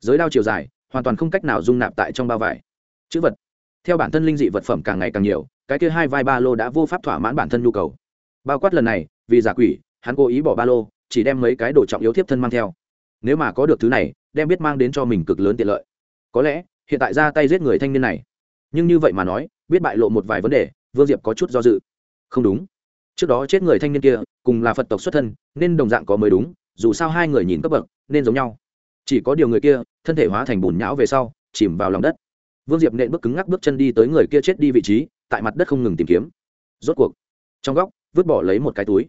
giới đao chiều dài, hoàn toàn không cách nào dung nạp tại trong bao vải. Chữ vật. Theo bản thân linh dị vật phẩm càng ngày càng nhiều, cái kia hai vai ba lô đã vô pháp thỏa mãn bản thân nhu cầu. Bao quát lần này, vì giả quỷ, hắn cố ý bỏ ba lô, chỉ đem mấy cái đồ trọng yếu thiếp thân mang theo. Nếu mà có được thứ này, đem biết mang đến cho mình cực lớn tiện lợi. Có lẽ, hiện tại ra tay giết người thanh niên này. Nhưng như vậy mà nói, biết bại lộ một vài vấn đề, vương diệp có chút do dự. Không đúng. Trước đó chết người thanh niên kia, cùng là phật tộc xuất thân, nên đồng dạng có mới đúng, dù sao hai người nhìn cấp bậc, nên giống nhau chỉ có điều người kia, thân thể hóa thành bùn nhão về sau, chìm vào lòng đất. Vương diệp nện bước cứng ngắc bước chân đi tới người kia chết đi vị trí, tại mặt đất không ngừng tìm kiếm. Rốt cuộc, trong góc, vứt bỏ lấy một cái túi.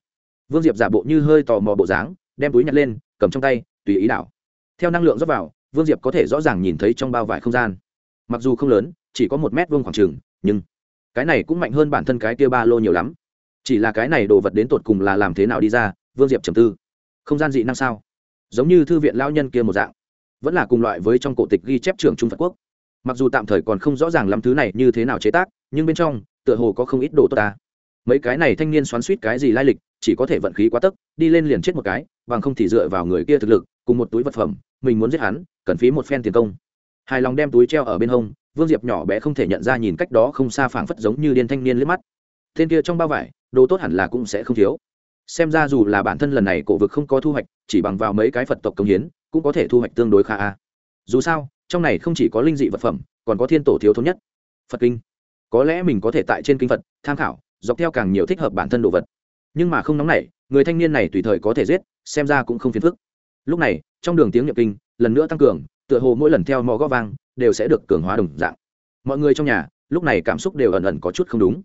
Vương diệp giả bộ như hơi tò mò bộ dáng, đem túi nhặt lên, cầm trong tay, tùy ý đảo. Theo năng lượng rót vào, vương diệp có thể rõ ràng nhìn thấy trong bao vải không gian. Mặc dù không lớn, chỉ có một mét vuông khoảng trừng nhưng cái này cũng mạnh hơn bản thân cái kia ba lô nhiều lắm. Chỉ là cái này đồ vật đến tột cùng là làm thế nào đi ra, vương diệp trầm tư. Không gian dị năng sao? Giống như thư viện lao nhân kia một dạng, vẫn là cùng loại với trong cổ tịch ghi chép trường trung phật quốc. Mặc dù tạm thời còn không rõ ràng lắm thứ này như thế nào chế tác, nhưng bên trong, tựa hồ có không ít đồ tốt ta. Mấy cái này thanh niên xoắn suýt cái gì lai lịch, chỉ có thể vận khí quá tấc đi lên liền chết một cái, bằng không thì dựa vào người kia thực lực, cùng một túi vật phẩm, mình muốn giết hắn, cần phí một phen tiền công. Hài lòng đem túi treo ở bên hông, vương diệp nhỏ bé không thể nhận ra nhìn cách đó không xa phảng phất giống như điên thanh niên liếc mắt. Tên kia trong bao vải, đồ tốt hẳn là cũng sẽ không thiếu xem ra dù là bản thân lần này cổ vực không có thu hoạch, chỉ bằng vào mấy cái phật tộc công hiến, cũng có thể thu hoạch tương đối khá a. Dù sao, trong này không chỉ có linh dị vật phẩm, còn có thiên tổ thiếu thống nhất. Phật kinh. Có lẽ mình có thể tại trên kinh phật, tham khảo, dọc theo càng nhiều thích hợp bản thân đồ vật. Nhưng mà không nóng nảy, người thanh niên này tùy thời có thể giết, xem ra cũng không phiền phức. Lúc này, trong đường tiếng nhập kinh, lần nữa tăng cường, tựa hồ mỗi lần theo mò gó vang, đều sẽ được cường hóa đồng dạng. Mọi người trong nhà, lúc này cảm xúc đều ẩn ẩn có chút không đúng.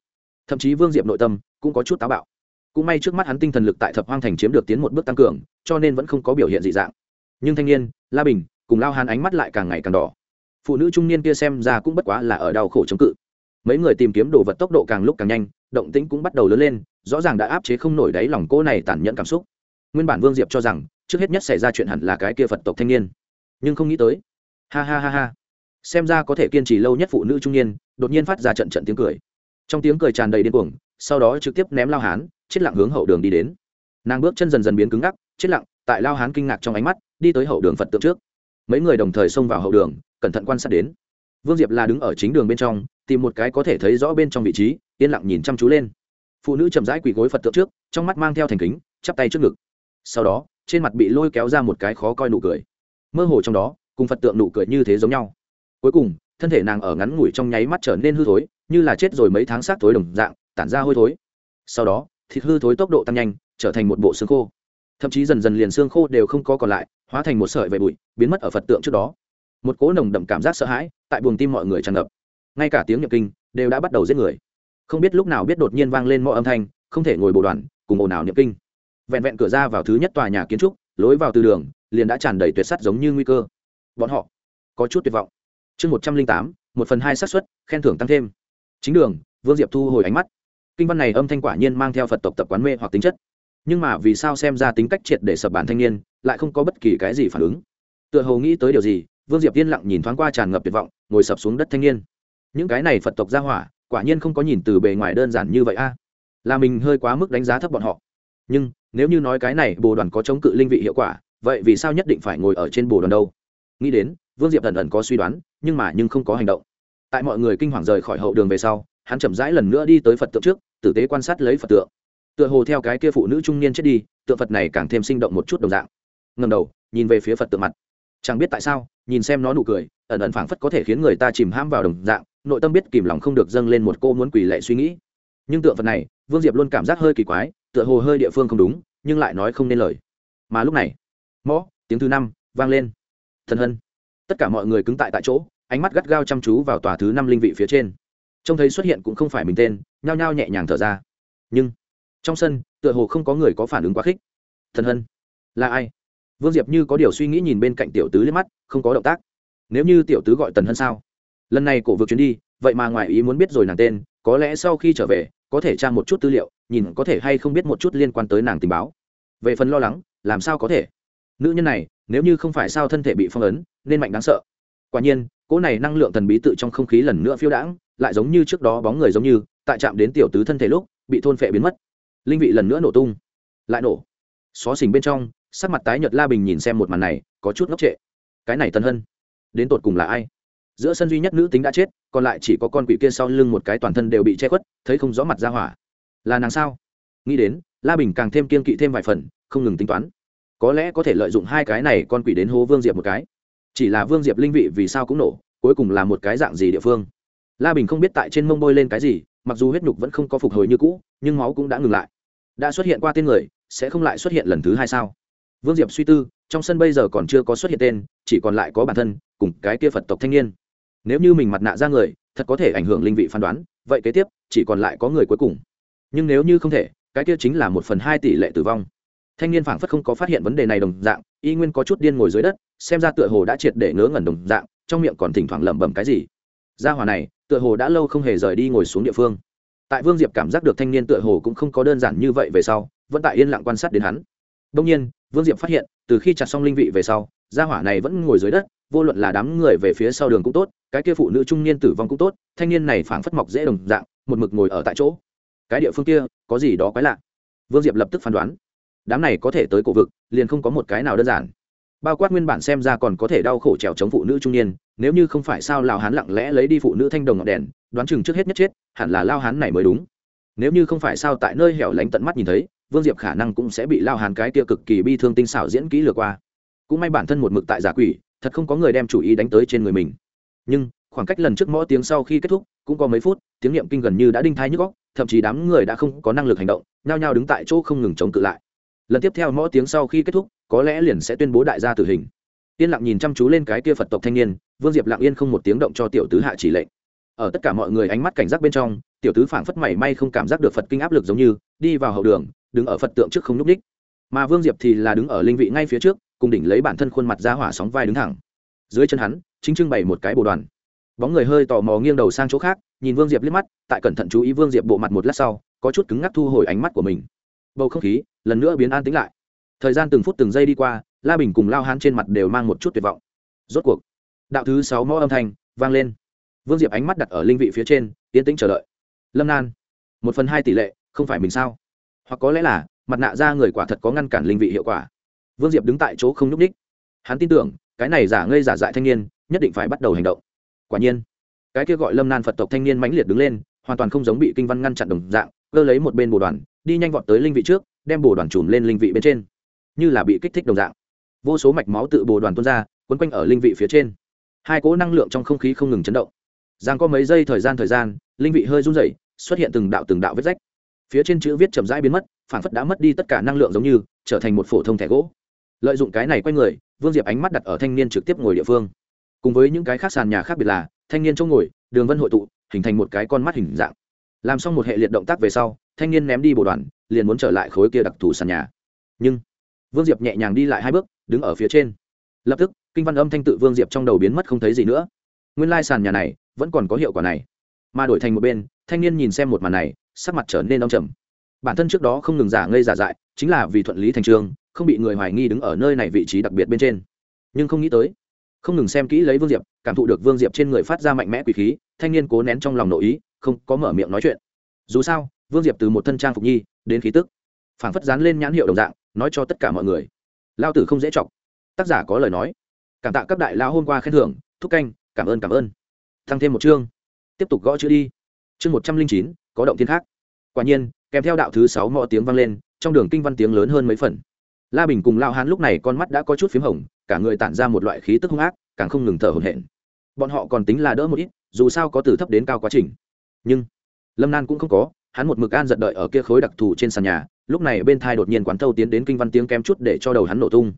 Thậm chí vương diệp nội tâm cũng có chút táo bạo cũng may trước mắt hắn tinh thần lực tại thập hoang thành chiếm được tiến một bước tăng cường, cho nên vẫn không có biểu hiện dị dạng. Nhưng thanh niên, la bình, cùng lao hàn ánh mắt lại càng ngày càng đỏ. Phụ nữ trung niên kia xem ra cũng bất quá là ở đau khổ chống cự. Mấy người tìm kiếm đồ vật tốc độ càng lúc càng nhanh, động tĩnh cũng bắt đầu lớn lên, rõ ràng đã áp chế không nổi đáy lòng cô này tàn nhẫn cảm xúc. Nguyên bản vương diệp cho rằng, trước hết nhất xảy ra chuyện hẳn là cái kia phật tộc thanh niên. Nhưng không nghĩ tới. Ha ha ha ha. Xem ra có thể kiên trì lâu nhất phụ nữ trung niên, đột nhiên phát ra trận trận tiếng cười. Trong tiếng cười tràn đầy điên cuồng, sau đó trực tiếp ném lao hán chết lặng hướng hậu đường đi đến. Nàng bước chân dần dần biến cứng ngắc, chết lặng, tại lao hán kinh ngạc trong ánh mắt, đi tới hậu đường phật tượng trước. Mấy người đồng thời xông vào hậu đường, cẩn thận quan sát đến. Vương diệp là đứng ở chính đường bên trong, tìm một cái có thể thấy rõ bên trong vị trí, yên lặng nhìn chăm chú lên. Phụ nữ chậm rãi quỳ gối phật tượng trước, trong mắt mang theo thành kính, chắp tay trước ngực. Sau đó, trên mặt bị lôi kéo ra một cái khó coi nụ cười. Mơ hồ trong đó, cùng phật tượng nụ cười như thế giống nhau. Cuối cùng, thân thể nàng ở ngắn ngủi trong nháy mắt trở nên hư thối, như là chết rồi mấy tháng xác thối đồng dạng, tản ra hôi thối. Sau đó thịt hư thối tốc độ tăng nhanh, trở thành một bộ xương khô. Thậm chí dần dần liền xương khô đều không có còn lại, hóa thành một sợi về bụi, biến mất ở phật tượng trước đó. Một cỗ nồng đậm cảm giác sợ hãi tại buồng tim mọi người tràn ngập. Ngay cả tiếng nhập kinh đều đã bắt đầu giết người. Không biết lúc nào biết đột nhiên vang lên mọi âm thanh, không thể ngồi bộ đoàn, cùng ồn ào niệm kinh. Vẹn vẹn cửa ra vào thứ nhất tòa nhà kiến trúc, lối vào từ đường, liền đã tràn đầy tuyệt sắt giống như nguy cơ. Bọn họ có chút tuyệt vọng. Chương một trăm linh tám, một phần hai xác suất, khen thưởng tăng thêm. Chính đường, vương diệp thu hồi ánh mắt kinh văn này âm thanh quả nhiên mang theo phật tộc tập quán mê hoặc tính chất. Nhưng mà vì sao xem ra tính cách triệt để sập bản thanh niên, lại không có bất kỳ cái gì phản ứng? Tựa hồ nghĩ tới điều gì, vương diệp yên lặng nhìn thoáng qua tràn ngập tuyệt vọng, ngồi sập xuống đất thanh niên. Những cái này phật tộc ra hỏa, quả nhiên không có nhìn từ bề ngoài đơn giản như vậy a. À, là mình hơi quá mức đánh giá thấp bọn họ. Nhưng, nếu như nói cái này bồ đoàn có chống cự linh vị hiệu quả, vậy vì sao nhất định phải ngồi ở trên bồ đoàn đâu? Nghĩ đến, vương diệp ẩn ẩn có suy đoán, nhưng mà nhưng không có hành động. Tại mọi người kinh hoàng rời khỏi hậu đường về sau hắn chậm rãi lần nữa đi tới phật tượng trước, tử tế quan sát lấy phật tượng. Tựa hồ theo cái kia phụ nữ trung niên chết đi, tượng phật này càng thêm sinh động một chút đồng dạng. Ngầm đầu, nhìn về phía phật tượng mặt. Chẳng biết tại sao, nhìn xem nó nụ cười, ẩn ẩn phảng phất có thể khiến người ta chìm ham vào đồng dạng, nội tâm biết kìm lòng không được dâng lên một cô muốn quỳ lệ suy nghĩ. Nhưng tượng phật này, vương diệp luôn cảm giác hơi kỳ quái, tựa hồ hơi địa phương không đúng, nhưng lại nói không nên lời. Mà lúc này, mõ, tiếng thứ năm, vang lên. Thần hân. Tất cả mọi người cứng tại tại chỗ, ánh mắt gắt gao chăm chú vào tòa thứ năm linh vị phía trên trông thấy xuất hiện cũng không phải mình tên, nhao nhao nhẹ nhàng thở ra. Nhưng, trong sân, tựa hồ không có người có phản ứng quá khích. Thần hân, là ai? Vương diệp như có điều suy nghĩ nhìn bên cạnh tiểu tứ liếc mắt, không có động tác. Nếu như tiểu tứ gọi tần hân sao? Lần này cổ vực chuyến đi, vậy mà ngoài ý muốn biết rồi nàng tên, có lẽ sau khi trở về, có thể tra một chút tư liệu, nhìn có thể hay không biết một chút liên quan tới nàng tình báo. Về phần lo lắng, làm sao có thể? Nữ nhân này, nếu như không phải sao thân thể bị phong ấn, nên mạnh đáng sợ. Quả nhiên, cỗ này năng lượng thần bí tự trong không khí lần nữa phiêu đãng lại giống như trước đó bóng người giống như, tại chạm đến tiểu tứ thân thể lúc, bị thôn phệ biến mất. Linh vị lần nữa nổ tung. Lại nổ. Xó xỉnh bên trong, sắc mặt tái nhợt la bình nhìn xem một màn này, có chút ngốc trệ. Cái này tân hân, đến tột cùng là ai? Giữa sân duy nhất nữ tính đã chết, còn lại chỉ có con quỷ kia sau lưng một cái toàn thân đều bị che khuất, thấy không rõ mặt ra hỏa. Là nàng sao? Nghĩ đến, la bình càng thêm kiên kỵ thêm vài phần, không ngừng tính toán. Có lẽ có thể lợi dụng hai cái này con quỷ đến hố vương diệp một cái. Chỉ là vương diệp linh vị vì sao cũng nổ, cuối cùng là một cái dạng gì địa phương? La bình không biết tại trên mông bôi lên cái gì, mặc dù huyết nhục vẫn không có phục hồi như cũ, nhưng máu cũng đã ngừng lại. Đã xuất hiện qua tên người, sẽ không lại xuất hiện lần thứ hai sao? Vương diệp suy tư, trong sân bây giờ còn chưa có xuất hiện tên, chỉ còn lại có bản thân, cùng cái kia phật tộc thanh niên. Nếu như mình mặt nạ ra người, thật có thể ảnh hưởng linh vị phán đoán, vậy kế tiếp, chỉ còn lại có người cuối cùng. Nhưng nếu như không thể, cái kia chính là một phần hai tỷ lệ tử vong. Thanh niên phảng phất không có phát hiện vấn đề này đồng dạng, y nguyên có chút điên ngồi dưới đất, xem ra tựa hồ đã triệt để ngớ ngẩn đồng dạng, trong miệng còn thỉnh thoảng lẩm bẩm cái gì. Gia hòa này tựa hồ đã lâu không hề rời đi ngồi xuống địa phương. Tại vương diệp cảm giác được thanh niên tựa hồ cũng không có đơn giản như vậy về sau, vẫn tại yên lặng quan sát đến hắn. Đông nhiên, vương diệp phát hiện, từ khi chặt xong linh vị về sau, gia hỏa này vẫn ngồi dưới đất, vô luận là đám người về phía sau đường cũng tốt, cái kia phụ nữ trung niên tử vong cũng tốt, thanh niên này phảng phất mọc dễ đồng dạng, một mực ngồi ở tại chỗ. Cái địa phương kia, có gì đó quái lạ? Vương diệp lập tức phán đoán. Đám này có thể tới cổ vực, liền không có một cái nào đơn giản. Bao quát nguyên bản xem ra còn có thể đau khổ trèo chống phụ nữ trung niên nếu như không phải sao lao hán lặng lẽ lấy đi phụ nữ thanh đồng ngọn đèn, đoán chừng trước hết nhất chết, hẳn là lao hán này mới đúng. Nếu như không phải sao tại nơi hẻo lánh tận mắt nhìn thấy, vương diệp khả năng cũng sẽ bị lao hán cái tia cực kỳ bi thương tinh xảo diễn kỹ lừa qua. Cũng may bản thân một mực tại giả quỷ, thật không có người đem chủ ý đánh tới trên người mình. Nhưng, khoảng cách lần trước mõ tiếng sau khi kết thúc, cũng có mấy phút, tiếng niệm kinh gần như đã đinh thai nhức góc thậm chí đám người đã không có năng lực hành động, nhao nhao đứng tại chỗ không ngừng chống cự lại. Lần tiếp theo mõ tiếng sau khi kết thúc, có lẽ liền sẽ tuyên bố đại gia tử hình yên lặng nhìn chăm chú lên cái kia phật tộc thanh niên vương diệp lặng yên không một tiếng động cho tiểu tứ hạ chỉ lệnh ở tất cả mọi người ánh mắt cảnh giác bên trong tiểu tứ phảng phất mảy may không cảm giác được phật kinh áp lực giống như đi vào hậu đường đứng ở phật tượng trước không n ú c ních mà vương diệp thì là đứng ở linh vị ngay phía trước cùng đỉnh lấy bản thân khuôn mặt ra hỏa sóng vai đứng thẳng dưới chân hắn chính trưng bày một cái bồ đoàn bóng người hơi tò mò nghiêng đầu sang chỗ khác nhìn vương diệp liếc mắt tại cẩn thận chú ý vương diệp bộ mặt một lát sau có chút cứng ngắc thu hồi ánh mắt của mình bầu không khí lần nữa biến an tĩnh lại thời gian từng phút từng giây đi qua la bình cùng lao hán trên mặt đều mang một chút tuyệt vọng. Rốt cuộc, đạo thứ sáu mõ âm thanh vang lên. Vương diệp ánh mắt đặt ở linh vị phía trên tiến tĩnh chờ đợi. Lâm nan, một phần hai tỷ lệ, không phải mình sao? Hoặc có lẽ là, mặt nạ ra người quả thật có ngăn cản linh vị hiệu quả. Vương diệp đứng tại chỗ không nhúc ních hắn tin tưởng, cái này giả ngây giả dại thanh niên, nhất định phải bắt đầu hành động. Quả nhiên, cái kia gọi lâm nan phật tộc thanh niên mãnh liệt đứng lên, hoàn toàn không giống bị kinh văn ngăn chặn đồng dạng, cơ lấy một bên bồ đoàn, đi nhanh vọt tới linh vị trước, đem bồ đoàn trùm lên linh vị bên trên. Như là bị kích thích đồng dạng vô số mạch máu tự bồ đoàn tuôn ra, quấn quanh ở linh vị phía trên. Hai cỗ năng lượng trong không khí không ngừng chấn động. Giang có mấy giây thời gian thời gian, linh vị hơi run rẩy, xuất hiện từng đạo từng đạo vết rách. Phía trên chữ viết chậm rãi biến mất, phản phất đã mất đi tất cả năng lượng giống như, trở thành một phổ thông thẻ gỗ. Lợi dụng cái này quay người, vương diệp ánh mắt đặt ở thanh niên trực tiếp ngồi địa phương. Cùng với những cái khác sàn nhà khác biệt là, thanh niên chỗ ngồi, đường vân hội tụ, hình thành một cái con mắt hình dạng. Làm xong một hệ liệt động tác về sau, thanh niên ném đi bộ đoàn, liền muốn trở lại khối kia đặc thù sàn nhà. Nhưng, vương diệp nhẹ nhàng đi lại hai bước đứng ở phía trên. Lập tức, kinh văn âm thanh tự vương diệp trong đầu biến mất không thấy gì nữa. Nguyên lai sàn nhà này vẫn còn có hiệu quả này. Mà đổi thành một bên, thanh niên nhìn xem một màn này, sắc mặt trở nên đông trầm. Bản thân trước đó không ngừng giả ngây giả dại, chính là vì thuận lý thành trường, không bị người hoài nghi đứng ở nơi này vị trí đặc biệt bên trên. Nhưng không nghĩ tới, không ngừng xem kỹ lấy vương diệp, cảm thụ được vương diệp trên người phát ra mạnh mẽ quỷ khí, thanh niên cố nén trong lòng nội ý, không có mở miệng nói chuyện. Dù sao, vương diệp từ một thân trang phục nhi, đến khí tức, phảng phất dán lên nhãn hiệu đồng dạng, nói cho tất cả mọi người lao tử không dễ chọc. Tác giả có lời nói. Cảm tạ các đại lao hôm qua khen thưởng, thúc canh, cảm ơn cảm ơn. Thăng thêm một chương. Tiếp tục gõ chữ đi. Chương một trăm linh chín, có động thiên khác. Quả nhiên, kèm theo đạo thứ sáu mọi tiếng vang lên, trong đường kinh văn tiếng lớn hơn mấy phần. La bình cùng lao hán lúc này con mắt đã có chút p h í m hồng, cả người tản ra một loại khí tức hung ác, càng không ngừng thở hổn hển. Bọn họ còn tính là đỡ một ít, dù sao có từ thấp đến cao quá trình. Nhưng, lâm nan cũng không có, hắn một mực an giận đợi ở kia khối đặc thù trên sàn nhà lúc này bên thai đột nhiên quán thâu tiến đến kinh văn tiếng kém chút để cho đầu hắn nổ tung.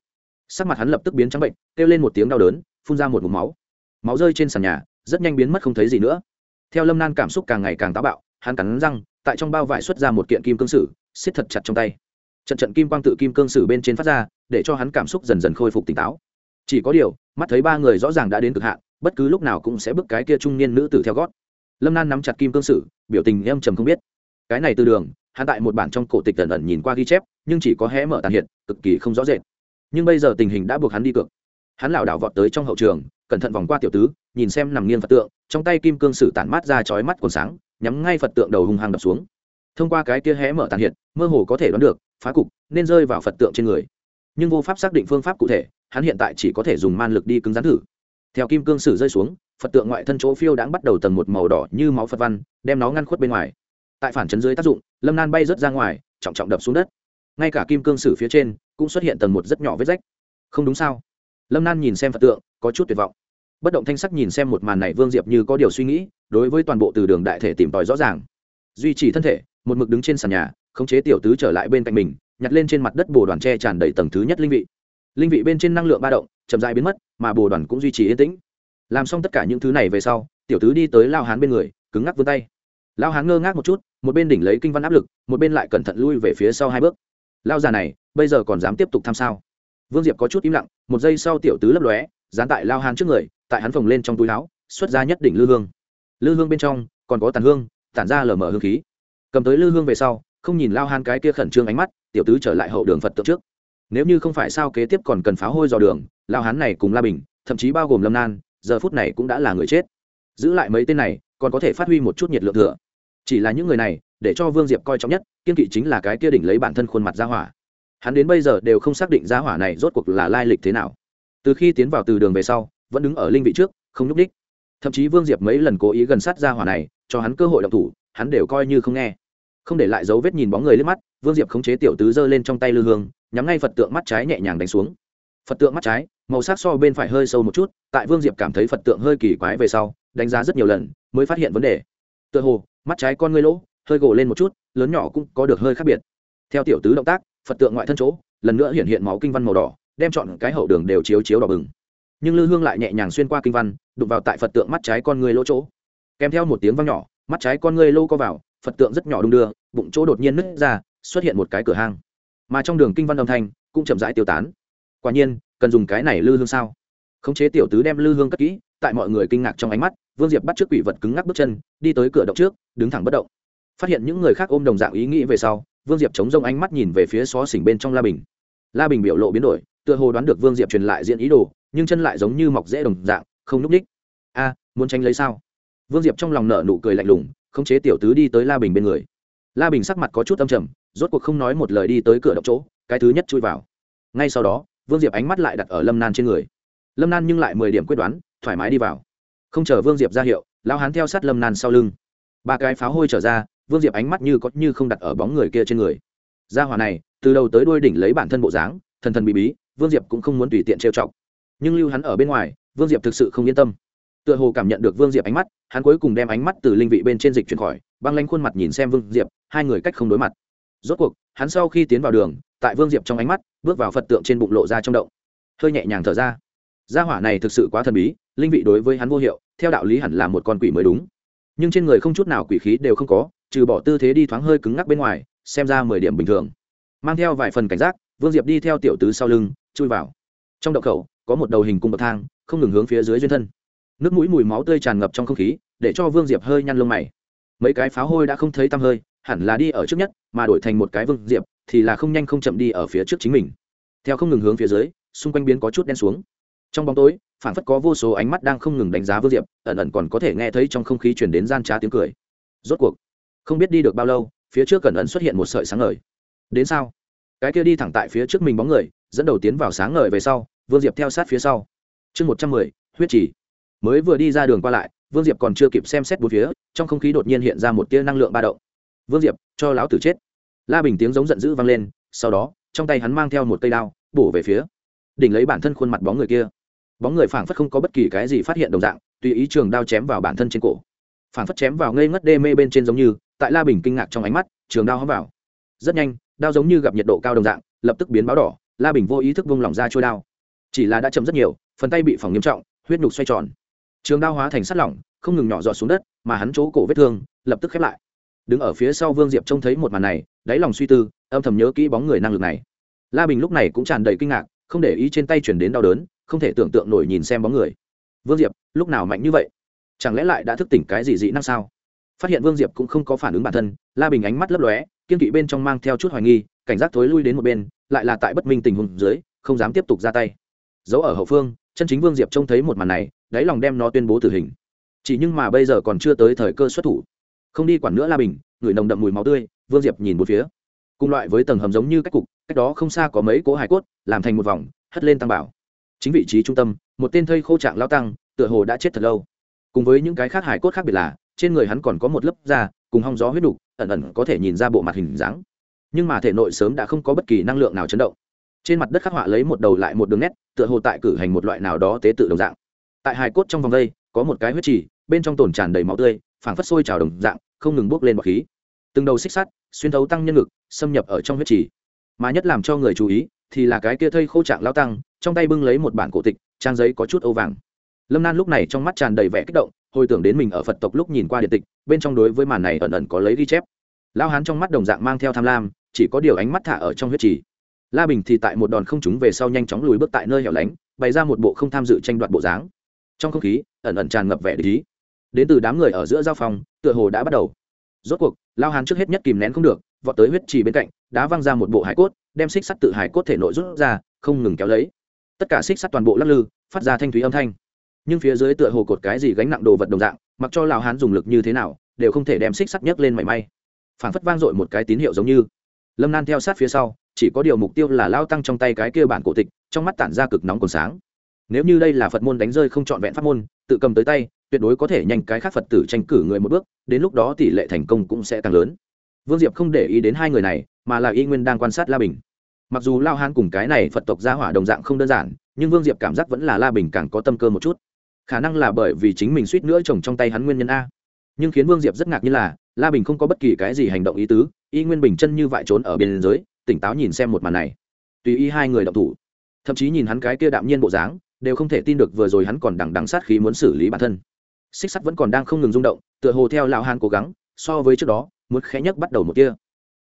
Sắc mặt hắn lập tức biến trắng bệnh, kêu lên một tiếng đau đớn, phun ra một mục máu. Máu rơi trên sàn nhà, rất nhanh biến mất không thấy gì nữa. Theo lâm nan cảm xúc càng ngày càng táo bạo, hắn cắn răng, tại trong bao vải xuất ra một kiện kim cương sử xiết thật chặt trong tay. Trận trận kim quang tự kim cương sử bên trên phát ra, để cho hắn cảm xúc dần dần khôi phục tỉnh táo. Chỉ có điều, mắt thấy ba người rõ ràng đã đến cực hạn, bất cứ lúc nào cũng sẽ bước cái kia trung niên nữ tử theo gót. Lâm nan nắm chặt kim cương sử, biểu tình em trầm không biết. Cái này từ đường hắn tại một bản trong cổ tịch tần ẩn nhìn qua ghi chép, nhưng chỉ có hé mở tàn hiện, cực kỳ không rõ rệt. Nhưng bây giờ tình hình đã buộc hắn đi cược. Hắn lảo đảo vọt tới trong hậu trường, cẩn thận vòng qua tiểu tứ, nhìn xem nằm nghiêng phật tượng, trong tay kim cương sử tản mát ra chói mắt còn sáng, nhắm ngay phật tượng đầu hung hăng đập xuống. Thông qua cái kia hé mở tàn hiện, mơ hồ có thể đoán được, phá cục nên rơi vào phật tượng trên người. Nhưng vô pháp xác định phương pháp cụ thể, hắn hiện tại chỉ có thể dùng man lực đi cứng rắn thử. Theo kim cương sử rơi xuống, phật tượng ngoại thân chỗ phiêu đã bắt đầu tầng một màu đỏ như máu phật văn, đem nó ngăn khuất bên ngoài. Tại phản chấn dưới tác dụng lâm nan bay rớt ra ngoài, trọng trọng đập xuống đất. Ngay cả kim cương sử phía trên cũng xuất hiện tầng một rất nhỏ vết rách. Không đúng sao? Lâm nan nhìn xem phật tượng, có chút tuyệt vọng. Bất động thanh sắc nhìn xem một màn này, vương diệp như có điều suy nghĩ, đối với toàn bộ từ đường đại thể tìm tòi rõ ràng. Duy trì thân thể, một mực đứng trên sàn nhà, khống chế tiểu tứ trở lại bên cạnh mình, nhặt lên trên mặt đất bồ đoàn tre tràn đầy tầng thứ nhất linh vị. Linh vị bên trên năng lượng ba động, chậm dại biến mất, mà bồ đoàn cũng duy trì yên tĩnh. Làm xong tất cả những thứ này về sau, tiểu tứ đi tới lao hán bên người, cứng ngắc vươn tay lao hán ngơ ngác một chút, một bên đỉnh lấy kinh văn áp lực, một bên lại cẩn thận lui về phía sau hai bước. Lao già này, bây giờ còn dám tiếp tục tham sao? Vương diệp có chút im lặng, một giây sau tiểu tứ lấp lóe, dán tại lao hán trước người, tại hắn phồng lên trong túi áo, xuất ra nhất đỉnh lư hương. Lư hương bên trong, còn có tàn hương, tản ra lờ mờ hương khí. Cầm tới lư hương về sau, không nhìn lao hán cái kia khẩn trương ánh mắt, tiểu tứ trở lại hậu đường phật tượng trước. Nếu như không phải sao kế tiếp còn cần pháo hôi dò đường lao hán này cùng la bình, thậm chí bao gồm lâm nan, giờ phút này cũng đã là người chết. Giữ lại mấy tên này, còn có thể phát huy một chút nhiệt lượng thừa chỉ là những người này, để cho vương diệp coi trọng nhất, kiên kỵ chính là cái kia đỉnh lấy bản thân khuôn mặt ra hỏa. Hắn đến bây giờ đều không xác định ra hỏa này rốt cuộc là lai lịch thế nào. Từ khi tiến vào từ đường về sau, vẫn đứng ở linh vị trước, không nhúc đích thậm chí vương diệp mấy lần cố ý gần sát ra hỏa này, cho hắn cơ hội động thủ, hắn đều coi như không nghe. Không để lại dấu vết nhìn bóng người lên mắt, vương diệp khống chế tiểu tứ giơ lên trong tay lư hương, nhắm ngay phật tượng mắt trái nhẹ nhàng đánh xuống. Phật tượng mắt trái, màu sắc so bên phải hơi sâu một chút, tại vương diệp cảm thấy phật tượng hơi kỳ quái về sau, đánh giá rất nhiều lần, mới phát hiện vấn đề. Tựa hồ mắt trái con ngươi lỗ, hơi gồ lên một chút, lớn nhỏ cũng có được hơi khác biệt. Theo tiểu tứ động tác, phật tượng ngoại thân chỗ, lần nữa hiện hiện máu kinh văn màu đỏ, đem chọn cái hậu đường đều chiếu chiếu đỏ bừng. Nhưng lư hương lại nhẹ nhàng xuyên qua kinh văn, đụng vào tại phật tượng mắt trái con ngươi lỗ chỗ. Kèm theo một tiếng vang nhỏ, mắt trái con ngươi lỗ co vào, phật tượng rất nhỏ đung đưa, bụng chỗ đột nhiên nứt ra, xuất hiện một cái cửa hang. Mà trong đường kinh văn âm thanh cũng chậm rãi tiêu tán. Quả nhiên, cần dùng cái này lư hương sao? Khống chế tiểu tứ đem lư hương cất kỹ, tại mọi người kinh ngạc trong ánh mắt vương diệp bắt trước quỷ vật cứng ngắc bước chân, đi tới cửa động trước, đứng thẳng bất động. Phát hiện những người khác ôm đồng dạng ý nghĩ về sau, vương diệp chống rông ánh mắt nhìn về phía xó xỉnh bên trong la bình. La bình biểu lộ biến đổi, tựa hồ đoán được vương diệp truyền lại diện ý đồ, nhưng chân lại giống như mọc rễ đồng dạng, không núp ních a, muốn tranh lấy sao? Vương diệp trong lòng nở nụ cười lạnh lùng, khống chế tiểu tứ đi tới la bình bên người. La bình sắc mặt có chút âm trầm, rốt cuộc không nói một lời đi tới cửa động chỗ, cái thứ nhất chui vào. Ngay sau đó, vương diệp ánh mắt lại đặt ở lâm nan trên người. Lâm nan nhưng lại mười điểm quyết đoán, thoải mái đi vào không chờ vương diệp ra hiệu, lão hán theo sát lâm nan sau lưng. Ba cái pháo hôi trở ra, vương diệp ánh mắt như có như không đặt ở bóng người kia trên người. Gia hỏa này, từ đầu tới đuôi đỉnh lấy bản thân bộ dáng, thần thần bị bí, vương diệp cũng không muốn tùy tiện trêu chọc. Nhưng lưu hắn ở bên ngoài, vương diệp thực sự không yên tâm. Tựa hồ cảm nhận được vương diệp ánh mắt, hắn cuối cùng đem ánh mắt từ linh vị bên trên dịch chuyển khỏi, băng lanh khuôn mặt nhìn xem vương diệp, hai người cách không đối mặt. Rốt cuộc, hắn sau khi tiến vào đường, tại vương diệp trong ánh mắt, bước vào phật tượng trên bụng lộ ra trong động. Hơi nhẹ nhàng thở ra. Gia hỏa này thực sự quá thần bí linh vị đối với hắn vô hiệu, theo đạo lý hẳn là một con quỷ mới đúng. Nhưng trên người không chút nào quỷ khí đều không có, trừ bỏ tư thế đi thoáng hơi cứng ngắc bên ngoài, xem ra mười điểm bình thường. Mang theo vài phần cảnh giác, vương diệp đi theo tiểu tứ sau lưng, chui vào. Trong động khẩu, có một đầu hình cung bậc thang, không ngừng hướng phía dưới duyên thân. Nước mũi mùi máu tươi tràn ngập trong không khí, để cho vương diệp hơi nhăn lông mày. Mấy cái pháo hôi đã không thấy tăm hơi, hẳn là đi ở trước nhất, mà đổi thành một cái vương diệp, thì là không nhanh không chậm đi ở phía trước chính mình. Theo không ngừng hướng phía dưới, xung quanh biến có chút đen xuống. Trong bóng tối phản phất có vô số ánh mắt đang không ngừng đánh giá vương diệp, ẩn ẩn còn có thể nghe thấy trong không khí chuyển đến gian trá tiếng cười. Rốt cuộc, không biết đi được bao lâu, phía trước cẩn ẩn xuất hiện một sợi sáng ngời. Đến sao? Cái kia đi thẳng tại phía trước mình bóng người, dẫn đầu tiến vào sáng ngời về sau, vương diệp theo sát phía sau. Chương một trăm mười, huyết chỉ mới vừa đi ra đường qua lại, vương diệp còn chưa kịp xem xét bốn phía, trong không khí đột nhiên hiện ra một tia năng lượng ba động. Vương diệp, cho lão tử chết. La bình tiếng giống giận dữ vang lên, sau đó, trong tay hắn mang theo một cây đao, bổ về phía, đỉnh lấy bản thân khuôn mặt bóng người kia bóng người phảng phất không có bất kỳ cái gì phát hiện đồng dạng, tùy ý trường đao chém vào bản thân trên cổ. Phảng phất chém vào ngây ngất đê mê bên trên giống như, tại la bình kinh ngạc trong ánh mắt, trường đao hóm vào. Rất nhanh, đao giống như gặp nhiệt độ cao đồng dạng, lập tức biến báo đỏ, la bình vô ý thức vung lỏng ra trôi đao. Chỉ là đã chấm rất nhiều, phần tay bị phỏng nghiêm trọng, huyết nhục xoay tròn. Trường đao hóa thành sắt lỏng, không ngừng nhỏ giọt xuống đất, mà hắn chỗ cổ vết thương, lập tức khép lại. Đứng ở phía sau vương diệp trông thấy một màn này, đáy lòng suy tư, âm thầm nhớ kỹ bóng người năng lực này. La bình lúc này cũng tràn đầy kinh ngạc không để ý trên tay chuyển đến đau đớn, không thể tưởng tượng nổi nhìn xem bóng người. Vương diệp, lúc nào mạnh như vậy? Chẳng lẽ lại đã thức tỉnh cái gì dị năng sao? Phát hiện vương diệp cũng không có phản ứng bản thân, la bình ánh mắt lấp lóe, kiên kỵ bên trong mang theo chút hoài nghi, cảnh giác thối lui đến một bên, lại là tại bất minh tình huống dưới, không dám tiếp tục ra tay. Giấu ở hậu phương, chân chính vương diệp trông thấy một màn này, đáy lòng đem nó tuyên bố tử hình. Chỉ nhưng mà bây giờ còn chưa tới thời cơ xuất thủ. Không đi quản nữa la bình, người nồng đậm mùi máu tươi, vương diệp nhìn một phía cùng loại với tầng hầm giống như cách cục, cách đó không xa có mấy cỗ hải cốt, làm thành một vòng, hất lên tăng bảo. Chính vị trí trung tâm, một tên thây khô trạng lao tăng, tựa hồ đã chết thật lâu. Cùng với những cái khác hải cốt khác biệt là, trên người hắn còn có một lớp da, cùng hong gió huyết đục, ẩn ẩn có thể nhìn ra bộ mặt hình dáng. Nhưng mà thể nội sớm đã không có bất kỳ năng lượng nào chấn động. Trên mặt đất khắc họa lấy một đầu lại một đường nét, tựa hồ tại cử hành một loại nào đó tế tự đồng dạng. Tại hải cốt trong vòng đây, có một cái huyết trì, bên trong tồn tràn đầy máu tươi, phảng phất sôi trào đồng dạng, không ngừng bốc lên bọc khí từng đầu xích sắt, xuyên thấu tăng nhân ngực, xâm nhập ở trong huyết trì. Mà nhất làm cho người chú ý, thì là cái kia thây khô trạng lao tăng, trong tay bưng lấy một bản cổ tịch, trang giấy có chút âu vàng. Lâm nan lúc này trong mắt tràn đầy vẻ kích động, hồi tưởng đến mình ở phật tộc lúc nhìn qua điện tịch, bên trong đối với màn này ẩn ẩn có lấy ghi chép. Lao hán trong mắt đồng dạng mang theo tham lam, chỉ có điều ánh mắt thả ở trong huyết trì. La bình thì tại một đòn không trúng về sau nhanh chóng lùi bước tại nơi hẻo lánh, bày ra một bộ không tham dự tranh đoạt bộ dáng. Trong không khí, ẩn ẩn tràn ngập vẻ lý đến từ đám người ở giữa giao phòng, tựa hồ đã bắt đầu. Rốt cuộc lao hán trước hết nhất kìm nén không được, vọt tới huyết trì bên cạnh, đá văng ra một bộ hải cốt, đem xích sắt tự hải cốt thể nội rút ra, không ngừng kéo lấy. Tất cả xích sắt toàn bộ lắc lư, phát ra thanh thúy âm thanh. Nhưng phía dưới tựa hồ cột cái gì gánh nặng đồ vật đồng dạng, mặc cho lao hán dùng lực như thế nào, đều không thể đem xích sắt nhấc lên mảy may. Phảng phất vang dội một cái tín hiệu giống như. Lâm nan theo sát phía sau, chỉ có điều mục tiêu là lao tăng trong tay cái kia bản cổ tịch, trong mắt tản ra cực nóng còn sáng. Nếu như đây là phật môn đánh rơi không trọn vẹn pháp môn, tự cầm tới tay tuyệt đối có thể nhanh cái khác phật tử tranh cử người một bước, đến lúc đó tỷ lệ thành công cũng sẽ càng lớn. Vương diệp không để ý đến hai người này, mà là y nguyên đang quan sát la bình. Mặc dù lao hán cùng cái này phật tộc gia hỏa đồng dạng không đơn giản, nhưng vương diệp cảm giác vẫn là la bình càng có tâm cơ một chút. Khả năng là bởi vì chính mình suýt nữa trồng trong tay hắn nguyên nhân a. Nhưng khiến vương diệp rất ngạc như là, la bình không có bất kỳ cái gì hành động ý tứ, y nguyên bình chân như vại trốn ở biên giới, tỉnh táo nhìn xem một màn này. Tùy ý hai người động thủ. Thậm chí nhìn hắn cái kia đạm nhiên bộ dáng, đều không thể tin được vừa rồi hắn còn đằng đằng sát khí muốn xử lý bản thân xích sắt vẫn còn đang không ngừng rung động, tựa hồ theo lão hàn cố gắng, so với trước đó, muốn khẽ nhất bắt đầu một kia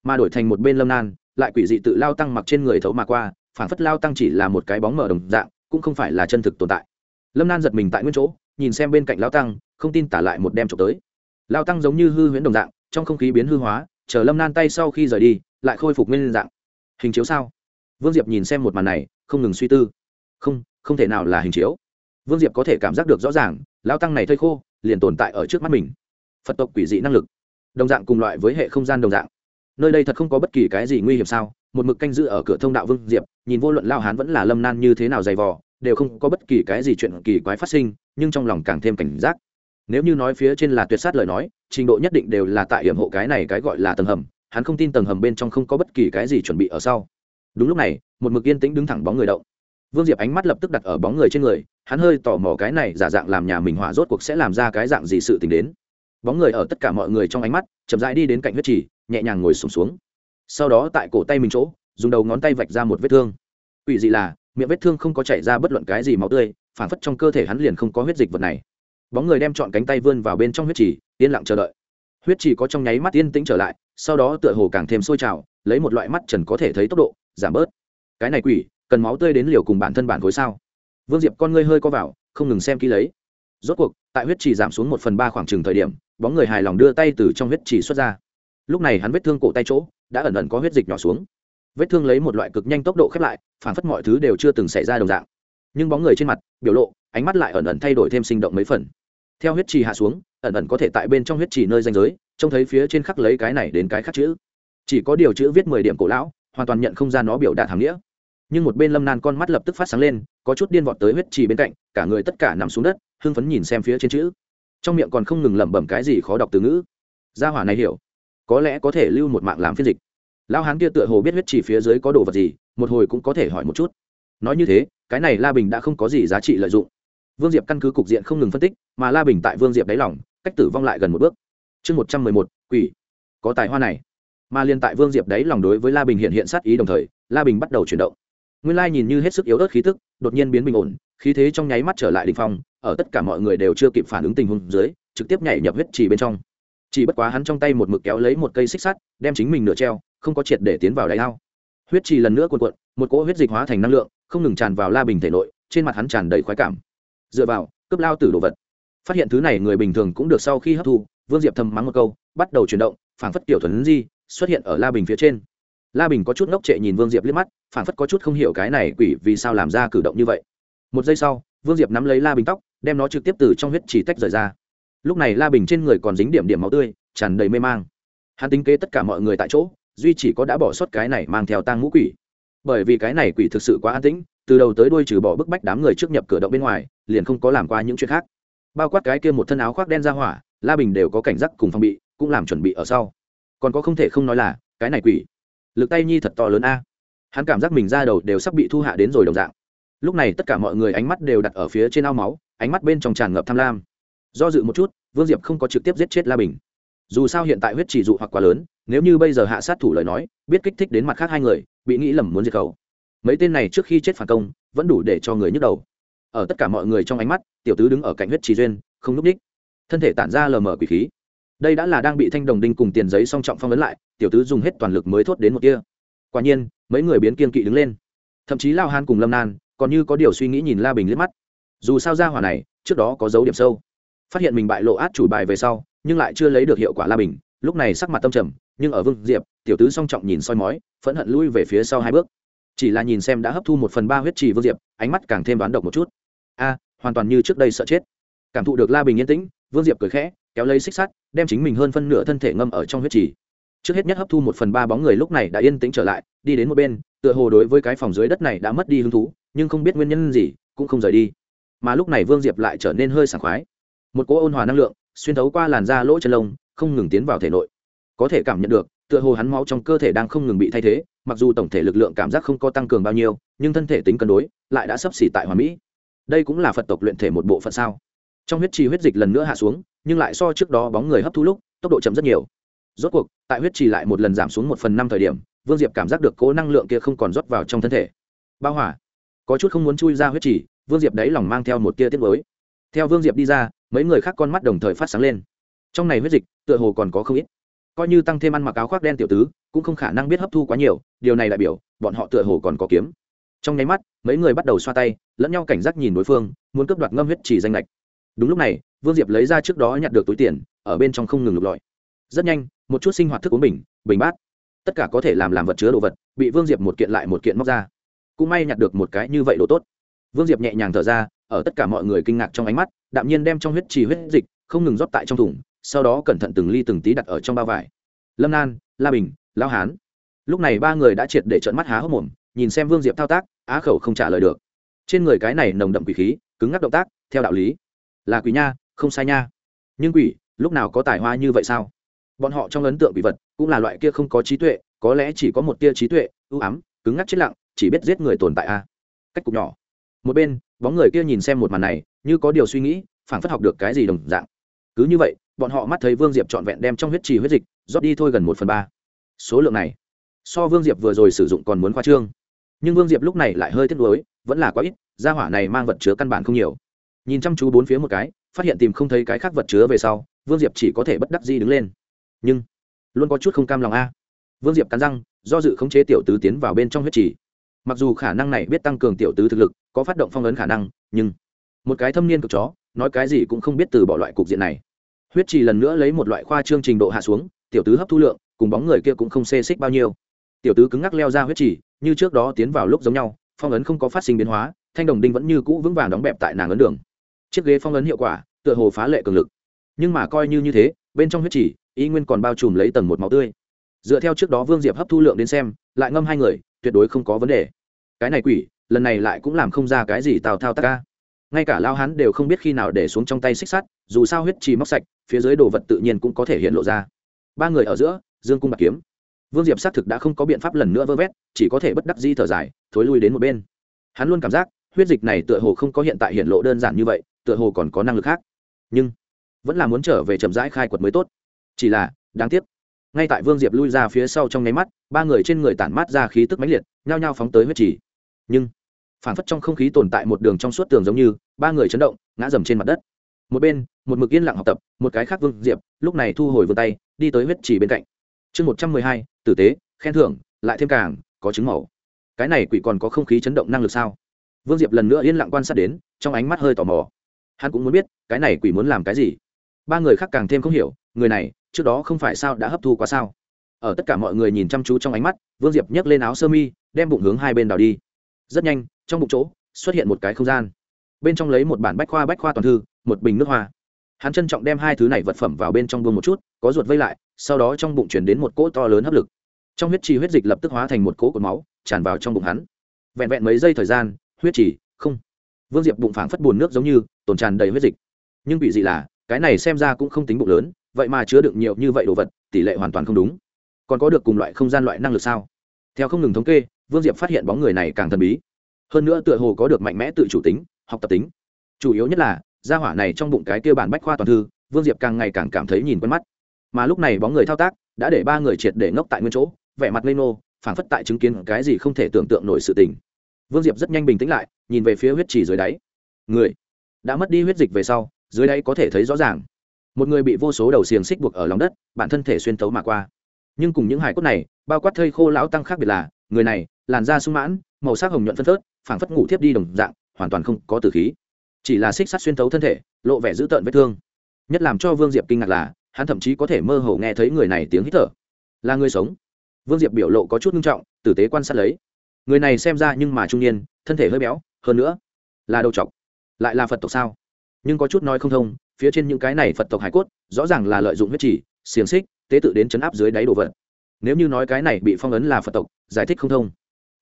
mà đổi thành một bên lâm nan, lại quỷ dị tự lao tăng mặc trên người thấu mà qua, phản phất lao tăng chỉ là một cái bóng mở đồng dạng, cũng không phải là chân thực tồn tại. Lâm nan giật mình tại nguyên chỗ, nhìn xem bên cạnh lao tăng, không tin tả lại một đem trộm tới. Lao tăng giống như hư huyễn đồng dạng, trong không khí biến hư hóa, chờ lâm nan tay sau khi rời đi, lại khôi phục nguyên dạng. Hình chiếu sao? Vương diệp nhìn xem một màn này, không ngừng suy tư. Không không thể nào là hình chiếu. Vương diệp có thể cảm giác được rõ ràng lao tăng này thơi khô, liền tồn tại ở trước mắt mình. Phật tộc quỷ dị năng lực, đồng dạng cùng loại với hệ không gian đồng dạng. Nơi đây thật không có bất kỳ cái gì nguy hiểm sao? Một mực canh giữ ở cửa thông đạo vương diệp, nhìn vô luận lao hán vẫn là lâm nan như thế nào dày vò, đều không có bất kỳ cái gì chuyện kỳ quái phát sinh, nhưng trong lòng càng thêm cảnh giác. Nếu như nói phía trên là tuyệt sát lời nói, trình độ nhất định đều là tại hiểm hộ cái này cái gọi là tầng hầm, hắn không tin tầng hầm bên trong không có bất kỳ cái gì chuẩn bị ở sau. Đúng lúc này, một mực yên tĩnh đứng thẳng bóng người động. Vương diệp ánh mắt lập tức đặt ở bóng người trên người hắn hơi tò mò cái này giả dạng làm nhà mình hỏa rốt cuộc sẽ làm ra cái dạng gì sự t ì n h đến. Bóng người ở tất cả mọi người trong ánh mắt chậm rãi đi đến cạnh huyết trì nhẹ nhàng ngồi sùng xuống, xuống sau đó tại cổ tay mình chỗ dùng đầu ngón tay vạch ra một vết thương. Ủy dị là miệng vết thương không có chảy ra bất luận cái gì máu tươi phản phất trong cơ thể hắn liền không có huyết dịch vật này. Bóng người đem chọn cánh tay vươn vào bên trong huyết trì yên lặng chờ đợi. Huyết trì có trong nháy mắt yên tĩnh trở lại sau đó tựa hồ càng thêm sôi trào lấy một loại mắt trần có thể thấy tốc độ giảm bớt. Cái này quỷ cần máu tươi đến liều cùng bản thân bản khối sao? Vương diệp con ngươi hơi co vào, không ngừng xem kỹ lấy. Rốt cuộc, tại huyết trì giảm xuống một phần ba khoảng trừng thời điểm, bóng người hài lòng đưa tay từ trong huyết trì xuất ra. Lúc này hắn vết thương cổ tay chỗ, đã ẩn ẩn có huyết dịch nhỏ xuống. Vết thương lấy một loại cực nhanh tốc độ khép lại, phản phất mọi thứ đều chưa từng xảy ra đồng dạng. Nhưng bóng người trên mặt, biểu lộ, ánh mắt lại ẩn ẩn thay đổi thêm sinh động mấy phần. Theo huyết trì hạ xuống, ẩn ẩn có thể tại bên trong huyết trì nơi danh giới, trông thấy phía trên khắc lấy cái này đến cái khắc chữ. Chỉ có điều chữ viết mười điểm cổ lão, hoàn toàn nhận không ra nó biểu đạt hàm nghĩa. Nhưng một bên lâm nan con mắt lập tức phát sáng lên có chút điên vọt tới huyết trì bên cạnh, cả người tất cả nằm xuống đất, hưng phấn nhìn xem phía trên chữ. Trong miệng còn không ngừng lẩm bẩm cái gì khó đọc từ ngữ. Gia hỏa này hiểu. Có lẽ có thể lưu một mạng làm phiên dịch. Lão hán kia tựa hồ biết huyết trì phía dưới có đồ vật gì, một hồi cũng có thể hỏi một chút. Nói như thế, cái này la bình đã không có gì giá trị lợi dụng. Vương diệp căn cứ cục diện không ngừng phân tích, mà la bình tại vương diệp đáy lỏng cách tử vong lại gần một bước. Chương một trăm mười một, quỷ. Có tài hoa này. Mà liên tại vương diệp đấy lòng đối với la bình hiện hiện sát ý đồng thời, la bình bắt đầu chuyển động nguyên lai nhìn như hết sức yếu ớt khí tức, đột nhiên biến bình ổn, khí thế trong nháy mắt trở lại đình phong, ở tất cả mọi người đều chưa kịp phản ứng tình huống dưới, trực tiếp nhảy nhập huyết trì bên trong. Chỉ bất quá hắn trong tay một mực kéo lấy một cây xích sắt, đem chính mình nửa treo, không có triệt để tiến vào đáy ao. Huyết trì lần nữa cuộn cuộn, một cỗ huyết dịch hóa thành năng lượng, không ngừng tràn vào la bình thể nội, trên mặt hắn tràn đầy khoái cảm. Dựa vào, cướp lao tử đồ vật. Phát hiện thứ này người bình thường cũng được sau khi hấp thu, vương diệp thầm mắng một câu, bắt đầu chuyển động, phảng phất kiểu thuần di, xuất hiện ở la bình phía trên la bình có chút ngốc trệ nhìn vương diệp liếc mắt phản phất có chút không hiểu cái này quỷ vì sao làm ra cử động như vậy. Một giây sau, vương diệp nắm lấy la bình tóc, đem nó trực tiếp từ trong huyết chỉ tách rời ra. Lúc này la bình trên người còn dính điểm điểm máu tươi, tràn đầy mê mang. Hắn tính kế tất cả mọi người tại chỗ, duy chỉ có đã bỏ sót cái này mang theo tang ngũ quỷ. Bởi vì cái này quỷ thực sự quá an tĩnh, từ đầu tới đuôi trừ bỏ bức bách đám người trước nhập cửa động bên ngoài, liền không có làm qua những chuyện khác. Bao quát cái kia một thân áo khoác đen ra hỏa, la bình đều có cảnh giác cùng phòng bị, cũng làm chuẩn bị ở sau. Còn có không thể không nói là, cái này quỷ lực tay nhi thật to lớn a. Hắn cảm giác mình ra đầu đều sắp bị thu hạ đến rồi đồng dạng. Lúc này tất cả mọi người ánh mắt đều đặt ở phía trên ao máu, ánh mắt bên trong tràn ngập tham lam. Do dự một chút, vương diệp không có trực tiếp giết chết la bình. Dù sao hiện tại huyết chỉ dụ hoặc quá lớn, nếu như bây giờ hạ sát thủ lời nói, biết kích thích đến mặt khác hai người, bị nghĩ lầm muốn diệt khẩu. Mấy tên này trước khi chết phản công, vẫn đủ để cho người nhức đầu. Ở tất cả mọi người trong ánh mắt, tiểu tứ đứng ở cạnh huyết trì duyên, không n ú c h thân thể tản ra lờ mờ quỷ khí đây đã là đang bị thanh đồng đinh cùng tiền giấy song trọng phong ấn lại, tiểu tứ dùng hết toàn lực mới thốt đến một kia. Quả nhiên, mấy người biến kiên kỵ đứng lên. Thậm chí lao han cùng lâm nan, còn như có điều suy nghĩ nhìn la bình liếc mắt. Dù sao ra hỏa này, trước đó có dấu điểm sâu. Phát hiện mình bại lộ át chủ bài về sau, nhưng lại chưa lấy được hiệu quả la bình, lúc này sắc mặt tâm trầm, nhưng ở vương diệp, tiểu tứ song trọng nhìn soi mói, phẫn hận lui về phía sau hai bước. Chỉ là nhìn xem đã hấp thu một phần ba huyết trì vương diệp, ánh mắt càng thêm đoán độc một chút. A, hoàn toàn như trước đây sợ chết. Cảm thụ được la bình yên tĩnh, vương diệp cười khẽ kéo lấy xích sắt, đem chính mình hơn phân nửa thân thể ngâm ở trong huyết trì. Trước hết nhất hấp thu một phần ba bóng người lúc này đã yên tĩnh trở lại, đi đến một bên, tựa hồ đối với cái phòng dưới đất này đã mất đi hứng thú, nhưng không biết nguyên nhân gì, cũng không rời đi. Mà lúc này vương diệp lại trở nên hơi sảng khoái. Một cỗ ôn hòa năng lượng, xuyên thấu qua làn da lỗ chân lông, không ngừng tiến vào thể nội. Có thể cảm nhận được, tựa hồ hắn máu trong cơ thể đang không ngừng bị thay thế, mặc dù tổng thể lực lượng cảm giác không có tăng cường bao nhiêu, nhưng thân thể tính cân đối, lại đã sấp xỉ tại hoàn mỹ. Đây cũng là phật tộc luyện thể một bộ phận sao? Trong huyết trì huyết dịch lần nữa hạ xuống, nhưng lại so trước đó bóng người hấp thu lúc, tốc độ chậm rất nhiều. Rốt cuộc, tại huyết trì lại một lần giảm xuống một phần năm thời điểm, vương diệp cảm giác được cố năng lượng kia không còn rót vào trong thân thể. Bao hỏa. Có chút không muốn chui ra huyết trì, vương diệp đấy lòng mang theo một tia tiết mới theo vương diệp đi ra, mấy người khác con mắt đồng thời phát sáng lên. Trong này huyết dịch, tựa hồ còn có không ít. Coi như tăng thêm ăn mặc áo khoác đen tiểu tứ, cũng không khả năng biết hấp thu quá nhiều, điều này đại biểu, bọn họ tựa hồ còn có kiếm. Trong nháy mắt, mấy người bắt đầu xoa tay, lẫn nhau cảnh giác nhìn đối phương, muốn cướp đoạt ngâm huyết chỉ danh lệch đúng lúc này, vương diệp lấy ra trước đó nhặt được túi tiền, ở bên trong không ngừng lục lọi. Rất nhanh, một chút sinh hoạt thức uống bình bình bát. Tất cả có thể làm làm vật chứa đồ vật, bị vương diệp một kiện lại một kiện móc ra. Cũng may nhặt được một cái như vậy đồ tốt. Vương diệp nhẹ nhàng thở ra, ở tất cả mọi người kinh ngạc trong ánh mắt, đạm nhiên đem trong huyết trì huyết dịch, không ngừng rót tại trong thùng, sau đó cẩn thận từng ly từng tí đặt ở trong bao vải. Lâm nan, la bình lao hán. Lúc này ba người đã triệt để trợn mắt há hốc mồm, nhìn xem vương diệp thao tác, á khẩu không trả lời được. Trên người cái này nồng đậm quỷ khí, cứng ngắc động tác, theo đạo lý là quỷ nha, không sai nha. Nhưng quỷ, lúc nào có tài hoa như vậy sao? Bọn họ trong ấn tượng quỷ vật cũng là loại kia không có trí tuệ, có lẽ chỉ có một tia trí tuệ, ưu ám, cứng ngắc chết lặng, chỉ biết giết người tồn tại a. Cách cục nhỏ. Một bên, bóng người kia nhìn xem một màn này, như có điều suy nghĩ, phảng phất học được cái gì đồng dạng. Cứ như vậy, bọn họ mắt thấy vương diệp trọn vẹn đem trong huyết trì huyết dịch, rót đi thôi gần một phần ba. Số lượng này, so vương diệp vừa rồi sử dụng còn muốn khoa trương. Nhưng vương diệp lúc này lại hơi tiếc nuối, vẫn là quá ít, gia hỏa này mang vật chứa căn bản không nhiều nhìn chăm chú bốn phía một cái, phát hiện tìm không thấy cái khác vật chứa về sau, vương diệp chỉ có thể bất đắc di đứng lên. Nhưng, luôn có chút không cam lòng a. Vương diệp cắn răng, do dự khống chế tiểu tứ tiến vào bên trong huyết trì. Mặc dù khả năng này biết tăng cường tiểu tứ thực lực, có phát động phong ấn khả năng, nhưng một cái thâm niên cực chó, nói cái gì cũng không biết từ bỏ loại cục diện này. Huyết trì lần nữa lấy một loại khoa trương trình độ hạ xuống, tiểu tứ hấp thu lượng, cùng bóng người kia cũng không xê xích bao nhiêu. Tiểu tứ cứng ngắc leo ra huyết trì, như trước đó tiến vào lúc giống nhau, phong ấn không có phát sinh biến hóa, thanh đồng đinh vẫn như cũ vững vàng đóng bẹp tại nàng ấn đường chiếc ghế phong ấn hiệu quả, tựa hồ phá lệ cường lực. Nhưng mà coi như như thế, bên trong huyết chỉ, y nguyên còn bao trùm lấy tầng một máu tươi. Dựa theo trước đó vương diệp hấp thu lượng đến xem, lại ngâm hai người, tuyệt đối không có vấn đề. Cái này quỷ, lần này lại cũng làm không ra cái gì tào thao ta ca. Ngay cả lao hắn đều không biết khi nào để xuống trong tay xích sắt, dù sao huyết trì móc sạch, phía dưới đồ vật tự nhiên cũng có thể hiện lộ ra. Ba người ở giữa, dương cung bạc kiếm. Vương diệp xác thực đã không có biện pháp lần nữa vơ vét, chỉ có thể bất đắc di thở dài, thối lui đến một bên. Hắn luôn cảm giác, huyết dịch này tựa hồ không có hiện tại hiện lộ đơn giản như vậy tựa hồ còn có năng lực khác. Nhưng, vẫn là muốn trở về chậm rãi khai quật mới tốt. Chỉ là, đáng tiếc. Ngay tại vương diệp lui ra phía sau trong nháy mắt, ba người trên người tản mát ra khí tức mãnh liệt, nhao nhao phóng tới huyết trì. Nhưng phản phất trong không khí tồn tại một đường trong suốt tường giống như, ba người chấn động, ngã dầm trên mặt đất. Một bên, một mực yên lặng học tập, một cái khác vương diệp, lúc này thu hồi vươn tay, đi tới huyết trì bên cạnh. Chương một trăm mười hai, tử tế, khen thưởng, lại thêm càng, có chứng màu. Cái này quỷ còn có không khí chấn động năng lực sao? Vương diệp lần nữa yên lặng quan sát đến, trong ánh mắt hơi tò mò hắn cũng muốn biết, cái này quỷ muốn làm cái gì? Ba người khác càng thêm không hiểu, người này, trước đó không phải sao đã hấp thu quá sao? Ở tất cả mọi người nhìn chăm chú trong ánh mắt, vương diệp nhấc lên áo sơ mi, đem bụng hướng hai bên đào đi. Rất nhanh, trong bụng chỗ, xuất hiện một cái không gian. Bên trong lấy một bản bách khoa bách khoa toàn thư, một bình nước hoa. Hắn trân trọng đem hai thứ này vật phẩm vào bên trong buông một chút, có ruột vây lại, sau đó trong bụng chuyển đến một cỗ to lớn hấp lực. Trong huyết trì huyết dịch lập tức hóa thành một cỗ cột máu, tràn vào trong bụng hắn. Vẹn vẹn mấy giây thời gian, huyết trì vương diệp bụng phảng phất buồn nước giống như tồn tràn đầy huyết dịch. Nhưng bị gì là, cái này xem ra cũng không tính bụng lớn, vậy mà chứa đựng nhiều như vậy đồ vật, tỷ lệ hoàn toàn không đúng. Còn có được cùng loại không gian loại năng lực sao? Theo không ngừng thống kê, vương diệp phát hiện bóng người này càng thần bí. Hơn nữa tựa hồ có được mạnh mẽ tự chủ tính, học tập tính. Chủ yếu nhất là, gia hỏa này trong bụng cái kia bản bách khoa toàn thư, vương diệp càng ngày càng cảm thấy nhìn quen mắt. Mà lúc này bóng người thao tác, đã để ba người triệt để ngốc tại nguyên chỗ, vẻ mặt lê nô phảng phất tại chứng kiến cái gì không thể tưởng tượng nổi sự tình vương diệp rất nhanh bình tĩnh lại, nhìn về phía huyết chỉ dưới đáy. Người đã mất đi huyết dịch về sau, dưới đáy có thể thấy rõ ràng. Một người bị vô số đầu xiềng xích buộc ở lòng đất, bản thân thể xuyên tấu mà qua. Nhưng cùng những hải cốt này, bao quát thây khô lão tăng khác biệt là, người này, làn da sung mãn, màu sắc hồng nhuận phân phớt, phảng phất ngủ thiếp đi đồng dạng, hoàn toàn không có tử khí. Chỉ là xích sắt xuyên tấu thân thể, lộ vẻ dữ tợn vết thương. Nhất làm cho vương diệp kinh ngạc là, hắn thậm chí có thể mơ hồ nghe thấy người này tiếng hít thở. Là người sống. Vương diệp biểu lộ có chút nghiêm trọng, tử tế quan sát lấy người này xem ra nhưng mà trung niên, thân thể hơi béo, hơn nữa là đầu chọc lại là phật tộc sao? Nhưng có chút nói không thông, phía trên những cái này phật tộc hải cốt, rõ ràng là lợi dụng huyết chỉ xiềng xích, tế tự đến chấn áp dưới đáy đồ vật. Nếu như nói cái này bị phong ấn là phật tộc, giải thích không thông.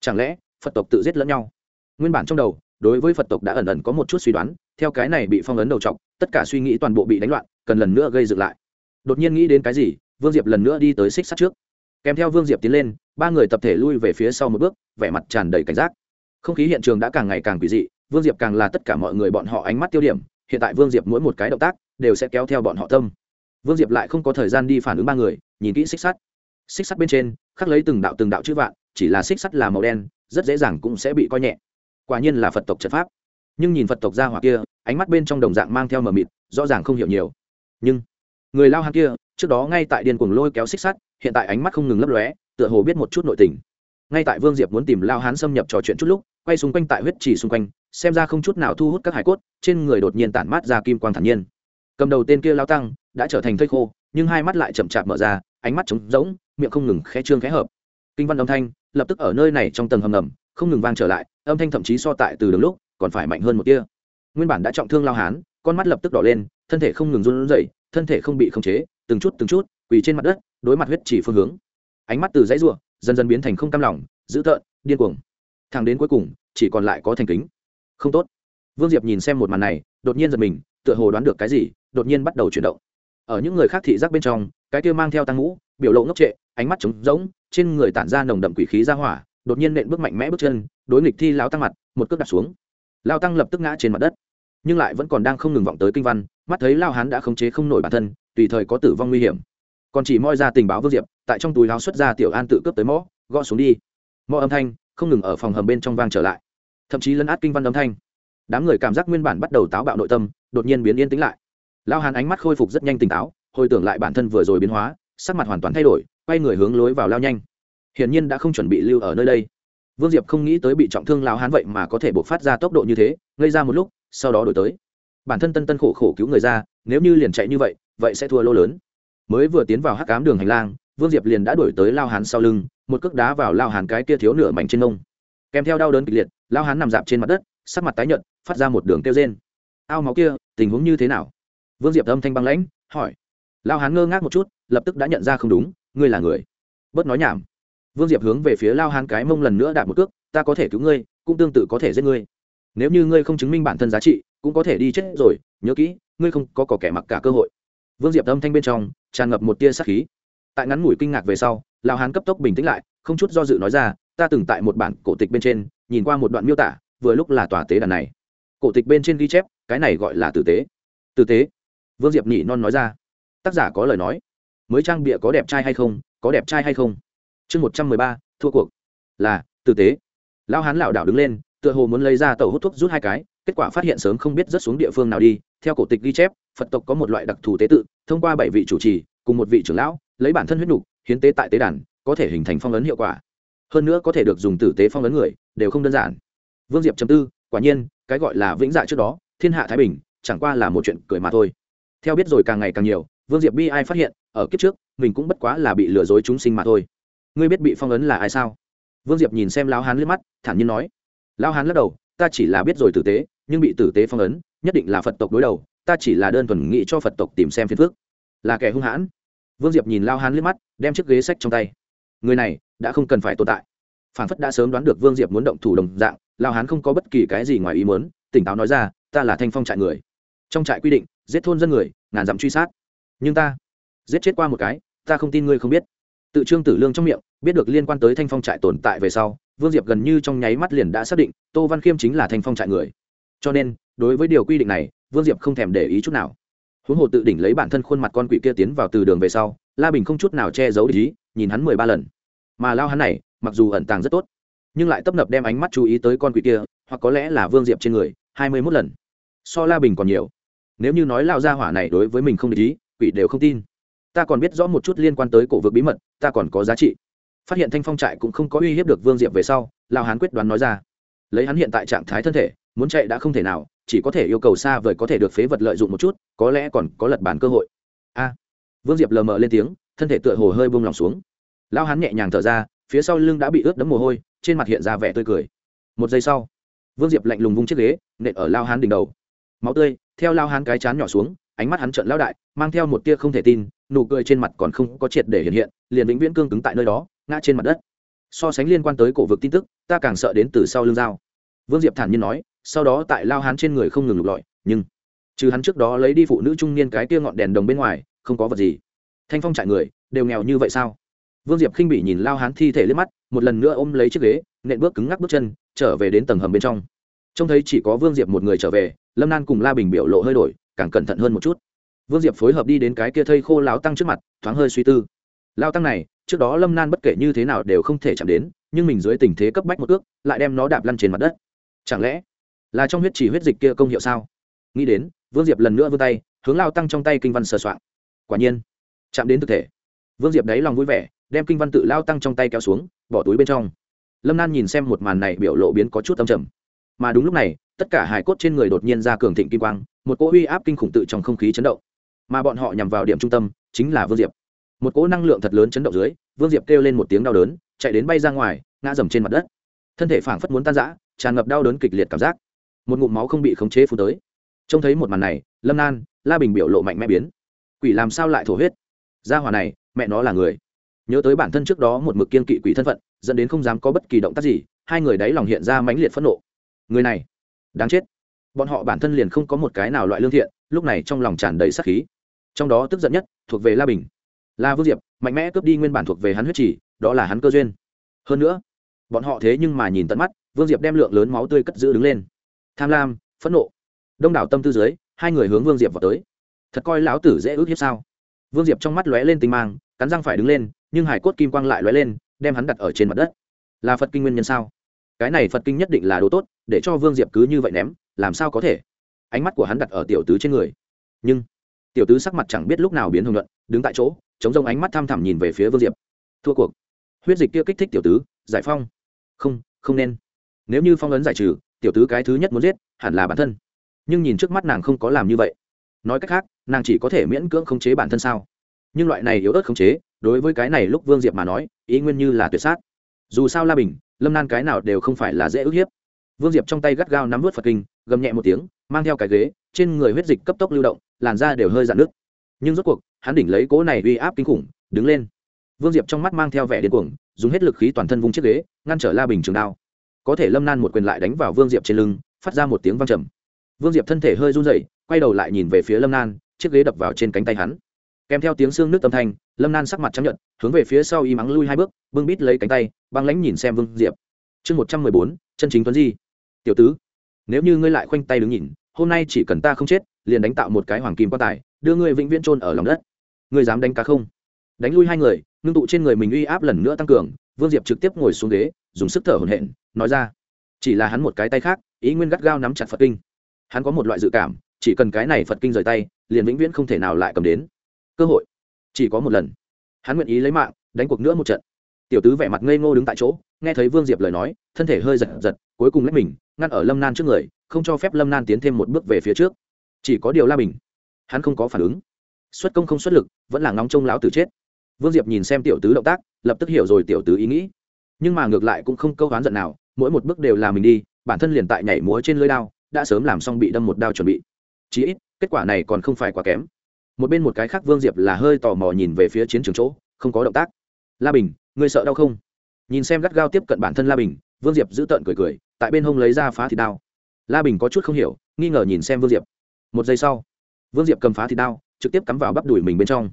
Chẳng lẽ phật tộc tự giết lẫn nhau? Nguyên bản trong đầu, đối với phật tộc đã ẩn ẩn có một chút suy đoán, theo cái này bị phong ấn đầu trọc, tất cả suy nghĩ toàn bộ bị đánh loạn, cần lần nữa gây dựng lại. Đột nhiên nghĩ đến cái gì, vương diệp lần nữa đi tới xích sắt trước kèm theo vương diệp tiến lên, ba người tập thể lui về phía sau một bước, vẻ mặt tràn đầy cảnh giác. Không khí hiện trường đã càng ngày càng quỷ dị, vương diệp càng là tất cả mọi người bọn họ ánh mắt tiêu điểm, hiện tại vương diệp mỗi một cái động tác đều sẽ kéo theo bọn họ tâm. Vương diệp lại không có thời gian đi phản ứng ba người, nhìn kỹ xích sắt. Xích sắt bên trên, khắc lấy từng đạo từng đạo chữ vạn, chỉ là xích sắt là màu đen, rất dễ dàng cũng sẽ bị coi nhẹ. Quả nhiên là phật tộc trật pháp. Nhưng nhìn phật tộc ra hỏa kia, ánh mắt bên trong đồng dạng mang theo mờ mịt, rõ ràng không hiểu nhiều. Nhưng, người lao hàng kia, trước đó ngay tại điên cuồng lôi kéo xích sắt hiện tại ánh mắt không ngừng lấp lóe, tựa hồ biết một chút nội tình. Ngay tại vương diệp muốn tìm lao hán xâm nhập trò chuyện chút lúc, quay xung quanh tại huyết chỉ xung quanh, xem ra không chút nào thu hút các hải cốt, trên người đột nhiên tản mát ra kim quang thản nhiên. Cầm đầu tên kia lao tăng đã trở thành thây khô, nhưng hai mắt lại chậm chạp mở ra, ánh mắt trống rỗng, miệng không ngừng khẽ trương khẽ hợp. Kinh văn âm thanh, lập tức ở nơi này trong tầng hầm ngầm, không ngừng vang trở lại, âm thanh thậm chí so tại từ đường lúc, còn phải mạnh hơn một tia. Nguyên bản đã trọng thương lao hán, con mắt lập tức đỏ lên, thân thể không ngừng run rẩy, thân thể không bị khống chế, từng chút từng chút quỳ trên mặt đất, đối mặt huyết chỉ phương hướng. Ánh mắt từ dãy ruộng dần dần biến thành không cam lòng, dữ tợn, điên cuồng. Thang đến cuối cùng, chỉ còn lại có thành kính. Không tốt. Vương diệp nhìn xem một màn này, đột nhiên giật mình, tựa hồ đoán được cái gì, đột nhiên bắt đầu chuyển động. Ở những người khác thị giác bên trong, cái kia mang theo tăng ngũ, biểu lộ ngốc trệ, ánh mắt trống rỗng, trên người tản ra nồng đậm quỷ khí ra hỏa, đột nhiên nện bước mạnh mẽ bước chân, đối nghịch thi lao tăng mặt, một cước đặt xuống. Lao tăng lập tức ngã trên mặt đất. Nhưng lại vẫn còn đang không ngừng vọng tới kinh văn, mắt thấy lao hán đã khống chế không nổi bản thân, tùy thời có tử vong nguy hiểm còn chỉ moi ra tình báo vương diệp, tại trong túi láo xuất ra tiểu an tự cướp tới mõ, gõ xuống đi. Mõ âm thanh không ngừng ở phòng hầm bên trong vang trở lại. Thậm chí lấn át kinh văn âm thanh. Đám người cảm giác nguyên bản bắt đầu táo bạo nội tâm, đột nhiên biến yên tĩnh lại. Lao hán ánh mắt khôi phục rất nhanh tỉnh táo, hồi tưởng lại bản thân vừa rồi biến hóa, sắc mặt hoàn toàn thay đổi, quay người hướng lối vào lao nhanh. Hiển nhiên đã không chuẩn bị lưu ở nơi đây. Vương diệp không nghĩ tới bị trọng thương lao hán vậy mà có thể buộc phát ra tốc độ như thế gây ra một lúc, sau đó đổi tới. Bản thân tân tân khổ khổ cứu người ra, nếu như liền chạy như vậy vậy sẽ thua lô lớn mới vừa tiến vào hắc cám đường hành lang, vương diệp liền đã đổi tới lao hán sau lưng, một cước đá vào lao hán cái kia thiếu nửa mảnh trên nông kèm theo đau đớn kịch liệt, lao hán nằm dạp trên mặt đất, sắc mặt tái nhợt, phát ra một đường kêu rên. Ao máu kia, tình huống như thế nào? Vương diệp âm thanh băng lãnh, hỏi. Lao hán ngơ ngác một chút, lập tức đã nhận ra không đúng, ngươi là người. Bớt nói nhảm. Vương diệp hướng về phía lao hán cái mông lần nữa đạp một cước, ta có thể cứu ngươi, cũng tương tự có thể giết ngươi. Nếu như ngươi không chứng minh bản thân giá trị, cũng có thể đi chết rồi, nhớ kỹ, ngươi không có cỏ kẻ mặc cả cơ hội. Vương diệp âm thanh bên trong tràn ngập một tia sắc khí. Tại ngắn ngủi kinh ngạc về sau lao hán cấp tốc bình tĩnh lại, không chút do dự nói ra, ta từng tại một bản cổ tịch bên trên, nhìn qua một đoạn miêu tả, vừa lúc là tòa tế đàn này. Cổ tịch bên trên ghi chép, cái này gọi là tử tế. Tử tế? Vương diệp nhị non nói ra. Tác giả có lời nói. Mới trang bịa có đẹp trai hay không, có đẹp trai hay không? Chương một trăm mười ba, thua cuộc. Là, tử tế. Lao hán lảo đảo đứng lên, tựa hồ muốn lấy ra tàu hút thuốc rút hai cái kết quả phát hiện sớm không biết rớt xuống địa phương nào đi, theo cổ tịch ghi chép, phật tộc có một loại đặc thù tế tự, thông qua bảy vị chủ trì, cùng một vị trưởng lão, lấy bản thân huyết nục, hiến tế tại tế đàn, có thể hình thành phong ấn hiệu quả. Hơn nữa có thể được dùng tử tế phong ấn người, đều không đơn giản. Vương diệp chấm tư, quả nhiên, cái gọi là vĩnh dạ trước đó, thiên hạ thái bình, chẳng qua là một chuyện cười mà thôi. Theo biết rồi càng ngày càng nhiều, vương diệp bi ai phát hiện, ở kiếp trước, mình cũng bất quá là bị lừa dối chúng sinh mà thôi. Ngươi biết bị phong ấn là ai sao? Vương diệp nhìn xem lão hán liếc mắt, thản nhiên nói. Lão hán lắc đầu ta chỉ là biết rồi tử tế, nhưng bị tử tế phong ấn, nhất định là phật tộc đối đầu, ta chỉ là đơn thuần nghĩ cho phật tộc tìm xem phiền phước là kẻ hung hãn. Vương diệp nhìn lao hán liếc mắt, đem chiếc ghế sách trong tay. Người này đã không cần phải tồn tại. Phản phất đã sớm đoán được vương diệp muốn động thủ đồng dạng, lao hán không có bất kỳ cái gì ngoài ý muốn, tỉnh táo nói ra, ta là thanh phong trại người. Trong trại quy định, giết thôn dân người, ngàn dặm truy sát. Nhưng ta, giết chết qua một cái, ta không tin ngươi không biết. Tự trương tử lương trong miệng, biết được liên quan tới thanh phong trại tồn tại về sau vương diệp gần như trong nháy mắt liền đã xác định, tô văn khiêm chính là thanh phong trại người. Cho nên, đối với điều quy định này, vương diệp không thèm để ý chút nào. Huống hồ tự đỉnh lấy bản thân khuôn mặt con quỷ kia tiến vào từ đường về sau, la bình không chút nào che giấu ý, nhìn hắn mười ba lần. Mà lao hắn này, mặc dù ẩn tàng rất tốt, nhưng lại tấp nập đem ánh mắt chú ý tới con quỷ kia, hoặc có lẽ là vương diệp trên người, hai mươi mốt lần. So la bình còn nhiều. Nếu như nói lao ra hỏa này đối với mình không để ý, quỷ đều không tin. Ta còn biết rõ một chút liên quan tới cổ vực bí mật, ta còn có giá trị phát hiện thanh phong trại cũng không có uy hiếp được vương diệp về sau lao hán quyết đoán nói ra. Lấy hắn hiện tại trạng thái thân thể, muốn chạy đã không thể nào, chỉ có thể yêu cầu xa vời có thể được phế vật lợi dụng một chút, có lẽ còn có lật bản cơ hội. A. À, vương diệp lờ mờ lên tiếng, thân thể tựa hồ hơi bông lòng xuống. Lao hán nhẹ nhàng thở ra, phía sau lưng đã bị ướt đẫm mồ hôi, trên mặt hiện ra vẻ tươi cười. Một giây sau, vương diệp lạnh lùng vung chiếc ghế, nện ở lao hán đỉnh đầu. Máu tươi, theo lao hán cái chán nhỏ xuống, ánh mắt hắn trợn lao đại, mang theo một tia không thể tin, nụ cười trên mặt còn không có triệt để hiện hiện, liền vĩnh viễn cương cứng tại nơi đó ngã trên mặt đất. So sánh liên quan tới cổ vực tin tức, ta càng sợ đến từ sau lưng dao. Vương diệp thản nhiên nói, sau đó tại lao hán trên người không ngừng lục lọi, nhưng trừ hắn trước đó lấy đi phụ nữ trung niên cái kia ngọn đèn đồng bên ngoài, không có vật gì. Thanh phong trại người, đều nghèo như vậy sao? Vương diệp khinh bị nhìn lao hán thi thể lên mắt, một lần nữa ôm lấy chiếc ghế, nện bước cứng ngắc bước chân, trở về đến tầng hầm bên trong. Trông thấy chỉ có vương diệp một người trở về, lâm nan cùng la bình biểu lộ hơi đổi, càng cẩn thận hơn một chút. Vương diệp phối hợp đi đến cái kia thây khô lao tăng trước mặt, thoáng hơi suy tư. Lao tăng này trước đó lâm nan bất kể như thế nào đều không thể chạm đến, nhưng mình dưới tình thế cấp bách một ước lại đem nó đạp lăn trên mặt đất. Chẳng lẽ là trong huyết chỉ huyết dịch kia công hiệu sao? Nghĩ đến, vương diệp lần nữa vươn tay, hướng lao tăng trong tay kinh văn sờ soạn quả nhiên, chạm đến thực thể. Vương diệp đáy lòng vui vẻ, đem kinh văn tự lao tăng trong tay kéo xuống, bỏ túi bên trong. Lâm nan nhìn xem một màn này biểu lộ biến có chút âm trầm. Mà đúng lúc này, tất cả hải cốt trên người đột nhiên ra cường thịnh kim quang, một cỗ uy áp kinh khủng tự trong không khí chấn động. Mà bọn họ nhằm vào điểm trung tâm, chính là vương diệp một cỗ năng lượng thật lớn chấn động dưới, vương diệp kêu lên một tiếng đau đớn, chạy đến bay ra ngoài, ngã dầm trên mặt đất. Thân thể phảng phất muốn tan rã, tràn ngập đau đớn kịch liệt cảm giác. Một ngụm máu không bị khống chế phù tới. Trông thấy một màn này, lâm nan, la bình biểu lộ mạnh mẽ biến. Quỷ làm sao lại thổ huyết? Gia hòa này, mẹ nó là người. Nhớ tới bản thân trước đó một mực kiên kỵ quỷ thân phận, dẫn đến không dám có bất kỳ động tác gì, hai người đáy lòng hiện ra mãnh liệt phẫn nộ. Người này, đáng chết. Bọn họ bản thân liền không có một cái nào loại lương thiện, lúc này trong lòng tràn đầy sắc khí. Trong đó tức giận nhất thuộc về la bình là vương diệp, mạnh mẽ cướp đi nguyên bản thuộc về hắn huyết chỉ đó là hắn cơ duyên. Hơn nữa, bọn họ thế nhưng mà nhìn tận mắt, vương diệp đem lượng lớn máu tươi cất giữ đứng lên. Tham lam, phẫn nộ, đông đảo tâm tư dưới, hai người hướng vương diệp vào tới. Thật coi lão tử dễ ước hiếp sao? Vương diệp trong mắt lóe lên tinh mang, cắn răng phải đứng lên, nhưng hải cốt kim quang lại lóe lên, đem hắn đặt ở trên mặt đất. Là phật kinh nguyên nhân sao? Cái này phật kinh nhất định là đồ tốt, để cho vương diệp cứ như vậy ném, làm sao có thể? Ánh mắt của hắn đặt ở tiểu tứ trên người. Nhưng, tiểu tứ sắc mặt chẳng biết lúc nào biến hồng luận đứng tại chỗ chống rông ánh mắt tham thẳm nhìn về phía vương diệp. Thua cuộc. Huyết dịch kia kích thích tiểu tứ, giải phong. Không không nên. Nếu như phong ấn giải trừ, tiểu tứ cái thứ nhất muốn giết, hẳn là bản thân. Nhưng nhìn trước mắt nàng không có làm như vậy. Nói cách khác, nàng chỉ có thể miễn cưỡng khống chế bản thân sao? Nhưng loại này yếu ớt khống chế, đối với cái này lúc vương diệp mà nói, ý nguyên như là tuyệt sát. Dù sao la bình, lâm nan cái nào đều không phải là dễ ức hiếp. Vương diệp trong tay gắt gao nắm vớt phật kinh, gầm nhẹ một tiếng, mang theo cái ghế, trên người huyết dịch cấp tốc lưu động, làn da đều hơi dạn nước nhưng rốt cuộc hắn đỉnh lấy cố này uy áp kinh khủng, đứng lên. Vương diệp trong mắt mang theo vẻ điên cuồng, dùng hết lực khí toàn thân vung chiếc ghế, ngăn trở la bình trường đao. Có thể lâm nan một quyền lại đánh vào vương diệp trên lưng, phát ra một tiếng văng trầm. Vương diệp thân thể hơi run rẩy, quay đầu lại nhìn về phía lâm nan, chiếc ghế đập vào trên cánh tay hắn. Kèm theo tiếng xương nước tâm thanh, lâm nan sắc mặt chấp nhận hướng về phía sau y mắng lui hai bước, bưng bít lấy cánh tay, băng lãnh nhìn xem vương diệp. Chương một trăm mười bốn, chân chính tuấn di. Tiểu tứ, nếu như ngươi lại khoanh tay đứng nhìn, hôm nay chỉ cần ta không chết, liền đánh tạo một cái hoàng kim quan tài, đưa ngươi vĩnh viễn trôn ở lòng đất ngươi dám đánh cá không? Đánh lui hai người, ngưng tụ trên người mình uy áp lần nữa tăng cường, vương diệp trực tiếp ngồi xuống ghế, dùng sức thở hổn hển, nói ra. Chỉ là hắn một cái tay khác, ý nguyên gắt gao nắm chặt phật kinh. Hắn có một loại dự cảm, chỉ cần cái này phật kinh rời tay, liền vĩnh viễn không thể nào lại cầm đến. Cơ hội. Chỉ có một lần. Hắn nguyện ý lấy mạng, đánh cuộc nữa một trận. Tiểu tứ vẻ mặt ngây ngô đứng tại chỗ, nghe thấy vương diệp lời nói, thân thể hơi giật giật, cuối cùng lấy mình, ngăn ở lâm nan trước người, không cho phép lâm nan tiến thêm một bước về phía trước. Chỉ có điều la bình. Hắn không có phản ứng xuất công không xuất lực, vẫn là ngóng trông lão tử chết. Vương diệp nhìn xem tiểu tứ động tác, lập tức hiểu rồi tiểu tứ ý nghĩ. Nhưng mà ngược lại cũng không câu oán giận nào, mỗi một bước đều là mình đi, bản thân liền tại nhảy múa trên lưới đao, đã sớm làm xong bị đâm một đao chuẩn bị. Chí ít, kết quả này còn không phải quá kém. Một bên một cái khác vương diệp là hơi tò mò nhìn về phía chiến trường chỗ, không có động tác. La bình, ngươi sợ đau không? Nhìn xem gắt gao tiếp cận bản thân la bình, vương diệp giữ tợn cười cười, tại bên hông lấy ra phá thịt đao. La bình có chút không hiểu, nghi ngờ nhìn xem vương diệp. Một giây sau, vương diệp cầm phá thịt đao trực tiếp cắm vào bắp đùi mình bên trong.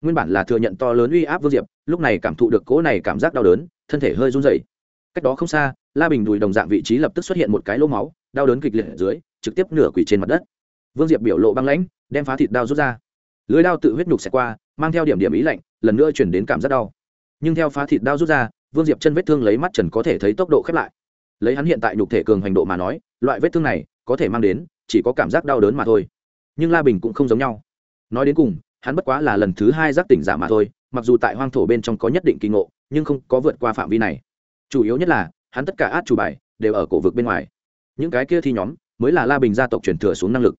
Nguyên bản là thừa nhận to lớn uy áp vương diệp, lúc này cảm thụ được cỗ này cảm giác đau đớn, thân thể hơi run dày cách đó không xa, la bình đùi đồng dạng vị trí lập tức xuất hiện một cái lỗ máu, đau đớn kịch liệt ở dưới, trực tiếp nửa quỷ trên mặt đất. Vương diệp biểu lộ băng lãnh, đem phá thịt đao rút ra. Lưới đao tự huyết nhục xẹt qua, mang theo điểm điểm ý lạnh, lần nữa chuyển đến cảm giác đau. Nhưng theo phá thịt đao rút ra, vương diệp chân vết thương lấy mắt trần có thể thấy tốc độ khép lại. Lấy hắn hiện tại nhục thể cường hành độ mà nói, loại vết thương này có thể mang đến, chỉ có cảm giác đau đớn mà thôi. Nhưng la bình cũng không giống nhau nói đến cùng, hắn bất quá là lần thứ hai giác tỉnh giả mà thôi, mặc dù tại hoang thổ bên trong có nhất định kinh ngộ, nhưng không có vượt qua phạm vi này. Chủ yếu nhất là, hắn tất cả át chủ bài đều ở cổ vực bên ngoài. Những cái kia thi nhóm mới là la bình gia tộc truyền thừa xuống năng lực.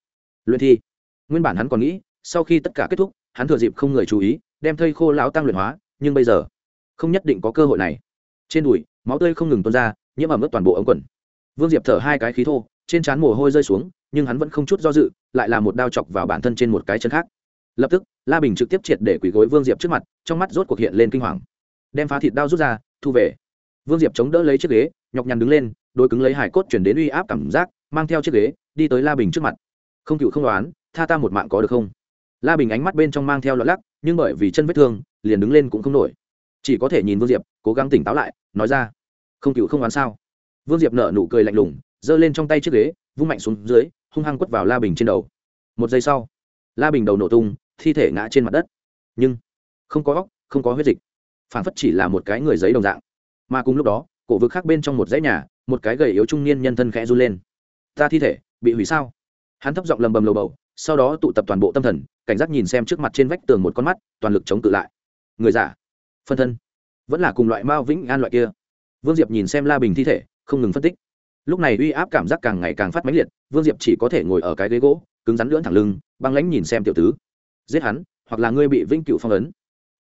Luyện thi. Nguyên bản hắn còn nghĩ, sau khi tất cả kết thúc, hắn thừa dịp không người chú ý, đem thây khô lão tăng luyện hóa, nhưng bây giờ, không nhất định có cơ hội này. Trên đùi, máu tươi không ngừng tuôn ra, nhiễm ẩm ướt toàn bộ ống quần. Vương diệp thở hai cái khí thô, trên trán mồ hôi rơi xuống, nhưng hắn vẫn không chút do dự, lại là một đao chọc vào bản thân trên một cái chân khác lập tức, la bình trực tiếp triệt để quỳ gối vương diệp trước mặt, trong mắt rốt cuộc hiện lên kinh hoàng. Đem phá thịt đao rút ra, thu về. Vương diệp chống đỡ lấy chiếc ghế, nhọc nhằn đứng lên đôi cứng lấy hải cốt chuyển đến uy áp cảm giác, mang theo chiếc ghế, đi tới la bình trước mặt. Không cựu không đoán, tha ta một mạng có được không? La bình ánh mắt bên trong mang theo lọt lắc, nhưng bởi vì chân vết thương, liền đứng lên cũng không nổi. Chỉ có thể nhìn vương diệp, cố gắng tỉnh táo lại, nói ra, không cựu không đoán sao? Vương diệp nở nụ cười lạnh lùng, giơ lên trong tay chiếc ghế, vung mạnh xuống dưới, hung hăng quất vào la bình trên đầu. Một giây sau, la bình đầu nổ tung thi thể ngã trên mặt đất. Nhưng, không có óc, không có huyết dịch. Phản phất chỉ là một cái người giấy đồng dạng. Mà cùng lúc đó, cổ vực khác bên trong một dãy nhà, một cái gầy yếu trung niên nhân thân khẽ run lên. Ta thi thể, bị hủy sao? Hắn thấp giọng lầm bầm lầu bầu, sau đó tụ tập toàn bộ tâm thần, cảnh giác nhìn xem trước mặt trên vách tường một con mắt, toàn lực chống cự lại. Người giả phân thân, vẫn là cùng loại mao vĩnh an loại kia. Vương diệp nhìn xem la bình thi thể, không ngừng phân tích. Lúc này uy áp cảm giác càng ngày càng phát mãnh liệt, vương diệp chỉ có thể ngồi ở cái ghế gỗ, cứng rắn lưỡn thẳng lưng, băng lãnh nhìn xem tiểu tứ giết hắn, hoặc là ngươi bị vĩnh cựu phong ấn.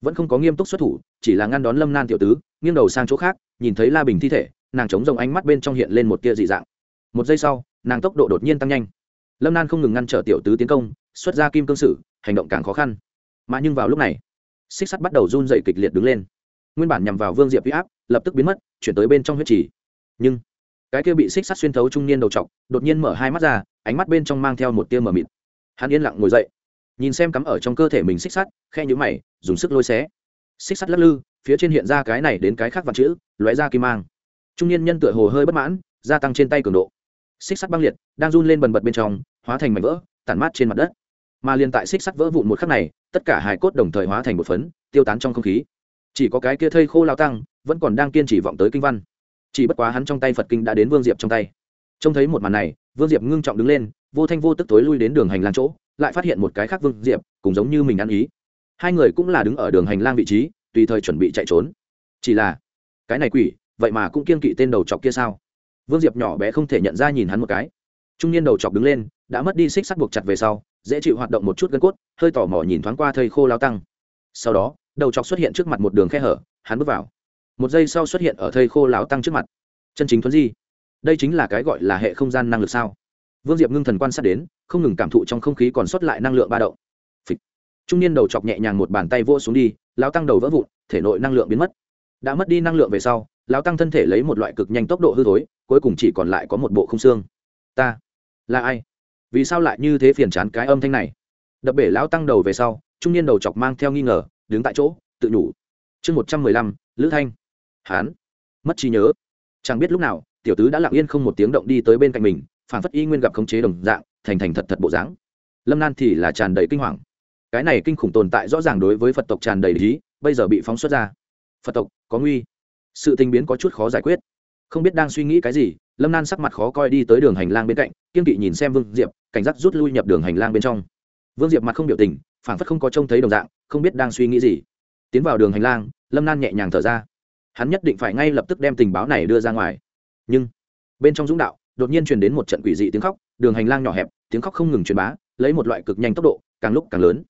Vẫn không có nghiêm túc xuất thủ, chỉ là ngăn đón lâm nan tiểu tứ, nghiêng đầu sang chỗ khác, nhìn thấy la bình thi thể, nàng chống rồng ánh mắt bên trong hiện lên một tia dị dạng. Một giây sau, nàng tốc độ đột nhiên tăng nhanh. Lâm nan không ngừng ngăn trở tiểu tứ tiến công, xuất ra kim cương sử, hành động càng khó khăn. Mà nhưng vào lúc này, xích sắt bắt đầu run dậy kịch liệt đứng lên. Nguyên bản nhằm vào vương diệp huy áp, lập tức biến mất, chuyển tới bên trong huyết trì. Nhưng, cái kia bị xích sắt xuyên thấu trung niên đầu t đột nhiên mở hai mắt ra, ánh mắt bên trong mang theo một tia mờ mịt. Hắn yên lặng ngồi dậy nhìn xem cắm ở trong cơ thể mình xích sắt, khe nhũ mày, dùng sức lôi xé. Xích sắt lắc lư, phía trên hiện ra cái này đến cái khác vặt chữ, lóe ra kim mang. Trung niên nhân tựa hồ hơi bất mãn, gia tăng trên tay cường độ. Xích sắt băng liệt, đang run lên bần bật bên trong, hóa thành mảnh vỡ, tản mát trên mặt đất. Mà liền tại xích sắt vỡ vụn một khắc này, tất cả hài cốt đồng thời hóa thành một phấn, tiêu tán trong không khí. Chỉ có cái kia thây khô lao tăng, vẫn còn đang kiên trì vọng tới kinh văn. Chỉ bất quá hắn trong tay phật kinh đã đến vương diệp trong tay. Trông thấy một màn này, vương diệp ngưng trọng đứng lên, vô thanh vô tức tối lui đến đường hành lang chỗ lại phát hiện một cái khác vương diệp cũng giống như mình ăn ý. Hai người cũng là đứng ở đường hành lang vị trí, tùy thời chuẩn bị chạy trốn. Chỉ là, cái này quỷ, vậy mà cũng kiên kỵ tên đầu chọc kia sao? Vương diệp nhỏ bé không thể nhận ra nhìn hắn một cái. Trung niên đầu chọc đứng lên, đã mất đi xích sắt buộc chặt về sau, dễ chịu hoạt động một chút gân cốt, hơi tò mò nhìn thoáng qua thây khô lao tăng. Sau đó, đầu chọc xuất hiện trước mặt một đường khe hở, hắn bước vào. Một giây sau xuất hiện ở thây khô lao tăng trước mặt. Chân chính thuấn di. Đây chính là cái gọi là hệ không gian năng lực sao? Vương diệp ngưng thần quan sát đến, không ngừng cảm thụ trong không khí còn sót lại năng lượng ba động. Phịch. trung niên đầu chọc nhẹ nhàng một bàn tay vô xuống đi lao tăng đầu vỡ vụn, thể nội năng lượng biến mất. Đã mất đi năng lượng về sau lao tăng thân thể lấy một loại cực nhanh tốc độ hư thối, cuối cùng chỉ còn lại có một bộ không xương. Ta là ai? Vì sao lại như thế phiền chán cái âm thanh này? Đập bể lão tăng đầu về sau, trung niên đầu chọc mang theo nghi ngờ, đứng tại chỗ, tự nhủ. Chương một trăm mười lăm, lữ thanh. Hán. Mất trí nhớ. Chẳng biết lúc nào, tiểu tứ đã lặng yên không một tiếng động đi tới bên cạnh mình phản phất y nguyên gặp khống chế đồng dạng, thành thành thật thật bộ dáng. Lâm nan thì là tràn đầy kinh hoàng. Cái này kinh khủng tồn tại rõ ràng đối với phật tộc tràn đầy lý, bây giờ bị phóng xuất ra. Phật tộc, có nguy. Sự tình biến có chút khó giải quyết. Không biết đang suy nghĩ cái gì, lâm nan sắc mặt khó coi đi tới đường hành lang bên cạnh, kiên kỵ nhìn xem vương diệp, cảnh giác rút lui nhập đường hành lang bên trong. Vương diệp mặt không biểu tình, phảng phất không có trông thấy đồng dạng, không biết đang suy nghĩ gì. Tiến vào đường hành lang, lâm nan nhẹ nhàng thở ra. Hắn nhất định phải ngay lập tức đem tình báo này đưa ra ngoài. Nhưng, bên trong dũng đạo đột nhiên truyền đến một trận quỷ dị tiếng khóc, đường hành lang nhỏ hẹp, tiếng khóc không ngừng truyền bá, lấy một loại cực nhanh tốc độ, càng lúc càng lớn.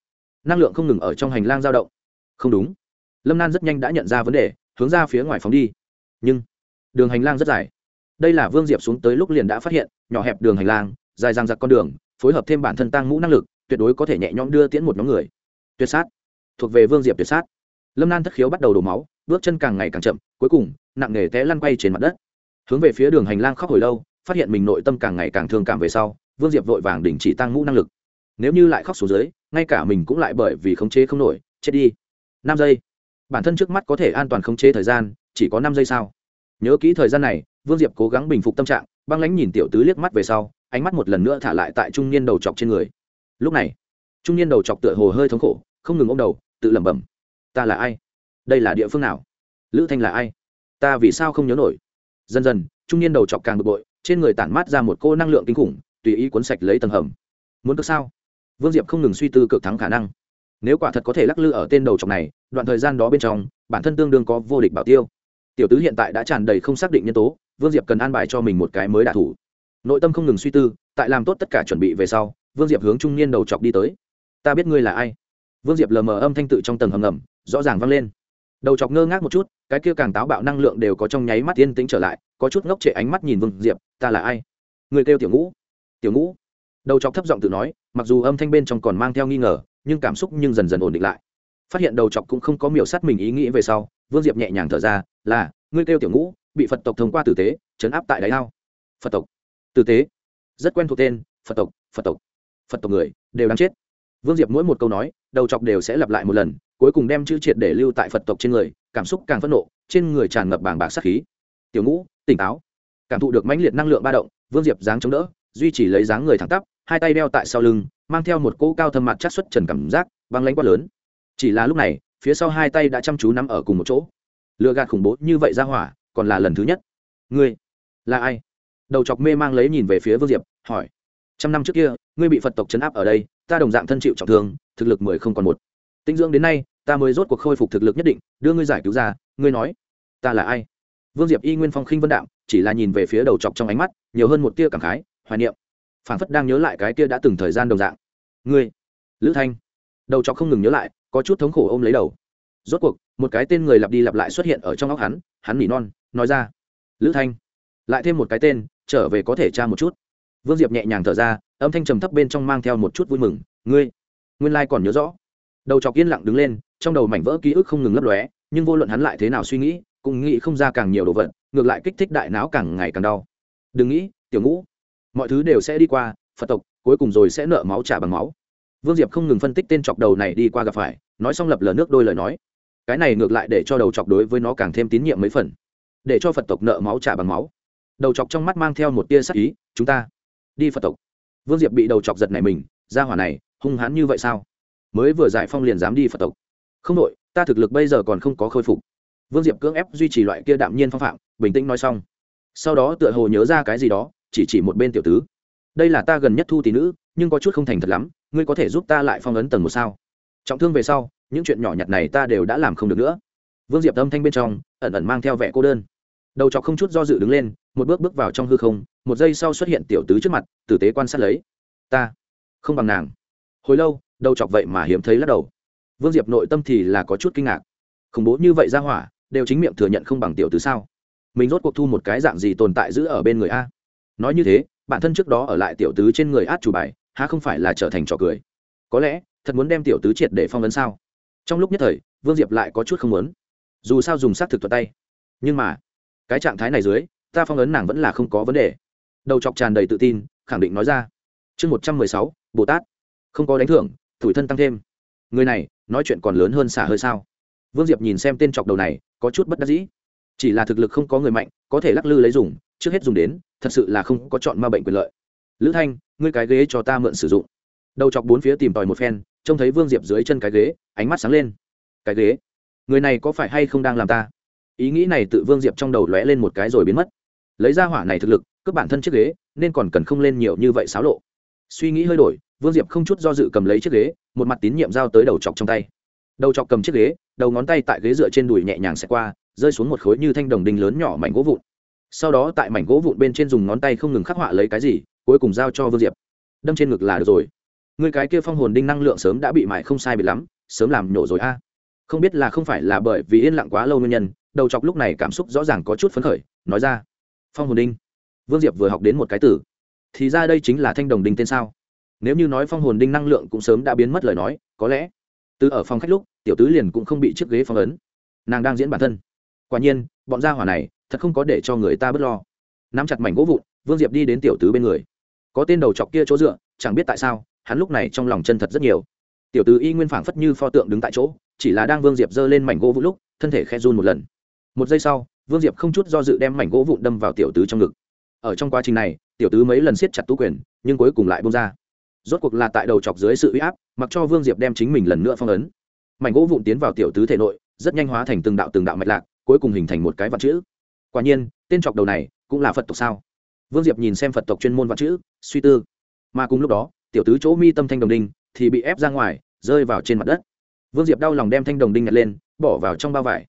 Năng lượng không ngừng ở trong hành lang dao động. Không đúng. Lâm nan rất nhanh đã nhận ra vấn đề, hướng ra phía ngoài phóng đi. Nhưng, đường hành lang rất dài. Đây là vương diệp xuống tới lúc liền đã phát hiện, nhỏ hẹp đường hành lang, dài dang dặc con đường, phối hợp thêm bản thân tăng mũ năng lực, tuyệt đối có thể nhẹ nhõm đưa tiễn một nhóm người. Tuyệt sát. Thuộc về vương diệp tuyệt sát. Lâm nan thất khiếu bắt đầu đổ máu, bước chân càng ngày càng chậm, cuối cùng, nặng nề té lăn quay trên mặt đất. Hướng về phía đường hành lang khóc hồi lâu phát hiện mình nội tâm càng ngày càng thương cảm về sau, vương diệp vội vàng đình chỉ tăng ngũ năng lực. Nếu như lại khóc xuống dưới, ngay cả mình cũng lại bởi vì khống chế không nổi, chết đi. Năm giây. Bản thân trước mắt có thể an toàn khống chế thời gian, chỉ có năm giây sao? Nhớ kỹ thời gian này, vương diệp cố gắng bình phục tâm trạng, băng lãnh nhìn tiểu tứ liếc mắt về sau, ánh mắt một lần nữa thả lại tại trung niên đầu chọc trên người. Lúc này, trung niên đầu chọc tựa hồ hơi thống khổ, không ngừng ôm đầu, tự lẩm bẩm, ta là ai? Đây là địa phương nào? Lữ thanh là ai? Ta vì sao không nhớ nổi? Dần dần, trung niên đầu chọc càng bực bội trên người tản mát ra một cô năng lượng kinh khủng, tùy ý cuốn sạch lấy tầng hầm. Muốn cực sao? Vương diệp không ngừng suy tư cực thắng khả năng. Nếu quả thật có thể lắc lư ở tên đầu trọc này, đoạn thời gian đó bên trong, bản thân tương đương có vô địch bảo tiêu. Tiểu tứ hiện tại đã tràn đầy không xác định nhân tố, vương diệp cần an bài cho mình một cái mới đả thủ. Nội tâm không ngừng suy tư, tại làm tốt tất cả chuẩn bị về sau, vương diệp hướng trung niên đầu chọc đi tới. Ta biết ngươi là ai. Vương diệp lờ mờ âm thanh tự trong tầng hầm ngầm, rõ ràng vang lên đầu chọc ngơ ngác một chút, cái kia càng táo bạo năng lượng đều có trong nháy mắt yên tĩnh trở lại, có chút ngốc trệ ánh mắt nhìn vương diệp, ta là ai? Người kêu tiểu ngũ. Tiểu ngũ? Đầu chọc thấp giọng tự nói, mặc dù âm thanh bên trong còn mang theo nghi ngờ, nhưng cảm xúc nhưng dần dần ổn định lại. Phát hiện đầu chọc cũng không có miểu sát mình ý nghĩ về sau, vương diệp nhẹ nhàng thở ra, là ngươi kêu tiểu ngũ, bị phật tộc thông qua tử tế chấn áp tại đáy ao. Phật tộc. Tử tế. Rất quen thuộc tên, phật tộc phật tộc. Phật tộc người, đều đang chết vương diệp mỗi một câu nói, đầu chọc đều sẽ lặp lại một lần, cuối cùng đem chữ triệt để lưu tại phật tộc trên người, cảm xúc càng phẫn nộ, trên người tràn ngập bảng bạc sát khí. Tiểu ngũ, tỉnh táo. Cảm thụ được mãnh liệt năng lượng ba động, vương diệp dáng chống đỡ, duy trì lấy dáng người thẳng tắp, hai tay đeo tại sau lưng, mang theo một cỗ cao thâm mặt chắc xuất trần cảm giác, băng lãnh quá lớn. Chỉ là lúc này, phía sau hai tay đã chăm chú nắm ở cùng một chỗ. Lựa gạt khủng bố như vậy ra hỏa, còn là lần thứ nhất. Ngươi, là ai? Đầu chọc mê mang lấy nhìn về phía vương diệp, hỏi. Trăm năm trước kia, ngươi bị phật tộc chấn áp ở đây ta đồng dạng thân chịu trọng thương, thực lực mười không còn một. Tinh dưỡng đến nay, ta mới rốt cuộc khôi phục thực lực nhất định, đưa ngươi giải cứu ra, ngươi nói, ta là ai? Vương diệp y nguyên phong khinh vân đạm, chỉ là nhìn về phía đầu chọc trong ánh mắt, nhiều hơn một tia cảm khái, hoài niệm. Phảng phất đang nhớ lại cái kia đã từng thời gian đồng dạng. Ngươi, lữ thanh. Đầu chọc không ngừng nhớ lại, có chút thống khổ ôm lấy đầu. Rốt cuộc, một cái tên người lặp đi lặp lại xuất hiện ở trong óc hắn hắn nỉ non, nói ra, lữ thanh. Lại thêm một cái tên, trở về có thể tra một chút. Vương diệp nhẹ nhàng thở ra âm thanh trầm thấp bên trong mang theo một chút vui mừng, ngươi, nguyên lai、like、còn nhớ rõ. Đầu chọc yên lặng đứng lên, trong đầu mảnh vỡ ký ức không ngừng lấp lóe, nhưng vô luận hắn lại thế nào suy nghĩ, cũng nghĩ không ra càng nhiều đồ vật, ngược lại kích thích đại não càng ngày càng đau. Đừng nghĩ, tiểu ngũ, mọi thứ đều sẽ đi qua, phật tộc cuối cùng rồi sẽ nợ máu trả bằng máu. Vương diệp không ngừng phân tích tên chọc đầu này đi qua gặp phải, nói xong lập lờ nước đôi lời nói. Cái này ngược lại để cho đầu chọc đối với nó càng thêm tín nhiệm mấy phần. Để cho phật tộc nợ máu trả bằng máu. Đầu chọc trong mắt mang theo một tia sắc ý, chúng ta đi phật tộc vương diệp bị đầu chọc giật này mình, ra hỏa này, hung hãn như vậy sao? Mới vừa giải phong liền dám đi phật tộc. Không đội, ta thực lực bây giờ còn không có khôi phục. Vương diệp cưỡng ép duy trì loại kia đạm nhiên phong phạm, bình tĩnh nói xong. Sau đó tựa hồ nhớ ra cái gì đó, chỉ chỉ một bên tiểu tứ. Đây là ta gần nhất thu tỷ nữ, nhưng có chút không thành thật lắm, ngươi có thể giúp ta lại phong ấn tầng một sao? Trọng thương về sau, những chuyện nhỏ nhặt này ta đều đã làm không được nữa. Vương diệp âm thanh bên trong, ẩn ẩn mang theo vẻ cô đơn đầu chọc không chút do dự đứng lên, một bước bước vào trong hư không, một giây sau xuất hiện tiểu tứ trước mặt, tử tế quan sát lấy. Ta, không bằng nàng. Hồi lâu, đầu chọc vậy mà hiếm thấy lắc đầu. Vương diệp nội tâm thì là có chút kinh ngạc. Khủng bố như vậy ra hỏa, đều chính miệng thừa nhận không bằng tiểu tứ sao? Mình rốt cuộc thu một cái dạng gì tồn tại giữ ở bên người a? Nói như thế, bản thân trước đó ở lại tiểu tứ trên người át chủ bài, há không phải là trở thành trò cười? Có lẽ, thật muốn đem tiểu tứ triệt để phong vấn sao? Trong lúc nhất thời, vương diệp lại có chút không muốn. Dù sao dùng s á c thực thuật tay. Nhưng mà cái trạng thái này dưới, ta phong ấn nàng vẫn là không có vấn đề. Đầu chọc tràn đầy tự tin, khẳng định nói ra. Chương một trăm mười sáu, bồ tát. Không có đánh thưởng thủi thân tăng thêm. Người này, nói chuyện còn lớn hơn xả hơi sao? Vương diệp nhìn xem tên chọc đầu này, có chút bất đắc dĩ. Chỉ là thực lực không có người mạnh, có thể lắc lư lấy dùng, trước hết dùng đến, thật sự là không có chọn ma bệnh quyền lợi. Lữ thanh, ngươi cái ghế cho ta mượn sử dụng. Đầu chọc bốn phía tìm tòi một phen, trông thấy vương diệp dưới chân cái ghế, ánh mắt sáng lên. Cái ghế? Người này có phải hay không đang làm ta? Ý nghĩ này tự vương diệp trong đầu lóe lên một cái rồi biến mất. Lấy ra hỏa này thực lực, cướp bản thân chiếc ghế, nên còn cần không lên nhiều như vậy xáo lộ. Suy nghĩ hơi đổi, vương diệp không chút do dự cầm lấy chiếc ghế, một mặt tín nhiệm giao tới đầu chọc trong tay. Đầu chọc cầm chiếc ghế, đầu ngón tay tại ghế dựa trên đùi nhẹ nhàng xẹt qua, rơi xuống một khối như thanh đồng đinh lớn nhỏ mảnh gỗ vụn. Sau đó tại mảnh gỗ vụn bên trên dùng ngón tay không ngừng khắc họa lấy cái gì, cuối cùng giao cho vương diệp. Đâm trên ngực là được rồi. Người cái kia phong hồn đinh năng lượng sớm đã bị mại không sai bị lắm, sớm làm nhổ rồi a. Không biết là không phải là bởi vì yên lặng quá lâu nguyên nhân đầu chọc lúc này cảm xúc rõ ràng có chút phấn khởi, nói ra, phong hồn đinh, vương diệp vừa học đến một cái từ, thì ra đây chính là thanh đồng đinh tên sao? Nếu như nói phong hồn đinh năng lượng cũng sớm đã biến mất lời nói, có lẽ, từ ở phòng khách lúc, tiểu tứ liền cũng không bị chiếc ghế phong ấn. Nàng đang diễn bản thân. Quả nhiên, bọn gia hỏa này, thật không có để cho người ta bớt lo. Nắm chặt mảnh gỗ vụn, vương diệp đi đến tiểu tứ bên người. Có tên đầu chọc kia chỗ dựa, chẳng biết tại sao, hắn lúc này trong lòng chân thật rất nhiều. Tiểu tứ y nguyên phảng phất như pho tượng đứng tại chỗ, chỉ là đang vương diệp giơ lên mảnh gỗ vụn lúc, thân thể khe run một lần một giây sau, vương diệp không chút do dự đem mảnh gỗ vụn đâm vào tiểu tứ trong ngực. Ở trong quá trình này, tiểu tứ mấy lần siết chặt tú quyền, nhưng cuối cùng lại bông ra. Rốt cuộc là tại đầu chọc dưới sự uy áp, mặc cho vương diệp đem chính mình lần nữa phong ấn. Mảnh gỗ vụn tiến vào tiểu tứ thể nội, rất nhanh hóa thành từng đạo từng đạo mạch lạc, cuối cùng hình thành một cái vật chữ. Quả nhiên, tên chọc đầu này cũng là phật tộc sao? Vương diệp nhìn xem phật tộc chuyên môn vật chữ, suy tư. Mà cùng lúc đó, tiểu tứ chỗ mi tâm thanh đồng đinh thì bị ép ra ngoài, rơi vào trên mặt đất. Vương diệp đau lòng đem thanh đồng đinh nhặt lên, bỏ vào trong bao vải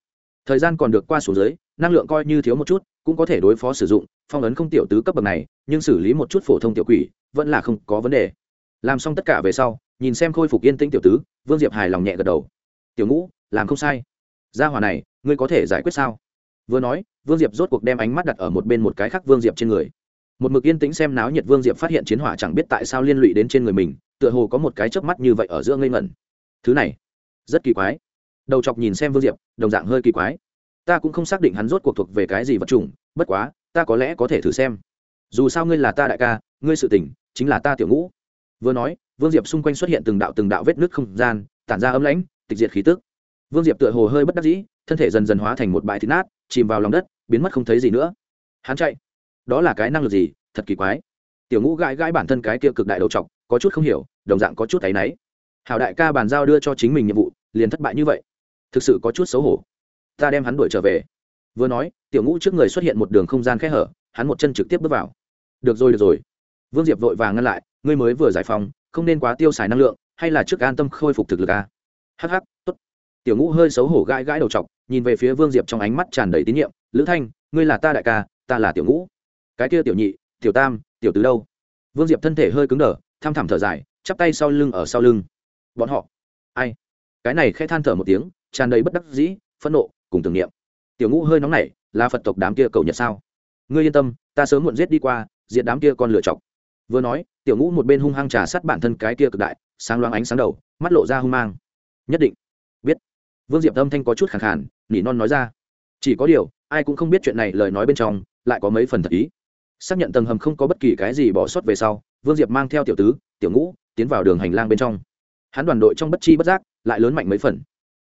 thời gian còn được qua số dưới, năng lượng coi như thiếu một chút, cũng có thể đối phó sử dụng, phong ấn không tiểu tứ cấp bậc này, nhưng xử lý một chút phổ thông tiểu quỷ, vẫn là không có vấn đề. Làm xong tất cả về sau, nhìn xem khôi phục yên tĩnh tiểu tứ, vương diệp hài lòng nhẹ gật đầu. Tiểu ngũ, làm không sai. Gia hỏa này, ngươi có thể giải quyết sao? Vừa nói, vương diệp rốt cuộc đem ánh mắt đặt ở một bên một cái khác vương diệp trên người. Một mực yên tĩnh xem náo nhiệt vương diệp phát hiện chiến hỏa chẳng biết tại sao liên lụy đến trên người mình, tựa hồ có một cái chớp mắt như vậy ở giữa ngây ngẩn. Thứ này, rất kỳ quái đầu chọc nhìn xem vương diệp, đồng dạng hơi kỳ quái. Ta cũng không xác định hắn rốt cuộc thuộc về cái gì vật chủng, bất quá, ta có lẽ có thể thử xem. Dù sao ngươi là ta đại ca, ngươi sự tỉnh chính là ta tiểu ngũ. Vừa nói, vương diệp xung quanh xuất hiện từng đạo từng đạo vết nứt không gian, tản ra ấm lãnh, tịch diệt khí tức. Vương diệp tựa hồ hơi bất đắc dĩ, thân thể dần dần hóa thành một bãi thịt nát, chìm vào lòng đất, biến mất không thấy gì nữa. Hắn chạy. Đó là cái năng lực gì? Thật kỳ quái. Tiểu ngũ gãi gãi bản thân cái kia cực đại đầu t có chút không hiểu, đồng dạng có chút thấy náy. Hảo đại ca bàn giao đưa cho chính mình nhiệm vụ, liền thất bại như vậy thực sự có chút xấu hổ. Ta đem hắn đuổi trở về. Vừa nói, tiểu ngũ trước người xuất hiện một đường không gian khẽ hở, hắn một chân trực tiếp bước vào. Được rồi được rồi. Vương diệp vội vàng ngăn lại, ngươi mới vừa giải phóng, không nên quá tiêu xài năng lượng, hay là trước an tâm khôi phục thực lực a? Hh tốt. Tiểu ngũ hơi xấu hổ gãi gãi đầu t nhìn về phía vương diệp trong ánh mắt tràn đầy tín nhiệm. Lữ thanh, ngươi là ta đại ca, ta là tiểu ngũ. Cái kia tiểu nhị, tiểu tam, tiểu tứ đâu? Vương diệp thân thể hơi cứng đờ thăm thẳm thở dài, chắp tay sau lưng ở sau lưng. Bọn họ. Ai? Cái này khẽ than thở một tiếng tràn đầy bất đắc dĩ, phẫn nộ, cùng tưởng niệm. Tiểu ngũ hơi nóng nảy, là phật tộc đám kia cầu nhật sao? Ngươi yên tâm, ta sớm muộn giết đi qua diện đám kia con lựa chọc. Vừa nói, tiểu ngũ một bên hung hăng trà sát bản thân cái kia cực đại, sáng loáng ánh sáng đầu, mắt lộ ra hung mang. Nhất định. Biết. Vương diệp âm thanh có chút khẳng khản nỉ non nói ra. Chỉ có điều, ai cũng không biết chuyện này lời nói bên trong, lại có mấy phần thật ý. Xác nhận tầng hầm không có bất kỳ cái gì bỏ sót về sau, vương diệp mang theo tiểu tứ, tiểu ngũ, tiến vào đường hành lang bên trong. Hắn đoàn đội trong bất chi bất giác, lại lớn mạnh mấy phần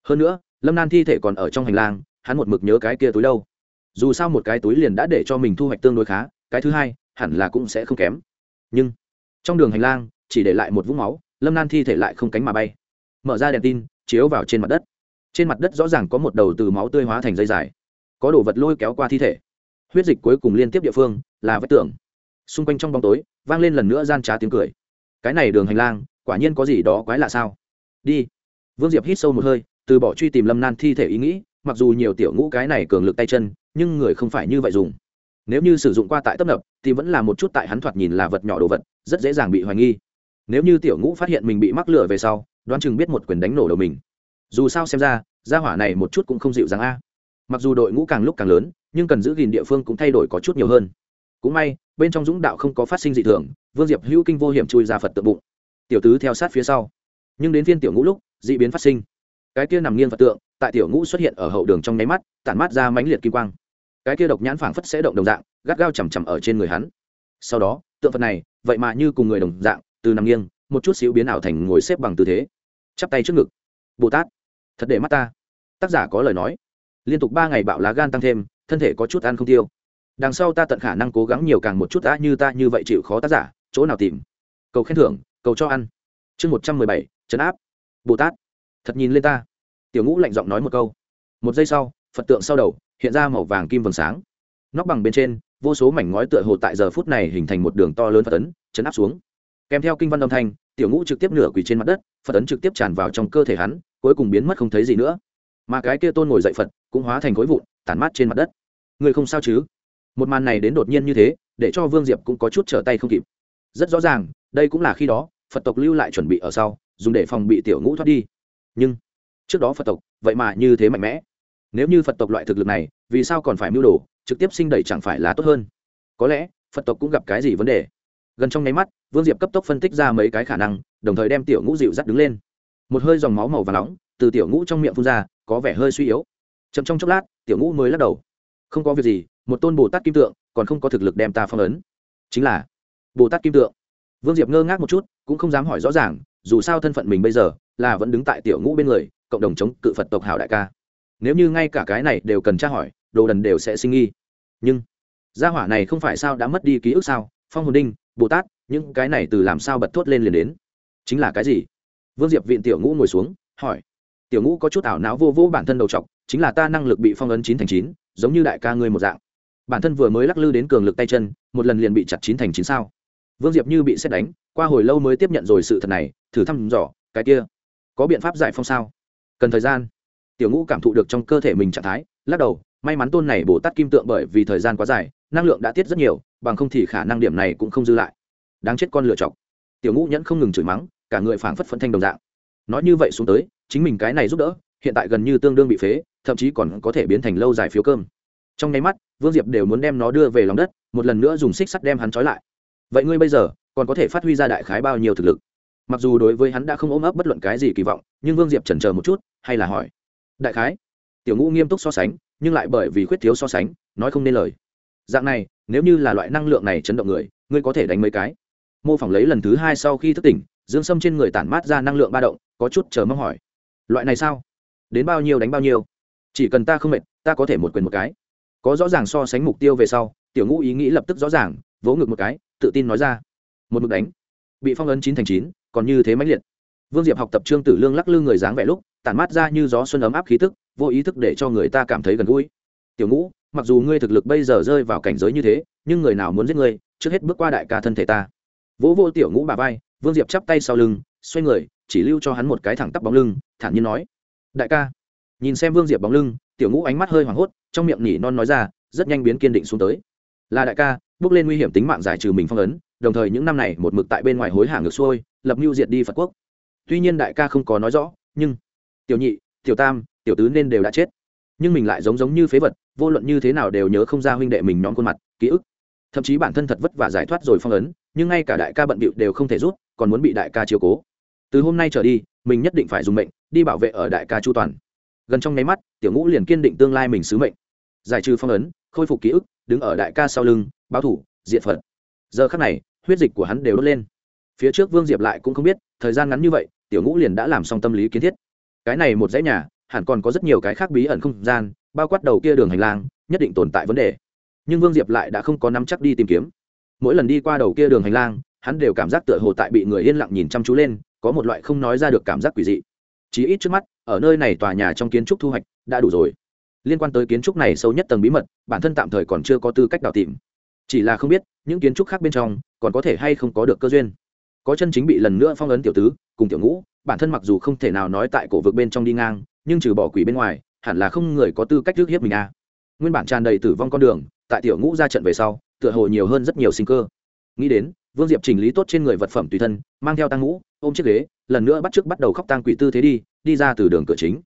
hơn nữa, lâm nan thi thể còn ở trong hành lang, hắn một mực nhớ cái kia túi đâu. Dù sao một cái túi liền đã để cho mình thu hoạch tương đối khá, cái thứ hai, hẳn là cũng sẽ không kém. Nhưng, trong đường hành lang, chỉ để lại một vũng máu, lâm nan thi thể lại không cánh mà bay. Mở ra đèn tin, chiếu vào trên mặt đất. Trên mặt đất rõ ràng có một đầu từ máu tươi hóa thành dây dài. Có đồ vật lôi kéo qua thi thể. Huyết dịch cuối cùng liên tiếp địa phương, là vách tường. Xung quanh trong bóng tối, vang lên lần nữa gian trá tiếng cười. Cái này đường hành lang, quả nhiên có gì đó quái lạ sao? Đi. Vương diệp hít sâu một hơi từ bỏ truy tìm lâm nan thi thể ý nghĩ, mặc dù nhiều tiểu ngũ cái này cường lực tay chân, nhưng người không phải như vậy dùng. Nếu như sử dụng qua tại tấp nập, thì vẫn là một chút tại hắn thoạt nhìn là vật nhỏ đồ vật, rất dễ dàng bị hoài nghi. Nếu như tiểu ngũ phát hiện mình bị mắc lửa về sau, đoán chừng biết một quyền đánh nổ đầu mình. Dù sao xem ra, gia hỏa này một chút cũng không dịu dàng a. Mặc dù đội ngũ càng lúc càng lớn, nhưng cần giữ gìn địa phương cũng thay đổi có chút nhiều hơn. Cũng may, bên trong dũng đạo không có phát sinh dị thường, vương diệp hữu kinh vô hiểm chui ra phật tự bụng. Tiểu tứ theo sát phía sau. Nhưng đến viên tiểu ngũ lúc d ị biến phát sinh cái kia nằm nghiêng phật tượng, tại tiểu ngũ xuất hiện ở hậu đường trong nháy mắt, tản mát ra mãnh liệt kim quang. Cái kia độc nhãn phảng phất sẽ động đồng dạng, gắt gao chằm chằm ở trên người hắn. Sau đó, tượng phật này, vậy mà như cùng người đồng dạng, từ nằm nghiêng, một chút xíu biến ảo thành ngồi xếp bằng tư thế. Chắp tay trước ngực. Bồ tát, thật để mắt ta. Tác giả có lời nói. Liên tục ba ngày bạo lá gan tăng thêm, thân thể có chút ăn không tiêu. Đằng sau ta tận khả năng cố gắng nhiều càng một chút đã như ta như vậy chịu khó tác giả, chỗ nào tìm? Cầu khen thưởng, cầu cho ăn. Chương một trăm mười bảy, trấn áp. Bồ tát thật nhìn lên ta. Tiểu ngũ lạnh giọng nói một câu. Một giây sau, phật tượng sau đầu hiện ra màu vàng kim vầng sáng. Nóc bằng bên trên, vô số mảnh ngói tựa hồ tại giờ phút này hình thành một đường to lớn phật tấn chấn áp xuống. Kèm theo kinh văn âm thanh, tiểu ngũ trực tiếp nửa quỳ trên mặt đất, phật tấn trực tiếp tràn vào trong cơ thể hắn, cuối cùng biến mất không thấy gì nữa. Mà cái kia tôn ngồi dậy phật, cũng hóa thành khối vụn, tản mát trên mặt đất. Người không sao chứ? Một màn này đến đột nhiên như thế, để cho vương diệp cũng có chút trở tay không kịp. Rất rõ ràng, đây cũng là khi đó, phật tộc lưu lại chuẩn bị ở sau, dùng để phòng bị tiểu ngũ thoát đi nhưng trước đó phật tộc vậy mà như thế mạnh mẽ. Nếu như phật tộc loại thực lực này, vì sao còn phải mưu đồ, trực tiếp sinh đẩy chẳng phải là tốt hơn? Có lẽ, phật tộc cũng gặp cái gì vấn đề. Gần trong nháy mắt, vương diệp cấp tốc phân tích ra mấy cái khả năng, đồng thời đem tiểu ngũ dịu dắt đứng lên. Một hơi dòng máu màu và nóng, từ tiểu ngũ trong miệng phun ra, có vẻ hơi suy yếu. Chậm trong chốc lát, tiểu ngũ mới lắc đầu. Không có việc gì, một tôn bồ tát kim tượng còn không có thực lực đem ta phong ấn. Chính là bồ tát kim tượng. Vương diệp ngơ ngác một chút, cũng không dám hỏi rõ ràng dù sao thân phận mình bây giờ là vẫn đứng tại tiểu ngũ bên người, cộng đồng chống cự phật tộc hảo đại ca. Nếu như ngay cả cái này đều cần tra hỏi, đồ đần đều sẽ sinh nghi. Nhưng, gia hỏa này không phải sao đã mất đi ký ức sao? Phong hồn đinh, bồ tát, những cái này từ làm sao bật thốt lên liền đến? Chính là cái gì? Vương diệp viện tiểu ngũ ngồi xuống, hỏi. Tiểu ngũ có chút ảo não vô vô bản thân đầu t chính là ta năng lực bị phong ấn chín thành chín, giống như đại ca ngươi một dạng. Bản thân vừa mới lắc lư đến cường lực tay chân, một lần liền bị chặt chín thành chín sao? Vương diệp như bị xét đánh, qua hồi lâu mới tiếp nhận rồi sự thật này, thử thăm dò, cái kia, có biện pháp giải phong sao? Cần thời gian. Tiểu ngũ cảm thụ được trong cơ thể mình trạng thái, lắc đầu, may mắn tôn này bổ tát kim tượng bởi vì thời gian quá dài, năng lượng đã tiết rất nhiều, bằng không thì khả năng điểm này cũng không dư lại. Đáng chết con lựa chọc. Tiểu ngũ nhẫn không ngừng chửi mắng, cả người phảng phất phấn thanh đồng dạng. Nói như vậy xuống tới, chính mình cái này giúp đỡ, hiện tại gần như tương đương bị phế, thậm chí còn có thể biến thành lâu dài phiếu cơm. Trong nháy mắt, vương diệp đều muốn đem nó đưa về lòng đất, một lần nữa dùng xích sắt đem hắn trói lại vậy ngươi bây giờ còn có thể phát huy ra đại khái bao nhiêu thực lực? Mặc dù đối với hắn đã không ôm ấp bất luận cái gì kỳ vọng, nhưng vương diệp chần chờ một chút, hay là hỏi. Đại khái, tiểu ngũ nghiêm túc so sánh, nhưng lại bởi vì khuyết thiếu so sánh, nói không nên lời. Dạng này, nếu như là loại năng lượng này chấn động người, ngươi có thể đánh mấy cái? Mô phỏng lấy lần thứ hai sau khi thức tỉnh, dương sâm trên người tản mát ra năng lượng ba động, có chút chờ mong hỏi. Loại này sao? Đến bao nhiêu đánh bao nhiêu? Chỉ cần ta không mệt, ta có thể một quyền một cái. Có rõ ràng so sánh mục tiêu về sau, tiểu ngũ ý nghĩ lập tức rõ ràng vỗ ngực một cái, tự tin nói ra. Một mực đánh. Bị phong ấn chín thành chín, còn như thế mãnh liệt. Vương diệp học tập trương tử lương lắc lư người dáng vẻ lúc, tản mát ra như gió xuân ấm áp khí tức, vô ý thức để cho người ta cảm thấy gần gũi. Tiểu ngũ, mặc dù ngươi thực lực bây giờ rơi vào cảnh giới như thế, nhưng người nào muốn giết ngươi, trước hết bước qua đại ca thân thể ta. Vỗ vô tiểu ngũ bà vai, vương diệp chắp tay sau lưng, xoay người, chỉ lưu cho hắn một cái thẳng tắp bóng lưng, thản nhiên nói, đại ca. Nhìn xem vương diệp bóng lưng, tiểu ngũ ánh mắt hơi hoảng hốt, trong miệng nhỉ non nói ra, rất nhanh biến kiên định xuống tới. Là đại ca bước lên nguy hiểm tính mạng giải trừ mình phong ấn, đồng thời những năm này một mực tại bên ngoài hối hả ngược xuôi, lập mưu diệt đi phật quốc. Tuy nhiên đại ca không có nói rõ, nhưng tiểu nhị, tiểu tam, tiểu tứ nên đều đã chết. Nhưng mình lại giống giống như phế vật, vô luận như thế nào đều nhớ không ra huynh đệ mình nhóm khuôn mặt, ký ức. Thậm chí bản thân thật vất vả giải thoát rồi phong ấn, nhưng ngay cả đại ca bận bịu đều không thể rút, còn muốn bị đại ca chiều cố. Từ hôm nay trở đi, mình nhất định phải dùng mệnh, đi bảo vệ ở đại ca chu toàn. Gần trong nháy mắt, tiểu ngũ liền kiên định tương lai mình sứ mệnh. Giải trừ phong ấn, khôi phục ký ức, đứng ở đại ca sau lưng báo thủ diện phật. Giờ khắc này, huyết dịch của hắn đều đốt lên. Phía trước vương diệp lại cũng không biết, thời gian ngắn như vậy, tiểu ngũ liền đã làm xong tâm lý kiến thiết. Cái này một dãy nhà, hẳn còn có rất nhiều cái khác bí ẩn không gian, bao quát đầu kia đường hành lang, nhất định tồn tại vấn đề. Nhưng vương diệp lại đã không có nắm chắc đi tìm kiếm. Mỗi lần đi qua đầu kia đường hành lang, hắn đều cảm giác tựa hồ tại bị người yên lặng nhìn chăm chú lên, có một loại không nói ra được cảm giác quỷ dị. Chí ít trước mắt, ở nơi này tòa nhà trong kiến trúc thu hoạch đã đủ rồi. Liên quan tới kiến trúc này sâu nhất tầng bí mật, bản thân tạm thời còn chưa có tư cách đào tìm chỉ là không biết, những kiến trúc khác bên trong, còn có thể hay không có được cơ duyên. Có chân chính bị lần nữa phong ấn tiểu tứ, cùng tiểu ngũ, bản thân mặc dù không thể nào nói tại cổ vực bên trong đi ngang, nhưng trừ bỏ quỷ bên ngoài, hẳn là không người có tư cách trước hiếp mình à. nguyên bản tràn đầy tử vong con đường, tại tiểu ngũ ra trận về sau, tựa hồ nhiều hơn rất nhiều sinh cơ. Nghĩ đến, vương diệp chỉnh lý tốt trên người vật phẩm tùy thân, mang theo tăng ngũ, ôm chiếc ghế, lần nữa bắt trước bắt đầu khóc tang quỷ tư thế đi đi ra từ đường cửa chính.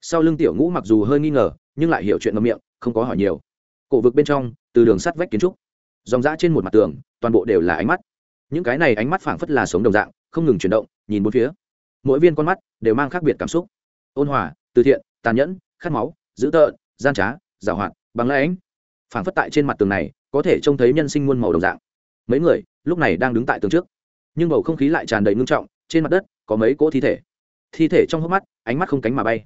Sau lưng tiểu ngũ mặc dù hơi nghi ngờ, nhưng lại hiểu chuyện ngâm miệng, không có hỏi nhiều. Cổ vực bên trong, từ đường sắt vách kiến trúc dòng dã trên một mặt tường, toàn bộ đều là ánh mắt. Những cái này ánh mắt phảng phất là sống đồng dạng, không ngừng chuyển động, nhìn bốn phía. Mỗi viên con mắt đều mang khác biệt cảm xúc. Ôn hòa, từ thiện, tàn nhẫn, khát máu, dữ tợn, gian trá, giảo hoạt, bằng lẽ ánh phảng phất tại trên mặt tường này, có thể trông thấy nhân sinh muôn màu đồng dạng. Mấy người, lúc này đang đứng tại tường trước. Nhưng bầu không khí lại tràn đầy ngưng trọng, trên mặt đất có mấy cỗ thi thể. Thi thể trong hốc mắt, ánh mắt không cánh mà bay.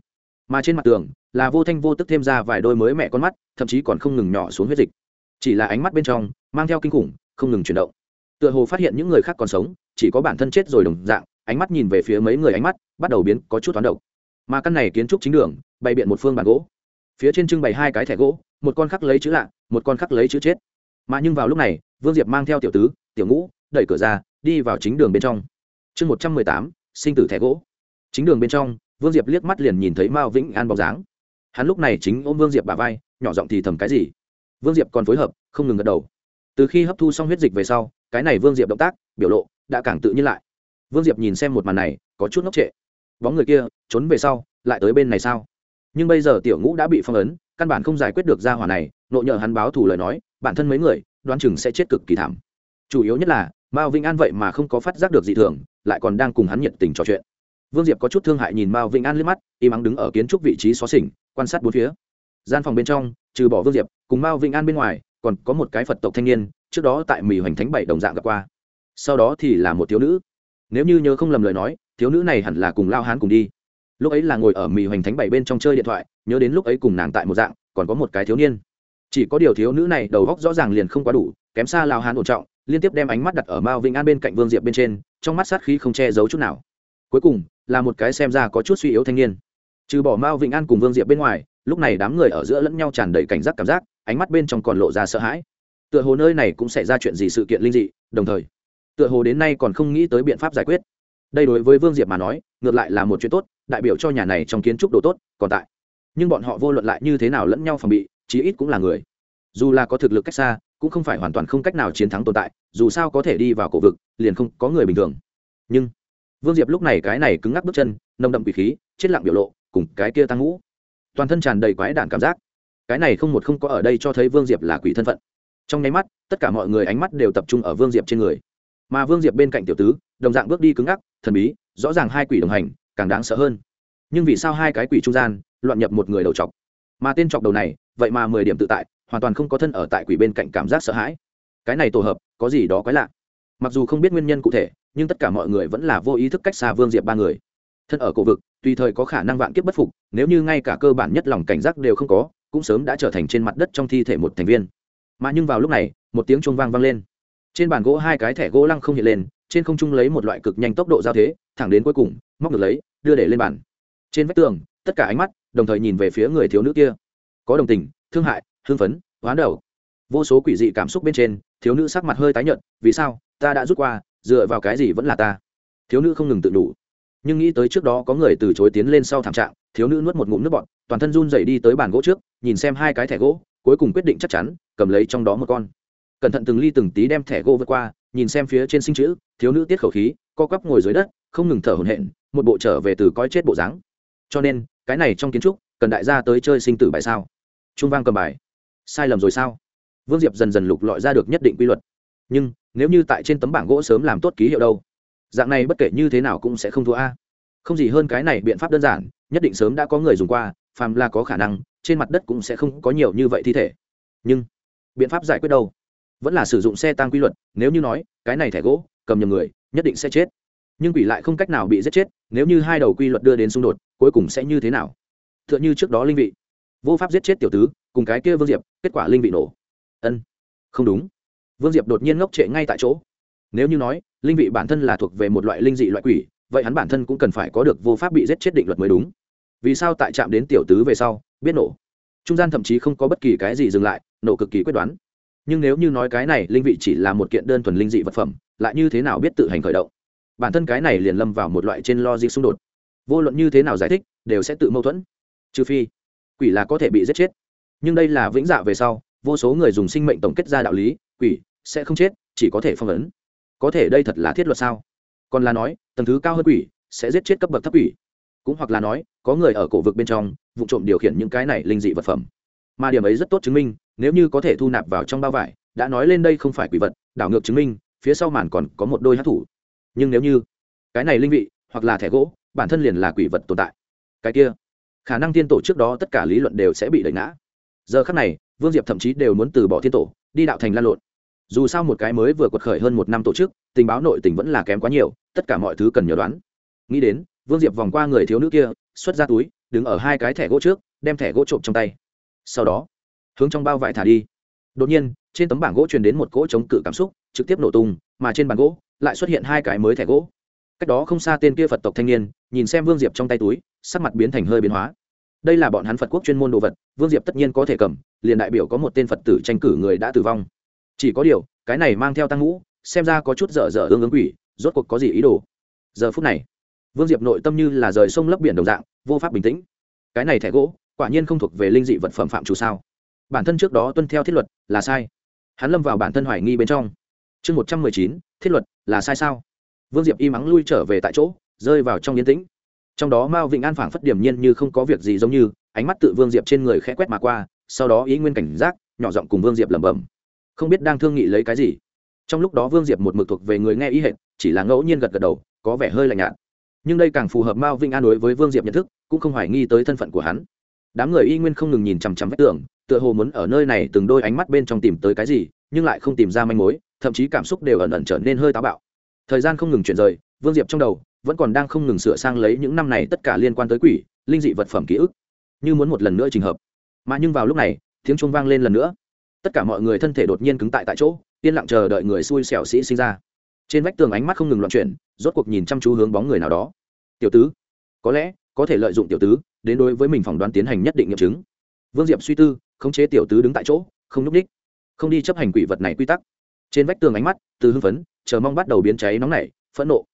Mà trên mặt tường là vô thanh vô tức thêm ra vài đôi mới mẹ con mắt, thậm chí còn không ngừng nhỏ xuống huyết dịch chỉ là ánh mắt bên trong, mang theo kinh khủng, không ngừng chuyển động. Tựa hồ phát hiện những người khác còn sống, chỉ có bản thân chết rồi đồng dạng, ánh mắt nhìn về phía mấy người ánh mắt, bắt đầu biến có chút toán độc. Mà căn này kiến trúc chính đường, bày biện một phương bản gỗ. Phía trên trưng bày hai cái thẻ gỗ, một con khắc lấy chữ lạ, một con khắc lấy chữ chết. Mà nhưng vào lúc này, vương diệp mang theo tiểu tứ, tiểu ngũ, đẩy cửa ra, đi vào chính đường bên trong. Chương một trăm mười tám, sinh tử thẻ gỗ. Chính đường bên trong, vương diệp liếc mắt liền nhìn thấy mao vĩnh an bóng dáng. Hắn lúc này chính ôm vương diệp bà vai, nhỏ giọng thì thầm cái gì? Vương diệp còn phối hợp, không ngừng gật đầu. Từ khi hấp thu xong huyết dịch về sau, cái này vương diệp động tác, biểu lộ đã càng tự nhiên lại. Vương diệp nhìn xem một màn này, có chút ngốc trệ. Bóng người kia, trốn về sau, lại tới bên này sao? Nhưng bây giờ tiểu ngũ đã bị phong ấn, căn bản không giải quyết được gia hỏa này nộ nhờ hắn báo thủ lời nói, bản thân mấy người, đoán chừng sẽ chết cực kỳ thảm. Chủ yếu nhất là, mao vĩnh an vậy mà không có phát giác được gì thường, lại còn đang cùng hắn nhiệt tình trò chuyện. Vương diệp có chút thương hại nhìn mao vĩnh an liếc mắt, im ắng đứng ở kiến trúc vị trí xó xỉnh, quan sát bốn phía. Gian phòng bên trong trừ bỏ vương diệp, cùng mao vĩnh an bên ngoài, còn có một cái phật tộc thanh niên, trước đó tại mì hoành thánh bảy đồng dạng gặp qua. Sau đó thì là một thiếu nữ. Nếu như nhớ không lầm lời nói, thiếu nữ này hẳn là cùng lao hán cùng đi. Lúc ấy là ngồi ở mì hoành thánh bảy bên trong chơi điện thoại, nhớ đến lúc ấy cùng nàng tại một dạng, còn có một cái thiếu niên. Chỉ có điều thiếu nữ này đầu góc rõ ràng liền không quá đủ, kém xa lao hán ổn trọng, liên tiếp đem ánh mắt đặt ở mao vĩnh an bên cạnh vương diệp bên trên, trong mắt sát khí không che giấu chút nào. Cuối cùng, là một cái xem ra có chút suy yếu thanh niên. Trừ bỏ mao vĩnh an cùng vương diệp bên ngoài lúc này đám người ở giữa lẫn nhau tràn đầy cảnh giác cảm giác, ánh mắt bên trong còn lộ ra sợ hãi. Tựa hồ nơi này cũng xảy ra chuyện gì sự kiện linh dị, đồng thời, tựa hồ đến nay còn không nghĩ tới biện pháp giải quyết. Đây đối với vương diệp mà nói, ngược lại là một chuyện tốt, đại biểu cho nhà này trong kiến trúc đồ tốt, còn tại. Nhưng bọn họ vô luận lại như thế nào lẫn nhau phòng bị, chí ít cũng là người. Dù là có thực lực cách xa, cũng không phải hoàn toàn không cách nào chiến thắng tồn tại, dù sao có thể đi vào cổ vực, liền không có người bình thường. Nhưng, vương diệp lúc này cái này cứng ngắc bước chân, nồng đậm quỷ khí, chết lặng biểu lộ, cùng cái kia tăng ngũ toàn thân tràn đầy quái đản cảm giác. Cái này không một không có ở đây cho thấy vương diệp là quỷ thân phận. Trong nháy mắt, tất cả mọi người ánh mắt đều tập trung ở vương diệp trên người. Mà vương diệp bên cạnh tiểu tứ, đồng dạng bước đi cứng ngắc, thần bí, rõ ràng hai quỷ đồng hành, càng đáng sợ hơn. Nhưng vì sao hai cái quỷ trung gian loạn nhập một người đầu chọc? Mà tên chọc đầu này, vậy mà mười điểm tự tại, hoàn toàn không có thân ở tại quỷ bên cạnh cảm giác sợ hãi. Cái này tổ hợp, có gì đó quái lạ. Mặc dù không biết nguyên nhân cụ thể, nhưng tất cả mọi người vẫn là vô ý thức cách xa vương diệp ba người thân ở cổ vực, tùy thời có khả năng vạn kiếp bất phục, nếu như ngay cả cơ bản nhất lòng cảnh giác đều không có, cũng sớm đã trở thành trên mặt đất trong thi thể một thành viên. Mà nhưng vào lúc này, một tiếng chuông vang vang lên. Trên bàn gỗ hai cái thẻ gỗ lăng không hiện lên, trên không trung lấy một loại cực nhanh tốc độ giao thế, thẳng đến cuối cùng, móc được lấy, đưa để lên bàn. Trên vách tường, tất cả ánh mắt, đồng thời nhìn về phía người thiếu nữ kia. Có đồng tình, thương hại hương phấn hoán đầu vô số quỷ dị cảm xúc bên trên, thiếu nữ sắc mặt hơi tái nhợt, vì sao? Ta đã rút qua, dựa vào cái gì vẫn là ta? Thiếu nữ không ngừng tự đủ nhưng nghĩ tới trước đó có người từ chối tiến lên sau thảm trạng, thiếu nữ nuốt một ngụm nước bọt, toàn thân run dậy đi tới bàn gỗ trước, nhìn xem hai cái thẻ gỗ, cuối cùng quyết định chắc chắn, cầm lấy trong đó một con. Cẩn thận từng ly từng tí đem thẻ gỗ vượt qua, nhìn xem phía trên sinh chữ, thiếu nữ tiết khẩu khí, co quắp ngồi dưới đất, không ngừng thở hổn hển, một bộ trở về từ coi chết bộ dáng. Cho nên, cái này trong kiến trúc, cần đại gia tới chơi sinh tử bài sao? Trung vang cầm bài. Sai lầm rồi sao? Vương diệp dần dần lục lọi ra được nhất định quy luật. Nhưng, nếu như tại trên tấm bảng gỗ sớm làm tốt ký hiệu đâu? Dạng này bất kể như thế nào cũng sẽ không thua a. Không gì hơn cái này biện pháp đơn giản, nhất định sớm đã có người dùng qua, phàm là có khả năng, trên mặt đất cũng sẽ không có nhiều như vậy thi thể. Nhưng, biện pháp giải quyết đâu? Vẫn là sử dụng xe tăng quy luật, nếu như nói, cái này thẻ gỗ, cầm nhầm người, nhất định sẽ chết. Nhưng quỷ lại không cách nào bị giết chết, nếu như hai đầu quy luật đưa đến xung đột, cuối cùng sẽ như thế nào? T h ư ợ n h ư trước đó linh vị. Vô pháp giết chết tiểu tứ, cùng cái kia vương diệp, kết quả linh vị nổ. Ân, không đúng. Vương diệp đột nhiên ngốc trệ ngay tại chỗ nếu như nói, linh vị bản thân là thuộc về một loại linh dị loại quỷ, vậy hắn bản thân cũng cần phải có được vô pháp bị giết chết định luật mới đúng. Vì sao tại trạm đến tiểu tứ về sau, biết nổ? Trung gian thậm chí không có bất kỳ cái gì dừng lại, nổ cực kỳ quyết đoán. Nhưng nếu như nói cái này linh vị chỉ là một kiện đơn thuần linh dị vật phẩm, lại như thế nào biết tự hành khởi động? Bản thân cái này liền lâm vào một loại trên logic xung đột. Vô luận như thế nào giải thích, đều sẽ tự mâu thuẫn. Trừ phi, quỷ là có thể bị giết chết. Nhưng đây là vĩnh dạ về sau, vô số người dùng sinh mệnh tổng kết ra đạo lý, quỷ sẽ không chết, chỉ có thể phong ấn có thể đây thật là thiết luật sao? Còn là nói, tầng thứ cao hơn quỷ, sẽ giết chết cấp bậc thấp quỷ. Cũng hoặc là nói, có người ở cổ vực bên trong, vụ trộm điều khiển những cái này linh dị vật phẩm. Mà điểm ấy rất tốt chứng minh, nếu như có thể thu nạp vào trong bao vải, đã nói lên đây không phải quỷ vật, đảo ngược chứng minh, phía sau màn còn có một đôi hát thủ. Nhưng nếu như cái này linh vị, hoặc là thẻ gỗ, bản thân liền là quỷ vật tồn tại. Cái kia, khả năng thiên tổ trước đó tất cả lý luận đều sẽ bị đẩy ngã. Giờ khắc này, vương diệp thậm chí đều muốn từ bỏ thiên tổ, đi đạo thành lan lộn dù sao một cái mới vừa quật khởi hơn một năm tổ chức, tình báo nội tình vẫn là kém quá nhiều, tất cả mọi thứ cần nhờ đoán. Nghĩ đến, vương diệp vòng qua người thiếu nữ kia, xuất ra túi, đứng ở hai cái thẻ gỗ trước, đem thẻ gỗ trộm trong tay. Sau đó, hướng trong bao vải thả đi. Đột nhiên, trên tấm bảng gỗ truyền đến một cỗ chống cự cảm xúc, trực tiếp nổ tung, mà trên bàn gỗ lại xuất hiện hai cái mới thẻ gỗ. Cách đó không xa tên kia phật tộc thanh niên, nhìn xem vương diệp trong tay túi, sắc mặt biến thành hơi biến hóa. Đây là bọn hắn phật quốc chuyên môn đồ vật, vương diệp tất nhiên có thể cầm, liền đại biểu có một tên phật tử tranh cử người đã tử vong chỉ có điều, cái này mang theo tăng ngũ, xem ra có chút dở dở ương ứng quỷ, rốt cuộc có gì ý đồ. Giờ phút này, vương diệp nội tâm như là rời sông lấp biển đồng dạng, vô pháp bình tĩnh. Cái này thẻ gỗ, quả nhiên không thuộc về linh dị vật phẩm phạm chủ sao? Bản thân trước đó tuân theo thiết luật là sai. Hắn lâm vào bản thân hoài nghi bên trong. Chương một trăm mười chín, thiết luật là sai sao? Vương diệp y mắng lui trở về tại chỗ, rơi vào trong yên tĩnh. Trong đó mao vịnh an phảng phất điểm nhiên như không có việc gì giống như, ánh mắt tự vương diệp trên người khẽ quét mà qua, sau đó ý nguyên cảnh giác, nhỏ giọng cùng vương diệp lẩm bẩm không biết đang thương nghị lấy cái gì. Trong lúc đó vương diệp một mực thuộc về người nghe ý hệt, chỉ là ngẫu nhiên gật gật đầu, có vẻ hơi lạnh nhạt. Nhưng đây càng phù hợp mao vinh an đối với vương diệp nhận thức, cũng không hoài nghi tới thân phận của hắn. Đám người y nguyên không ngừng nhìn chằm chằm vách tường, tựa hồ muốn ở nơi này từng đôi ánh mắt bên trong tìm tới cái gì, nhưng lại không tìm ra manh mối, thậm chí cảm xúc đều ẩn ẩn trở nên hơi táo bạo. Thời gian không ngừng chuyển rời, vương diệp trong đầu vẫn còn đang không ngừng sửa sang lấy những năm này tất cả liên quan tới quỷ, linh dị vật phẩm ký ức. Như muốn một lần nữa trình hợp. Mà nhưng vào lúc này, tiếng chuông vang lên lần nữa tất cả mọi người thân thể đột nhiên cứng tại tại chỗ, yên lặng chờ đợi người xui xẻo sĩ sinh ra. Trên vách tường ánh mắt không ngừng loạn chuyển, rốt cuộc nhìn chăm chú hướng bóng người nào đó. Tiểu tứ, có lẽ có thể lợi dụng tiểu tứ đến đối với mình phỏng đoán tiến hành nhất định nghiệm chứng. Vương diệp suy tư, khống chế tiểu tứ đứng tại chỗ, không nhúc ních không đi chấp hành quỷ vật này quy tắc. Trên vách tường ánh mắt từ hưng phấn, chờ mong bắt đầu biến cháy nóng nảy, phẫn nộ.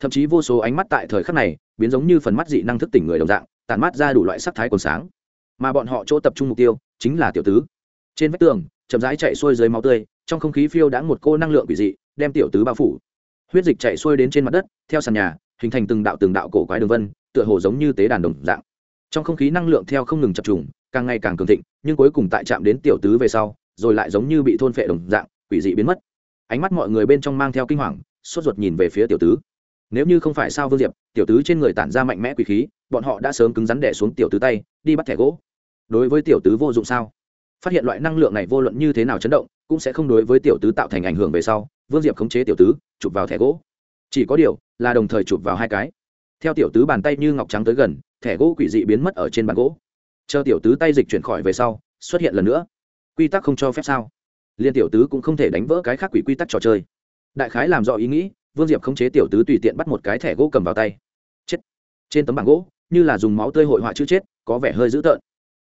Thậm chí vô số ánh mắt tại thời khắc này biến giống như phần mắt dị năng thức tỉnh người đồng dạng tàn mắt ra đủ loại sắc thái còn sáng. Mà bọn họ chỗ tập trung mục tiêu chính là tiểu tứ. Trên vách tường chậm rãi chạy xuôi dưới máu tươi, trong không khí phiêu đã một cô năng lượng quỷ dị, đem tiểu tứ bao phủ. Huyết dịch chạy xuôi đến trên mặt đất, theo sàn nhà, hình thành từng đạo từng đạo cổ quái đường vân, tựa hồ giống như tế đàn đồng dạng. Trong không khí năng lượng theo không ngừng chập trùng, càng ngày càng cường thịnh, nhưng cuối cùng tại chạm đến tiểu tứ về sau, rồi lại giống như bị thôn phệ đồng dạng, quỷ dị biến mất. Ánh mắt mọi người bên trong mang theo kinh hoàng, sốt ruột nhìn về phía tiểu tứ. Nếu như không phải sao vương diệp, tiểu tứ trên người tản ra mạnh mẽ quỷ khí, bọn họ đã sớm cứng rắn đẻ xuống tiểu tứ tay, đi bắt thẻ gỗ. Đối với tiểu tứ vô dụng sao? Phát hiện loại năng lượng này vô luận như thế nào chấn động, cũng sẽ không đối với tiểu tứ tạo thành ảnh hưởng về sau. Vương diệp khống chế tiểu tứ, chụp vào thẻ gỗ. Chỉ có điều, là đồng thời chụp vào hai cái. Theo tiểu tứ bàn tay như ngọc trắng tới gần, thẻ gỗ quỷ dị biến mất ở trên bàn gỗ. Chờ tiểu tứ tay dịch chuyển khỏi về sau, xuất hiện lần nữa. Quy tắc không cho phép sao? Liên tiểu tứ cũng không thể đánh vỡ cái khác quỷ quy tắc trò chơi. Đại khái làm rõ ý nghĩ, vương diệp khống chế tiểu tứ tùy tiện bắt một cái thẻ gỗ cầm vào tay. Chết. Trên tấm bảng gỗ, như là dùng máu tươi hội họa chữ chết, có vẻ hơi dữ tợn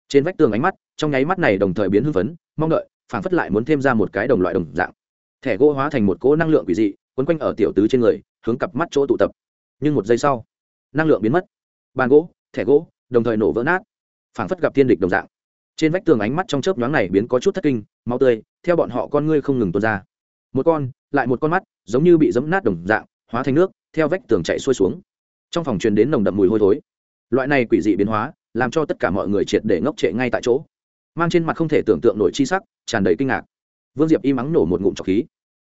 trên vách tường ánh mắt, trong nháy mắt này đồng thời biến hưng phấn, mong đợi phản phất lại muốn thêm ra một cái đồng loại đồng dạng. Thẻ gỗ hóa thành một cỗ năng lượng quỷ dị, quấn quanh ở tiểu tứ trên người, hướng cặp mắt chỗ tụ tập. Nhưng một giây sau, năng lượng biến mất. Bàn gỗ, thẻ gỗ, đồng thời nổ vỡ nát. Phản phất gặp thiên địch đồng dạng. Trên vách tường ánh mắt trong chớp nhoáng này biến có chút thất kinh, máu tươi, theo bọn họ con ngươi không ngừng tuôn ra. Một con, lại một con mắt, giống như bị giấm nát đồng dạng, hóa thành nước, theo vách tường chạy xuôi xuống. Trong phòng truyền đến nồng đậm mùi hôi thối. Loại này quỷ dị biến hóa làm cho tất cả mọi người triệt để ngốc trệ ngay tại chỗ. Mang trên mặt không thể tưởng tượng nổi chi sắc, tràn đầy kinh ngạc. Vương diệp im ắng nổ một ngụm trọc khí.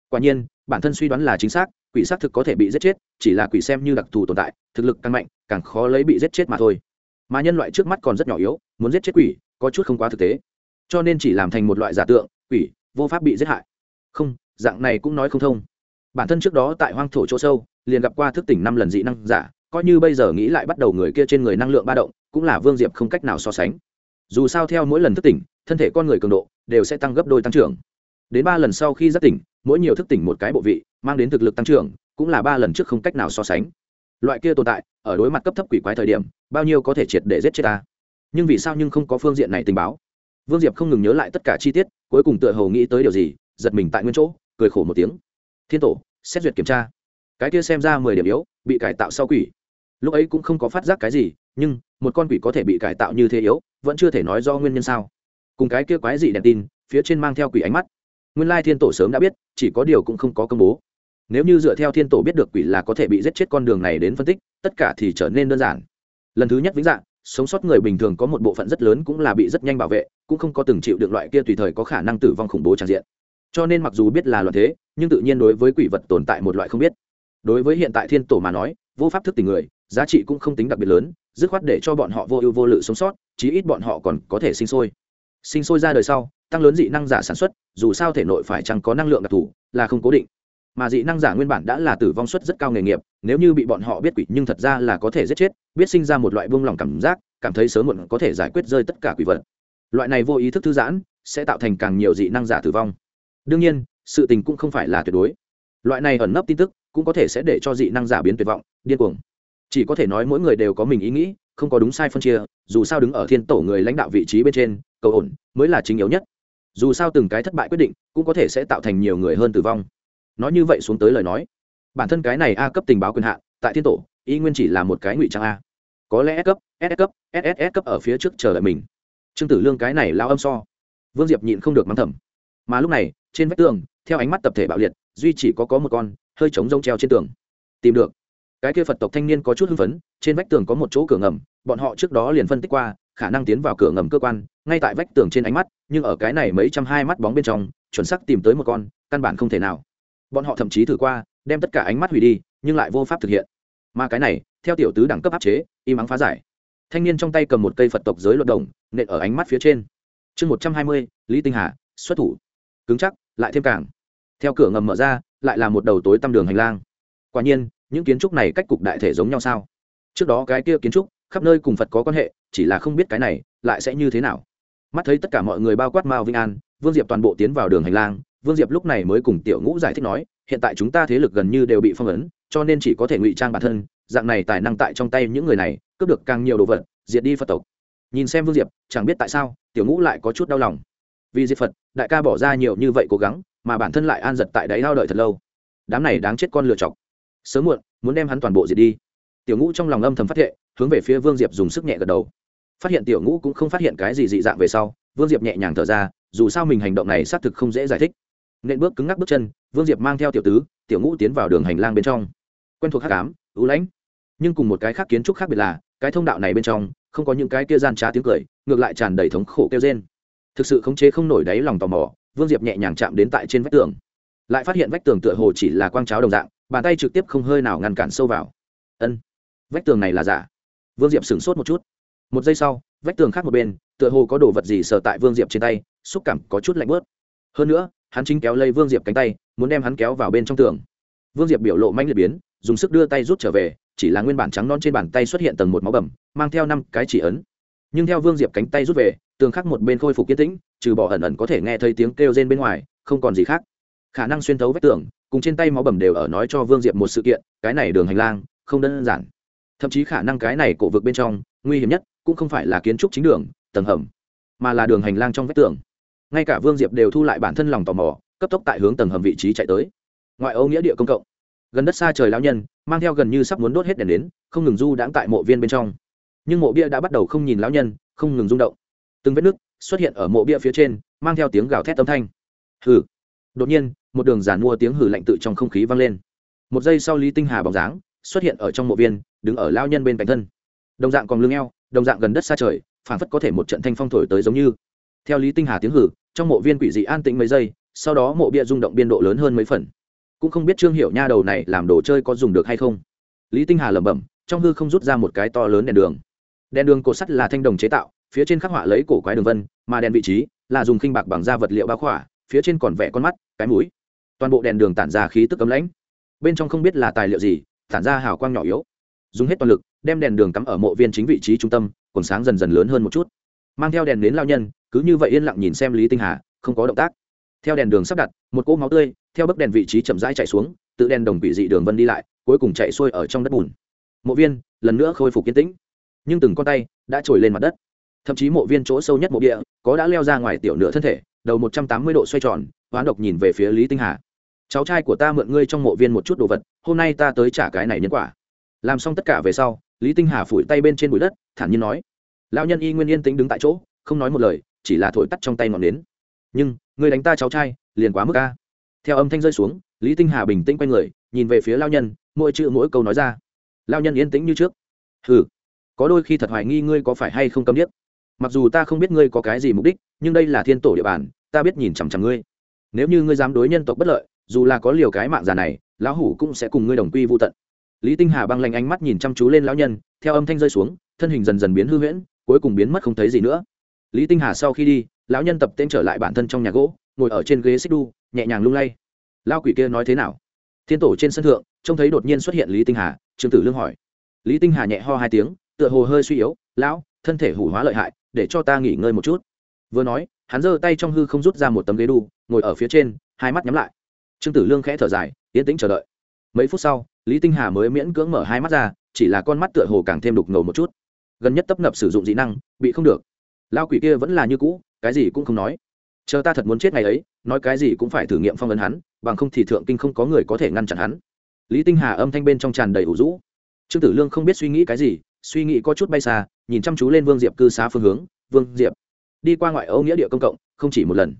Quả nhiên, bản thân suy đoán là chính xác, quỷ xác thực có thể bị giết chết, chỉ là quỷ xem như đặc thù tồn tại, thực lực càng mạnh, càng khó lấy bị giết chết mà thôi. Mà nhân loại trước mắt còn rất nhỏ yếu, muốn giết chết quỷ, có chút không quá thực tế. Cho nên chỉ làm thành một loại giả tượng, quỷ vô pháp bị giết hại. Không, dạng này cũng nói không thông. Bản thân trước đó tại hoang thổ chỗ sâu, liền gặp qua thức tỉnh năm lần dị năng giả coi như bây giờ nghĩ lại bắt đầu người kia trên người năng lượng ba động, cũng là vương diệp không cách nào so sánh. Dù sao theo mỗi lần thức tỉnh, thân thể con người cường độ đều sẽ tăng gấp đôi tăng trưởng. Đến ba lần sau khi giác tỉnh, mỗi nhiều thức tỉnh một cái bộ vị, mang đến thực lực tăng trưởng, cũng là ba lần trước không cách nào so sánh. Loại kia tồn tại, ở đối mặt cấp thấp quỷ quái thời điểm, bao nhiêu có thể triệt để giết chết ta. Nhưng vì sao nhưng không có phương diện này tình báo? Vương diệp không ngừng nhớ lại tất cả chi tiết, cuối cùng tựa hồ nghĩ tới điều gì, giật mình tại nguyên chỗ, cười khổ một tiếng. Thiên tổ, xét duyệt kiểm tra. Cái kia xem ra mười điểm yếu, bị cải tạo sau quỷ lúc ấy cũng không có phát giác cái gì, nhưng một con quỷ có thể bị cải tạo như thế yếu, vẫn chưa thể nói do nguyên nhân sao. Cùng cái kia quái dị đèn tin, phía trên mang theo quỷ ánh mắt. Nguyên lai thiên tổ sớm đã biết, chỉ có điều cũng không có công bố. Nếu như dựa theo thiên tổ biết được quỷ là có thể bị giết chết con đường này đến phân tích, tất cả thì trở nên đơn giản. Lần thứ nhất vĩnh dạng, sống sót người bình thường có một bộ phận rất lớn cũng là bị rất nhanh bảo vệ, cũng không có từng chịu được loại kia tùy thời có khả năng tử vong khủng bố tràn diện. Cho nên mặc dù biết là loạn thế, nhưng tự nhiên đối với quỷ vật tồn tại một loại không biết. Đối với hiện tại thiên tổ mà nói vô pháp thức tình người, giá trị cũng không tính đặc biệt lớn, dứt khoát để cho bọn họ vô ưu vô lự sống sót, chí ít bọn họ còn có thể sinh sôi. Sinh sôi ra đời sau, tăng lớn dị năng giả sản xuất, dù sao thể nội phải chăng có năng lượng đặc thù, là không cố định. Mà dị năng giả nguyên bản đã là tử vong suất rất cao nghề nghiệp, nếu như bị bọn họ biết quỷ, nhưng thật ra là có thể giết chết, biết sinh ra một loại buông lỏng cảm giác, cảm thấy sớm muộn có thể giải quyết rơi tất cả quỷ vật. Loại này vô ý thức thư giãn, sẽ tạo thành càng nhiều dị năng giả tử vong. Đương nhiên, sự tình cũng không phải là tuyệt đối. Loại này ẩn nấp tin tức cũng có thể sẽ để cho dị năng giả biến tuyệt vọng, điên cuồng. Chỉ có thể nói mỗi người đều có mình ý nghĩ, không có đúng sai phân chia, dù sao đứng ở thiên tổ người lãnh đạo vị trí bên trên, cầu ổn mới là chính yếu nhất. Dù sao từng cái thất bại quyết định, cũng có thể sẽ tạo thành nhiều người hơn tử vong. Nói như vậy xuống tới lời nói, bản thân cái này a cấp tình báo quyền hạn, tại thiên tổ, y nguyên chỉ là một cái ngụy trang a. Có lẽ S cấp ss cấp ss cấp ở phía trước chờ đợi mình. Trương tử lương cái này lao âm so. Vương diệp nhịn không được mắng thầm. Mà lúc này, trên vách tường, theo ánh mắt tập thể bạo liệt, duy chỉ có có một con hơi trống rông treo trên tường. Tìm được. Cái kia phật tộc thanh niên có chút hưng phấn, trên vách tường có một chỗ cửa ngầm, bọn họ trước đó liền phân tích qua, khả năng tiến vào cửa ngầm cơ quan, ngay tại vách tường trên ánh mắt, nhưng ở cái này mấy trăm hai mắt bóng bên trong, chuẩn sắc tìm tới một con, căn bản không thể nào. Bọn họ thậm chí thử qua, đem tất cả ánh mắt hủy đi, nhưng lại vô pháp thực hiện. Mà cái này, theo tiểu tứ đẳng cấp áp chế im ắng phá giải. Thanh niên trong tay cầm một cây phật tộc giới luật đồng, nện ở ánh mắt phía trên. Chương một trăm hai mươi, lý tinh hà, xuất thủ. Cứng chắc, lại thêm càng. Theo cửa ngầm mở ra lại là một đầu tối tăm đường hành lang. Quả nhiên, những kiến trúc này cách cục đại thể giống nhau sao? Trước đó cái kia kiến trúc, khắp nơi cùng phật có quan hệ, chỉ là không biết cái này, lại sẽ như thế nào? Mắt thấy tất cả mọi người bao quát mao vinh an, vương diệp toàn bộ tiến vào đường hành lang, vương diệp lúc này mới cùng tiểu ngũ giải thích nói, hiện tại chúng ta thế lực gần như đều bị phong ấn, cho nên chỉ có thể ngụy trang bản thân, dạng này tài năng tại trong tay những người này, cướp được càng nhiều đồ vật, diệt đi phật tộc. Nhìn xem vương diệp, chẳng biết tại sao, tiểu ngũ lại có chút đau lòng. Vì diệt phật, đại ca bỏ ra nhiều như vậy cố gắng mà bản thân lại an giật tại đáy lao đợi thật lâu. Đám này đáng chết con lựa chọc. Sớm muộn, muốn đem hắn toàn bộ diệt đi. Tiểu ngũ trong lòng âm thầm phát hiện hướng về phía vương diệp dùng sức nhẹ gật đầu. Phát hiện tiểu ngũ cũng không phát hiện cái gì dị dạng về sau, vương diệp nhẹ nhàng thở ra, dù sao mình hành động này xác thực không dễ giải thích. Nên bước cứng ngắc bước chân, vương diệp mang theo tiểu tứ, tiểu ngũ tiến vào đường hành lang bên trong. Quen thuộc hát cám ưu lãnh. Nhưng cùng một cái khác kiến trúc khác biệt là, cái thông đạo này bên trong, không có những cái kia gian trá tiếng cười, ngược lại tràn đầy thống khổ kêu trên thực sự khống chế không nổi đáy lòng tò mò vương diệp nhẹ nhàng chạm đến tại trên vách tường. Lại phát hiện vách tường tựa hồ chỉ là quang cháo đồng dạng, bàn tay trực tiếp không hơi nào ngăn cản sâu vào. Ân, vách tường này là giả. Vương diệp sửng sốt một chút. Một giây sau, vách tường khác một bên, tựa hồ có đồ vật gì sờ tại vương diệp trên tay, xúc cảm có chút lạnh bớt. Hơn nữa, hắn chính kéo lây vương diệp cánh tay, muốn đem hắn kéo vào bên trong tường. Vương diệp biểu lộ manh liệt biến, dùng sức đưa tay rút trở về, chỉ là nguyên bản trắng non trên bàn tay xuất hiện tầng một máu bầm, mang theo năm cái chỉ ấn nhưng theo vương diệp cánh tay rút về, tường khắc một bên khôi phục kiên tĩnh, trừ bỏ ẩn ẩn có thể nghe thấy tiếng kêu rên bên ngoài, không còn gì khác. Khả năng xuyên thấu vách tường, cùng trên tay máu bầm đều ở nói cho vương diệp một sự kiện, cái này đường hành lang, không đơn giản. Thậm chí khả năng cái này cổ vực bên trong, nguy hiểm nhất, cũng không phải là kiến trúc chính đường, tầng hầm, mà là đường hành lang trong vách tường. Ngay cả vương diệp đều thu lại bản thân lòng tò mò, cấp tốc tại hướng tầng hầm vị trí chạy tới. Ngoại ô nghĩa địa công cộng. Gần đất xa trời lão nhân, mang theo gần như sắp muốn đốt hết đèn đến, không ngừng du đãng tại mộ viên bên trong nhưng mộ bia đã bắt đầu không nhìn lão nhân, không ngừng rung động. Từng vết nứt xuất hiện ở mộ bia phía trên, mang theo tiếng gào thét âm thanh. Hừ. Đột nhiên, một đường giàn mua tiếng hừ lạnh tự trong không khí vang lên. Một giây sau lý tinh hà bóng dáng xuất hiện ở trong mộ viên, đứng ở lao nhân bên cạnh thân. Đồng dạng còn lưng eo, đồng dạng gần đất xa trời phản phất có thể một trận thanh phong thổi tới giống như. Theo lý tinh hà tiếng hử trong mộ viên quỷ dị an tĩnh mấy giây, sau đó mộ bia rung động biên độ lớn hơn mấy phần. Cũng không biết trương hiệu nha đầu này làm đồ chơi có dùng được hay không. Lý tinh hà lẩm bẩm, trong hư không rút ra một cái to lớn đèn đường đèn đường cột sắt là thanh đồng chế tạo, phía trên khắc họa lấy cổ quái đường vân, mà đèn vị trí là dùng khinh bạc bằng da vật liệu bao khỏa, phía trên còn vẽ con mắt, cái mũi. Toàn bộ đèn đường tản ra khí tức cấm lãnh. Bên trong không biết là tài liệu gì, tản ra hào quang nhỏ yếu. Dùng hết toàn lực, đem đèn đường cắm ở mộ viên chính vị trí trung tâm, còn sáng dần dần lớn hơn một chút. Mang theo đèn đến lao nhân, cứ như vậy yên lặng nhìn xem lý tinh hà, không có động tác. Theo đèn đường sắp đặt, một cỗ máu tươi theo bức đèn vị trí chậm rãi chạy xuống, tự đèn đồng bị dị đường vân đi lại, cuối cùng chạy xuôi ở trong đất bùn. Mộ viên, lần nữa khôi phục kiến tĩnh nhưng từng con tay đã trồi lên mặt đất. Thậm chí mộ viên chỗ sâu nhất mộ địa có đã leo ra ngoài tiểu nửa thân thể, đầu một trăm tám mươi độ xoay tròn, hoán độc nhìn về phía lý tinh hà. Cháu trai của ta mượn ngươi trong mộ viên một chút đồ vật, hôm nay ta tới trả cái này nhân quả. Làm xong tất cả về sau, lý tinh hà phủi tay bên trên bụi đất, thản nhiên nói, lão nhân y nguyên yên tính đứng tại chỗ, không nói một lời, chỉ là thổi tắt trong tay ngọn nến. Nhưng người đánh ta cháu trai, liền quá mức ca theo âm thanh rơi xuống, lý tinh hà bình tĩnh quay người, nhìn về phía lao nhân, mỗi chữ mỗi câu nói ra. Lao nhân yên tĩnh như trước. Hừ có đôi khi thật hoài nghi ngươi có phải hay không câm điếc. Mặc dù ta không biết ngươi có cái gì mục đích, nhưng đây là thiên tổ địa bàn, ta biết nhìn chằm chằm ngươi. Nếu như ngươi dám đối nhân tộc bất lợi, dù là có liều cái mạng già này, lão hủ cũng sẽ cùng ngươi đồng quy vô tận. Lý tinh hà băng lanh ánh mắt nhìn chăm chú lên lão nhân, theo âm thanh rơi xuống, thân hình dần dần biến hư huyễn, cuối cùng biến mất không thấy gì nữa. Lý tinh hà sau khi đi, lão nhân tập tên trở lại bản thân trong nhà gỗ, ngồi ở trên ghế xích đu, nhẹ nhàng lung lay. Lao quỷ kia nói thế nào? Thiên tổ trên sân thượng, trông thấy đột nhiên xuất hiện lý tinh hà, trương tử lương hỏi. Lý tinh hà nhẹ ho hai tiếng tựa hồ hơi suy yếu, lão, thân thể hủ hóa lợi hại, để cho ta nghỉ ngơi một chút. Vừa nói, hắn giơ tay trong hư không rút ra một tấm ghế đu, ngồi ở phía trên, hai mắt nhắm lại. Trương tử lương khẽ thở dài, yên tĩnh chờ đợi. Mấy phút sau, lý tinh hà mới miễn cưỡng mở hai mắt ra, chỉ là con mắt tựa hồ càng thêm đục ngầu một chút. Gần nhất tấp nập sử dụng dị năng, bị không được. Lao quỷ kia vẫn là như cũ, cái gì cũng không nói. Chờ ta thật muốn chết ngày ấy, nói cái gì cũng phải thử nghiệm phong ấn hắn, bằng không thì thượng kinh không có người có thể ngăn chặn hắn. Lý tinh hà âm thanh bên trong tràn đầy ủ rũ. Trương tử lương không biết suy nghĩ cái gì suy nghĩ có chút bay xa, nhìn chăm chú lên vương diệp cư xá phương hướng. Vương diệp, đi qua ngoại âu nghĩa địa công cộng, không chỉ một lần.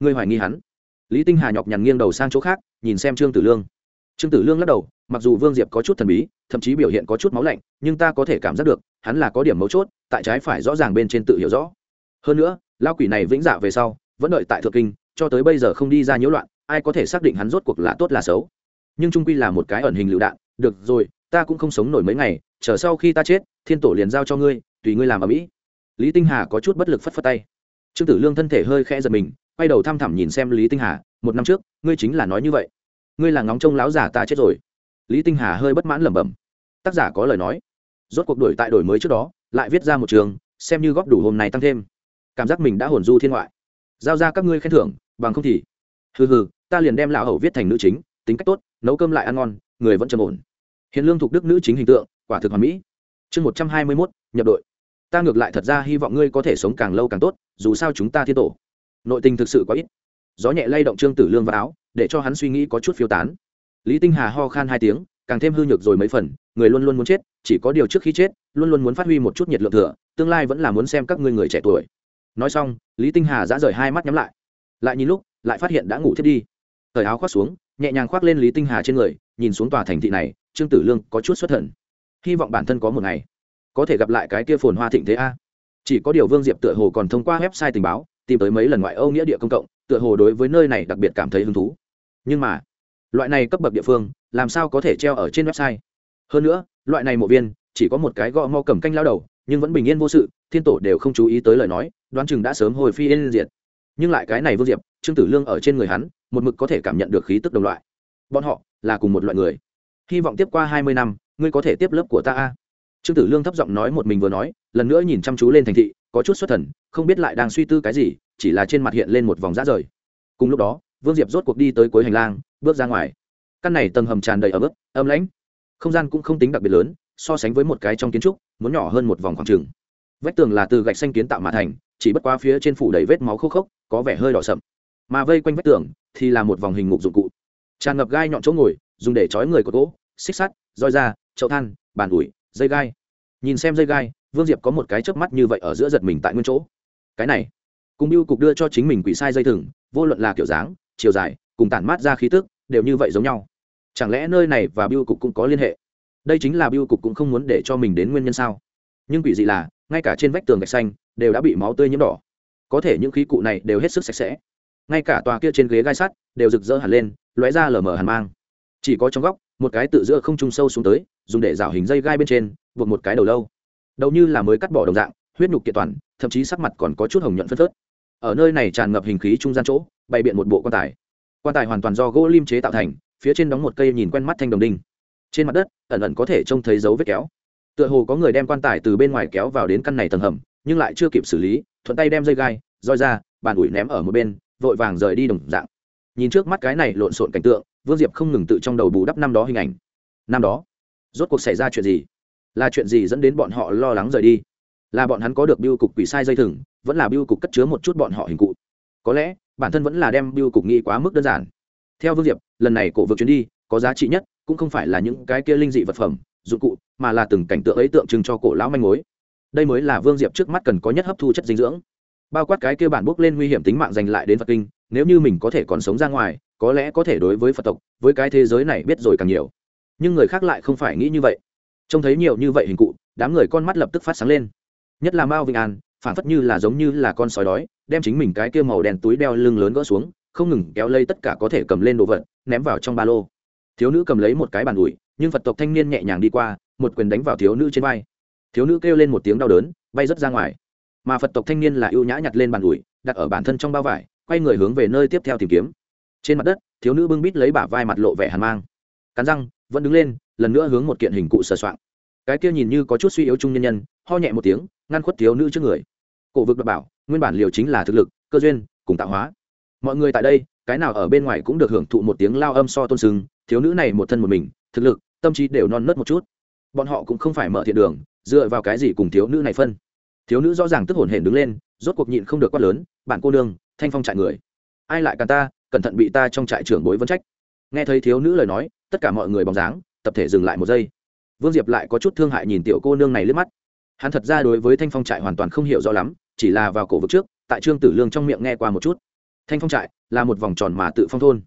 Ngươi hoài nghi hắn. Lý tinh hà nhọc nhằn nghiêng đầu sang chỗ khác, nhìn xem trương tử lương. Trương tử lương lắc đầu, mặc dù vương diệp có chút thần bí, thậm chí biểu hiện có chút máu lạnh, nhưng ta có thể cảm giác được, hắn là có điểm mấu chốt, tại trái phải rõ ràng bên trên tự hiểu rõ. Hơn nữa lao quỷ này vĩnh dạ về sau, vẫn đợi tại thượng kinh, cho tới bây giờ không đi ra nhiễu loạn, ai có thể xác định hắn rốt cuộc là tốt là xấu? Nhưng trung quy là một cái ẩn hình lựu đạn. Được rồi, ta cũng không sống nổi mấy ngày, chờ sau khi ta chết, thiên tổ liền giao cho ngươi, tùy ngươi làm ở mỹ. Lý tinh hà có chút bất lực phất phất tay. Trương tử lương thân thể hơi khẽ giật mình, quay đầu thăm thẳm nhìn xem lý tinh hà, một năm trước, ngươi chính là nói như vậy. Ngươi là ngóng trông láo giả ta chết rồi. Lý tinh hà hơi bất mãn lẩm bẩm. Tác giả có lời nói. Rốt cuộc đổi tại đổi mới trước đó, lại viết ra một trường, xem như góp đủ hôm nay tăng thêm. Cảm giác mình đã hồn du thiên ngoại. Giao ra các ngươi khen thưởng, bằng không thì. Hừ hừ, ta liền đem lão hầu viết thành nữ chính tính cách tốt, nấu cơm lại ăn ngon, người vẫn trầm ổn. Hiện lương thuộc đức nữ chính hình tượng, quả thực hoàn mỹ. Chương một trăm hai mươi mốt, nhập đội. Ta ngược lại thật ra hy vọng ngươi có thể sống càng lâu càng tốt, dù sao chúng ta thiên tổ. Nội tình thực sự có ít. Gió nhẹ lay động trương tử lương vào áo, để cho hắn suy nghĩ có chút phiêu tán. Lý tinh hà ho khan hai tiếng, càng thêm hư nhược rồi mấy phần, người luôn luôn muốn chết, chỉ có điều trước khi chết, luôn luôn muốn phát huy một chút nhiệt lượng thừa, tương lai vẫn là muốn xem các ngươi người trẻ tuổi. Nói xong, lý tinh hà giã rời hai mắt nhắm lại. Lại nhìn lúc, lại phát hiện đã ngủ thiết đi. Thời áo khoác xuống nhẹ nhàng khoác lên lý tinh hà trên người, nhìn xuống tòa thành thị này, trương tử lương có chút xuất thần. Hy vọng bản thân có một ngày, có thể gặp lại cái kia phồn hoa thịnh thế a. Chỉ có điều vương diệp tựa hồ còn thông qua website tình báo, tìm tới mấy lần ngoại âu nghĩa địa công cộng, tựa hồ đối với nơi này đặc biệt cảm thấy hứng thú. Nhưng mà, loại này cấp bậc địa phương, làm sao có thể treo ở trên website? Hơn nữa, loại này mộ viên, chỉ có một cái gõ mo cầm canh lao đầu, nhưng vẫn bình yên vô sự, thiên tổ đều không chú ý tới lời nói, đoán chừng đã sớm hồi phi yên diệt. Nhưng lại cái này vương diệp, trương tử lương ở trên người hắn một mực có thể cảm nhận được khí tức đồng loại. Bọn họ là cùng một loại người. Hy vọng tiếp qua hai mươi năm, ngươi có thể tiếp lớp của ta a. Trương tử lương thấp giọng nói một mình vừa nói, lần nữa nhìn chăm chú lên thành thị, có chút xuất thần, không biết lại đang suy tư cái gì, chỉ là trên mặt hiện lên một vòng rã rời. Cùng lúc đó, vương diệp rốt cuộc đi tới cuối hành lang, bước ra ngoài. Căn này tầng hầm tràn đầy ấm ức âm lãnh. Không gian cũng không tính đặc biệt lớn, so sánh với một cái trong kiến trúc, muốn nhỏ hơn một vòng khoảng trừng vách tường là từ gạch xanh kiến tạo mà thành, chỉ bất qua phía trên phủ đầy vết máu khô khốc, có vẻ hơi đỏ sậm. Mà vây quanh vách tường thì là một vòng hình ngục dụng cụ. Tràn ngập gai nhọn chỗ ngồi, dùng để trói người của gỗ, xích sắt, roi da chậu than, bàn ủi, dây gai. Nhìn xem dây gai, vương diệp có một cái chớp mắt như vậy ở giữa giật mình tại nguyên chỗ. Cái này, cùng biêu cục đưa cho chính mình quỷ sai dây thừng, vô luận là kiểu dáng, chiều dài, cùng tản mát ra khí tức, đều như vậy giống nhau. Chẳng lẽ nơi này và biêu cục cũng có liên hệ? Đây chính là biêu cục cũng không muốn để cho mình đến nguyên nhân sao? Nhưng quỷ dị là, ngay cả trên vách tường gạch xanh, đều đã bị máu tươi nhiễm đỏ. Có thể những khí cụ này đều hết sức sạch sẽ ngay cả tòa kia trên ghế gai sắt đều rực rỡ hẳn lên, lóe ra lở mở hàn mang. Chỉ có trong góc, một cái tự giữa không trung sâu xuống tới, dùng để rào hình dây gai bên trên, buộc một cái đầu lâu. Đầu như là mới cắt bỏ đồng dạng, huyết nhục kiện toàn, thậm chí sắc mặt còn có chút hồng nhuận phân phớt. Ở nơi này tràn ngập hình khí trung gian chỗ, bày biện một bộ quan tài. Quan tài hoàn toàn do gỗ lim chế tạo thành, phía trên đóng một cây nhìn quen mắt thanh đồng đinh. Trên mặt đất, ẩn ẩn có thể trông thấy dấu vết kéo. Tựa hồ có người đem quan tài từ bên ngoài kéo vào đến căn này tầng hầm, nhưng lại chưa kịp xử lý, thuận tay đem dây gai, roi ra, bàn ủi ném ở một bên vội vàng rời đi đồng dạng. Nhìn trước mắt cái này lộn xộn cảnh tượng, vương diệp không ngừng tự trong đầu bù đắp năm đó hình ảnh. Năm đó, rốt cuộc xảy ra chuyện gì? Là chuyện gì dẫn đến bọn họ lo lắng rời đi? Là bọn hắn có được biêu cục quỷ sai dây thừng, vẫn là biêu cục cất chứa một chút bọn họ hình cụ? Có lẽ, bản thân vẫn là đem biêu cục nghĩ quá mức đơn giản. Theo vương diệp, lần này cổ vực chuyến đi, có giá trị nhất, cũng không phải là những cái kia linh dị vật phẩm, dụng cụ, mà là từng cảnh tượng ấy tượng trưng cho cổ lão manh mối. Đây mới là vương diệp trước mắt cần có nhất hấp thu chất dinh dưỡng bao quát cái kia bản bốc lên nguy hiểm tính mạng giành lại đến phật kinh, nếu như mình có thể còn sống ra ngoài, có lẽ có thể đối với phật tộc, với cái thế giới này biết rồi càng nhiều. Nhưng người khác lại không phải nghĩ như vậy. Trông thấy nhiều như vậy hình cụ, đám người con mắt lập tức phát sáng lên. Nhất là mao vĩnh an, phản phất như là giống như là con sói đói, đem chính mình cái kia màu đen túi đeo lưng lớn gỡ xuống, không ngừng kéo lây tất cả có thể cầm lên đồ vật, ném vào trong ba lô. Thiếu nữ cầm lấy một cái bàn ủi, nhưng phật tộc thanh niên nhẹ nhàng đi qua, một quyền đánh vào thiếu nữ trên vai. Thiếu nữ kêu lên một tiếng đau đớn, bay rớt ra ngoài mà phật tộc thanh niên là ưu nhã nhặt lên bàn ủi, đặt ở bản thân trong bao vải, quay người hướng về nơi tiếp theo tìm kiếm. Trên mặt đất, thiếu nữ bưng bít lấy bả vai mặt lộ vẻ hàn mang. Cắn răng, vẫn đứng lên, lần nữa hướng một kiện hình cụ sờ soạng cái kia nhìn như có chút suy yếu trung nhân nhân, ho nhẹ một tiếng, ngăn khuất thiếu nữ trước người. Cổ vực đ bảo, nguyên bản liều chính là thực lực, cơ duyên, cùng tạo hóa. Mọi người tại đây, cái nào ở bên ngoài cũng được hưởng thụ một tiếng lao âm so tôn sưng, thiếu nữ này một thân một mình, thực lực, tâm trí đều non nớt một chút. Bọn họ cũng không phải mở thiện đường, dựa vào cái gì cùng thiếu nữ này phân thiếu nữ rõ ràng tức hổn hển đứng lên, rốt cuộc nhịn không được quát lớn bạn cô nương, thanh phong trại người. Ai lại càng ta? Cẩn thận bị ta trong trại trưởng bối vấn trách. Nghe thấy thiếu nữ lời nói, tất cả mọi người bóng dáng, tập thể dừng lại một giây. Vương diệp lại có chút thương hại nhìn tiểu cô nương này lướt mắt. Hắn thật ra đối với thanh phong trại hoàn toàn không hiểu rõ lắm, chỉ là vào cổ vực trước, tại trương tử lương trong miệng nghe qua một chút. Thanh phong trại là một vòng tròn mà tự phong thôn.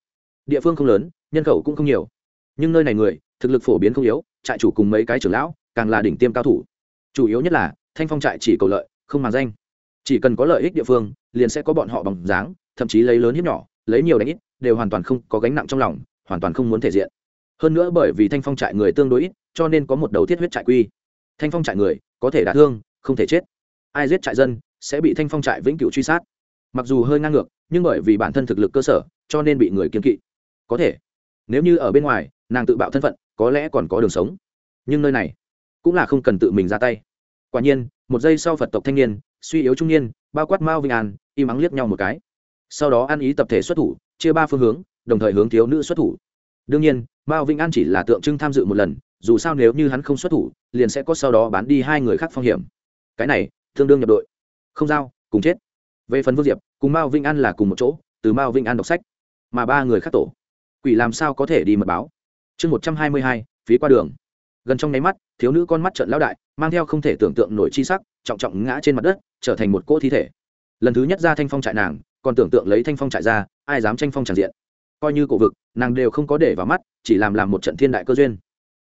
Địa phương không lớn, nhân khẩu cũng không nhiều. Nhưng nơi này người, thực lực phổ biến không yếu, trại chủ cùng mấy cái trưởng lão, càng là đỉnh tiêm cao thủ. Chủ yếu nhất là thanh phong trại chỉ cầu lợi, không màng danh. Chỉ cần có lợi ích địa phương, liền sẽ có bọn họ bằng dáng, thậm chí lấy lớn hiếp nhỏ, lấy nhiều đánh ít, đều hoàn toàn không có gánh nặng trong lòng, hoàn toàn không muốn thể diện. Hơn nữa bởi vì thanh phong trại người tương đối ít, cho nên có một đầu thiết huyết trại quy. Thanh phong trại người, có thể đả thương, không thể chết. Ai giết trại dân, sẽ bị thanh phong trại vĩnh cửu truy sát. Mặc dù hơi ngang ngược, nhưng bởi vì bản thân thực lực cơ sở, cho nên bị người kiên kỵ. Có thể, nếu như ở bên ngoài, nàng tự bạo thân phận, có lẽ còn có đường sống. Nhưng nơi này, cũng là không cần tự mình ra tay quả nhiên, một giây sau phật tộc thanh niên, suy yếu trung niên, bao quát mao vinh an, im ắng liếc nhau một cái. Sau đó ăn ý tập thể xuất thủ, chia ba phương hướng, đồng thời hướng thiếu nữ xuất thủ. Đương nhiên, mao vinh an chỉ là tượng trưng tham dự một lần, dù sao nếu như hắn không xuất thủ, liền sẽ có sau đó bán đi hai người khác phong hiểm. Cái này, tương đương nhập đội. Không giao, cùng chết. Về phần vương diệp, cùng mao vinh an là cùng một chỗ, từ mao vinh an đọc sách, mà ba người khác tổ. Quỷ làm sao có thể đi mật báo? Chương một trăm hai mươi hai, phí qua đường gần trong nháy mắt, thiếu nữ con mắt trận lão đại, mang theo không thể tưởng tượng nổi chi sắc, trọng trọng ngã trên mặt đất, trở thành một cỗ thi thể. Lần thứ nhất ra thanh phong trại nàng, còn tưởng tượng lấy thanh phong trại ra, ai dám tranh phong tràn diện. Coi như cổ vực, nàng đều không có để vào mắt, chỉ làm làm một trận thiên đại cơ duyên.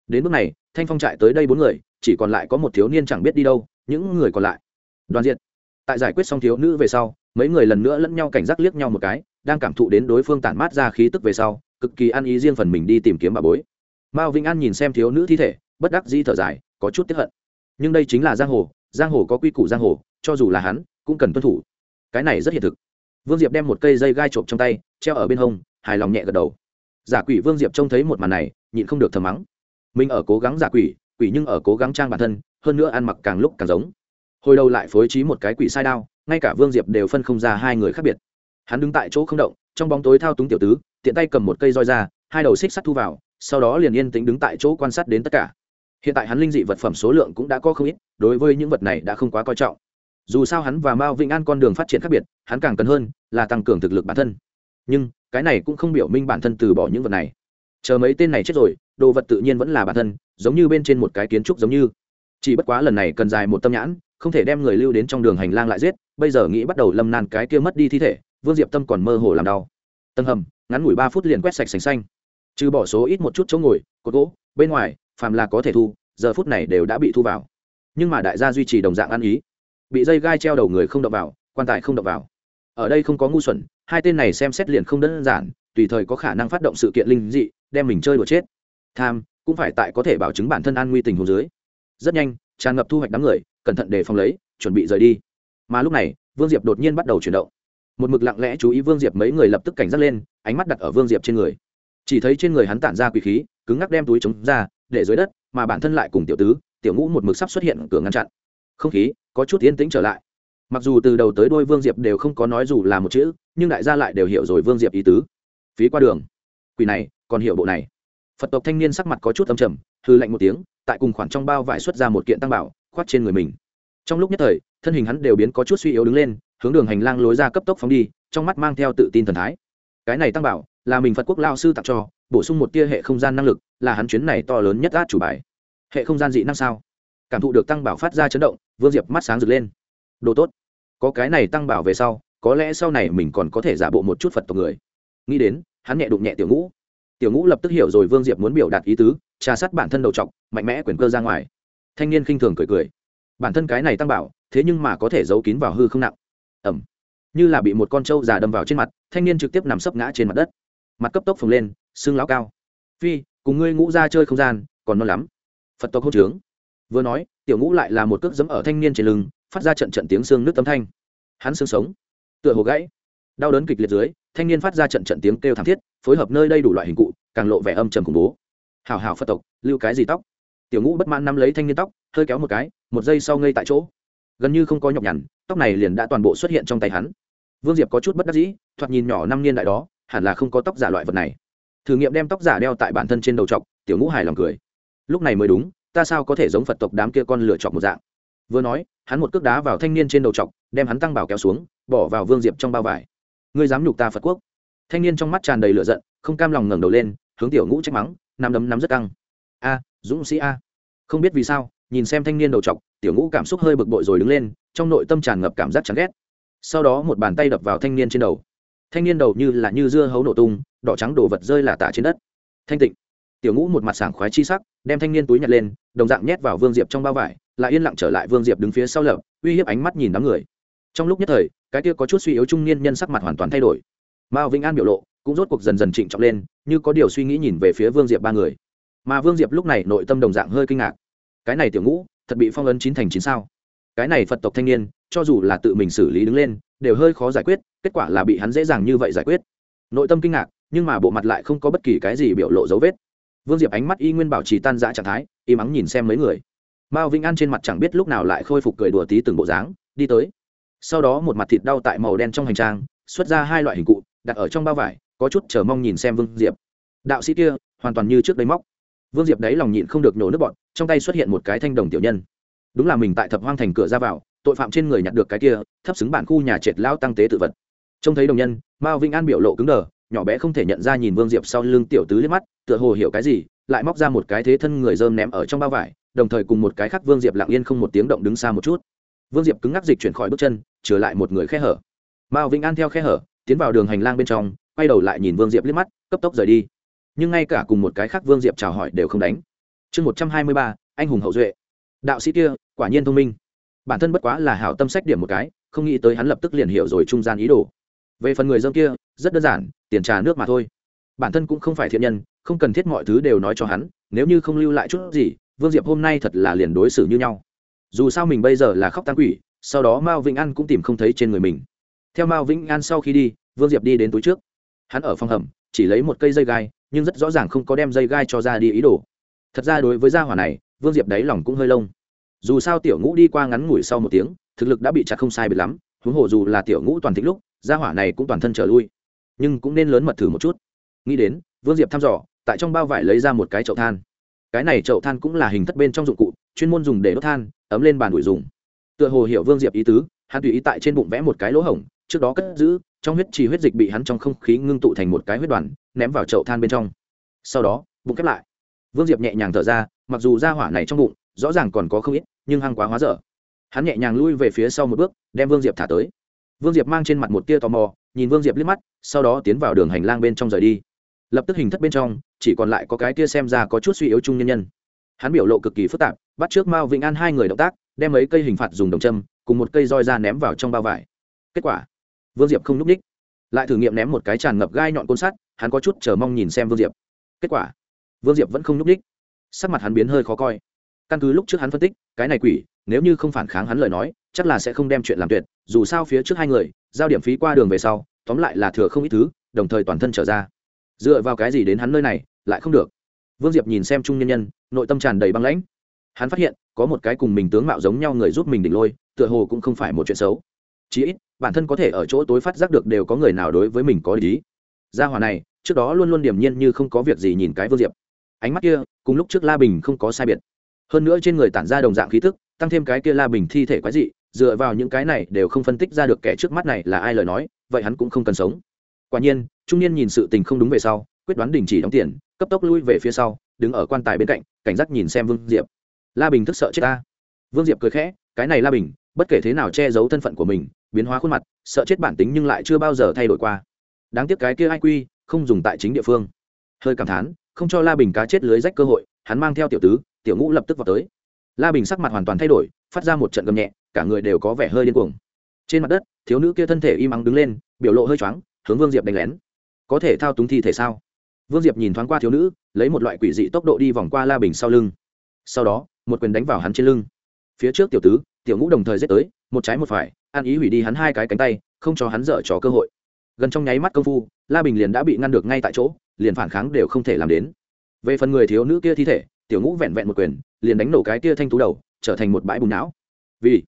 Đến bước này, thanh phong trại tới đây bốn người, chỉ còn lại có một thiếu niên chẳng biết đi đâu, những người còn lại. Đoàn diện. Tại giải quyết xong thiếu nữ về sau, mấy người lần nữa lẫn nhau cảnh giác liếc nhau một cái, đang cảm thụ đến đối phương tản mát ra khí tức về sau, cực kỳ ăn ý riêng phần mình đi tìm kiếm bà bối. Mao vĩnh an nhìn xem thiếu nữ thi thể bất đắc dĩ thở dài, có chút tiếp hận. Nhưng đây chính là giang hồ giang hồ có quy củ giang hồ, cho dù là hắn, cũng cần tuân thủ. Cái này rất hiện thực. Vương diệp đem một cây dây gai trộm trong tay, treo ở bên hông, hài lòng nhẹ gật đầu. Giả quỷ vương diệp trông thấy một màn này, nhịn không được thầm mắng. Mình ở cố gắng giả quỷ quỷ nhưng ở cố gắng trang bản thân, hơn nữa ăn mặc càng lúc càng giống. Hồi đầu lại phối trí một cái quỷ sai đao, ngay cả vương diệp đều phân không ra hai người khác biệt. Hắn đứng tại chỗ không động, trong bóng tối thao túng tiểu tứ, tiện tay cầm một cây roi ra, hai đầu xích sắt thu vào, sau đó liền yên tĩnh đứng tại chỗ quan sát đến tất cả hiện tại hắn linh dị vật phẩm số lượng cũng đã có không ít, đối với những vật này đã không quá coi trọng. Dù sao hắn và mao vĩnh an con đường phát triển khác biệt, hắn càng cần hơn là tăng cường thực lực bản thân. Nhưng, cái này cũng không biểu minh bản thân từ bỏ những vật này. Chờ mấy tên này chết rồi, đồ vật tự nhiên vẫn là bản thân, giống như bên trên một cái kiến trúc giống như. Chỉ bất quá lần này cần dài một tâm nhãn, không thể đem người lưu đến trong đường hành lang lại giết, bây giờ nghĩ bắt đầu lâm nan cái kia mất đi thi thể, vương diệp tâm còn mơ hồ làm đau. Tầng hầm, ngắn ngủi ba phút liền quét sạch sành xanh. Trừ bỏ số ít một chút chỗ ngồi, cột gỗ, bên ngoài phàm là có thể thu, giờ phút này đều đã bị thu vào. Nhưng mà đại gia duy trì đồng dạng ăn ý, bị dây gai treo đầu người không đập vào, quan tài không đập vào. Ở đây không có ngu xuẩn, hai tên này xem xét liền không đơn giản, tùy thời có khả năng phát động sự kiện linh dị, đem mình chơi đùa chết. Tham, cũng phải tại có thể bảo chứng bản thân an nguy tình hồ dưới. Rất nhanh, tràn ngập thu hoạch đám người, cẩn thận để phòng lấy, chuẩn bị rời đi. Mà lúc này, vương diệp đột nhiên bắt đầu chuyển động. Một mực lặng lẽ chú ý vương diệp mấy người lập tức cảnh giác lên, ánh mắt đặt ở vương diệp trên người. Chỉ thấy trên người hắn tản ra quỷ khí, cứng ngắc đem túi chống ra để dưới đất, mà bản thân lại cùng tiểu tứ, tiểu ngũ một mực sắp xuất hiện cửa ngăn chặn. Không khí có chút yên tĩnh trở lại. Mặc dù từ đầu tới đôi vương diệp đều không có nói dù là một chữ, nhưng đại gia lại đều hiểu rồi vương diệp ý tứ. Phí qua đường, quỷ này, còn hiểu bộ này. Phật tộc thanh niên sắc mặt có chút âm trầm hư lạnh một tiếng, tại cùng khoản trong bao vải xuất ra một kiện tăng bảo khoát trên người mình. Trong lúc nhất thời, thân hình hắn đều biến có chút suy yếu đứng lên, hướng đường hành lang lối ra cấp tốc phóng đi, trong mắt mang theo tự tin thần thái. Cái này tăng bảo, là mình phật quốc lao sư tặng cho bổ sung một tia hệ không gian năng lực, là hắn chuyến này to lớn nhất át chủ bài. Hệ không gian dị năng sao? Cảm thụ được tăng bảo phát ra chấn động, vương diệp mắt sáng rực lên. Đồ tốt. Có cái này tăng bảo về sau, có lẽ sau này mình còn có thể giả bộ một chút phật tộc người. Nghĩ đến, hắn nhẹ đụng nhẹ tiểu ngũ. Tiểu ngũ lập tức hiểu rồi vương diệp muốn biểu đạt ý tứ, trà sát bản thân đầu t mạnh mẽ quyền cơ ra ngoài. Thanh niên khinh thường cười cười. Bản thân cái này tăng bảo, thế nhưng mà có thể giấu kín vào hư không nặng. Ẩm như là bị một con trâu già đâm vào trên mặt, thanh niên trực tiếp nằm sấp ngã trên mặt đất mặt cấp tốc phồng lên, xương lão cao. Phi, cùng ngươi ngũ ra chơi không gian, còn non lắm. Phật tộc hốt trướng. Vừa nói, tiểu ngũ lại là một cước dẫm ở thanh niên trên lưng, phát ra trận trận tiếng xương nước tấm thanh. Hắn xương sống, tựa hồ gãy. Đau đớn kịch liệt dưới, thanh niên phát ra trận trận tiếng kêu thảm thiết, phối hợp nơi đây đủ loại hình cụ, càng lộ vẻ âm trầm khủng bố. Hào hào phật tộc, lưu cái gì tóc? Tiểu ngũ bất mãn nắm lấy thanh niên tóc, hơi kéo một cái, một giây sau ngay tại chỗ. Gần như không có nhọc nhằn, tóc này liền đã toàn bộ xuất hiện trong tay hắn. Vương diệp có chút bất đắc dĩ, thoạt nhìn nhỏ năm niên đại đó hẳn là không có tóc giả loại vật này. Thử nghiệm đem tóc giả đeo tại bản thân trên đầu trọc, tiểu ngũ hài lòng cười. Lúc này mới đúng, ta sao có thể giống phật tộc đám kia con lựa chọc một dạng? Vừa nói, hắn một cước đá vào thanh niên trên đầu trọc, đem hắn tăng bảo kéo xuống, bỏ vào vương diệp trong bao vải. Ngươi dám nhục ta phật quốc? Thanh niên trong mắt tràn đầy lửa giận, không cam lòng ngẩng đầu lên, hướng tiểu ngũ trách mắng, nắm đấm nắm rất căng. A, dũng sĩ a. Không biết vì sao, nhìn xem thanh niên đầu trọc, tiểu ngũ cảm xúc hơi bực bội rồi đứng lên, trong nội tâm tràn ngập cảm giác chán ghét. Sau đó một bàn tay đập vào thanh niên trên đầu thanh niên đầu như là như dưa hấu nổ tung, đỏ trắng đổ vật rơi là tả trên đất. Thanh tịnh, tiểu ngũ một mặt sảng khoái chi sắc, đem thanh niên túi nhặt lên, đồng dạng nhét vào vương diệp trong bao vải, lại yên lặng trở lại vương diệp đứng phía sau lợp uy hiếp ánh mắt nhìn đám người. Trong lúc nhất thời, cái kia có chút suy yếu trung niên nhân sắc mặt hoàn toàn thay đổi. Mao vĩnh an biểu lộ cũng rốt cuộc dần dần trịnh trọng lên, như có điều suy nghĩ nhìn về phía vương diệp ba người. Mà vương diệp lúc này nội tâm đồng dạng hơi kinh ngạc. Cái này tiểu ngũ, thật bị phong ấn chín thành chín sao? Cái này phật tộc thanh niên, cho dù là tự mình xử lý đứng lên đều hơi khó giải quyết, kết quả là bị hắn dễ dàng như vậy giải quyết. Nội tâm kinh ngạc, nhưng mà bộ mặt lại không có bất kỳ cái gì biểu lộ dấu vết. Vương diệp ánh mắt y nguyên bảo trì tan dã trạng thái, im ắng nhìn xem mấy người. Mao vĩnh an trên mặt chẳng biết lúc nào lại khôi phục cười đùa tí từng bộ dáng, đi tới. Sau đó một mặt thịt đau tại màu đen trong hành trang, xuất ra hai loại hình cụ, đặt ở trong bao vải, có chút chờ mong nhìn xem vương diệp. Đạo sĩ kia, hoàn toàn như trước đây móc. Vương diệp đấy lòng nhịn không được nhổ nước bọn trong tay xuất hiện một cái thanh đồng tiểu nhân. Đúng là mình tại thập hoang thành cửa ra vào tội phạm trên người nhặt được cái kia, thấp xứng bản khu nhà trệt lao tăng tế tự vật. Trông thấy đồng nhân, mao vĩnh an biểu lộ cứng đờ, nhỏ bé không thể nhận ra nhìn vương diệp sau lưng tiểu tứ liếc mắt, tựa hồ hiểu cái gì, lại móc ra một cái thế thân người dơm ném ở trong bao vải, đồng thời cùng một cái khác vương diệp lặng yên không một tiếng động đứng xa một chút. Vương diệp cứng ngắc dịch chuyển khỏi bước chân trở lại một người khe hở. Mao vĩnh an theo khe hở, tiến vào đường hành lang bên trong, quay đầu lại nhìn vương diệp liếc mắt, cấp tốc rời đi. Nhưng ngay cả cùng một cái khác vương diệp chào hỏi đều không đánh. Chương một trăm hai mươi ba, anh hùng hậu duệ. Đạo sĩ kia, quả nhiên thông minh bản thân bất quá là hảo tâm sách điểm một cái, không nghĩ tới hắn lập tức liền hiểu rồi trung gian ý đồ. Về phần người dân kia, rất đơn giản, tiền trà nước mà thôi. Bản thân cũng không phải thiện nhân, không cần thiết mọi thứ đều nói cho hắn, nếu như không lưu lại chút gì, vương diệp hôm nay thật là liền đối xử như nhau. Dù sao mình bây giờ là khóc tăng quỷ, sau đó mao vĩnh an cũng tìm không thấy trên người mình. Theo mao vĩnh an sau khi đi, vương diệp đi đến túi trước. Hắn ở phòng hầm, chỉ lấy một cây dây gai, nhưng rất rõ ràng không có đem dây gai cho ra đi ý đồ. Thật ra đối với gia hỏa này, vương diệp đáy lòng cũng hơi lông dù sao tiểu ngũ đi qua ngắn ngủi sau một tiếng, thực lực đã bị chặt không sai biệt lắm, huống hồ dù là tiểu ngũ toàn thịnh lúc, gia hỏa này cũng toàn thân trở lui. Nhưng cũng nên lớn mật thử một chút. Nghĩ đến, vương diệp thăm dò, tại trong bao vải lấy ra một cái chậu than. Cái này chậu than cũng là hình thất bên trong dụng cụ, chuyên môn dùng để đốt than, ấm lên bàn đuổi dùng. Tựa hồ hiểu vương diệp ý tứ, hắn tùy ý tại trên bụng vẽ một cái lỗ hổng, trước đó cất giữ, trong huyết trì huyết dịch bị hắn trong không khí ngưng tụ thành một cái huyết đoàn, ném vào chậu than bên trong. Sau đó, bụng khép lại. Vương diệp nhẹ nhàng thở ra, mặc dù ra hỏa này trong bụng rõ ràng còn có không ít, nhưng hăng quá hóa dở. Hắn nhẹ nhàng lui về phía sau một bước, đem vương diệp thả tới. Vương diệp mang trên mặt một tia tò mò, nhìn vương diệp liếc mắt, sau đó tiến vào đường hành lang bên trong rời đi. Lập tức hình thất bên trong, chỉ còn lại có cái tia xem ra có chút suy yếu chung nhân nhân. Hắn biểu lộ cực kỳ phức tạp, bắt trước mao vĩnh an hai người động tác, đem mấy cây hình phạt dùng đồng châm, cùng một cây roi ra ném vào trong bao vải. Kết quả, vương diệp không n ú c ních lại thử nghiệm ném một cái tràn ngập gai nhọn côn sắt, hắn có chút chờ mong nhìn xem vương diệp. Kết quả, vương diệp vẫn không n ú c ních sắc mặt hắn biến hơi khó coi căn cứ lúc trước hắn phân tích, cái này quỷ, nếu như không phản kháng hắn lời nói, chắc là sẽ không đem chuyện làm tuyệt, dù sao phía trước hai người, giao điểm phí qua đường về sau, tóm lại là thừa không ít thứ, đồng thời toàn thân trở ra. Dựa vào cái gì đến hắn nơi này, lại không được. Vương diệp nhìn xem trung nhân nhân, nội tâm tràn đầy băng lãnh. Hắn phát hiện, có một cái cùng mình tướng mạo giống nhau người giúp mình đỉnh lôi, tựa hồ cũng không phải một chuyện xấu. Chí ít, bản thân có thể ở chỗ tối phát giác được đều có người nào đối với mình có lý gia hòa này, trước đó luôn luôn điềm nhiên như không có việc gì nhìn cái vương diệp. Ánh mắt kia, cùng lúc trước la bình không có sai biệt hơn nữa trên người tản ra đồng dạng khí thức tăng thêm cái kia la bình thi thể quái dị, dựa vào những cái này đều không phân tích ra được kẻ trước mắt này là ai lời nói, vậy hắn cũng không cần sống. Quả nhiên, trung niên nhìn sự tình không đúng về sau, quyết đoán đình chỉ đóng tiền, cấp tốc lui về phía sau, đứng ở quan tài bên cạnh, cảnh giác nhìn xem vương diệp. La bình thức sợ chết ta. Vương diệp cười khẽ, cái này la bình, bất kể thế nào che giấu thân phận của mình, biến hóa khuôn mặt, sợ chết bản tính nhưng lại chưa bao giờ thay đổi qua. Đáng tiếc cái kia ai quy, không dùng tại chính địa phương. Hơi cảm thán, không cho la bình cá chết lưới rách cơ hội, hắn mang theo tiểu tứ tiểu ngũ lập tức vào tới. La bình sắc mặt hoàn toàn thay đổi, phát ra một trận gầm nhẹ, cả người đều có vẻ hơi điên cuồng. Trên mặt đất, thiếu nữ kia thân thể im ắng đứng lên, biểu lộ hơi choáng, hướng vương diệp đánh lén. Có thể thao túng thi thể sao? Vương diệp nhìn thoáng qua thiếu nữ, lấy một loại quỷ dị tốc độ đi vòng qua la bình sau lưng. Sau đó, một quyền đánh vào hắn trên lưng. Phía trước tiểu tứ, tiểu ngũ đồng thời giết tới, một trái một phải, ăn ý hủy đi hắn hai cái cánh tay, không cho hắn dở trò cơ hội. Gần trong nháy mắt công phu, la bình liền đã bị ngăn được ngay tại chỗ, liền phản kháng đều không thể làm đến. Về phần người thiếu nữ kia thi thể tiểu ngũ vẹn vẹn một quyền, liền đánh nổ cái kia thanh thú đầu, trở thành một bãi bùn não. Vì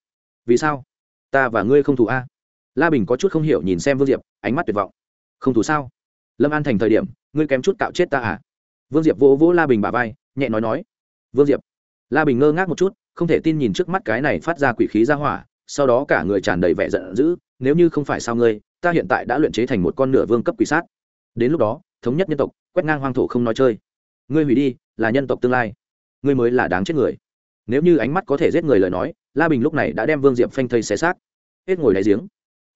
vì sao? Ta và ngươi không thù a. La bình có chút không hiểu nhìn xem vương diệp, ánh mắt tuyệt vọng. Không thù sao? Lâm an thành thời điểm, ngươi kém chút cạo chết ta à? Vương diệp vỗ vỗ la bình bà vai, nhẹ nói nói. Vương diệp. La bình ngơ ngác một chút, không thể tin nhìn trước mắt cái này phát ra quỷ khí ra hỏa, sau đó cả người tràn đầy vẻ giận dữ, nếu như không phải sao ngươi, ta hiện tại đã luyện chế thành một con nửa vương cấp quỷ sát. Đến lúc đó, thống nhất nhân tộc, quét ngang hoang thổ không nói chơi. Ngươi hủy đi là nhân tộc tương lai. Ngươi mới là đáng chết người. Nếu như ánh mắt có thể giết người lời nói, la bình lúc này đã đem vương diệp phanh thây xé xác. Hết ngồi đáy giếng.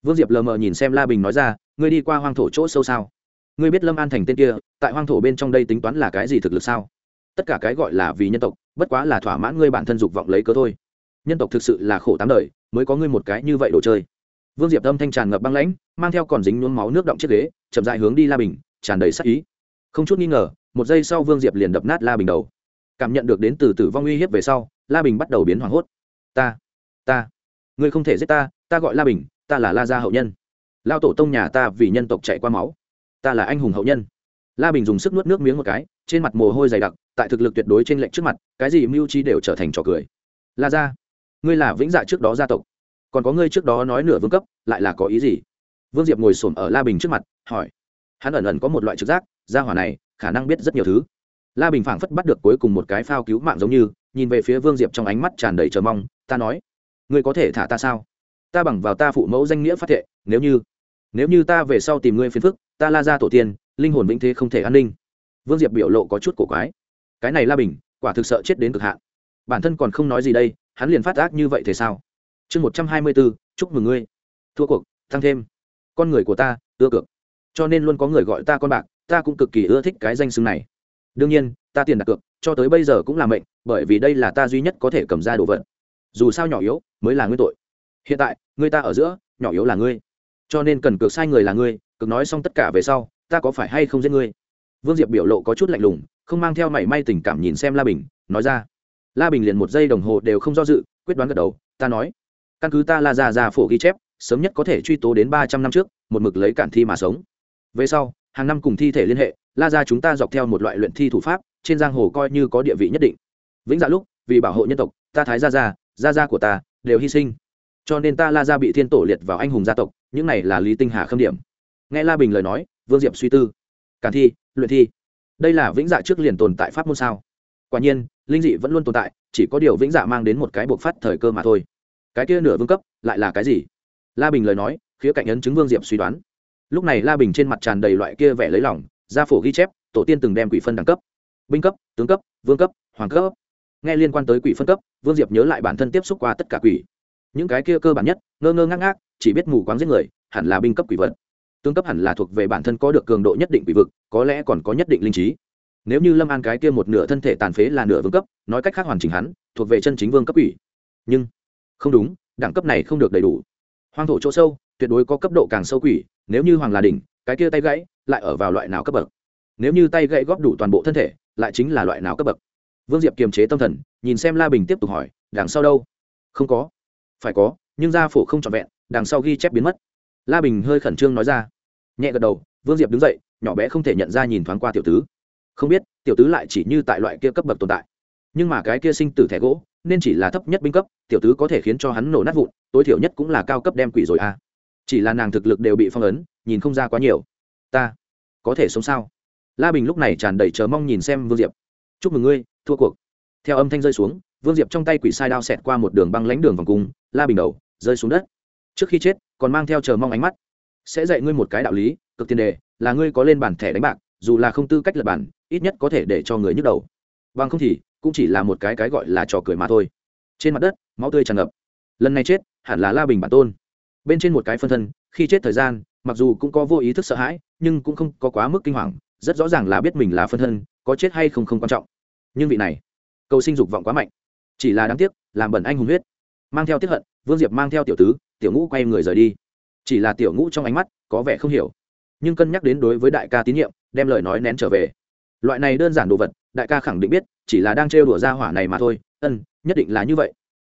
Vương diệp lờ mờ nhìn xem la bình nói ra, ngươi đi qua hoang thổ chỗ sâu sao? Ngươi biết lâm an thành tên kia, tại hoang thổ bên trong đây tính toán là cái gì thực lực sao? Tất cả cái gọi là vì nhân tộc, bất quá là thỏa mãn ngươi bản thân dục vọng lấy cớ thôi. Nhân tộc thực sự là khổ tám đời, mới có ngươi một cái như vậy đồ chơi. Vương diệp âm thanh tràn ngập băng lãnh, mang theo còn dính nhuốm máu nước động chiếc ghế, chậm dại hướng đi la bình, tràn đầy sắc ý. Không chút nghi ngờ một giây sau vương diệp liền đập nát la bình đầu. Cảm nhận được đến từ tử vong uy hiếp về sau, la bình bắt đầu biến hoảng hốt. Ta ta, ngươi không thể giết ta ta gọi la bình, ta là la gia hậu nhân. Lao tổ tông nhà ta vì nhân tộc chạy qua máu. Ta là anh hùng hậu nhân. La bình dùng sức nuốt nước miếng một cái, trên mặt mồ hôi dày đặc, tại thực lực tuyệt đối trên lệnh trước mặt, cái gì mưu trí đều trở thành trò cười. La gia, ngươi là vĩnh dạ trước đó gia tộc. Còn có ngươi trước đó nói nửa vương cấp, lại là có ý gì? Vương diệp ngồi s ổ m ở la bình trước mặt, hỏi. Hắn ẩn ẩn có một loại trực giác, gia hỏa này khả năng biết rất nhiều thứ. La bình phảng phất bắt được cuối cùng một cái phao cứu mạng giống như, nhìn về phía vương diệp trong ánh mắt tràn đầy chờ mong, ta nói, ngươi có thể thả ta sao? Ta bằng vào ta phụ mẫu danh nghĩa phát thệ, nếu như nếu như ta về sau tìm ngươi phiền phức, ta la ra tổ tiên, linh hồn vĩnh thế không thể an ninh. Vương diệp biểu lộ có chút cổ quái. Cái này la bình, quả thực sợ chết đến cực hạn. Bản thân còn không nói gì đây, hắn liền phát ác như vậy thế sao? Chương một trăm hai mươi bốn, chúc mừng ngươi. Thua cuộc, tăng thêm. Con người của ta, ưa cực cho nên luôn có người gọi ta con bạc ta cũng cực kỳ ưa thích cái danh xưng này. Đương nhiên, ta tiền đặt cược, cho tới bây giờ cũng là mệnh, bởi vì đây là ta duy nhất có thể cầm ra đồ vật. Dù sao nhỏ yếu, mới là nguyên tội. Hiện tại, người ta ở giữa, nhỏ yếu là ngươi. Cho nên cần cược sai người là ngươi cực nói xong tất cả về sau, ta có phải hay không giết ngươi? Vương diệp biểu lộ có chút lạnh lùng, không mang theo mảy may tình cảm nhìn xem la bình, nói ra. La bình liền một giây đồng hồ đều không do dự, quyết đoán gật đầu, ta nói. Căn cứ ta la già già phổ ghi chép, sớm nhất có thể truy tố đến ba trăm năm trước, một mực lấy cản thi mà sống. Về sau hàng năm cùng thi thể liên hệ, la ra chúng ta dọc theo một loại luyện thi thủ pháp, trên giang hồ coi như có địa vị nhất định. Vĩnh dạ lúc, vì bảo hộ nhân tộc, ta thái gia gia gia gia của ta, đều hy sinh. Cho nên ta la ra bị thiên tổ liệt vào anh hùng gia tộc, những này là lý tinh hà khâm điểm. Nghe la bình lời nói, vương diệp suy tư. Cản thi, luyện thi. Đây là vĩnh dạ trước liền tồn tại pháp môn sao? Quả nhiên, linh dị vẫn luôn tồn tại, chỉ có điều vĩnh dạ mang đến một cái buộc phát thời cơ mà thôi. Cái kia nửa vương cấp, lại là cái gì? La bình lời nói, khía cạnh ấn chứng vương diệp suy đoán lúc này la bình trên mặt tràn đầy loại kia vẻ lấy lỏng gia phổ ghi chép, tổ tiên từng đem quỷ phân đẳng cấp, binh cấp, tướng cấp, vương cấp, hoàng cấp. Nghe liên quan tới quỷ phân cấp, vương diệp nhớ lại bản thân tiếp xúc qua tất cả quỷ. Những cái kia cơ bản nhất, ngơ ngơ ngác ngác, chỉ biết mù quáng giết người, hẳn là binh cấp quỷ vật. Tướng cấp hẳn là thuộc về bản thân có được cường độ nhất định quỷ vực, có lẽ còn có nhất định linh trí. Nếu như lâm an cái kia một nửa thân thể tàn phế là nửa vương cấp, nói cách khác hoàn chỉnh hắn, thuộc về chân chính vương cấp quỷ. Nhưng, không đúng, đẳng cấp này không được đầy đủ. Hoang thổ chỗ sâu, tuyệt đối có cấp độ càng sâu quỷ nếu như hoàng là đỉnh, cái kia tay gãy lại ở vào loại nào cấp bậc? Nếu như tay gãy góp đủ toàn bộ thân thể, lại chính là loại nào cấp bậc? Vương diệp kiềm chế tâm thần, nhìn xem la bình tiếp tục hỏi, đằng sau đâu? Không có. Phải có, nhưng gia phổ không trọn vẹn, đằng sau ghi chép biến mất. La bình hơi khẩn trương nói ra. Nhẹ gật đầu, vương diệp đứng dậy, nhỏ bé không thể nhận ra nhìn thoáng qua tiểu tứ. Không biết, tiểu tứ lại chỉ như tại loại kia cấp bậc tồn tại. Nhưng mà cái kia sinh tử thẻ gỗ, nên chỉ là thấp nhất binh cấp, tiểu tứ có thể khiến cho hắn nổ nát vụn, tối thiểu nhất cũng là cao cấp đem quỷ rồi à chỉ là nàng thực lực đều bị phong ấn, nhìn không ra quá nhiều. Ta có thể sống sao? La bình lúc này tràn đầy chờ mong nhìn xem vương diệp. Chúc mừng ngươi, thua cuộc. Theo âm thanh rơi xuống, vương diệp trong tay quỷ sai đao xẹt qua một đường băng lánh đường vòng cung, la bình đầu, rơi xuống đất. Trước khi chết, còn mang theo chờ mong ánh mắt. Sẽ dạy ngươi một cái đạo lý, cực tiền đề, là ngươi có lên bản thẻ đánh bạc, dù là không tư cách lập bản, ít nhất có thể để cho người nhức đầu. Bằng không thì, cũng chỉ là một cái cái gọi là trò cười mà thôi. Trên mặt đất, máu tươi tràn ngập. Lần này chết, hẳn là la bình bản tôn bên trên một cái phân thân, khi chết thời gian, mặc dù cũng có vô ý thức sợ hãi, nhưng cũng không có quá mức kinh hoàng, rất rõ ràng là biết mình là phân thân, có chết hay không không quan trọng. Nhưng vị này, cầu sinh dục vọng quá mạnh. Chỉ là đáng tiếc, làm bẩn anh hùng huyết. Mang theo tiếp hận, vương diệp mang theo tiểu tứ, tiểu ngũ quay người rời đi. Chỉ là tiểu ngũ trong ánh mắt, có vẻ không hiểu. Nhưng cân nhắc đến đối với đại ca tín nhiệm, đem lời nói nén trở về. Loại này đơn giản đồ vật, đại ca khẳng định biết, chỉ là đang trêu đùa ra hỏa này mà thôi. Ân, nhất định là như vậy.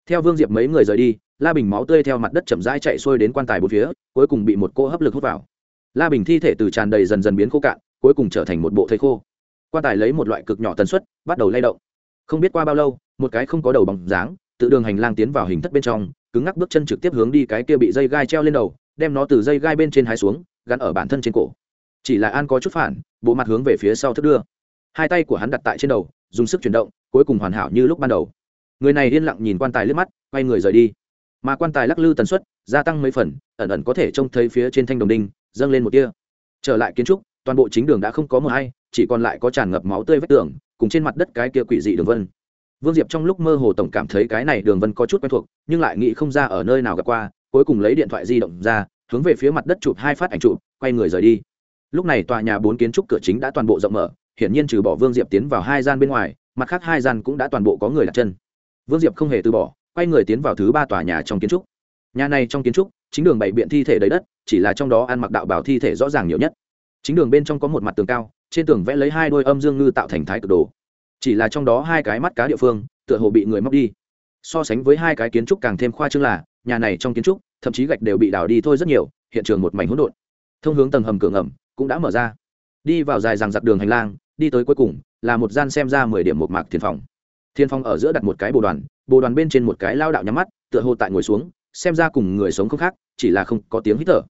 Theo vương diệp mấy người rời đi la bình máu tươi theo mặt đất chậm rãi chạy xuôi đến quan tài bốn phía, cuối cùng bị một cô hấp lực hút vào. La bình thi thể từ tràn đầy dần dần biến khô cạn, cuối cùng trở thành một bộ thây khô. Quan tài lấy một loại cực nhỏ tần suất, bắt đầu lay động. Không biết qua bao lâu, một cái không có đầu bằng dáng, tự đường hành lang tiến vào hình thất bên trong, cứng ngắc bước chân trực tiếp hướng đi cái kia bị dây gai treo lên đầu, đem nó từ dây gai bên trên hái xuống, gắn ở bản thân trên cổ. Chỉ là an có chút phản, bộ mặt hướng về phía sau thức đưa. Hai tay của hắn đặt tại trên đầu, dùng sức chuyển động, cuối cùng hoàn hảo như lúc ban đầu. Người này yên lặng nhìn quan tài liếc mắt, quay người rời đi mà quan tài lắc lư tần suất, gia tăng mấy phần, ẩn ẩn có thể trông thấy phía trên thanh đồng đinh, dâng lên một tia. Trở lại kiến trúc, toàn bộ chính đường đã không có mờ hay, chỉ còn lại có tràn ngập máu tươi vách tường, cùng trên mặt đất cái kia quỷ dị đường vân. Vương diệp trong lúc mơ hồ tổng cảm thấy cái này đường vân có chút quen thuộc, nhưng lại nghĩ không ra ở nơi nào gặp qua, cuối cùng lấy điện thoại di động ra, hướng về phía mặt đất chụp hai phát ảnh chụp, quay người rời đi. Lúc này tòa nhà bốn kiến trúc cửa chính đã toàn bộ rộng mở, hiển nhiên trừ bỏ vương diệp tiến vào hai gian bên ngoài, mặt khác hai gian cũng đã toàn bộ có người đặt chân. Vương diệp không hề từ bỏ quay người tiến vào thứ ba tòa nhà trong kiến trúc. Nhà này trong kiến trúc, chính đường bảy biện thi thể đầy đất, chỉ là trong đó ăn mặc đạo bảo thi thể rõ ràng nhiều nhất. Chính đường bên trong có một mặt tường cao, trên tường vẽ lấy hai đôi âm dương ngư tạo thành thái cực đồ. Chỉ là trong đó hai cái mắt cá địa phương, tựa hồ bị người móc đi. So sánh với hai cái kiến trúc càng thêm khoa trương là, nhà này trong kiến trúc, thậm chí gạch đều bị đào đi thôi rất nhiều, hiện trường một mảnh hỗn độn. Thông hướng tầng hầm cửa ngầm cũng đã mở ra. Đi vào dài rằng giặc đường hành lang, đi tới cuối cùng là một gian xem ra mười điểm một mạc thiên phòng. Thiên phòng ở giữa đặt một cái bồ đoàn bồ đoàn bên trên một cái lao đạo nhắm mắt, tựa hồ tại ngồi xuống, xem ra cùng người sống không khác, chỉ là không có tiếng hít thở.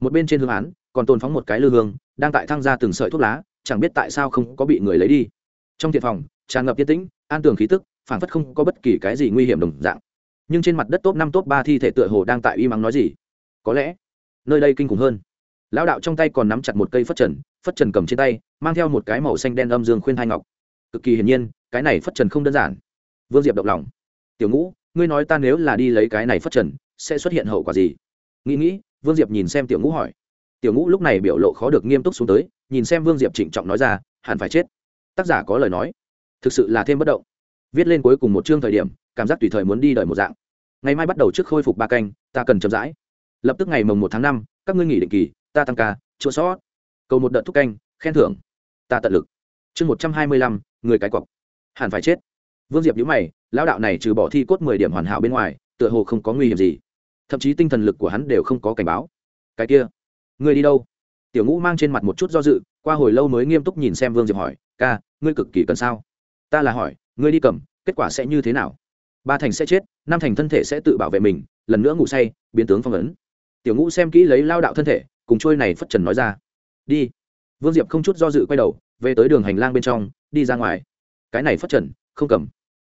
Một bên trên hương án, còn tồn phóng một cái lư hương, đang tại thăng ra từng sợi thuốc lá, chẳng biết tại sao không có bị người lấy đi. Trong thiện phòng, tràn ngập yên tĩnh, an tường khí tức phản phất không có bất kỳ cái gì nguy hiểm đồng dạng. Nhưng trên mặt đất top năm top ba thi thể tựa hồ đang tại uy mắng nói gì? Có lẽ, nơi đây kinh khủng hơn. Lão đạo trong tay còn nắm chặt một cây phất trần phất trần cầm trên tay, mang theo một cái màu xanh đen âm dương khuyên hai ngọc. Cực kỳ hiển nhiên, cái này phất trần không đơn giản. Vương diệp động lòng tiểu ngũ, ngươi nói ta nếu là đi lấy cái này phất trần, sẽ xuất hiện hậu quả gì? Nghĩ nghĩ, vương diệp nhìn xem tiểu ngũ hỏi. Tiểu ngũ lúc này biểu lộ khó được nghiêm túc xuống tới, nhìn xem vương diệp trịnh trọng nói ra, hẳn phải chết. Tác giả có lời nói. Thực sự là thêm bất động. Viết lên cuối cùng một chương thời điểm, cảm giác tùy thời muốn đi đợi một dạng. Ngày mai bắt đầu trước khôi phục ba canh, ta cần chậm rãi. Lập tức ngày mồng một tháng năm, các ngươi nghỉ định kỳ, ta tăng ca chữa sót. Cầu một đợt thúc canh, khen thưởng, ta tận lực. Chương một trăm hai mươi lăm, người cái cọc hẳn phải chết. Vương diệp nhữ mày lão đạo này trừ bỏ thi cốt mười điểm hoàn hảo bên ngoài, tựa hồ không có nguy hiểm gì. Thậm chí tinh thần lực của hắn đều không có cảnh báo. Cái kia, ngươi đi đâu? Tiểu ngũ mang trên mặt một chút do dự, qua hồi lâu mới nghiêm túc nhìn xem vương diệp hỏi, ca, ngươi cực kỳ cần sao? Ta là hỏi, ngươi đi cầm, kết quả sẽ như thế nào? Ba thành sẽ chết, năm thành thân thể sẽ tự bảo vệ mình, lần nữa ngủ say, biến tướng phong ấn. Tiểu ngũ xem kỹ lấy lao đạo thân thể, cùng trôi này phất trần nói ra, đi. Vương diệp không chút do dự quay đầu, về tới đường hành lang bên trong, đi ra ngoài. Cái này phất trần, không cầm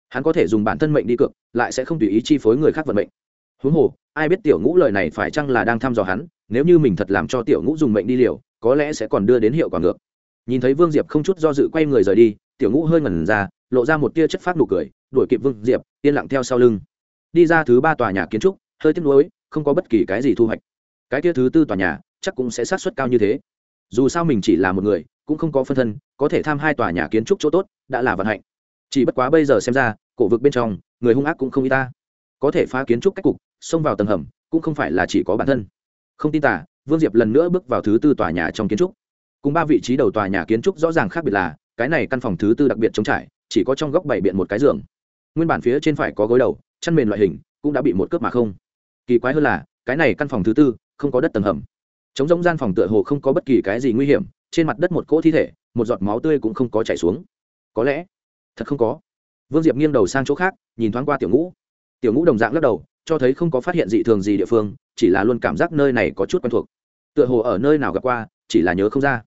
hắn có thể dùng bản thân mệnh đi cược, lại sẽ không tùy ý chi phối người khác vận mệnh. Huống hồ, ai biết tiểu ngũ lời này phải chăng là đang thăm dò hắn, nếu như mình thật làm cho tiểu ngũ dùng mệnh đi liều, có lẽ sẽ còn đưa đến hiệu quả ngược. Nhìn thấy vương diệp không chút do dự quay người rời đi, tiểu ngũ hơi ngẩn ra, lộ ra một tia chất phát nụ cười, đuổi kịp vương diệp, yên lặng theo sau lưng. Đi ra thứ ba tòa nhà kiến trúc, hơi tiếc nuối, không có bất kỳ cái gì thu hoạch. Cái tia thứ tư tòa nhà, chắc cũng sẽ sát xuất cao như thế. Dù sao mình chỉ là một người, cũng không có phân thân, có thể tham hai tòa nhà kiến trúc chỗ tốt, đã là vận hạnh chỉ bất quá bây giờ xem ra, cổ vực bên trong, người hung ác cũng không y ta. Có thể phá kiến trúc cách cục, xông vào tầng hầm, cũng không phải là chỉ có bản thân. Không tin tả vương diệp lần nữa bước vào thứ tư tòa nhà trong kiến trúc. Cùng ba vị trí đầu tòa nhà kiến trúc rõ ràng khác biệt là, cái này căn phòng thứ tư đặc biệt trống trải, chỉ có trong góc bảy biện một cái giường. Nguyên bản phía trên phải có gối đầu, chăn mền loại hình, cũng đã bị một cướp mà không. Kỳ quái hơn là, cái này căn phòng thứ tư, không có đất tầng hầm. Chống giống gian phòng tựa hồ không có bất kỳ cái gì nguy hiểm, trên mặt đất một cỗ thi thể, một giọt máu tươi cũng không có chảy xuống. Có lẽ thật không có. Vương diệp nghiêng đầu sang chỗ khác, nhìn thoáng qua tiểu ngũ. Tiểu ngũ đồng dạng lắc đầu, cho thấy không có phát hiện dị thường gì địa phương, chỉ là luôn cảm giác nơi này có chút quen thuộc. Tựa hồ ở nơi nào gặp qua, chỉ là nhớ không ra.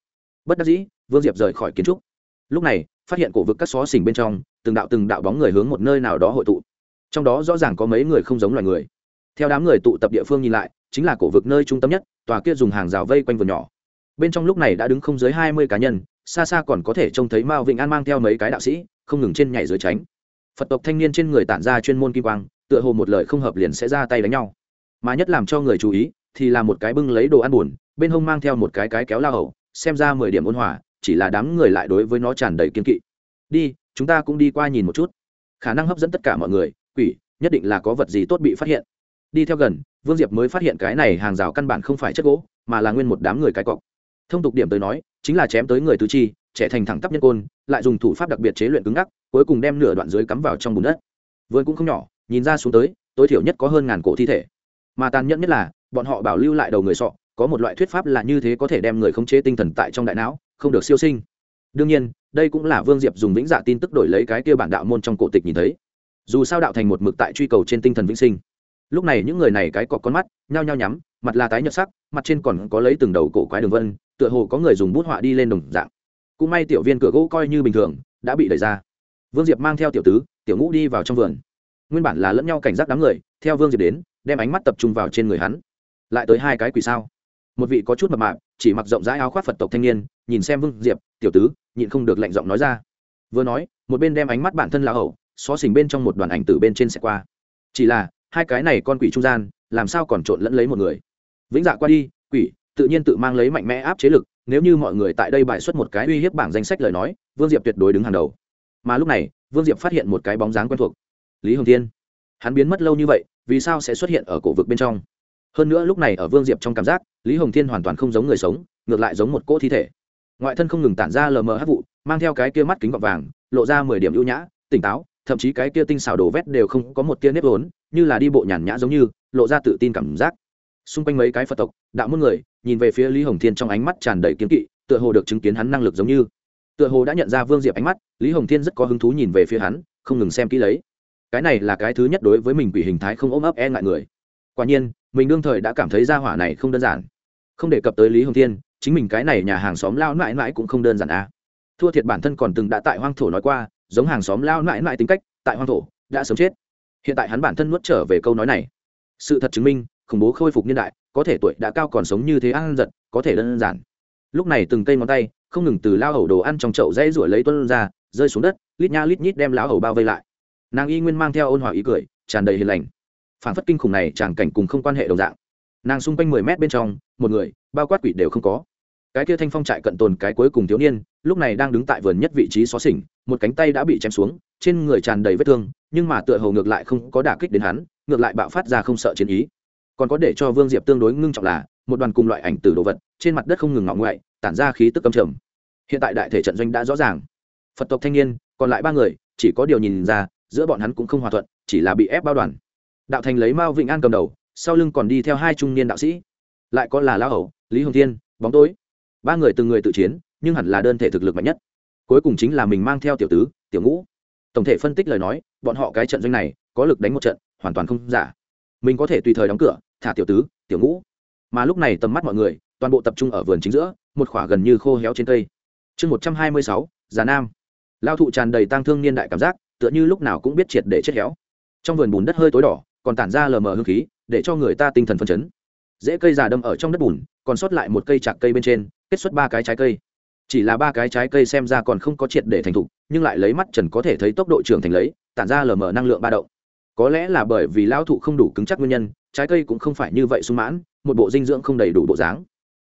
Bất đắc dĩ, vương diệp rời khỏi kiến trúc. Lúc này, phát hiện cổ vực các xó xỉnh bên trong, từng đạo từng đạo bóng người hướng một nơi nào đó hội tụ. Trong đó rõ ràng có mấy người không giống loài người. Theo đám người tụ tập địa phương nhìn lại, chính là cổ vực nơi trung tâm nhất, tòa kia dùng hàng rào vây quanh vườn nhỏ. Bên trong lúc này đã đứng không dưới hai mươi cá nhân, xa xa còn có thể trông thấy mao vịnh an mang theo mấy cái đạo sĩ không ngừng trên nhảy dưới tránh. Phật tộc thanh niên trên người tản ra chuyên môn kim quang, tựa hồ một lời không hợp liền sẽ ra tay đánh nhau. Mà nhất làm cho người chú ý, thì là một cái bưng lấy đồ ăn buồn, bên hông mang theo một cái cái kéo la hầu, xem ra mười điểm ôn hòa, chỉ là đám người lại đối với nó tràn đầy kiên kỵ. Đi, chúng ta cũng đi qua nhìn một chút. Khả năng hấp dẫn tất cả mọi người, quỷ, nhất định là có vật gì tốt bị phát hiện. Đi theo gần, vương diệp mới phát hiện cái này hàng rào căn bản không phải chất gỗ, mà là nguyên một đám người cái cọc. Thông tục điểm tới nói, chính là chém tới người tứ chi trẻ thành thẳng tắp nhân côn, lại dùng thủ pháp đặc biệt chế luyện cứng ngắc, cuối cùng đem nửa đoạn dưới cắm vào trong bùn đất. Vườn cũng không nhỏ, nhìn ra xuống tới, tối thiểu nhất có hơn ngàn cổ thi thể. Mà tàn nhẫn nhất là, bọn họ bảo lưu lại đầu người sọ, có một loại thuyết pháp là như thế có thể đem người khống chế tinh thần tại trong đại não, không được siêu sinh. Đương nhiên, đây cũng là vương diệp dùng vĩnh dạ tin tức đổi lấy cái kia bản đạo môn trong cổ tịch nhìn thấy. Dù sao đạo thành một mực tại truy cầu trên tinh thần vĩnh sinh. Lúc này những người này cái cọc con mắt, nhao nhao nhắm, mặt là tái nhợt sắc, mặt trên còn có lấy từng đầu cổ quái đường vân, tựa hồ có người dùng bút họa đi lên đồng dạng cũng may tiểu viên cửa gỗ coi như bình thường, đã bị đẩy ra. Vương diệp mang theo tiểu tứ, tiểu ngũ đi vào trong vườn. Nguyên bản là lẫn nhau cảnh giác đám người, theo vương diệp đến, đem ánh mắt tập trung vào trên người hắn. Lại tới hai cái quỷ sao? Một vị có chút mập mạp, chỉ mặc rộng rãi áo khoác phật tộc thanh niên, nhìn xem vương diệp, tiểu tứ, nhịn không được lạnh giọng nói ra. Vừa nói, một bên đem ánh mắt bản thân là hậu xó xỉnh bên trong một đoàn ảnh từ bên trên xe qua. Chỉ là, hai cái này con quỷ trung gian, làm sao còn trộn lẫn lấy một người? Vĩnh dạ qua đi, quỷ, tự nhiên tự mang lấy mạnh mẽ áp chế lực nếu như mọi người tại đây bài xuất một cái uy hiếp bảng danh sách lời nói, vương diệp tuyệt đối đứng hàng đầu. Mà lúc này, vương diệp phát hiện một cái bóng dáng quen thuộc. Lý hồng thiên. Hắn biến mất lâu như vậy, vì sao sẽ xuất hiện ở cổ vực bên trong? Hơn nữa lúc này ở vương diệp trong cảm giác, lý hồng thiên hoàn toàn không giống người sống, ngược lại giống một cỗ thi thể. Ngoại thân không ngừng tản ra lờ mờ hát vụ, mang theo cái kia mắt kính gọt vàng, lộ ra mười điểm ưu nhã, tỉnh táo, thậm chí cái kia tinh xảo đồ vét đều không có một tia nếp vốn, như là đi bộ nhàn nhã giống như, lộ ra tự tin cảm giác xung quanh mấy cái phật tộc, đạo môn người, nhìn về phía lý hồng thiên trong ánh mắt tràn đầy kiếm kỵ, tựa hồ được chứng kiến hắn năng lực giống như. Tựa hồ đã nhận ra vương diệp ánh mắt, lý hồng thiên rất có hứng thú nhìn về phía hắn, không ngừng xem kỹ lấy. Cái này là cái thứ nhất đối với mình quỷ hình thái không ôm ấp e ngại người. Quả nhiên, mình đương thời đã cảm thấy ra hỏa này không đơn giản. Không đề cập tới lý hồng thiên, chính mình cái này nhà hàng xóm lao mãi mãi cũng không đơn giản à thua thiệt bản thân còn từng đã tại hoang thổ nói qua, giống hàng xóm lao mãi mãi tính cách, tại hoang thổ, đã sớm chết. Hiện tại hắn bản thân nuốt trở về câu nói này. Sự thật chứng minh khủng bố khôi phục niên đại, có thể tuổi đã cao còn sống như thế ăn giật, có thể đơn giản. Lúc này từng cây ngón tay, không ngừng từ lao hầu đồ ăn trong chậu dây ruổi lấy tuân ra, rơi xuống đất, lít nha lít nhít đem lão hầu bao vây lại. Nàng y nguyên mang theo ôn hòa ý cười, tràn đầy hiền lành. Phản phất kinh khủng này tràng cảnh cùng không quan hệ đồng dạng. Nàng xung quanh mười mét bên trong, một người, bao quát quỷ đều không có. Cái kia thanh phong trại cận tồn cái cuối cùng thiếu niên, lúc này đang đứng tại vườn nhất vị trí xó xỉnh, một cánh tay đã bị chém xuống, trên người tràn đầy vết thương, nhưng mà tựa hồ ngược lại không có đả kích đến hắn, ngược lại bạo phát ra không sợ chiến ý còn có để cho vương diệp tương đối ngưng trọng là, một đoàn cùng loại ảnh từ đồ vật, trên mặt đất không ngừng ngọ ngoại, tản ra khí tức cầm trầm. Hiện tại đại thể trận doanh đã rõ ràng. Phật tộc thanh niên, còn lại ba người, chỉ có điều nhìn ra, giữa bọn hắn cũng không hòa thuận, chỉ là bị ép bao đoàn. Đạo thành lấy mao vịnh an cầm đầu, sau lưng còn đi theo hai trung niên đạo sĩ. Lại có là lão hầu, lý hồng thiên, bóng tối. Ba người từng người tự chiến, nhưng hẳn là đơn thể thực lực mạnh nhất. Cuối cùng chính là mình mang theo tiểu tứ, tiểu ngũ. Tổng thể phân tích lời nói, bọn họ cái trận doanh này, có lực đánh một trận, hoàn toàn không giả. Mình có thể tùy thời đóng cửa thả tiểu tứ, tiểu ngũ. Mà lúc này tầm mắt mọi người, toàn bộ tập trung ở vườn chính giữa, một khỏa gần như khô héo trên cây. Chương một trăm hai mươi sáu, già nam. Lao thụ tràn đầy tang thương niên đại cảm giác, tựa như lúc nào cũng biết triệt để chết héo. Trong vườn bùn đất hơi tối đỏ, còn tản ra lờ mờ hương khí, để cho người ta tinh thần phấn chấn. Dễ cây già đâm ở trong đất bùn, còn sót lại một cây chạc cây bên trên, kết xuất ba cái trái cây. Chỉ là ba cái trái cây xem ra còn không có triệt để thành thục, nhưng lại lấy mắt trần có thể thấy tốc độ trưởng thành lấy, tản ra lờ mờ năng lượng ba động có lẽ là bởi vì lão thụ không đủ cứng chắc nguyên nhân, trái cây cũng không phải như vậy sung mãn, một bộ dinh dưỡng không đầy đủ bộ dáng.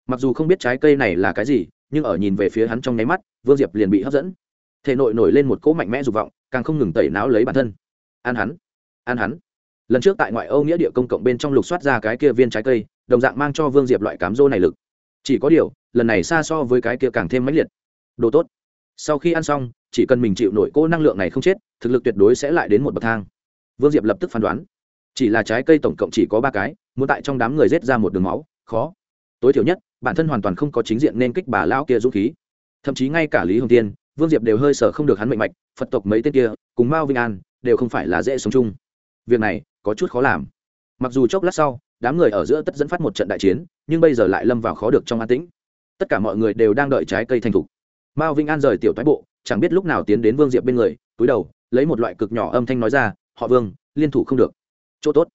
Mặc dù không biết trái cây này là cái gì, nhưng ở nhìn về phía hắn trong nháy mắt, vương diệp liền bị hấp dẫn. Thể nội nổi lên một cỗ mạnh mẽ dục vọng, càng không ngừng tẩy não lấy bản thân. Ăn hắn ăn hắn. Lần trước tại ngoại âu nghĩa địa công cộng bên trong lục soát ra cái kia viên trái cây, đồng dạng mang cho vương diệp loại cám dô này lực. Chỉ có điều, lần này xa so với cái kia càng thêm mãnh liệt. Đồ tốt. Sau khi ăn xong, chỉ cần mình chịu nổi cỗ năng lượng này không chết, thực lực tuyệt đối sẽ lại đến một bậc thang vương diệp lập tức phán đoán. Chỉ là trái cây tổng cộng chỉ có ba cái, muốn tại trong đám người rết ra một đường máu, khó. Tối thiểu nhất, bản thân hoàn toàn không có chính diện nên kích bà lão kia dũng khí. Thậm chí ngay cả lý hồng tiên, vương diệp đều hơi sợ không được hắn mệnh mạch, phật tộc mấy tên kia, cùng mao vinh an, đều không phải là dễ sống chung. Việc này, có chút khó làm. Mặc dù chốc lát sau, đám người ở giữa tất dẫn phát một trận đại chiến, nhưng bây giờ lại lâm vào khó được trong an tĩnh. Tất cả mọi người đều đang đợi trái cây thành thục. Mao vinh an rời tiểu thái bộ, chẳng biết lúc nào tiến đến vương diệp bên người, túi đầu, lấy một loại cực nhỏ âm thanh nói ra họ vương, liên thủ không được. Chỗ tốt.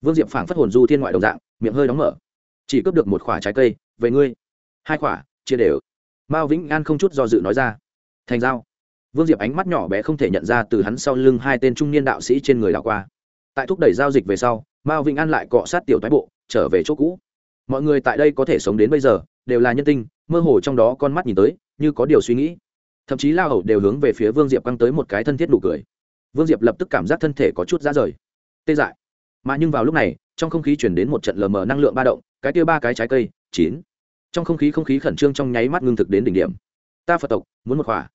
Vương diệp phảng phất hồn du thiên ngoại đồng dạng, miệng hơi đóng mở. Chỉ cướp được một khoả trái cây, về ngươi. Hai khoả chia đều. Mao vĩnh an không chút do dự nói ra. Thành giao. Vương diệp ánh mắt nhỏ bé không thể nhận ra từ hắn sau lưng hai tên trung niên đạo sĩ trên người đảo qua. Tại thúc đẩy giao dịch về sau, mao vĩnh an lại cọ sát tiểu thái bộ, trở về chỗ cũ. Mọi người tại đây có thể sống đến bây giờ, đều là nhân tinh, mơ hồ trong đó con mắt nhìn tới, như có điều suy nghĩ. Thậm chí lao hầu đều hướng về phía vương diệp căng tới một cái thân thiết đủ cười vương diệp lập tức cảm giác thân thể có chút ra rời. Tê dại. Mà nhưng vào lúc này, trong không khí chuyển đến một trận lờ mờ năng lượng ba động, cái tia ba cái trái cây, chín. Trong không khí không khí khẩn trương trong nháy mắt ngưng thực đến đỉnh điểm. Ta phật tộc, muốn một khỏa.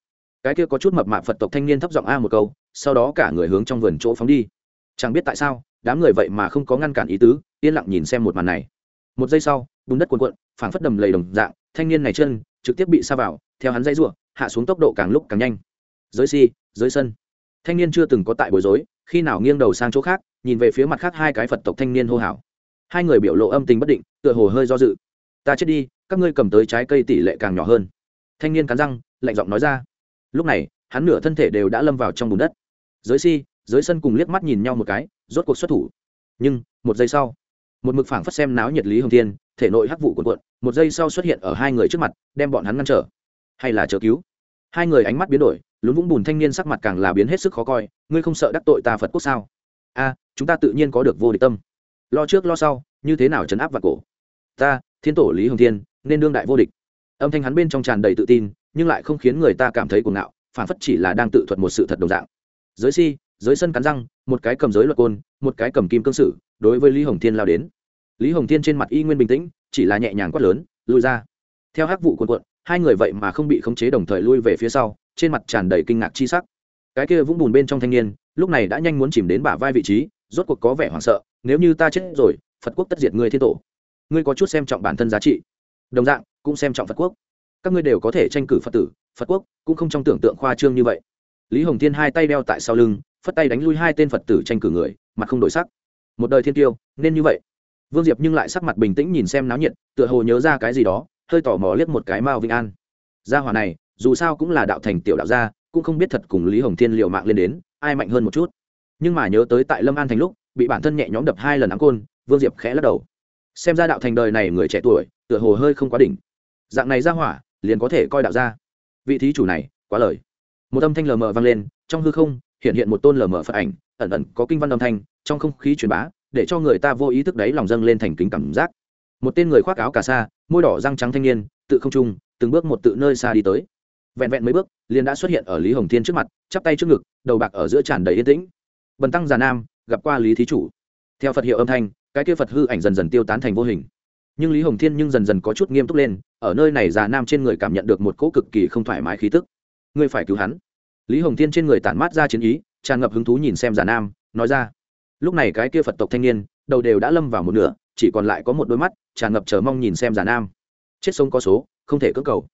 Cái kia có chút mập mạp phật tộc thanh niên thấp giọng a một câu, sau đó cả người hướng trong vườn chỗ phóng đi. Chẳng biết tại sao, đám người vậy mà không có ngăn cản ý tứ, yên lặng nhìn xem một màn này. Một giây sau, bùn đất cuồn cuộn, phảng phất đầm lầy đồng dạng, thanh niên này chân, trực tiếp bị sa vào, theo hắn dây ruộng, hạ xuống tốc độ càng lúc càng nhanh. Dưới si dưới sân thanh niên chưa từng có tại bối rối, khi nào nghiêng đầu sang chỗ khác, nhìn về phía mặt khác hai cái phật tộc thanh niên hô hào. Hai người biểu lộ âm tình bất định, tựa hồ hơi do dự. Ta chết đi, các ngươi cầm tới trái cây tỷ lệ càng nhỏ hơn. Thanh niên cắn răng, lạnh giọng nói ra. Lúc này, hắn nửa thân thể đều đã lâm vào trong bùn đất. Dưới si dưới sân cùng liếc mắt nhìn nhau một cái, rốt cuộc xuất thủ. Nhưng, một giây sau, một mực phảng phất xem náo nhiệt lý hồng thiên, thể nội hắc vụ cuộn cuộn, một giây sau xuất hiện ở hai người trước mặt, đem bọn hắn ngăn trở. Hay là chờ cứu? Hai người ánh mắt biến đổi lún vũng bùn thanh niên sắc mặt càng là biến hết sức khó coi, ngươi không sợ đắc tội ta phật quốc sao? A, chúng ta tự nhiên có được vô địch tâm. Lo trước lo sau, như thế nào chấn áp và cổ? Ta, thiên tổ lý hồng thiên, nên đương đại vô địch. Âm thanh hắn bên trong tràn đầy tự tin, nhưng lại không khiến người ta cảm thấy cuồng ngạo, phản phất chỉ là đang tự thuật một sự thật đồng dạng. Giới si, giới sân cắn răng, một cái cầm giới luật côn, một cái cầm kim cương sử, đối với lý hồng thiên lao đến. Lý hồng thiên trên mặt y nguyên bình tĩnh, chỉ là nhẹ nhàng quát lớn lui ra. Theo hắc vụ cuộn cuộn, hai người vậy mà không bị khống chế đồng thời lui về phía sau trên mặt tràn đầy kinh ngạc chi sắc. Cái kia vũng bùn bên trong thanh niên, lúc này đã nhanh muốn chìm đến bả vai vị trí, rốt cuộc có vẻ hoảng sợ, nếu như ta chết rồi, phật quốc tất diệt ngươi thiên tổ. Ngươi có chút xem trọng bản thân giá trị. Đồng dạng, cũng xem trọng phật quốc. Các ngươi đều có thể tranh cử phật tử, phật quốc cũng không trong tưởng tượng khoa trương như vậy. Lý hồng thiên hai tay đeo tại sau lưng, phất tay đánh lui hai tên phật tử tranh cử người, mặt không đổi sắc. Một đời thiên tiêu, nên như vậy. Vương diệp nhưng lại sắc mặt bình tĩnh nhìn xem náo nhiệt, tựa hồ nhớ ra cái gì đó, hơi tò mò liếc một cái mao vĩnh an. Gia hỏa này dù sao cũng là đạo thành tiểu đạo gia, cũng không biết thật cùng lý hồng thiên liệu mạng lên đến, ai mạnh hơn một chút. Nhưng mà nhớ tới tại lâm an thành lúc, bị bản thân nhẹ nhõm đập hai lần áng côn, vương diệp khẽ lắc đầu. Xem ra đạo thành đời này người trẻ tuổi, tựa hồ hơi không quá đỉnh. Dạng này ra hỏa, liền có thể coi đạo ra vị thí chủ này, quá lời. Một âm thanh lờ mờ vang lên, trong hư không, hiện hiện một tôn lờ mờ phật ảnh, ẩn ẩn có kinh văn âm thanh, trong không khí truyền bá, để cho người ta vô ý thức đấy lòng dâng lên thành kính cảm giác. Một tên người khoác áo cà sa, môi đỏ răng trắng thanh niên, tự không trung, từng bước một tự nơi xa đi tới vẹn vẹn mấy bước, liền đã xuất hiện ở lý hồng thiên trước mặt, chắp tay trước ngực, đầu bạc ở giữa tràn đầy yên tĩnh. Bần tăng già nam, gặp qua lý thí chủ. Theo phật hiệu âm thanh, cái kia phật hư ảnh dần dần tiêu tán thành vô hình. Nhưng lý hồng thiên nhưng dần dần có chút nghiêm túc lên, ở nơi này già nam trên người cảm nhận được một cỗ cực kỳ không thoải mái khí tức. Ngươi phải cứu hắn. Lý hồng thiên trên người tản mát ra chiến ý, tràn ngập hứng thú nhìn xem già nam, nói ra. Lúc này cái kia phật tộc thanh niên, đầu đều đã lâm vào một nửa, chỉ còn lại có một đôi mắt, tràn ngập chờ mong nhìn xem già nam. Chết sống có số, không thể cưỡng cầu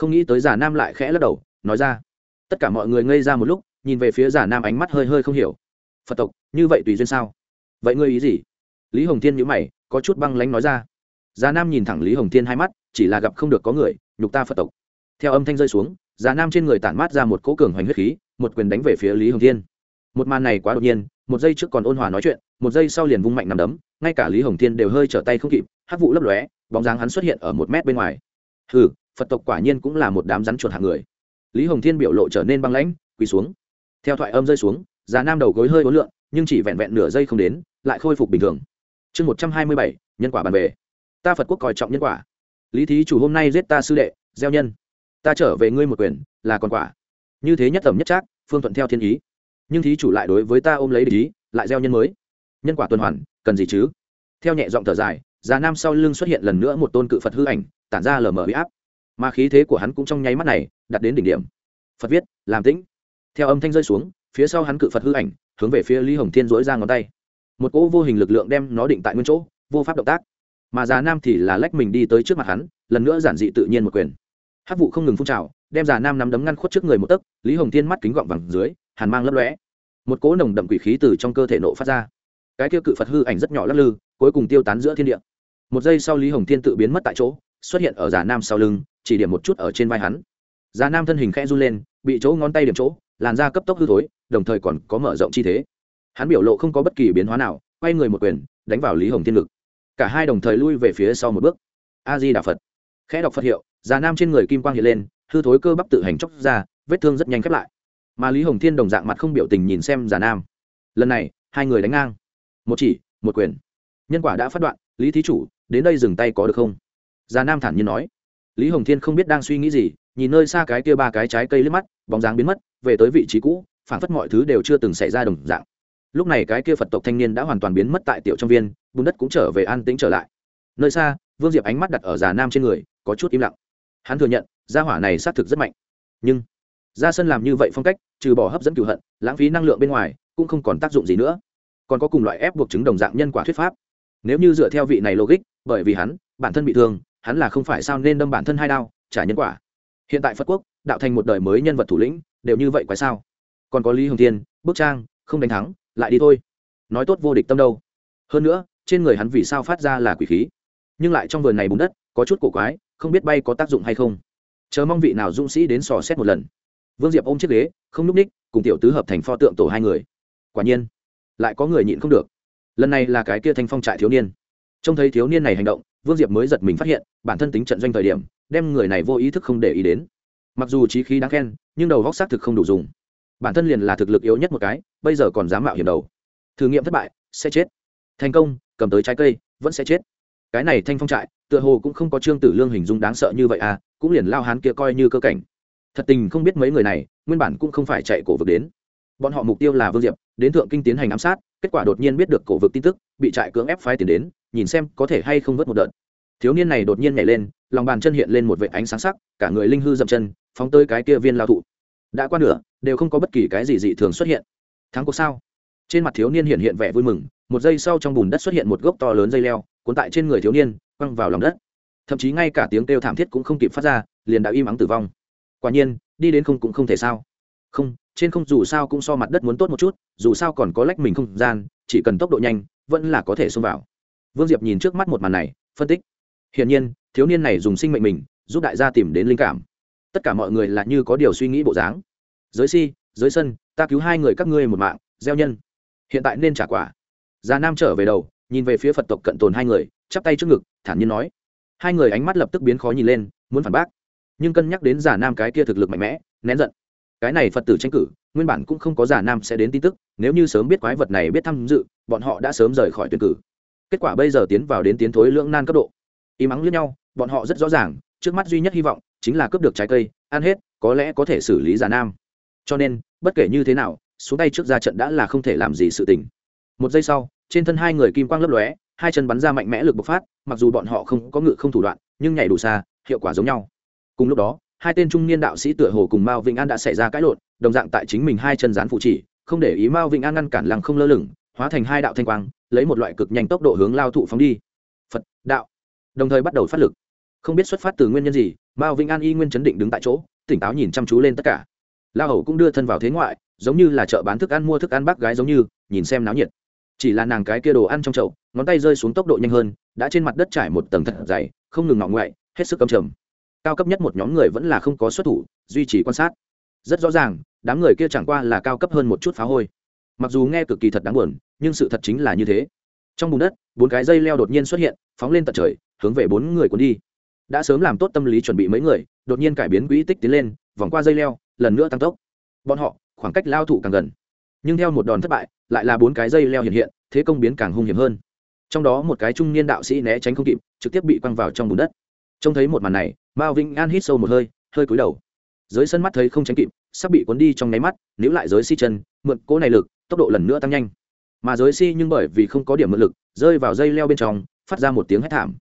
không nghĩ tới giả nam lại khẽ lắc đầu, nói ra. Tất cả mọi người ngây ra một lúc, nhìn về phía giả nam ánh mắt hơi hơi không hiểu. Phật tộc, như vậy tùy duyên sao? Vậy ngươi ý gì? Lý hồng thiên nhữ mày, có chút băng lánh nói ra. Giả nam nhìn thẳng lý hồng thiên hai mắt, chỉ là gặp không được có người, nhục ta phật tộc. Theo âm thanh rơi xuống giả nam trên người tản mát ra một cỗ cường hoành huyết khí, một quyền đánh về phía lý hồng thiên. Một màn này quá đột nhiên, một giây trước còn ôn hòa nói chuyện, một giây sau liền vung mạnh nằm đấm, ngay cả lý hồng thiên đều hơi trở tay không kịp, hắc vụ lấp lóe, bóng dáng hắn xuất hiện ở một mét bên ngoài. Hừ phật tộc quả nhiên cũng là một đám rắn chuột hạng người. Lý hồng thiên biểu lộ trở nên băng lãnh quỳ xuống. Theo thoại âm rơi xuống già nam đầu gối hơi ối lượn, nhưng chỉ vẹn vẹn nửa giây không đến lại khôi phục bình thường. Chương một trăm hai mươi bảy nhân quả bàn về. Ta phật quốc coi trọng nhân quả. Lý thí chủ hôm nay giết ta sư đệ gieo nhân. Ta trở về ngươi một quyền là còn quả. Như thế nhất tầm nhất trác phương thuận theo thiên ý. Nhưng thí chủ lại đối với ta ôm lấy ý lại gieo nhân mới. Nhân quả tuần hoàn cần gì chứ? Theo nhẹ giọng thở dài già nam sau lưng xuất hiện lần nữa một tôn cự phật hư ảnh tản ra lờ mờ huy áp mà khí thế của hắn cũng trong nháy mắt này đặt đến đỉnh điểm. Phật viết, làm tĩnh. Theo âm thanh rơi xuống, phía sau hắn cự phật hư ảnh, hướng về phía lý hồng thiên dỗi ra ngón tay. Một cỗ vô hình lực lượng đem nó định tại nguyên chỗ, vô pháp động tác. Mà già nam thì là lách mình đi tới trước mặt hắn, lần nữa giản dị tự nhiên một quyền. Hát vụ không ngừng phun trào, đem già nam nắm đấm ngăn khuất trước người một tấc, lý hồng thiên mắt kính gọng vàng dưới, hàn mang lấp lóe. Một cỗ nồng đậm quỷ khí từ trong cơ thể nộ phát ra. Cái kia cự phật hư ảnh rất nhỏ lắc lư, cuối cùng tiêu tán giữa thiên địa. Một giây sau lý hồng thiên tự biến mất tại chỗ xuất hiện ở già nam sau lưng, chỉ điểm một chút ở trên vai hắn. Già nam thân hình khẽ run lên, bị chỗ ngón tay điểm chỗ, làn da cấp tốc hư thối, đồng thời còn có mở rộng chi thế. Hắn biểu lộ không có bất kỳ biến hóa nào, quay người một quyền, đánh vào lý hồng thiên ngực cả hai đồng thời lui về phía sau một bước. A di đà phật khẽ đọc phật hiệu, già nam trên người kim quang hiện lên, hư thối cơ bắp tự hành chóc ra, vết thương rất nhanh khép lại. Mà lý hồng thiên đồng dạng mặt không biểu tình nhìn xem già nam. Lần này, hai người đánh ngang. Một chỉ, một quyền. Nhân quả đã phát đoạn, lý thí chủ, đến đây dừng tay có được không? Già nam thản nhiên nói. Lý hồng thiên không biết đang suy nghĩ gì, nhìn nơi xa cái kia ba cái trái cây lướt mắt, bóng dáng biến mất, về tới vị trí cũ phản phất mọi thứ đều chưa từng xảy ra đồng dạng. Lúc này cái kia phật tộc thanh niên đã hoàn toàn biến mất tại tiểu trong viên, bùn đất cũng trở về an tĩnh trở lại. Nơi xa, vương diệp ánh mắt đặt ở già nam trên người, có chút im lặng. Hắn thừa nhận, gia hỏa này xác thực rất mạnh. Nhưng, ra sân làm như vậy phong cách, trừ bỏ hấp dẫn cựu hận, lãng phí năng lượng bên ngoài, cũng không còn tác dụng gì nữa. Còn có cùng loại ép buộc chứng đồng dạng nhân quả thuyết pháp. Nếu như dựa theo vị này logic, bởi vì hắn, bản thân bị thương hắn là không phải sao nên đâm bản thân hai đao, trả nhân quả. Hiện tại phật quốc, đạo thành một đời mới nhân vật thủ lĩnh, đều như vậy quái sao? Còn có lý hồng tiên bức trang, không đánh thắng, lại đi thôi. Nói tốt vô địch tâm đâu. Hơn nữa, trên người hắn vì sao phát ra là quỷ khí? Nhưng lại trong vườn này bùn đất, có chút cổ quái, không biết bay có tác dụng hay không. Chờ mong vị nào dũng sĩ đến sò xét một lần. Vương diệp ôm chiếc ghế, không n ú c ních, cùng tiểu tứ hợp thành pho tượng tổ hai người. Quả nhiên, lại có người nhịn không được. Lần này là cái kia thanh phong trại thiếu niên. Trông thấy thiếu niên này hành động vương diệp mới giật mình phát hiện, bản thân tính trận doanh thời điểm, đem người này vô ý thức không để ý đến. Mặc dù trí khí đáng khen, nhưng đầu vóc xác thực không đủ dùng. Bản thân liền là thực lực yếu nhất một cái, bây giờ còn dám mạo hiểm đầu. Thử nghiệm thất bại, sẽ chết. Thành công, cầm tới trái cây, vẫn sẽ chết. Cái này thanh phong trại, tựa hồ cũng không có trương tử lương hình dung đáng sợ như vậy à cũng liền lao hán kia coi như cơ cảnh. Thật tình không biết mấy người này, nguyên bản cũng không phải chạy cổ vực đến. Bọn họ mục tiêu là vương diệp, đến thượng kinh tiến hành ám sát, kết quả đột nhiên biết được cổ vực tin tức, bị trại cưỡng ép phái tiền đến nhìn xem có thể hay không vớt một đợt. Thiếu niên này đột nhiên nhảy lên, lòng bàn chân hiện lên một vệ ánh sáng sắc, cả người linh hư dậm chân, phóng tới cái kia viên lao thụ. Đã qua nửa, đều không có bất kỳ cái gì dị thường xuất hiện. Thắng cuộc sao? Trên mặt thiếu niên hiện hiện vẻ vui mừng, một giây sau trong bùn đất xuất hiện một gốc to lớn dây leo, cuốn tại trên người thiếu niên, quăng vào lòng đất. Thậm chí ngay cả tiếng kêu thảm thiết cũng không kịp phát ra, liền đã im ắng tử vong. Quả nhiên, đi đến không cũng không thể sao. Không, trên không dù sao cũng so mặt đất muốn tốt một chút, dù sao còn có lách mình không gian, chỉ cần tốc độ nhanh, vẫn là có thể xông vào vương diệp nhìn trước mắt một màn này, phân tích. Hiển nhiên, thiếu niên này dùng sinh mệnh mình giúp đại gia tìm đến linh cảm. Tất cả mọi người là như có điều suy nghĩ bộ dáng. Giới si, giới sân, ta cứu hai người các ngươi một mạng, gieo nhân. Hiện tại nên trả quả. Già nam trở về đầu, nhìn về phía phật tộc cận tồn hai người, chắp tay trước ngực, thản nhiên nói. Hai người ánh mắt lập tức biến khó nhìn lên, muốn phản bác. Nhưng cân nhắc đến giả nam cái kia thực lực mạnh mẽ, nén giận. Cái này phật tử tranh cử, nguyên bản cũng không có giả nam sẽ đến tin tức, nếu như sớm biết quái vật này biết tham dự, bọn họ đã sớm rời khỏi tuyển cử kết quả bây giờ tiến vào đến tiến thối lưỡng nan cấp độ. Y mắng lẫn nhau, bọn họ rất rõ ràng, trước mắt duy nhất hy vọng chính là cướp được trái cây, ăn hết, có lẽ có thể xử lý giả nam. Cho nên, bất kể như thế nào, xuống tay trước ra trận đã là không thể làm gì sự tình. Một giây sau, trên thân hai người kim quang lấp lóe, hai chân bắn ra mạnh mẽ lực bộc phát, mặc dù bọn họ không có ngự không thủ đoạn, nhưng nhảy đủ xa, hiệu quả giống nhau. Cùng lúc đó, hai tên trung niên đạo sĩ tựa hồ cùng mao vĩnh an đã xảy ra cãi lộn, đồng dạng tại chính mình hai chân dán phụ chỉ, không để ý mao vĩnh an ngăn cản lăng không lơ lửng, hóa thành hai đạo thanh quang lấy một loại cực nhanh tốc độ hướng lao thụ phóng đi. Phật, đạo. Đồng thời bắt đầu phát lực. Không biết xuất phát từ nguyên nhân gì, mao vĩnh an y nguyên chấn định đứng tại chỗ, tỉnh táo nhìn chăm chú lên tất cả. La hầu cũng đưa thân vào thế ngoại, giống như là chợ bán thức ăn mua thức ăn bác gái giống như, nhìn xem náo nhiệt. Chỉ là nàng cái kia đồ ăn trong chậu, ngón tay rơi xuống tốc độ nhanh hơn, đã trên mặt đất trải một tầng thật dày, không ngừng ngọng ngoại, hết sức cầm trầm. Cao cấp nhất một nhóm người vẫn là không có xuất thủ, duy trì quan sát. Rất rõ ràng, đám người kia chẳng qua là cao cấp hơn một chút phá hôi mặc dù nghe cực kỳ thật đáng buồn, nhưng sự thật chính là như thế. Trong bùn đất, bốn cái dây leo đột nhiên xuất hiện, phóng lên tận trời, hướng về bốn người cuốn đi. Đã sớm làm tốt tâm lý chuẩn bị mấy người, đột nhiên cải biến quỹ tích tiến lên, vòng qua dây leo, lần nữa tăng tốc. Bọn họ, khoảng cách lao thủ càng gần. Nhưng theo một đòn thất bại, lại là bốn cái dây leo hiện hiện, thế công biến càng hung hiểm hơn. Trong đó một cái trung niên đạo sĩ né tránh không kịp, trực tiếp bị quăng vào trong bùn đất. Trông thấy một màn này, mao vĩnh an hít sâu một hơi hơi cúi đầu. Dưới sân mắt thấy không tránh kịp, sắp bị cuốn đi trong nháy mắt, níu lại giới si chân, mượn cỗ này lực tốc độ lần nữa tăng nhanh. Mà giới si nhưng bởi vì không có điểm mượn lực, rơi vào dây leo bên trong, phát ra một tiếng hét thảm.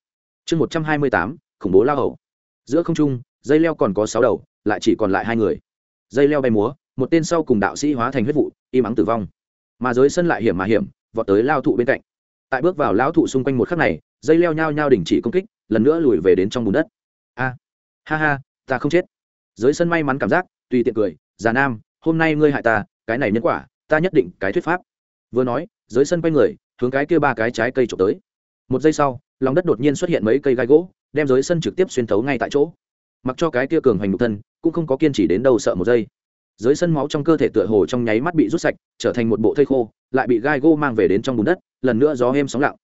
Chương một trăm hai mươi tám, khủng bố lao hầu. Giữa không trung, dây leo còn có sáu đầu, lại chỉ còn lại hai người. Dây leo bay múa, một tên sau cùng đạo sĩ hóa thành huyết vụ, im ắng tử vong. Mà dưới sân lại hiểm mà hiểm, vọt tới lao thụ bên cạnh. Tại bước vào lao thụ xung quanh một khắc này, dây leo nhao nhao đình chỉ công kích, lần nữa lùi về đến trong bùn đất. A! Ha ha, ta không chết. Dưới sân may mắn cảm giác, tùy tiện cười, già nam, hôm nay ngươi hại ta, cái này nhân quả ta nhất định cái thuyết pháp. Vừa nói, dưới sân quay người, hướng cái kia ba cái trái cây trộm tới. Một giây sau, lòng đất đột nhiên xuất hiện mấy cây gai gỗ, đem dưới sân trực tiếp xuyên thấu ngay tại chỗ. Mặc cho cái kia cường hoành nhục thân, cũng không có kiên trì đến đâu sợ một giây. Dưới sân máu trong cơ thể tựa hồ trong nháy mắt bị rút sạch, trở thành một bộ thây khô, lại bị gai gỗ mang về đến trong bùn đất, lần nữa gió êm sóng lặng.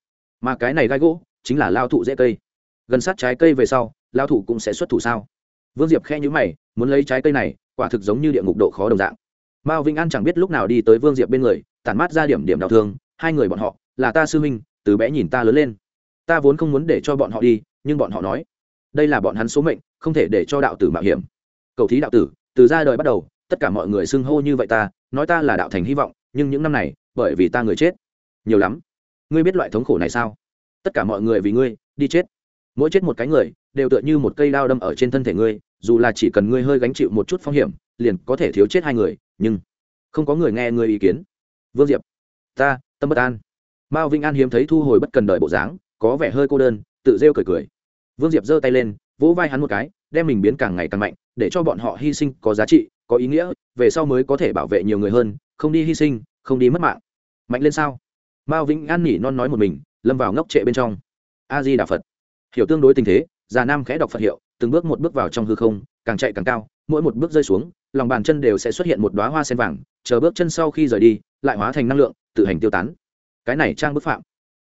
Mà cái này gai gỗ chính là lao thụ dễ cây. Gần sát trái cây về sau, lao thụ cũng sẽ xuất thủ sao? Vương diệp khe nhữ mày, muốn lấy trái cây này, quả thực giống như địa ngục độ khó đồng dạng mao vĩnh an chẳng biết lúc nào đi tới vương diệp bên người, tản mát ra điểm điểm đau thương. Hai người bọn họ, là ta sư huynh, từ bé nhìn ta lớn lên. Ta vốn không muốn để cho bọn họ đi, nhưng bọn họ nói, đây là bọn hắn số mệnh, không thể để cho đạo tử mạo hiểm. Cầu thí đạo tử, từ ra đời bắt đầu, tất cả mọi người xưng hô như vậy ta, nói ta là đạo thành hy vọng, nhưng những năm này, bởi vì ta người chết. Nhiều lắm. Ngươi biết loại thống khổ này sao? Tất cả mọi người vì ngươi, đi chết. Mỗi chết một cái người, đều tựa như một cây đao đâm ở trên thân thể ngươi, dù là chỉ cần ngươi hơi gánh chịu một chút phong hiểm, liền có thể thiếu chết hai người nhưng không có người nghe ngươi ý kiến. Vương diệp, ta, tâm bất an. Mao vinh an hiếm thấy thu hồi bất cần đợi bộ dáng, có vẻ hơi cô đơn, tự rêu cười cười. Vương diệp giơ tay lên, vỗ vai hắn một cái, đem mình biến càng ngày càng mạnh, để cho bọn họ hy sinh có giá trị, có ý nghĩa, về sau mới có thể bảo vệ nhiều người hơn, không đi hy sinh, không đi mất mạng. Mạnh lên sao? Mao vĩnh an nỉ non nói một mình, lâm vào ngốc trệ bên trong. A di đà phật. Hiểu tương đối tình thế, già nam khẽ đọc phật hiệu, từng bước một bước vào trong hư không, càng chạy càng cao, mỗi một bước rơi xuống lòng bàn chân đều sẽ xuất hiện một đoá hoa sen vàng, chờ bước chân sau khi rời đi, lại hóa thành năng lượng, tự hành tiêu tán. Cái này trang bức phạm.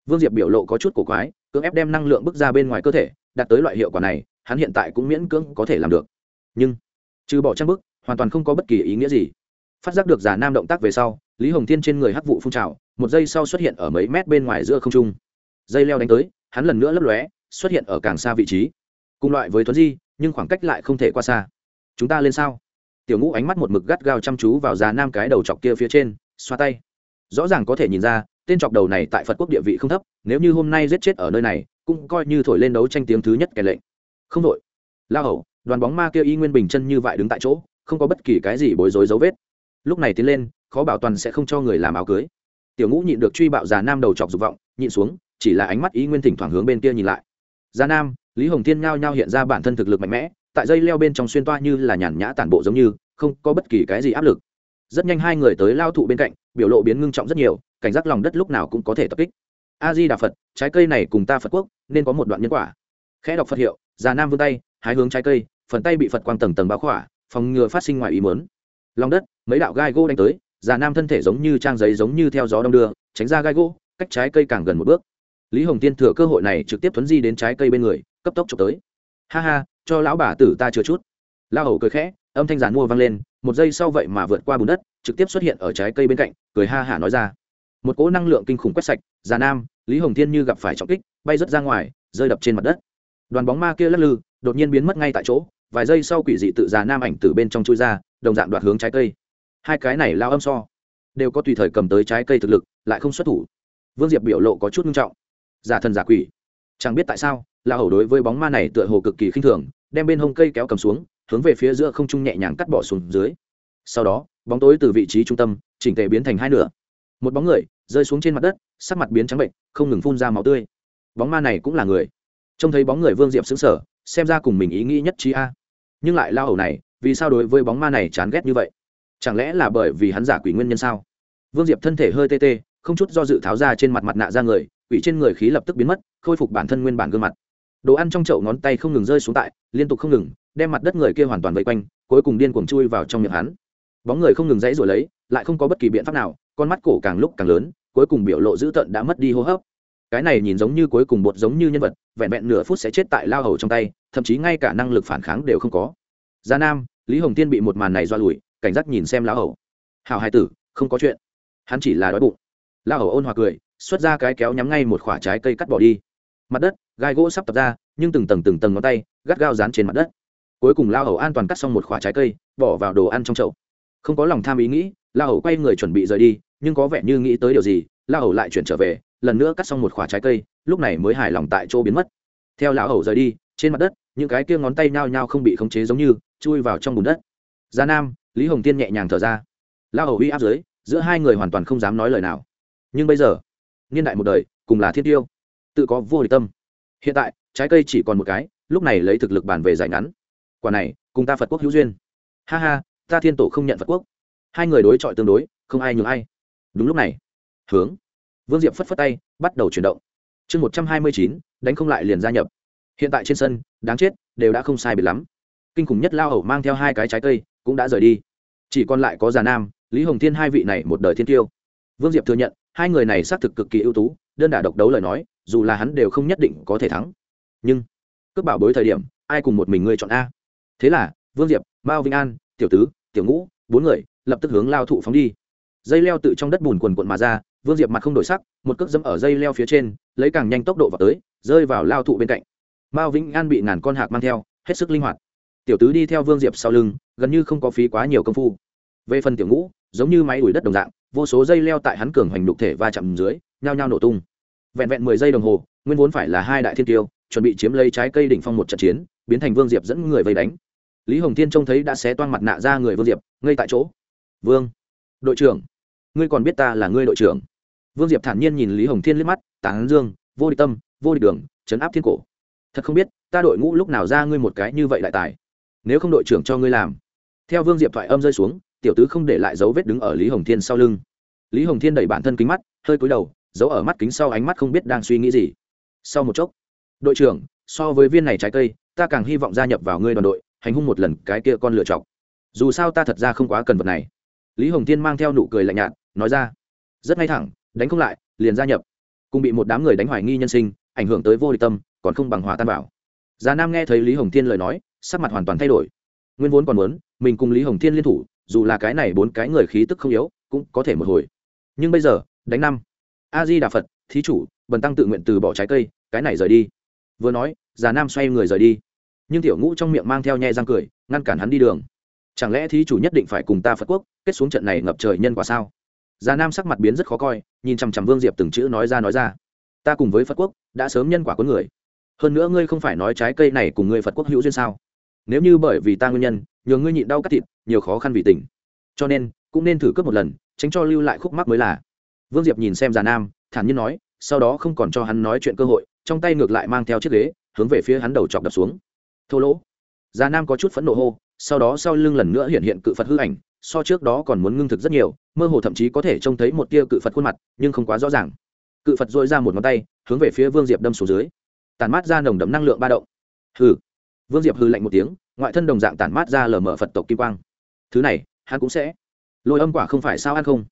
Vương diệp biểu lộ có chút cổ quái, cưỡng ép đem năng lượng bước ra bên ngoài cơ thể, đạt tới loại hiệu quả này, hắn hiện tại cũng miễn cưỡng có thể làm được. Nhưng, trừ bỏ trang bức, hoàn toàn không có bất kỳ ý nghĩa gì. Phát giác được giả nam động tác về sau, lý hồng thiên trên người hắc vụ phun trào, một giây sau xuất hiện ở mấy mét bên ngoài giữa không trung. Dây leo đánh tới, hắn lần nữa lấp lóe, xuất hiện ở càng xa vị trí. Cùng loại với thuấn di, nhưng khoảng cách lại không thể qua xa. Chúng ta lên sao? Tiểu ngũ ánh mắt một mực gắt gao chăm chú vào già nam cái đầu chọc kia phía trên, xoa tay. Rõ ràng có thể nhìn ra, tên chọc đầu này tại phật quốc địa vị không thấp, nếu như hôm nay giết chết ở nơi này, cũng coi như thổi lên đấu tranh tiếng thứ nhất kẻ lệnh. Không đội. La hậu đoàn bóng ma kia y nguyên bình chân như vậy đứng tại chỗ, không có bất kỳ cái gì bối rối dấu vết. Lúc này tiến lên, khó bảo toàn sẽ không cho người làm áo cưới. Tiểu ngũ nhịn được truy bạo già nam đầu chọc dục vọng, nhịn xuống, chỉ là ánh mắt Y nguyên thỉnh thoảng hướng bên kia nhìn lại. Già nam, lý hồng thiên ngao nhao hiện ra bản thân thực lực mạnh mẽ tại dây leo bên trong xuyên toa như là nhàn nhã tản bộ giống như, không có bất kỳ cái gì áp lực. Rất nhanh hai người tới lao thụ bên cạnh, biểu lộ biến ngưng trọng rất nhiều, cảnh giác lòng đất lúc nào cũng có thể tập kích. A di đà phật, trái cây này cùng ta phật quốc, nên có một đoạn nhân quả. Khẽ đọc phật hiệu, già nam vươn tay, hái hướng trái cây, phần tay bị phật quang tầng tầng báo khỏa, phòng ngừa phát sinh ngoài ý mớn lòng đất, mấy đạo gai gỗ đánh tới, già nam thân thể giống như trang giấy giống như theo gió đông đưa, tránh ra gai gỗ, cách trái cây càng gần một bước. Lý hồng tiên thừa cơ hội này trực tiếp thuấn di đến trái cây bên người, cấp tốc trộm tới. Ha ha cho lão bà tử ta chưa chút. La hầu cười khẽ, âm thanh giàn mua vang lên, một giây sau vậy mà vượt qua bùn đất, trực tiếp xuất hiện ở trái cây bên cạnh, cười ha hả nói ra. Một cỗ năng lượng kinh khủng quét sạch, già nam, lý hồng thiên như gặp phải trọng kích, bay rớt ra ngoài, rơi đập trên mặt đất. Đoàn bóng ma kia lắc lư, đột nhiên biến mất ngay tại chỗ, vài giây sau quỷ dị tự già nam ảnh từ bên trong chui ra, đồng dạng đoạt hướng trái cây. Hai cái này lao âm so, đều có tùy thời cầm tới trái cây thực lực, lại không xuất thủ. Vương diệp biểu lộ có chút nghiêm trọng. Giả thần giả quỷ. Chẳng biết tại sao la hầu đối với bóng ma này tựa hồ cực kỳ khinh thường đem bên hông cây kéo cầm xuống, hướng về phía giữa không trung nhẹ nhàng cắt bỏ xuống dưới. Sau đó, bóng tối từ vị trí trung tâm, chỉnh tề biến thành hai nửa. Một bóng người, rơi xuống trên mặt đất, sắc mặt biến trắng bệnh, không ngừng phun ra máu tươi. Bóng ma này cũng là người. Trông thấy bóng người vương diệp xứng sở xem ra cùng mình ý nghĩ nhất trí a. Nhưng lại lao hầu này, vì sao đối với bóng ma này chán ghét như vậy? Chẳng lẽ là bởi vì hắn giả quỷ nguyên nhân sao? Vương diệp thân thể hơi tê tê, không chút do dự tháo ra trên mặt mặt nạ ra người, quỷ trên người khí lập tức biến mất, khôi phục bản thân nguyên bản gương mặt đồ ăn trong chậu ngón tay không ngừng rơi xuống tại, liên tục không ngừng, đem mặt đất người kia hoàn toàn vây quanh, cuối cùng điên cuồng chui vào trong miệng hắn. Bóng người không ngừng dãy rồi lấy, lại không có bất kỳ biện pháp nào, con mắt cổ càng lúc càng lớn, cuối cùng biểu lộ dữ tợn đã mất đi hô hấp. Cái này nhìn giống như cuối cùng bột giống như nhân vật, vẹn vẹn nửa phút sẽ chết tại lao hầu trong tay, thậm chí ngay cả năng lực phản kháng đều không có. Gia nam, lý hồng tiên bị một màn này do lùi, cảnh giác nhìn xem lao hầu. Hào hai tử, không có chuyện. Hắn chỉ là đói bụng. Lao hầu ôn hòa cười, xuất ra cái kéo nhắm ngay một khoả trái cây cắt bỏ đi mặt đất, gai gỗ sắp tập ra, nhưng từng tầng từng tầng ngón tay, gắt gao dán trên mặt đất. Cuối cùng lao hầu an toàn cắt xong một khoả trái cây, bỏ vào đồ ăn trong chậu. Không có lòng tham ý nghĩ, lao hầu quay người chuẩn bị rời đi, nhưng có vẻ như nghĩ tới điều gì, lao hầu lại chuyển trở về, lần nữa cắt xong một khoả trái cây, lúc này mới hài lòng tại chỗ biến mất. Theo lão hầu rời đi, trên mặt đất, những cái kia ngón tay nhao nhao không bị khống chế giống như, chui vào trong bùn đất. Gia nam, lý hồng tiên nhẹ nhàng thở ra. Lao hầu uy áp dưới, giữa hai người hoàn toàn không dám nói lời nào. Nhưng bây giờ, niên đại một đời, cùng là thiên tiêu tự có vô địch tâm. Hiện tại, trái cây chỉ còn một cái, lúc này lấy thực lực bàn về giải ngắn. Quả này, cùng ta phật quốc hữu duyên. Ha ha, ta thiên tổ không nhận phật quốc. Hai người đối chọi tương đối, không ai nhường ai. Đúng lúc này, hướng, vương diệp phất phất tay, bắt đầu chuyển động. Chương một trăm hai mươi chín, đánh không lại liền gia nhập. Hiện tại trên sân, đáng chết, đều đã không sai biệt lắm. Kinh khủng nhất lao hầu mang theo hai cái trái cây, cũng đã rời đi. Chỉ còn lại có già nam, lý hồng thiên hai vị này một đời thiên tiêu. Vương diệp thừa nhận, hai người này xác thực cực kỳ ưu tú, đơn đả độc đấu lời nói dù là hắn đều không nhất định có thể thắng. Nhưng cướp bảo bối thời điểm, ai cùng một mình ngươi chọn a? Thế là, vương diệp, mao vinh an, tiểu tứ, tiểu ngũ, bốn người lập tức hướng lao thụ phóng đi. Dây leo tự trong đất bùn quần quận mà ra, vương diệp mặt không đổi sắc, một cước dẫm ở dây leo phía trên, lấy càng nhanh tốc độ vào tới, rơi vào lao thụ bên cạnh. Mao vĩnh an bị ngàn con hạc mang theo, hết sức linh hoạt. Tiểu tứ đi theo vương diệp sau lưng, gần như không có phí quá nhiều công phu. Về phần tiểu ngũ, giống như máy đuổi đất đồng dạng, vô số dây leo tại hắn cường hoành đục thể va chạm dưới, nhao nhao nổ tung vẹn vẹn mười giây đồng hồ, nguyên vốn phải là hai đại thiên tiêu, chuẩn bị chiếm lấy trái cây đỉnh phong một trận chiến, biến thành vương diệp dẫn người vây đánh. Lý hồng thiên trông thấy đã xé toan mặt nạ ra người vương diệp ngay tại chỗ. Vương, đội trưởng, ngươi còn biết ta là ngươi đội trưởng? Vương diệp thản nhiên nhìn lý hồng thiên liếc mắt tán dương, vô địch tâm, vô địch đường chấn áp thiên cổ. Thật không biết, ta đội ngũ lúc nào ra ngươi một cái như vậy đại tài. Nếu không đội trưởng cho ngươi làm. Theo vương diệp thoại âm rơi xuống, tiểu tứ không để lại dấu vết đứng ở lý hồng thiên sau lưng. Lý hồng thiên đẩy bản thân kính mắt, hơi cúi đầu giấu ở mắt kính sau ánh mắt không biết đang suy nghĩ gì. Sau một chốc, đội trưởng, so với viên này trái cây, ta càng hy vọng gia nhập vào ngươi đoàn đội, hành hung một lần cái kia con lựa chọc dù sao ta thật ra không quá cần vật này. Lý hồng thiên mang theo nụ cười lạnh nhạt, nói ra, rất ngay thẳng, đánh không lại, liền gia nhập. Cùng bị một đám người đánh hoài nghi nhân sinh, ảnh hưởng tới vô địch tâm, còn không bằng hòa tan bảo già nam nghe thấy lý hồng thiên lời nói, sắc mặt hoàn toàn thay đổi. Nguyên vốn còn muốn, mình cùng lý hồng thiên liên thủ, dù là cái này bốn cái người khí tức không yếu, cũng có thể một hồi. Nhưng bây giờ, đánh năm a di đà phật, thí chủ, bần tăng tự nguyện từ bỏ trái cây, cái này rời đi. Vừa nói, già nam xoay người rời đi. Nhưng tiểu ngũ trong miệng mang theo nhẹ răng cười, ngăn cản hắn đi đường. Chẳng lẽ thí chủ nhất định phải cùng ta phật quốc, kết xuống trận này ngập trời nhân quả sao? Già nam sắc mặt biến rất khó coi, nhìn chằm chằm vương diệp từng chữ nói ra nói ra. Ta cùng với phật quốc, đã sớm nhân quả con người. Hơn nữa ngươi không phải nói trái cây này cùng ngươi phật quốc hữu duyên sao? Nếu như bởi vì ta nguyên nhân nhờ ngươi nhịn đau cắt thịt, nhiều khó khăn vì tình. Cho nên, cũng nên thử cướp một lần, tránh cho lưu lại khúc mắc mới là vương diệp nhìn xem già nam, thản nhiên nói, sau đó không còn cho hắn nói chuyện cơ hội, trong tay ngược lại mang theo chiếc ghế, hướng về phía hắn đầu chọc đập xuống. Thô lỗ. Già nam có chút phẫn nộ hô, sau đó sau lưng lần nữa hiện hiện cự phật hư ảnh, so trước đó còn muốn ngưng thực rất nhiều, mơ hồ thậm chí có thể trông thấy một tia cự phật khuôn mặt, nhưng không quá rõ ràng. Cự phật dội ra một ngón tay, hướng về phía vương diệp đâm xuống dưới. Tàn mát ra nồng đậm năng lượng ba động. Hừ. Vương diệp hư lạnh một tiếng, ngoại thân đồng dạng tản mát ra lờ mở phật tộc kim quang. Thứ này, hắn cũng sẽ. Lôi âm quả không phải sao ăn không?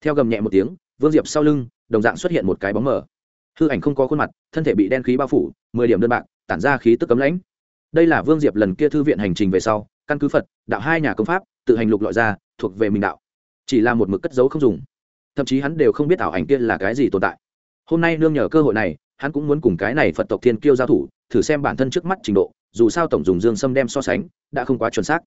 Theo gầm nhẹ một tiếng vương diệp sau lưng, đồng dạng xuất hiện một cái bóng mờ. hư ảnh không có khuôn mặt, thân thể bị đen khí bao phủ, mười điểm đơn bạc, tản ra khí tức cấm lãnh. Đây là vương diệp lần kia thư viện hành trình về sau, căn cứ phật, đạo hai nhà công pháp, tự hành lục lọi ra, thuộc về mình đạo. Chỉ là một mực cất dấu không dùng. Thậm chí hắn đều không biết ảo ảnh kia là cái gì tồn tại. Hôm nay nương nhờ cơ hội này, hắn cũng muốn cùng cái này phật tộc thiên kiêu giao thủ, thử xem bản thân trước mắt trình độ, dù sao tổng dùng dương sâm đem so sánh, đã không quá chuẩn xác.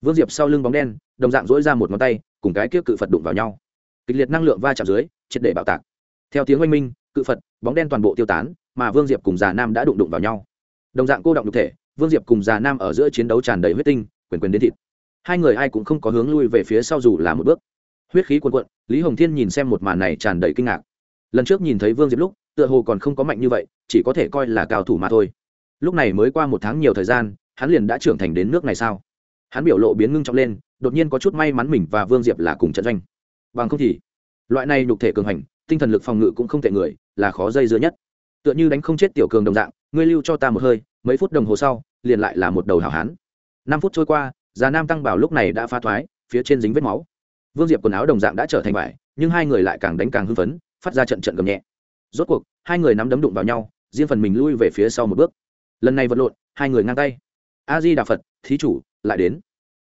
Vương diệp sau lưng bóng đen, đồng dạng dỗi ra một ngón tay, cùng cái kia cự phật đụng vào nhau kịch liệt năng lượng va chạm dưới, triệt để bạo tạc. Theo tiếng oanh minh, cự phật, bóng đen toàn bộ tiêu tán, mà vương diệp cùng già nam đã đụng đụng vào nhau. Đồng dạng cô động nhục thể, vương diệp cùng già nam ở giữa chiến đấu tràn đầy huyết tinh, quyền quyền đến thịt. Hai người ai cũng không có hướng lui về phía sau dù là một bước. Huyết khí cuồn cuộn, lý hồng thiên nhìn xem một màn này tràn đầy kinh ngạc. Lần trước nhìn thấy vương diệp lúc, tựa hồ còn không có mạnh như vậy, chỉ có thể coi là cao thủ mà thôi. Lúc này mới qua một tháng nhiều thời gian, hắn liền đã trưởng thành đến nước này sao? Hắn biểu lộ biến ngưng trọng lên, đột nhiên có chút may mắn mình và vương diệp là cùng trận doanh bằng không thì, loại này nhục thể cường hành, tinh thần lực phòng ngự cũng không tệ người, là khó dây dưa nhất. Tựa như đánh không chết tiểu cường đồng dạng, ngươi lưu cho ta một hơi, mấy phút đồng hồ sau, liền lại là một đầu hảo hán. Năm phút trôi qua, già nam tăng bảo lúc này đã phá thoái, phía trên dính vết máu. Vương diệp quần áo đồng dạng đã trở thành vải, nhưng hai người lại càng đánh càng hưng phấn, phát ra trận trận gầm nhẹ. Rốt cuộc, hai người nắm đấm đụng vào nhau, riêng phần mình lui về phía sau một bước. Lần này vật lộn, hai người ngang tay. A di đà phật thí chủ, lại đến.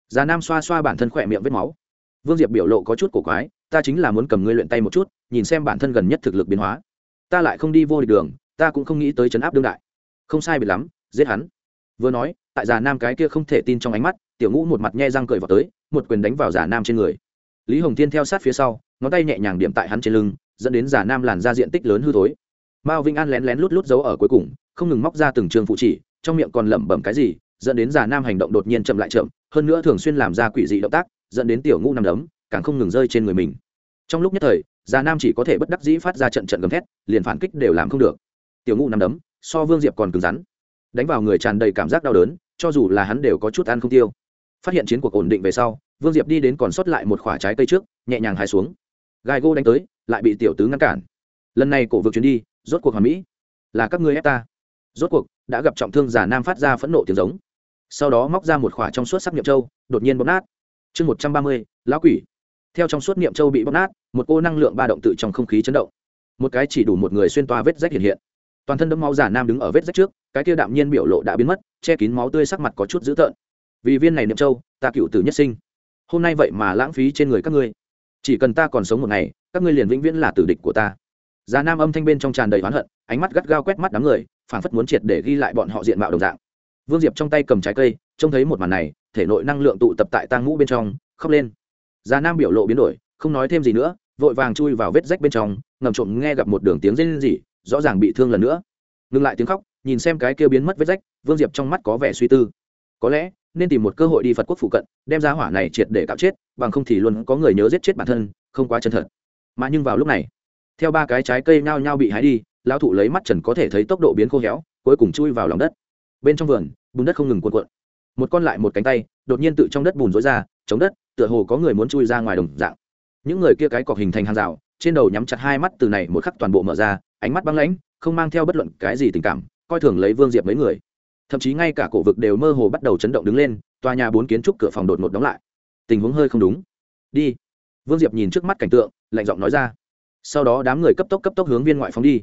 Già nam xoa xoa bản thân khỏe miệng vết máu. Vương diệp biểu lộ có chút cổ quái ta chính là muốn cầm ngươi luyện tay một chút, nhìn xem bản thân gần nhất thực lực biến hóa. Ta lại không đi vô địch đường, ta cũng không nghĩ tới chấn áp đương đại. Không sai biệt lắm, giết hắn. Vừa nói, tại già nam cái kia không thể tin trong ánh mắt, tiểu ngũ một mặt nhe răng cười vào tới, một quyền đánh vào già nam trên người. Lý hồng thiên theo sát phía sau, ngón tay nhẹ nhàng điểm tại hắn trên lưng, dẫn đến già nam làn ra diện tích lớn hư thối. Mao vinh an lén lén lút lút giấu ở cuối cùng, không ngừng móc ra từng trường phụ chỉ, trong miệng còn lẩm bẩm cái gì, dẫn đến già nam hành động đột nhiên chậm lại chậm, hơn nữa thường xuyên làm ra quỷ dị động tác, dẫn đến tiểu ngũ nằm đấm càng không ngừng rơi trên người mình. Trong lúc nhất thời, già nam chỉ có thể bất đắc dĩ phát ra trận trận gầm thét, liền phản kích đều làm không được. Tiểu ngũ nằm đấm, so vương diệp còn cứng rắn. Đánh vào người tràn đầy cảm giác đau đớn, cho dù là hắn đều có chút ăn không tiêu. Phát hiện chiến cuộc ổn định về sau, vương diệp đi đến còn sót lại một khoả trái cây trước, nhẹ nhàng hai xuống. Gai gô đánh tới, lại bị tiểu tứ ngăn cản. Lần này cổ vực chuyến đi, rốt cuộc hoàn mỹ. Là các ngươi ép ta. Rốt cuộc, đã gặp trọng thương giả nam phát ra phẫn nộ tiếng giống. Sau đó móc ra một khoả trong suốt sắc niệm châu, đột nhiên bóp nát. Chương một trăm ba mươi, lão quỷ theo trong suốt niệm châu bị bóp nát, một cô năng lượng ba động tự trong không khí chấn động. Một cái chỉ đủ một người xuyên toa vết rách hiện hiện. Toàn thân đấm máu giả nam đứng ở vết rách trước, cái kia đạm nhiên biểu lộ đã biến mất, che kín máu tươi sắc mặt có chút dữ tợn. Vì viên này niệm châu, ta cựu tử nhất sinh. Hôm nay vậy mà lãng phí trên người các ngươi. Chỉ cần ta còn sống một ngày, các ngươi liền vĩnh viễn là tử địch của ta. Già nam âm thanh bên trong tràn đầy oán hận, ánh mắt gắt gao quét mắt đám người, phảng phất muốn triệt để ghi lại bọn họ diện mạo đồng dạng. Vương diệp trong tay cầm trái cây, trông thấy một màn này, thể nội năng lượng tụ tập tại tang ngũ bên trong, khóc lên già nam biểu lộ biến đổi, không nói thêm gì nữa, vội vàng chui vào vết rách bên trong ngầm trộm nghe gặp một đường tiếng rên rỉ, rõ ràng bị thương lần nữa. Ngừng lại tiếng khóc, nhìn xem cái kia biến mất vết rách, vương diệp trong mắt có vẻ suy tư. Có lẽ, nên tìm một cơ hội đi phật quốc phụ cận, đem ra hỏa này triệt để cạo chết, bằng không thì luôn có người nhớ giết chết bản thân, không quá chân thật. Mà nhưng vào lúc này, theo ba cái trái cây nhao nhao bị hái đi, lão thụ lấy mắt trần có thể thấy tốc độ biến khô héo, cuối cùng chui vào lòng đất. Bên trong vườn, bùn đất không ngừng cuộn cuộn. Một con lại một cánh tay, đột nhiên tự trong đất bùn rối ra, chống đất tựa hồ có người muốn chui ra ngoài đồng dạng. Những người kia cái cọc hình thành hàng rào, trên đầu nhắm chặt hai mắt từ này một khắc toàn bộ mở ra, ánh mắt băng lãnh, không mang theo bất luận cái gì tình cảm, coi thường lấy vương diệp mấy người. Thậm chí ngay cả cổ vực đều mơ hồ bắt đầu chấn động đứng lên, tòa nhà bốn kiến trúc cửa phòng đột ngột đóng lại. Tình huống hơi không đúng. Đi. Vương diệp nhìn trước mắt cảnh tượng, lạnh giọng nói ra. Sau đó đám người cấp tốc cấp tốc hướng viên ngoại phóng đi.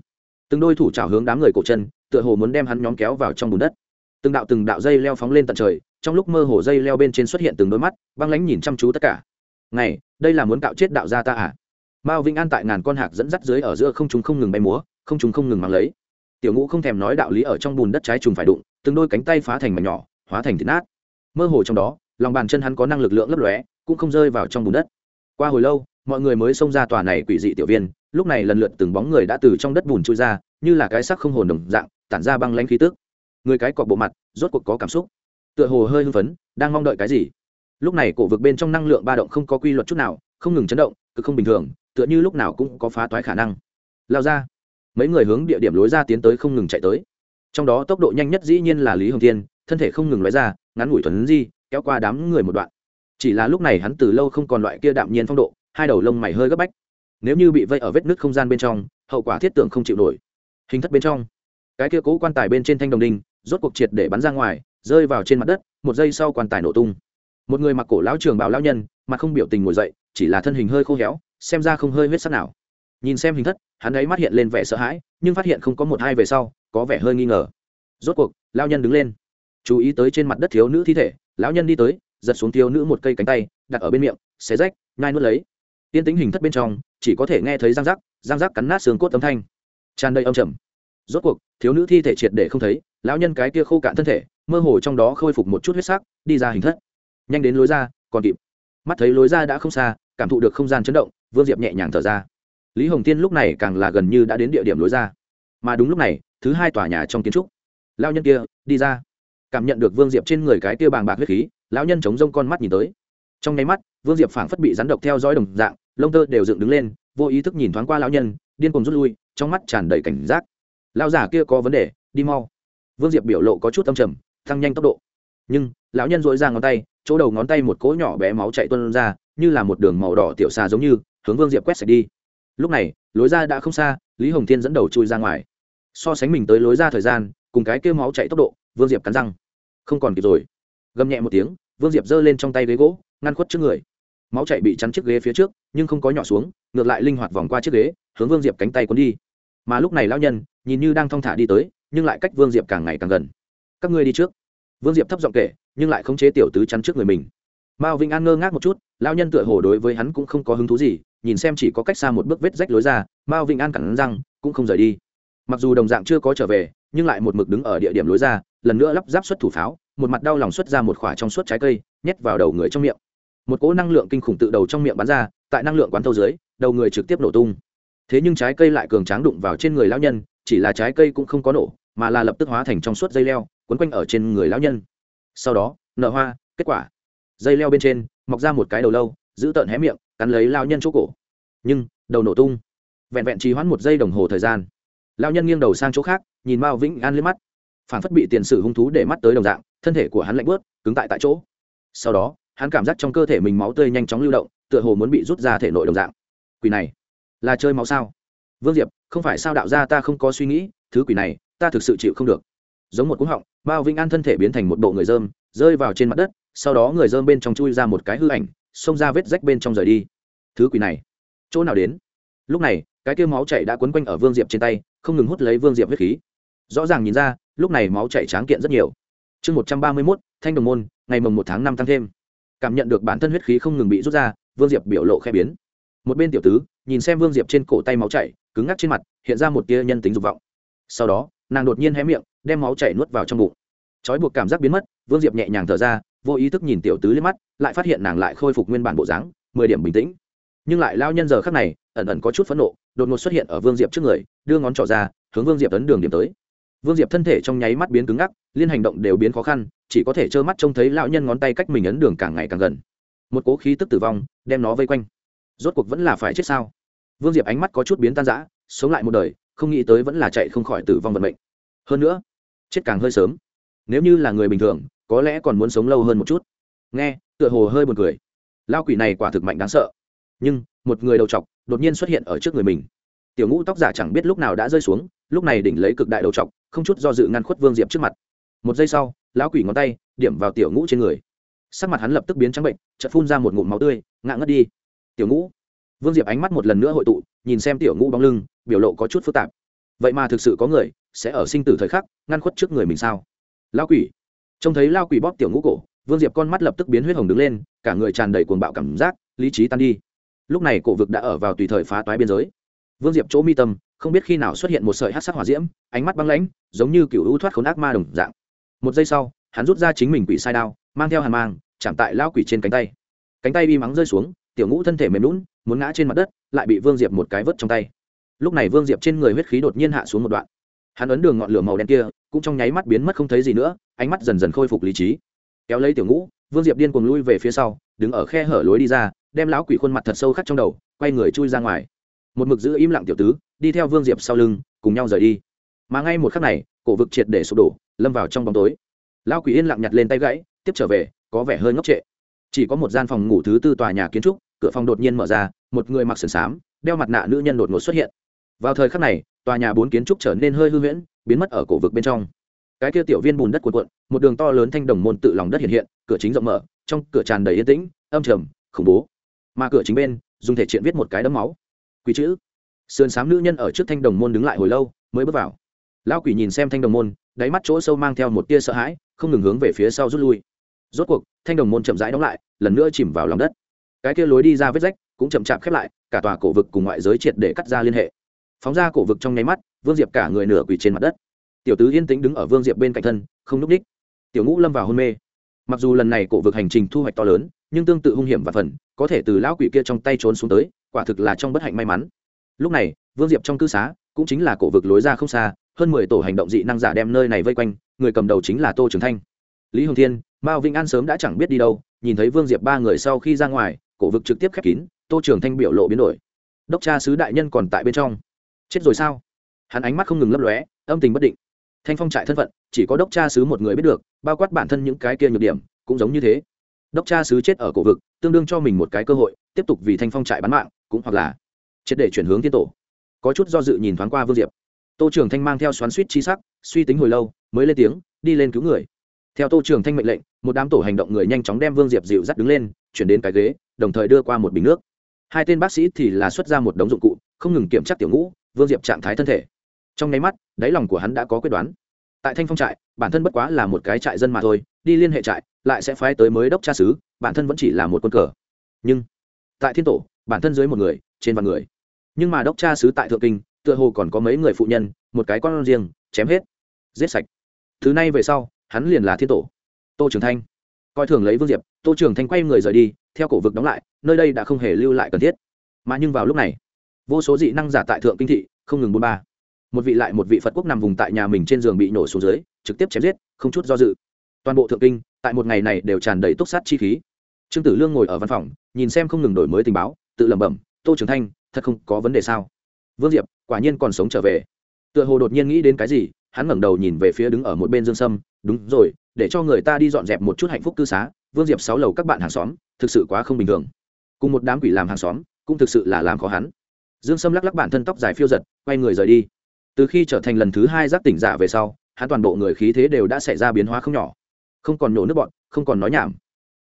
Từng đôi thủ trào hướng đám người cổ chân, tựa hồ muốn đem hắn nhóm kéo vào trong bùn đất. Từng đạo từng đạo dây leo phóng lên tận trời trong lúc mơ hồ dây leo bên trên xuất hiện từng đôi mắt, băng lánh nhìn chăm chú tất cả. Này, đây là muốn cạo chết đạo gia ta à? Mao vĩnh an tại ngàn con hạc dẫn dắt dưới ở giữa không chúng không ngừng bay múa, không chúng không ngừng mang lấy. Tiểu ngũ không thèm nói đạo lý ở trong bùn đất trái trùng phải đụng, từng đôi cánh tay phá thành mảnh nhỏ, hóa thành thịt nát. Mơ hồ trong đó, lòng bàn chân hắn có năng lực lượng lấp lóe, cũng không rơi vào trong bùn đất. Qua hồi lâu, mọi người mới xông ra tòa này quỷ dị tiểu viên, lúc này lần lượt từng bóng người đã từ trong đất bùn trôi ra, như là cái sắc không hồn đồng dạng, tản ra băng lãnh khí tức. Người cái cọp bộ mặt, rốt cuộc có cảm xúc tựa hồ hơi hưng phấn, đang mong đợi cái gì. Lúc này cổ vực bên trong năng lượng ba động không có quy luật chút nào, không ngừng chấn động, cực không bình thường, tựa như lúc nào cũng có phá toái khả năng. Lao ra. Mấy người hướng địa điểm lối ra tiến tới không ngừng chạy tới. Trong đó tốc độ nhanh nhất dĩ nhiên là lý hồng thiên, thân thể không ngừng lóe ra, ngắn ngủi thuần di, kéo qua đám người một đoạn. Chỉ là lúc này hắn từ lâu không còn loại kia đạm nhiên phong độ, hai đầu lông mày hơi gấp bách. Nếu như bị vây ở vết nứt không gian bên trong, hậu quả thiết tưởng không chịu nổi. Hình thất bên trong. Cái kia cố quan tài bên trên thanh đồng đinh, rốt cuộc triệt để bắn ra ngoài rơi vào trên mặt đất, một giây sau quan tài nổ tung. Một người mặc cổ lão trường bảo lão nhân mà không biểu tình ngồi dậy, chỉ là thân hình hơi khô héo, xem ra không hơi huyết sắc nào. Nhìn xem hình thất, hắn ấy mắt hiện lên vẻ sợ hãi, nhưng phát hiện không có một hai về sau, có vẻ hơi nghi ngờ. Rốt cuộc, lão nhân đứng lên. Chú ý tới trên mặt đất thiếu nữ thi thể, lão nhân đi tới, giật xuống thiếu nữ một cây cánh tay, đặt ở bên miệng, xé rách, nhai nuốt lấy. Tiên tính hình thất bên trong, chỉ có thể nghe thấy răng rắc răng rắc cắn nát xương cốt âm thanh. Tràn đầy âm trầm. Rốt cuộc, thiếu nữ thi thể triệt để không thấy, lão nhân cái kia khô cạn thân thể mơ hồ trong đó khôi phục một chút huyết sắc, đi ra hình thất. Nhanh đến lối ra, còn kịp. Mắt thấy lối ra đã không xa, cảm thụ được không gian chấn động, vương diệp nhẹ nhàng thở ra. Lý hồng tiên lúc này càng là gần như đã đến địa điểm lối ra. Mà đúng lúc này, thứ hai tòa nhà trong kiến trúc. Lao nhân kia, đi ra. Cảm nhận được vương diệp trên người cái kia bàng bạc huyết khí, lão nhân chống rông con mắt nhìn tới. Trong nháy mắt, vương diệp phảng phất bị rắn độc theo dõi đồng dạng, lông tơ đều dựng đứng lên, vô ý thức nhìn thoáng qua lão nhân, điên cùng rút lui, trong mắt tràn đầy cảnh giác. Lão giả kia có vấn đề, đi mau. Vương diệp biểu lộ có chút âm trầm tăng nhanh tốc độ. Nhưng, lão nhân dội ra ngón tay, chỗ đầu ngón tay một cỗ nhỏ bé máu chạy tuân ra, như là một đường màu đỏ tiểu xa giống như, hướng vương diệp quét sạch đi. Lúc này, lối ra đã không xa, lý hồng thiên dẫn đầu chui ra ngoài. So sánh mình tới lối ra thời gian, cùng cái kêu máu chạy tốc độ, vương diệp cắn răng. Không còn kịp rồi. Gầm nhẹ một tiếng, vương diệp giơ lên trong tay ghế gỗ, ngăn khuất trước người. Máu chạy bị chắn chiếc ghế phía trước, nhưng không có nhỏ xuống, ngược lại linh hoạt vòng qua chiếc ghế, hướng vương diệp cánh tay cuốn đi. Mà lúc này lão nhân, nhìn như đang thong thả đi tới, nhưng lại cách vương diệp càng ngày càng gần các ngươi đi trước. Vương diệp thấp giọng kể, nhưng lại không chế tiểu tứ chắn trước người mình. Mao vĩnh an ngơ ngác một chút lao nhân tựa hồ đối với hắn cũng không có hứng thú gì, nhìn xem chỉ có cách xa một bước vết rách lối ra, mao vĩnh an cẳng răng, cũng không rời đi. Mặc dù đồng dạng chưa có trở về, nhưng lại một mực đứng ở địa điểm lối ra, lần nữa lắp ráp xuất thủ pháo, một mặt đau lòng xuất ra một khỏa trong suốt trái cây, nhét vào đầu người trong miệng. Một cỗ năng lượng kinh khủng tự đầu trong miệng bắn ra, tại năng lượng quán thâu dưới, đầu người trực tiếp nổ tung. Thế nhưng trái cây lại cường tráng đụng vào trên người lão nhân, chỉ là trái cây cũng không có nổ, mà là lập tức hóa thành trong suốt dây leo quấn quanh ở trên người lão nhân. Sau đó, nở hoa, kết quả. Dây leo bên trên, mọc ra một cái đầu lâu, giữ tợn hé miệng, cắn lấy lao nhân chỗ cổ. Nhưng, đầu nổ tung. Vẹn vẹn trì hoãn một giây đồng hồ thời gian. Lao nhân nghiêng đầu sang chỗ khác, nhìn mao vĩnh an liếc mắt. Phản phất bị tiền sử hung thú để mắt tới đồng dạng, thân thể của hắn lạnh bớt, cứng tại tại chỗ. Sau đó, hắn cảm giác trong cơ thể mình máu tươi nhanh chóng lưu động, tựa hồ muốn bị rút ra thể nội đồng dạng. Quỷ này, là chơi máu sao? Vương diệp, không phải sao đạo ra ta không có suy nghĩ, thứ quỷ này, ta thực sự chịu không được giống một cú họng bao vĩnh an thân thể biến thành một bộ người dơm, rơi vào trên mặt đất, sau đó người dơm bên trong chui ra một cái hư ảnh, xông ra vết rách bên trong rời đi. Thứ quỷ này, chỗ nào đến? Lúc này, cái kia máu chảy đã quấn quanh ở vương diệp trên tay, không ngừng hút lấy vương diệp huyết khí. Rõ ràng nhìn ra, lúc này máu chảy tráng kiện rất nhiều. Chương một trăm ba mươi mốt, thanh đồng môn, ngày mồng một tháng năm tăng thêm. Cảm nhận được bản thân huyết khí không ngừng bị rút ra, vương diệp biểu lộ khẽ biến. Một bên tiểu tứ, nhìn xem vương diệp trên cổ tay máu chảy, cứng ngắc trên mặt, hiện ra một tia nhân tính dục vọng. Sau đó, nàng đột nhiên hé miệng đem máu chảy nuốt vào trong bụng. Trói buộc cảm giác biến mất, vương diệp nhẹ nhàng thở ra, vô ý thức nhìn tiểu tứ lên mắt, lại phát hiện nàng lại khôi phục nguyên bản bộ dáng, mười điểm bình tĩnh. Nhưng lại lao nhân giờ khác này, ẩn ẩn có chút phẫn nộ, đột ngột xuất hiện ở vương diệp trước người, đưa ngón trỏ ra, hướng vương diệp tấn đường điểm tới. Vương diệp thân thể trong nháy mắt biến cứng ngắc, liên hành động đều biến khó khăn, chỉ có thể trơ mắt trông thấy lão nhân ngón tay cách mình ấn đường càng ngày càng gần. Một cố khí tức tử vong, đem nó vây quanh. Rốt cuộc vẫn là phải chết sao? Vương diệp ánh mắt có chút biến tan rã, sống lại một đời, không nghĩ tới vẫn là chạy không khỏi tử vong vận mệnh. Hơn nữa chết càng hơi sớm. Nếu như là người bình thường, có lẽ còn muốn sống lâu hơn một chút. Nghe, tựa hồ hơi b u ồ n cười. Lao quỷ này quả thực mạnh đáng sợ. Nhưng, một người đầu t đột nhiên xuất hiện ở trước người mình. Tiểu ngũ tóc giả chẳng biết lúc nào đã rơi xuống, lúc này đỉnh lấy cực đại đầu t không chút do dự ngăn khuất vương diệp trước mặt. Một giây sau, lão quỷ ngón tay điểm vào tiểu ngũ trên người. Sắc mặt hắn lập tức biến trắng bệnh, chợt phun ra một ngụm máu tươi, ngã ngất đi. Tiểu ngũ. Vương diệp ánh mắt một lần nữa hội tụ, nhìn xem tiểu ngũ bóng lưng, biểu lộ có chút phức tạp vậy mà thực sự có người sẽ ở sinh tử thời khắc ngăn khuất trước người mình sao? Lao quỷ. Trông thấy lao quỷ bóp tiểu ngũ cổ, vương diệp con mắt lập tức biến huyết hồng đứng lên, cả người tràn đầy cuồng bạo cảm giác, lý trí tan đi. Lúc này cổ vực đã ở vào tùy thời phá toái biên giới. Vương diệp chỗ mi tâm, không biết khi nào xuất hiện một sợi hát sắc hỏa diễm, ánh mắt băng lãnh, giống như cựu ưu thoát khốn ác ma đồng dạng. Một giây sau, hắn rút ra chính mình quỷ sai đao, mang theo hàn mang, chạm tại lao quỷ trên cánh tay. Cánh tay bi mắng rơi xuống, tiểu ngũ thân thể mềm lún muốn ngã trên mặt đất, lại bị vương diệp một cái vớt trong tay lúc này vương diệp trên người huyết khí đột nhiên hạ xuống một đoạn. Hắn ấn đường ngọn lửa màu đen kia, cũng trong nháy mắt biến mất không thấy gì nữa, ánh mắt dần dần khôi phục lý trí. Kéo lấy tiểu ngũ, vương diệp điên cuồng lui về phía sau, đứng ở khe hở lối đi ra, đem lão quỷ khuôn mặt thật sâu khắc trong đầu, quay người chui ra ngoài. Một mực giữ im lặng tiểu tứ, đi theo vương diệp sau lưng, cùng nhau rời đi. Mà ngay một khắc này, cổ vực triệt để sụp đổ, lâm vào trong bóng tối. Lao quỷ yên lặng nhặt lên tay gãy, tiếp trở về, có vẻ hơi ngốc trệ. Chỉ có một gian phòng ngủ thứ tư tòa nhà kiến trúc, cửa phòng đột nhiên mở ra, một người mặc sườn xám đeo mặt nạ nữ nhân đột ngột xuất hiện vào thời khắc này, tòa nhà bốn kiến trúc trở nên hơi hư huyễn, biến mất ở cổ vực bên trong. Cái kia tiểu viên bùn đất cuộn cuộn, một đường to lớn thanh đồng môn tự lòng đất hiện hiện, cửa chính rộng mở, trong cửa tràn đầy yên tĩnh, âm trầm, khủng bố. Mà cửa chính bên, dùng thể triện viết một cái đấm máu. Quý chữ. Sườn xám nữ nhân ở trước thanh đồng môn đứng lại hồi lâu, mới bước vào. Lão quỷ nhìn xem thanh đồng môn, đáy mắt chỗ sâu mang theo một tia sợ hãi, không ngừng hướng về phía sau rút lui. Rốt cuộc, thanh đồng môn chậm rãi đóng lại, lần nữa chìm vào lòng đất. Cái kia lối đi ra vết rách, cũng chậm chạp khép lại, cả tòa cổ vực cùng ngoại giới triệt để cắt ra liên hệ phóng ra cổ vực trong nháy mắt, vương diệp cả người nửa quỳ trên mặt đất. Tiểu tứ yên tĩnh đứng ở vương diệp bên cạnh thân, không núp đích. Tiểu ngũ lâm vào hôn mê. Mặc dù lần này cổ vực hành trình thu hoạch to lớn, nhưng tương tự hung hiểm và phần, có thể từ lão quỷ kia trong tay trốn xuống tới, quả thực là trong bất hạnh may mắn. Lúc này, vương diệp trong cư xá, cũng chính là cổ vực lối ra không xa, hơn mười tổ hành động dị năng giả đem nơi này vây quanh, người cầm đầu chính là tô trường thanh. Lý hồng thiên, mao vĩnh an sớm đã chẳng biết đi đâu, nhìn thấy vương diệp ba người sau khi ra ngoài, cổ vực trực tiếp khép kín, tô trường thanh biểu lộ biến đổi. Đốc cha sứ đại nhân còn tại bên trong chết rồi sao? Hắn ánh mắt không ngừng lấp lóe, âm tình bất định. Thanh phong trại thân phận, chỉ có đốc cha sứ một người biết được, bao quát bản thân những cái kia nhược điểm, cũng giống như thế. Đốc cha sứ chết ở cổ vực, tương đương cho mình một cái cơ hội, tiếp tục vì thanh phong trại bán mạng, cũng hoặc là chết để chuyển hướng tiên tổ. Có chút do dự nhìn thoáng qua vương diệp. Tô trường thanh mang theo xoắn suýt chi sắc, suy tính hồi lâu, mới lên tiếng, đi lên cứu người. Theo tô trường thanh mệnh lệnh, một đám tổ hành động người nhanh chóng đem vương diệp dịu dắt đứng lên, chuyển đến cái ghế, đồng thời đưa qua một bình nước. Hai tên bác sĩ thì là xuất ra một đống dụng cụ, không ngừng kiểm tra tiểu ngũ vương diệp trạng thái thân thể. Trong nháy mắt, đáy lòng của hắn đã có quyết đoán. Tại thanh phong trại, bản thân bất quá là một cái trại dân mà thôi, đi liên hệ trại, lại sẽ phái tới mới đốc cha xứ, bản thân vẫn chỉ là một quân cờ. Nhưng, tại thiên tổ, bản thân dưới một người, trên vạn người. Nhưng mà đốc cha xứ tại thượng kinh, tựa hồ còn có mấy người phụ nhân, một cái con riêng, chém hết. Giết sạch. Thứ này về sau, hắn liền là thiên tổ. Tô trường thanh. Coi thường lấy vương diệp, tô trường thanh quay người rời đi, theo cổ vực đóng lại, nơi đây đã không hề lưu lại cần thiết. Mà nhưng vào lúc này vô số dị năng giả tại thượng kinh thị, không ngừng bôn ba. Một vị lại một vị phật quốc nằm vùng tại nhà mình trên giường bị nổ xuống dưới, trực tiếp chém giết, không chút do dự. Toàn bộ thượng kinh, tại một ngày này đều tràn đầy túc sát chi khí. Trương tử lương ngồi ở văn phòng, nhìn xem không ngừng đổi mới tình báo, tự lẩm bẩm, tô trường thanh, thật không có vấn đề sao? Vương diệp, quả nhiên còn sống trở về. Tựa hồ đột nhiên nghĩ đến cái gì, hắn ngẩng đầu nhìn về phía đứng ở một bên dương sâm, đúng rồi, để cho người ta đi dọn dẹp một chút hạnh phúc cư xá, vương diệp sáu lầu các bạn hàng xóm, thực sự quá không bình thường. Cùng một đám quỷ làm hàng xóm, cũng thực sự là làm khó hắn dương sâm lắc lắc bản thân tóc dài phiêu giật, quay người rời đi. Từ khi trở thành lần thứ hai giác tỉnh giả về sau, hắn toàn bộ người khí thế đều đã xảy ra biến hóa không nhỏ. Không còn nổ nước bọn không còn nói nhảm.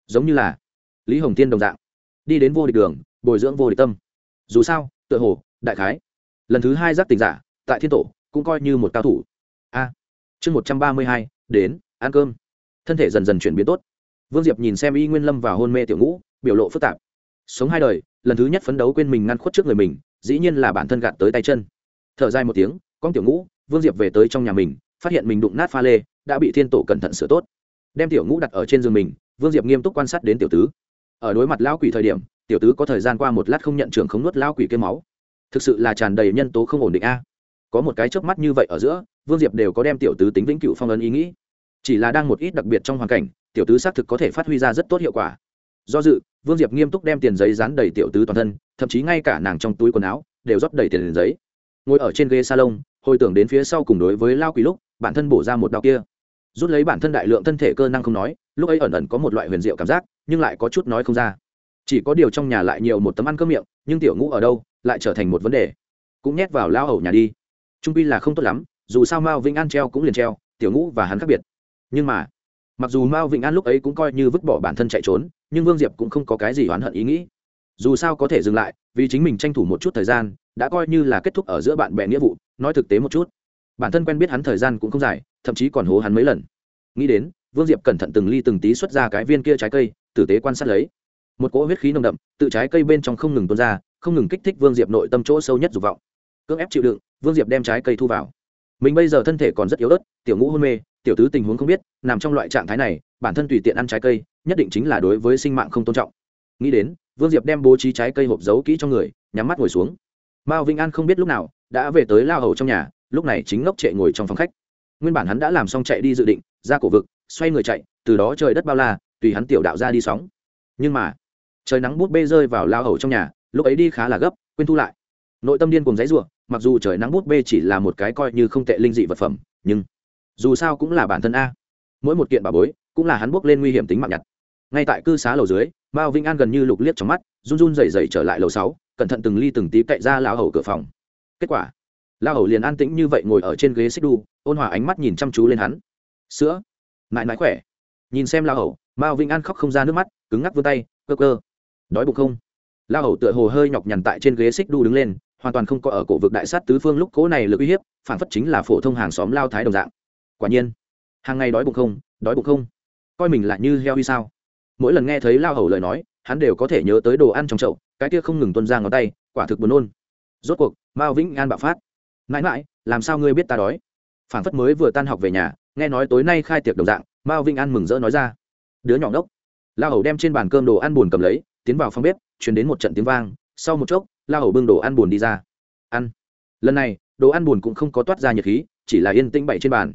Giống như là lý hồng tiên đồng dạng, đi đến vô địch đường, bồi dưỡng vô địch tâm. Dù sao, tựa hồ, đại khái, lần thứ hai giác tỉnh giả, tại thiên tổ, cũng coi như một cao thủ. A, chương một trăm ba mươi hai, đến, ăn cơm. Thân thể dần dần chuyển biến tốt. Vương diệp nhìn xem y nguyên lâm và hôn mê tiểu ngũ, biểu lộ phức tạp. Sống hai đời, lần thứ nhất phấn đấu quên mình ngăn khuất trước người mình dĩ nhiên là bản thân gạt tới tay chân. Thở dài một tiếng, con tiểu ngũ, vương diệp về tới trong nhà mình, phát hiện mình đụng nát pha lê, đã bị thiên tổ cẩn thận sửa tốt. Đem tiểu ngũ đặt ở trên giường mình, vương diệp nghiêm túc quan sát đến tiểu tứ. Ở đối mặt lao quỷ thời điểm, tiểu tứ có thời gian qua một lát không nhận trường không nuốt lao quỷ kêu máu. Thực sự là tràn đầy nhân tố không ổn định a. Có một cái chớp mắt như vậy ở giữa, vương diệp đều có đem tiểu tứ tính vĩnh cựu phong ấn ý nghĩ. Chỉ là đang một ít đặc biệt trong hoàn cảnh, tiểu tứ xác thực có thể phát huy ra rất tốt hiệu quả do dự, vương diệp nghiêm túc đem tiền giấy dán đầy tiểu tứ toàn thân, thậm chí ngay cả nàng trong túi quần áo đều rót đầy tiền giấy. Ngồi ở trên ghế salon, hồi tưởng đến phía sau cùng đối với lao quỷ lúc, bản thân bổ ra một đau kia. Rút lấy bản thân đại lượng thân thể cơ năng không nói, lúc ấy ẩn ẩn có một loại huyền diệu cảm giác, nhưng lại có chút nói không ra. Chỉ có điều trong nhà lại nhiều một tấm ăn cơm miệng, nhưng tiểu ngũ ở đâu, lại trở thành một vấn đề. Cũng nhét vào lao hầu nhà đi. Trung pi là không tốt lắm, dù sao mao vĩnh an treo cũng liền treo, tiểu ngũ và hắn khác biệt. Nhưng mà, mặc dù mao vĩnh an lúc ấy cũng coi như vứt bỏ bản thân chạy trốn nhưng vương diệp cũng không có cái gì oán hận ý nghĩ. Dù sao có thể dừng lại, vì chính mình tranh thủ một chút thời gian, đã coi như là kết thúc ở giữa bạn bè nghĩa vụ, nói thực tế một chút. Bản thân quen biết hắn thời gian cũng không dài, thậm chí còn hố hắn mấy lần. Nghĩ đến, vương diệp cẩn thận từng ly từng tí xuất ra cái viên kia trái cây, tử tế quan sát lấy. Một cỗ huyết khí nồng đậm, tự trái cây bên trong không ngừng tuôn ra, không ngừng kích thích vương diệp nội tâm chỗ sâu nhất dục vọng. Cưỡng ép chịu đựng, vương diệp đem trái cây thu vào. Mình bây giờ thân thể còn rất yếu ớt, tiểu ngũ hôn mê, tiểu tứ tình huống không biết, nằm trong loại trạng thái này bản thân tùy tiện ăn trái cây, nhất định chính là đối với sinh mạng không tôn trọng. Nghĩ đến, vương diệp đem bố trí trái cây hộp giấu kỹ cho người, nhắm mắt ngồi xuống. Mao vĩnh an không biết lúc nào, đã về tới lao hầu trong nhà, lúc này chính ngốc trệ ngồi trong phòng khách. Nguyên bản hắn đã làm xong chạy đi dự định, ra cổ vực, xoay người chạy, từ đó trời đất bao la, tùy hắn tiểu đạo ra đi sóng. Nhưng mà, trời nắng bút bê rơi vào lao hầu trong nhà, lúc ấy đi khá là gấp, quên thu lại. Nội tâm điên cùng giấy ruộng mặc dù trời nắng bút bê chỉ là một cái coi như không tệ linh dị vật phẩm, nhưng dù sao cũng là bản thân a. Mỗi một kiện bà bối cũng là hắn bước lên nguy hiểm tính mạng nhặt. Ngay tại cư xá lầu dưới, mao vĩnh an gần như lục liếc trong mắt, run run rẩy rẩy trở lại lầu sáu, cẩn thận từng ly từng tí cậy ra lão hầu cửa phòng. Kết quả, lão hầu liền an tĩnh như vậy ngồi ở trên ghế xích đu, ôn hòa ánh mắt nhìn chăm chú lên hắn. Sữa, mãi mãi khỏe. Nhìn xem lão hầu, mao vĩnh an khóc không ra nước mắt, cứng ngắc vươn tay, cơ cơ, đói bụng không? Lão hầu tựa hồ hơi nhọc nhằn tại trên ghế xích đu đứng lên, hoàn toàn không có ở cổ vực đại sát tứ phương lúc cố này lực uy hiếp, phản phất chính là phổ thông hàng xóm lao thái đồng dạng. Quả nhiên, hàng ngày đói bụng không? Đói bụng không? Coi mình lại như heo hay sao. Mỗi lần nghe thấy lao hầu lời nói, hắn đều có thể nhớ tới đồ ăn trong chậu, cái kia không ngừng tuân ra ngón tay, quả thực buồn nôn. Rốt cuộc, mao vĩnh an bạo phát. Mãi mãi, làm sao ngươi biết ta đói? Phản phất mới vừa tan học về nhà, nghe nói tối nay khai tiệc đồng dạng, mao vĩnh an mừng rỡ nói ra. Đứa nhỏ ngốc. Lao hầu đem trên bàn cơm đồ ăn buồn cầm lấy, tiến vào phòng bếp chuyển đến một trận tiếng vang. Sau một chốc, lao hầu bưng đồ ăn buồn đi ra. Ăn. Lần này, đồ ăn buồn cũng không có toát ra nhiệt khí, chỉ là yên tĩnh bậy trên bàn.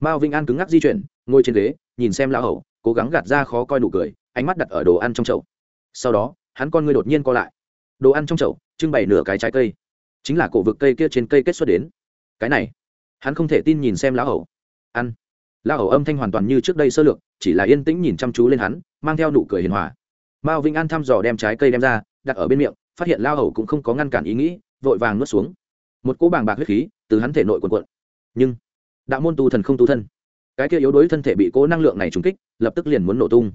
Mao vĩnh an cứng ngắc di chuyển, ngồi trên ghế nhìn xem lão hầu, cố gắng gạt ra khó coi nụ cười, ánh mắt đặt ở đồ ăn trong chậu. Sau đó, hắn con ngươi đột nhiên co lại. Đồ ăn trong chậu, trưng bày nửa cái trái cây. Chính là cổ vực cây kia trên cây kết xuất đến. Cái này, hắn không thể tin nhìn xem lão hầu. Ăn. Lão hầu âm thanh hoàn toàn như trước đây sơ lược, chỉ là yên tĩnh nhìn chăm chú lên hắn, mang theo nụ cười hiền hòa. Mao vĩnh an thăm dò đem trái cây đem ra, đặt ở bên miệng, phát hiện lão hầu cũng không có ngăn cản ý nghĩ, vội vàng nuốt xuống. Một cỗ bàng bạc huyết khí từ hắn thể nội quần quận nhưng, đạo môn tu thần không tu thân cái kia yếu đuối thân thể bị cố năng lượng này trúng kích, lập tức liền muốn nổ tung.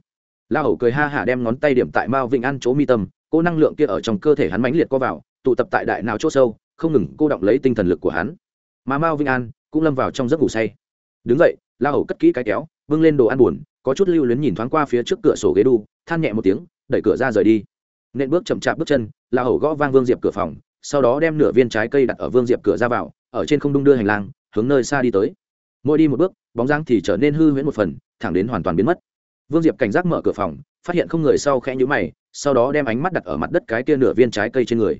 La hầu cười ha hả đem ngón tay điểm tại mao vĩnh an chỗ mi tâm, cố năng lượng kia ở trong cơ thể hắn mãnh liệt co vào, tụ tập tại đại nào chỗ sâu, không ngừng cô động lấy tinh thần lực của hắn. Mà mao vĩnh an cũng lâm vào trong giấc ngủ say. Đứng dậy, la hầu cất kỹ cái kéo vâng lên đồ ăn buồn, có chút lưu luyến nhìn thoáng qua phía trước cửa sổ ghế đu, than nhẹ một tiếng, đẩy cửa ra rời đi. Nên bước chậm chạp bước chân, la hầu gõ vang vương diệp cửa phòng, sau đó đem nửa viên trái cây đặt ở vương diệp cửa ra vào, ở trên không đung đưa hành lang, hướng nơi xa đi tới mỗi đi một bước, bóng dáng thì trở nên hư huyễn một phần, thẳng đến hoàn toàn biến mất. Vương diệp cảnh giác mở cửa phòng, phát hiện không người sau khẽ nhũ mày, sau đó đem ánh mắt đặt ở mặt đất cái kia nửa viên trái cây trên người.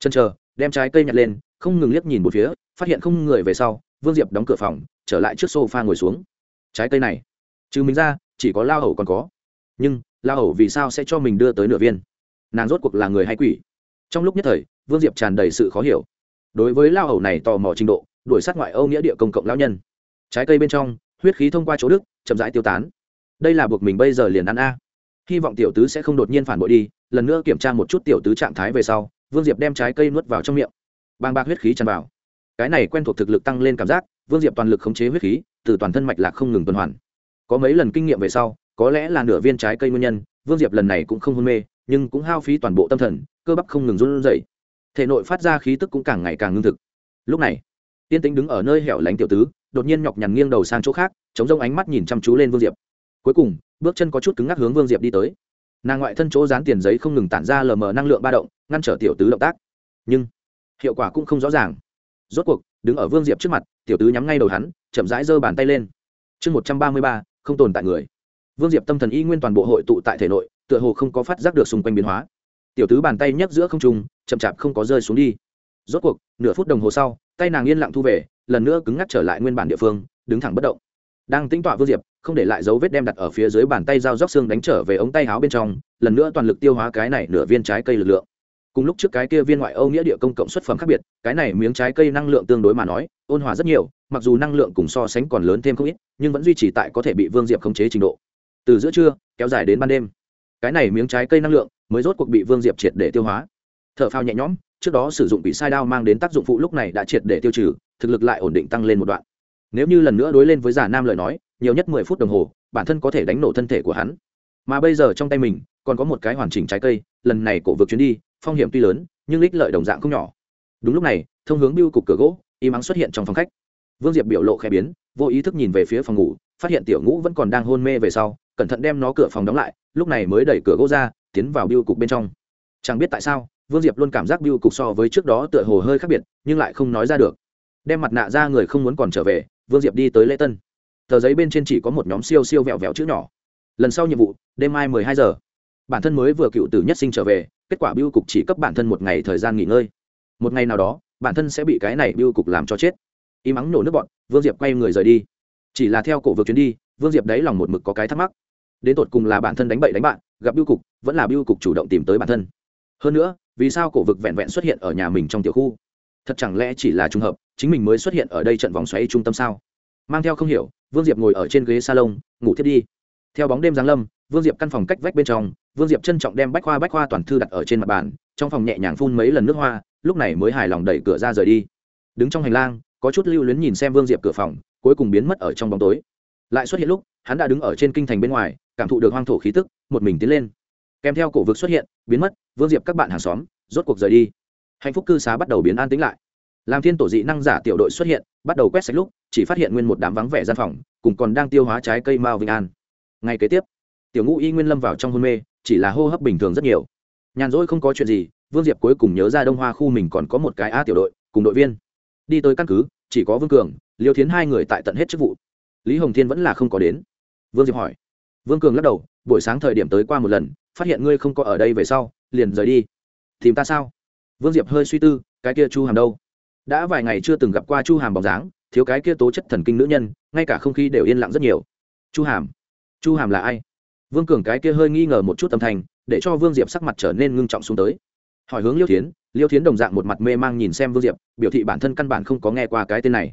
Chân chờ, đem trái cây nhặt lên, không ngừng liếc nhìn một phía, phát hiện không người về sau, vương diệp đóng cửa phòng, trở lại trước sofa ngồi xuống. Trái cây này, trừ mình ra, chỉ có lao hầu còn có. Nhưng, lao hầu vì sao sẽ cho mình đưa tới nửa viên? Nàng rốt cuộc là người hay quỷ? Trong lúc nhất thời, vương diệp tràn đầy sự khó hiểu. Đối với lao hầu này tò mò trình độ, đuổi sát ngoại âu nghĩa địa công cộng lao nhân trái cây bên trong, huyết khí thông qua chỗ đức, chậm rãi tiêu tán. Đây là buộc mình bây giờ liền ăn a. Hy vọng tiểu tứ sẽ không đột nhiên phản bội đi, lần nữa kiểm tra một chút tiểu tứ trạng thái về sau, vương diệp đem trái cây nuốt vào trong miệng. Bang bạc huyết khí tràn vào. Cái này quen thuộc thực lực tăng lên cảm giác, vương diệp toàn lực khống chế huyết khí, từ toàn thân mạch lạc không ngừng tuần hoàn. Có mấy lần kinh nghiệm về sau, có lẽ là nửa viên trái cây nguyên nhân, vương diệp lần này cũng không hôn mê, nhưng cũng hao phí toàn bộ tâm thần, cơ bắp không ngừng run rẩy. Thể nội phát ra khí tức cũng càng ngày càng ngưng thực. Lúc này, tiên tính đứng ở nơi hẻo lánh tiểu tứ đột nhiên nhọc nhằn nghiêng đầu sang chỗ khác, chống rông ánh mắt nhìn chăm chú lên vương diệp. Cuối cùng, bước chân có chút cứng ngắc hướng vương diệp đi tới. Nàng ngoại thân chỗ dán tiền giấy không ngừng tản ra lờ mờ năng lượng ba động, ngăn trở tiểu tứ động tác. Nhưng, hiệu quả cũng không rõ ràng. Rốt cuộc, đứng ở vương diệp trước mặt, tiểu tứ nhắm ngay đầu hắn, chậm rãi giơ bàn tay lên. Chương một trăm ba mươi ba, không tồn tại người. Vương diệp tâm thần y nguyên toàn bộ hội tụ tại thể nội, tựa hồ không có phát giác được xung quanh biến hóa. Tiểu tứ bàn tay nhấc giữa không trung, chậm chạp không có rơi xuống đi. Rốt cuộc, nửa phút đồng hồ sau, tay nàng yên lặng thu về lần nữa cứng ngắc trở lại nguyên bản địa phương, đứng thẳng bất động. Đang tính tọa vương diệp, không để lại dấu vết đem đặt ở phía dưới bàn tay dao róc xương đánh trở về ống tay áo bên trong, lần nữa toàn lực tiêu hóa cái này nửa viên trái cây lực lượng. Cùng lúc trước cái kia viên ngoại âu nghĩa địa công cộng xuất phẩm khác biệt, cái này miếng trái cây năng lượng tương đối mà nói, ôn hòa rất nhiều, mặc dù năng lượng cùng so sánh còn lớn thêm không ít, nhưng vẫn duy trì tại có thể bị vương diệp khống chế trình độ. Từ giữa trưa, kéo dài đến ban đêm, cái này miếng trái cây năng lượng mới rốt cuộc bị vương diệp triệt để tiêu hóa. T h ở phao nhẹ nhõm, trước đó sử dụng bị sai đao mang đến tác dụng phụ lúc này đã triệt để tiêu trừ thực lực lại ổn định tăng lên một đoạn. Nếu như lần nữa đối lên với giả nam lời nói, nhiều nhất mười phút đồng hồ, bản thân có thể đánh nổ thân thể của hắn. Mà bây giờ trong tay mình, còn có một cái hoàn chỉnh trái cây, lần này cổ vực chuyến đi, phong hiểm tuy lớn, nhưng ích lợi đồng dạng không nhỏ. Đúng lúc này, thông hướng biêu cục cửa gỗ im ắng xuất hiện trong phòng khách. Vương diệp biểu lộ khẽ biến, vô ý thức nhìn về phía phòng ngủ, phát hiện tiểu ngũ vẫn còn đang hôn mê về sau, cẩn thận đem nó cửa phòng đóng lại, lúc này mới đẩy cửa gỗ ra, tiến vào biêu cục bên trong. Chẳng biết tại sao, vương diệp luôn cảm giác biêu cục so với trước đó tựa hồ hơi khác biệt, nhưng lại không nói ra được đem mặt nạ ra người không muốn còn trở về, vương diệp đi tới lễ tân. Tờ giấy bên trên chỉ có một nhóm siêu siêu vẹo vẹo chữ nhỏ. Lần sau nhiệm vụ, đêm mai mười hai giờ. Bản thân mới vừa cựu tử nhất sinh trở về, kết quả biêu cục chỉ cấp bản thân một ngày thời gian nghỉ ngơi. Một ngày nào đó, bản thân sẽ bị cái này biêu cục làm cho chết. Y mắng nổ nước bọn, vương diệp quay người rời đi. Chỉ là theo cổ vực chuyến đi, vương diệp đấy lòng một mực có cái thắc mắc. Đến tột cùng là bản thân đánh bậy đánh bạn, gặp biêu cục, vẫn là biêu cục chủ động tìm tới bản thân. Hơn nữa, vì sao cổ vực vẹn vẹn xuất hiện ở nhà mình trong tiểu khu? Thật chẳng lẽ chỉ là trùng hợp? Chính mình mới xuất hiện ở đây trận vòng xoáy trung tâm sao? Mang theo không hiểu, vương diệp ngồi ở trên ghế salon, ngủ thiết đi. Theo bóng đêm giáng lâm, vương diệp căn phòng cách vách bên trong, vương diệp trân trọng đem bách khoa bách khoa toàn thư đặt ở trên mặt bàn, trong phòng nhẹ nhàng phun mấy lần nước hoa, lúc này mới hài lòng đẩy cửa ra rời đi. Đứng trong hành lang, có chút lưu luyến nhìn xem vương diệp cửa phòng, cuối cùng biến mất ở trong bóng tối. Lại xuất hiện lúc, hắn đã đứng ở trên kinh thành bên ngoài, cảm thụ được hoang thổ khí tức, một mình tiến lên. Kèm theo cổ vực xuất hiện, biến mất, vương diệp các bạn hàng xóm, rốt cuộc rời đi. Hạnh phúc cư xá bắt đầu biến an tĩnh lại làm thiên tổ dị năng giả tiểu đội xuất hiện, bắt đầu quét sạch lúc, chỉ phát hiện nguyên một đám vắng vẻ gian phòng, cùng còn đang tiêu hóa trái cây mao vĩnh an. Ngay kế tiếp, tiểu ngũ y nguyên lâm vào trong hôn mê, chỉ là hô hấp bình thường rất nhiều. Nhàn rỗi không có chuyện gì, vương diệp cuối cùng nhớ ra đông hoa khu mình còn có một cái a tiểu đội, cùng đội viên. Đi tới căn cứ, chỉ có vương cường, liêu thiến hai người tại tận hết chức vụ. Lý hồng thiên vẫn là không có đến. Vương diệp hỏi. Vương cường lắc đầu, buổi sáng thời điểm tới qua một lần, phát hiện ngươi không có ở đây về sau, liền rời đi. Tìm ta sao? Vương diệp hơi suy tư, cái kia chu hàm đâu? Đã vài ngày chưa từng gặp qua chu hàm bóng dáng, thiếu cái kia tố chất thần kinh nữ nhân, ngay cả không khí đều yên lặng rất nhiều. Chu hàm chu hàm là ai? Vương cường cái kia hơi nghi ngờ một chút tâm thành để cho vương diệp sắc mặt trở nên ngưng trọng xuống tới. Hỏi hướng liêu thiến liêu thiến đồng dạng một mặt mê mang nhìn xem vương diệp, biểu thị bản thân căn bản không có nghe qua cái tên này.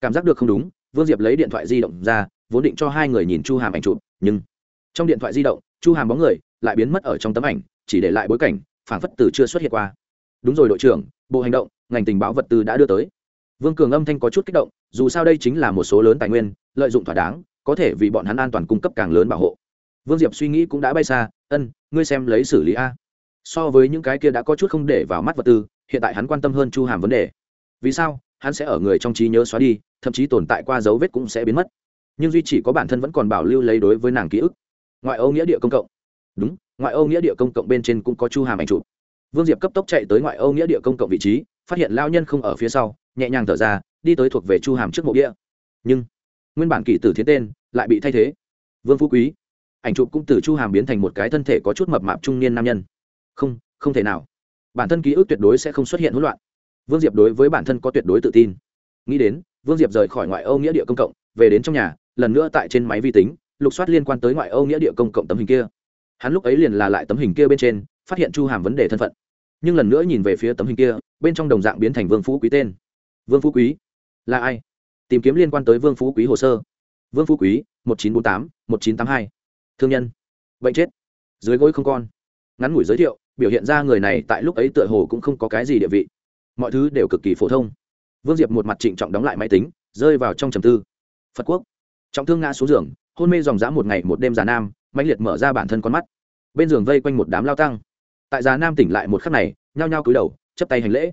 Cảm giác được không đúng, vương diệp lấy điện thoại di động ra, vốn định cho hai người nhìn chu hàm ảnh chụp, nhưng trong điện thoại di động, chu hàm bóng người lại biến mất ở trong tấm ảnh, chỉ để lại bối cảnh phản phất từ chưa xuất hiện qua. Đúng rồi đội trưởng, bộ hành động ngành tình báo vật tư đã đưa tới. Vương cường âm thanh có chút kích động, dù sao đây chính là một số lớn tài nguyên, lợi dụng thỏa đáng, có thể vì bọn hắn an toàn cung cấp càng lớn bảo hộ. Vương diệp suy nghĩ cũng đã bay xa, ân, ngươi xem lấy xử lý a. So với những cái kia đã có chút không để vào mắt vật tư, hiện tại hắn quan tâm hơn chu hàm vấn đề. Vì sao? Hắn sẽ ở người trong trí nhớ xóa đi, thậm chí tồn tại qua dấu vết cũng sẽ biến mất. Nhưng duy chỉ có bản thân vẫn còn bảo lưu lấy đối với nàng ký ức. Ngoại âu nghĩa địa công cộng. Đúng, ngoại âu nghĩa địa công cộng bên trên cũng có chu hàm ảnh chụp. Vương diệp cấp tốc chạy tới ngoại âu nghĩa địa công cộng vị trí phát hiện lao nhân không ở phía sau, nhẹ nhàng thở ra, đi tới thuộc về chu hàm trước mộ địa nhưng, nguyên bản kỷ tử thiến tên, lại bị thay thế. Vương phú quý, ảnh chụp cũng từ chu hàm biến thành một cái thân thể có chút mập mạp trung niên nam nhân. Không không thể nào. Bản thân ký ức tuyệt đối sẽ không xuất hiện hỗn loạn. Vương diệp đối với bản thân có tuyệt đối tự tin. Nghĩ đến, vương diệp rời khỏi ngoại âu nghĩa địa công cộng, về đến trong nhà, lần nữa tại trên máy vi tính, lục soát liên quan tới ngoại âu nghĩa địa công cộng tấm hình kia. Hắn lúc ấy liền là lại tấm hình kia bên trên, phát hiện chu hàm vấn đề thân phận. Nhưng lần nữa nhìn về phía tấm hình kia bên trong đồng dạng biến thành vương phú quý tên. Vương phú quý? Là ai? Tìm kiếm liên quan tới vương phú quý hồ sơ. Vương phú quý, một nghìn chín trăm bốn mươi tám, một nghìn chín trăm tám mươi hai. Thương nhân. Bệnh chết. Dưới gối không con. Ngắn ngủi giới thiệu, biểu hiện ra người này tại lúc ấy tựa hồ cũng không có cái gì địa vị. Mọi thứ đều cực kỳ phổ thông. Vương diệp một mặt trịnh trọng đóng lại máy tính, rơi vào trong trầm tư. Phật quốc. Trọng thương ngã xuống giường, hôn mê dòng dã một ngày một đêm già nam mạnh liệt mở ra bản thân con mắt. Bên giường vây quanh một đám lao tăng. Tại già nam tỉnh lại một khắc này, nhao nhao cúi đầu chấp tay hành lễ.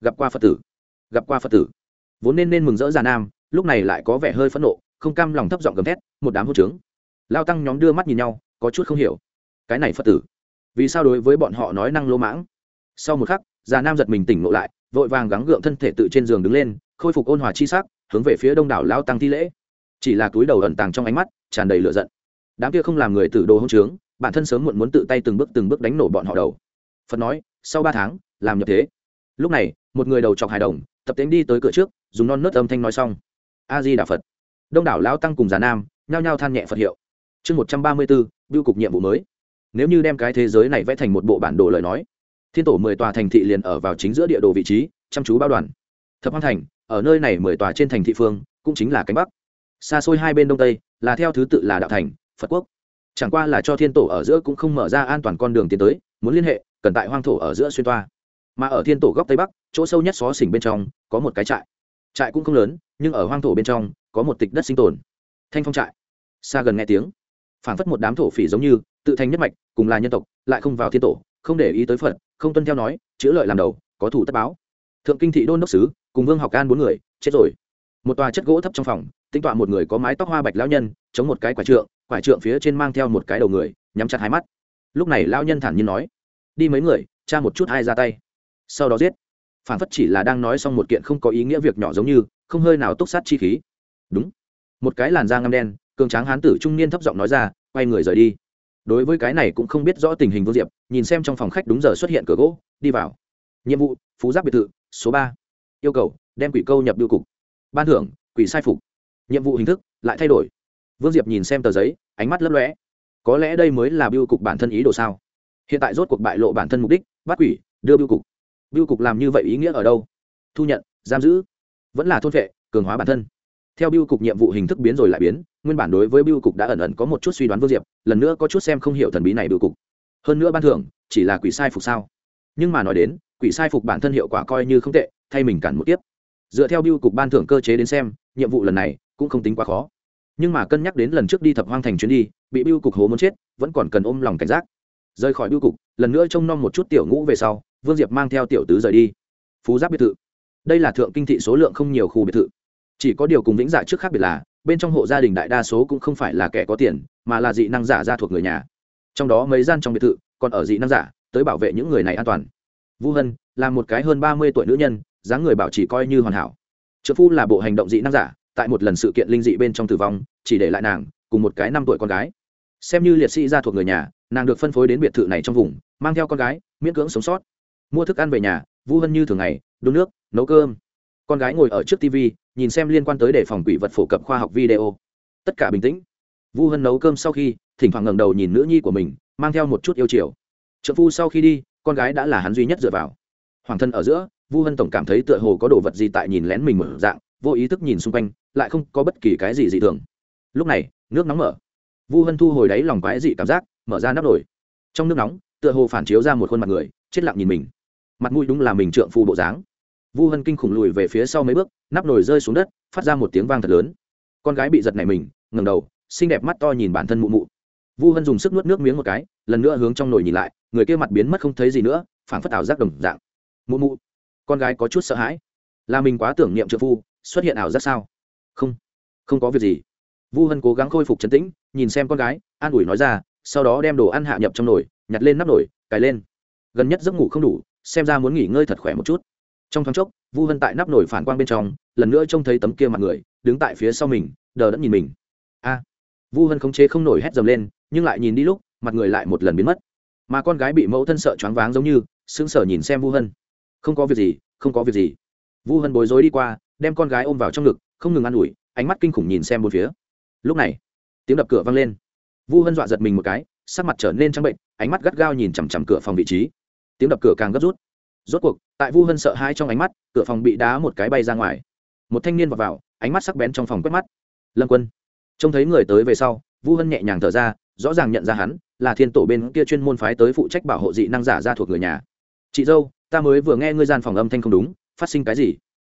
Gặp qua phật tử. Gặp qua phật tử. Vốn nên nên mừng rỡ già nam, lúc này lại có vẻ hơi phẫn nộ, không cam lòng thấp giọng gầm thét, một đám hô trướng. Lao tăng nhóm đưa mắt nhìn nhau, có chút không hiểu. Cái này phật tử, vì sao đối với bọn họ nói năng lô mãng? Sau một khắc, già nam giật mình tỉnh ngộ lại, vội vàng gắng gượng thân thể tự trên giường đứng lên, khôi phục ôn hòa chi sắc, hướng về phía đông đảo lao tăng thi lễ. Chỉ là túi đầu ẩn tàng trong ánh mắt, tràn đầy lửa giận. Đám kia không làm người tử đồ hông trướng, bản thân sớm muộn muốn tự tay từng bước từng bước đánh nổ bọn họ đầu. Phật nói, sau ba tháng làm nhập thế. Lúc này, một người đầu chọc hài đồng, tập tính đi tới cửa trước, dùng non nớt âm thanh nói xong. A di đà phật. Đông đảo lao tăng cùng già nam, nhao nhao than nhẹ phật hiệu. Chương một trăm ba mươi bốn biêu cục nhiệm vụ mới. Nếu như đem cái thế giới này vẽ thành một bộ bản đồ lời nói, thiên tổ mười tòa thành thị liền ở vào chính giữa địa đồ vị trí, chăm chú bao đoàn. Thập hoang thành, ở nơi này mười tòa trên thành thị phương, cũng chính là cánh bắc. Xa xôi hai bên đông tây, là theo thứ tự là đạo thành, phật quốc. Chẳng qua là cho thiên tổ ở giữa cũng không mở ra an toàn con đường tiến tới, muốn liên hệ, cần tại hoang thổ ở giữa xuyên toa mà ở thiên tổ góc tây bắc, chỗ sâu nhất xó xỉnh bên trong, có một cái trại. Trại cũng không lớn, nhưng ở hoang thổ bên trong, có một tịch đất sinh tồn. Thanh phong trại. Xa gần nghe tiếng. Phảng phất một đám thổ phỉ giống như, tự thành nhất mạch, cùng là nhân tộc, lại không vào thiên tổ, không để ý tới phật, không tuân theo nói, chữ lợi làm đầu, có thủ tất báo. Thượng kinh thị đôn đốc sứ, cùng vương học an bốn người, chết rồi. Một tòa chất gỗ thấp trong phòng tính tọa một người có mái tóc hoa bạch lão nhân, chống một cái quả trượng quả trượng phía trên mang theo một cái đầu người, nhắm chặt hai mắt. Lúc này lão nhân thản nhiên nói, đi mấy người cha một chút hai ra tay sau đó giết. Phản phất chỉ là đang nói xong một kiện không có ý nghĩa việc nhỏ giống như, không hơi nào túc sát chi khí. Đúng. Một cái làn da ngăm đen, cường tráng hán tử trung niên thấp giọng nói ra, quay người rời đi. Đối với cái này cũng không biết rõ tình hình vương diệp, nhìn xem trong phòng khách đúng giờ xuất hiện cửa gỗ, đi vào. Nhiệm vụ, phú giáp biệt thự, số ba. Yêu cầu, đem quỷ câu nhập biêu cục. Ban thưởng, quỷ sai phục. Nhiệm vụ hình thức, lại thay đổi. Vương diệp nhìn xem tờ giấy, ánh mắt lấp lõe có lẽ đây mới là biêu cục bản thân ý đồ sao? Hiện tại rốt cuộc bại lộ bản thân mục đích, bắt quỷ, đưa biêu cục biêu cục làm như vậy ý nghĩa ở đâu? Thu nhận, giam giữ, vẫn là thôn vệ cường hóa bản thân. Theo biêu cục nhiệm vụ hình thức biến rồi lại biến, nguyên bản đối với biêu cục đã ẩn ẩn có một chút suy đoán vô diệp, lần nữa có chút xem không hiểu thần bí này biêu cục. Hơn nữa ban thưởng, chỉ là quỷ sai phục sao? Nhưng mà nói đến, quỷ sai phục bản thân hiệu quả coi như không tệ, thay mình cản một tiếp dựa theo biêu cục ban thưởng cơ chế đến xem, nhiệm vụ lần này cũng không tính quá khó. Nhưng mà cân nhắc đến lần trước đi thập hoang thành chuyến đi, bị biêu cục hố muốn chết, vẫn còn cần ôm lòng cảnh giác. Rời khỏi biêu cục, lần nữa trông nom một chút tiểu ngũ về sau vương diệp mang theo tiểu tứ rời đi. Phú giáp biệt thự. Đây là thượng kinh thị số lượng không nhiều khu biệt thự. Chỉ có điều cùng vĩnh giả trước khác biệt là, bên trong hộ gia đình đại đa số cũng không phải là kẻ có tiền, mà là dị năng giả ra thuộc người nhà. Trong đó mấy gian trong biệt thự còn ở dị năng giả, tới bảo vệ những người này an toàn. Vu hân là một cái hơn ba mươi tuổi nữ nhân, dáng người bảo chỉ coi như hoàn hảo. Trợ phu là bộ hành động dị năng giả, tại một lần sự kiện linh dị bên trong tử vong, chỉ để lại nàng cùng một cái năm tuổi con gái. Xem như liệt sĩ ra thuộc người nhà, nàng được phân phối đến biệt thự này trong vùng, mang theo con gái, miễn cưỡng sống sót mua thức ăn về nhà, vu hân như thường ngày, đun nước, nấu cơm. Con gái ngồi ở trước tv nhìn xem liên quan tới đề phòng quỷ vật phổ cập khoa học video. Tất cả bình tĩnh. Vu hân nấu cơm sau khi, thỉnh thoảng ngẩng đầu nhìn nữ nhi của mình, mang theo một chút yêu chiều. Trợ phu sau khi đi, con gái đã là hắn duy nhất dựa vào. Hoàng thân ở giữa, vu hân tổng cảm thấy tựa hồ có đồ vật gì tại nhìn lén mình mở dạng, vô ý thức nhìn xung quanh, lại không có bất kỳ cái gì dị thường. Lúc này, nước nóng mở. Vu hân thu hồi đáy lòng quái dị cảm giác, mở ra nắp nổi trong nước nóng, tựa hồ phản chiếu ra một khuôn mặt người, chết lặng nhìn mình mặt mũi đúng là mình trượng phu bộ dáng. Vu hân kinh khủng lùi về phía sau mấy bước, nắp nồi rơi xuống đất, phát ra một tiếng vang thật lớn. Con gái bị giật này mình ngầm đầu, xinh đẹp mắt to nhìn bản thân mụ mụ. Vu hân dùng sức nuốt nước miếng một cái, lần nữa hướng trong nồi nhìn lại, người kia mặt biến mất không thấy gì nữa, phảng phất ảo giác đồng dạng. Mụ mụ, con gái có chút sợ hãi. Là mình quá tưởng niệm trợ phu, xuất hiện ảo giác sao? Không không có việc gì. Vu hân cố gắng khôi phục chấn tĩnh, nhìn xem con gái, an ủi nói ra, sau đó đem đồ ăn hạ nhập trong nồi, nhặt lên nắp nồi, cài lên. Gần nhất giấc ngủ không đủ xem ra muốn nghỉ ngơi thật khỏe một chút. Trong thoáng chốc, vu hân tại nắp nồi phản quang bên trong, lần nữa trông thấy tấm kia mặt người, đứng tại phía sau mình, đờ đẫn nhìn mình. A! Vu hân khống chế không nổi hét dầm lên, nhưng lại nhìn đi lúc, mặt người lại một lần biến mất. Mà con gái bị mẫu thân sợ choáng váng giống như, sững sờ nhìn xem vu hân. Không có việc gì, không có việc gì. Vu hân bối rối đi qua, đem con gái ôm vào trong ngực, không ngừng ă n ủi, ánh mắt kinh khủng nhìn xem một phía. Lúc này, tiếng đập cửa vang lên. Vu hân dọa giật mình một cái, sắc mặt trở nên trắng bệnh, ánh mắt gắt gao nhìn chằm chằm cửa phòng vị trí tiếng đập cửa càng gấp rút. Rốt cuộc tại vu hân sợ hai trong ánh mắt cửa phòng bị đá một cái bay ra ngoài. Một thanh niên vào, vào ánh mắt sắc bén trong phòng quét mắt. Lâm quân. Trông thấy người tới về sau vu hân nhẹ nhàng thở ra rõ ràng nhận ra hắn là thiên tổ bên kia chuyên môn phái tới phụ trách bảo hộ dị năng giả ra thuộc người nhà. Chị dâu ta mới vừa nghe ngươi gian phòng âm thanh không đúng phát sinh cái gì?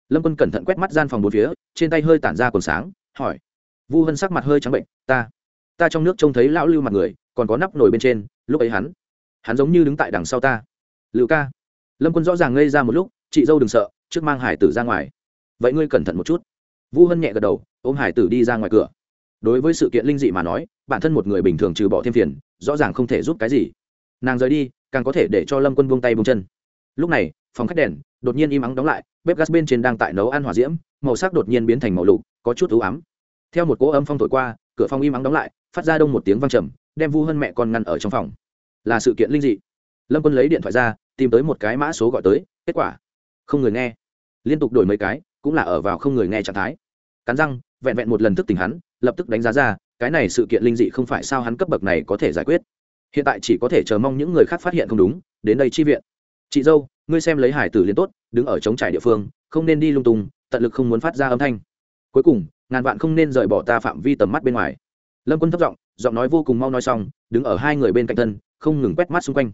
Lâm quân cẩn thận quét mắt gian phòng bốn phía trên tay hơi tản ra còn sáng hỏi. Vu hân sắc mặt hơi trắng bệnh ta ta trong nước trông thấy lão lưu mặt người còn có nắp nồi bên trên lúc ấy hắn hắn giống như đứng tại đằng sau ta lưu ca. Lâm quân rõ ràng ngây ra một lúc, chị dâu đừng sợ, trước mang hải tử ra ngoài. Vậy ngươi cẩn thận một chút. Vu hân nhẹ gật đầu, ôm hải tử đi ra ngoài cửa. Đối với sự kiện linh dị mà nói, bản thân một người bình thường trừ bỏ thêm phiền, rõ ràng không thể giúp cái gì. Nàng rời đi, càng có thể để cho lâm quân buông tay buông chân. Lúc này, phòng khách đèn đột nhiên im ắng đóng lại, bếp gas bên trên đang tại nấu ăn hỏa diễm, màu sắc đột nhiên biến thành màu lục, có chút ưu ám. Theo một cỗ âm phong thổi qua, cửa phòng im ắng đóng lại, phát ra đông một tiếng văng trầm, đem vu hơn mẹ con ngăn ở trong phòng. Là sự kiện linh dị. Lâm quân lấy điện thoại ra tìm tới một cái mã số gọi tới, kết quả, không người nghe. Liên tục đổi mấy cái, cũng là ở vào không người nghe trạng thái. Cắn răng, vẹn vẹn một lần thức tỉnh hắn, lập tức đánh giá ra, cái này sự kiện linh dị không phải sao hắn cấp bậc này có thể giải quyết. Hiện tại chỉ có thể chờ mong những người khác phát hiện không đúng, đến đây chi viện. Chị dâu, ngươi xem lấy hải tử liên tốt, đứng ở chống trải địa phương, không nên đi lung tung, tận lực không muốn phát ra âm thanh. Cuối cùng, ngàn vạn không nên rời bỏ ta phạm vi tầm mắt bên ngoài. Lâm quân thấp giọng giọng nói vô cùng mau nói xong, đứng ở hai người bên cạnh thân, không ngừng quét mắt xung quanh.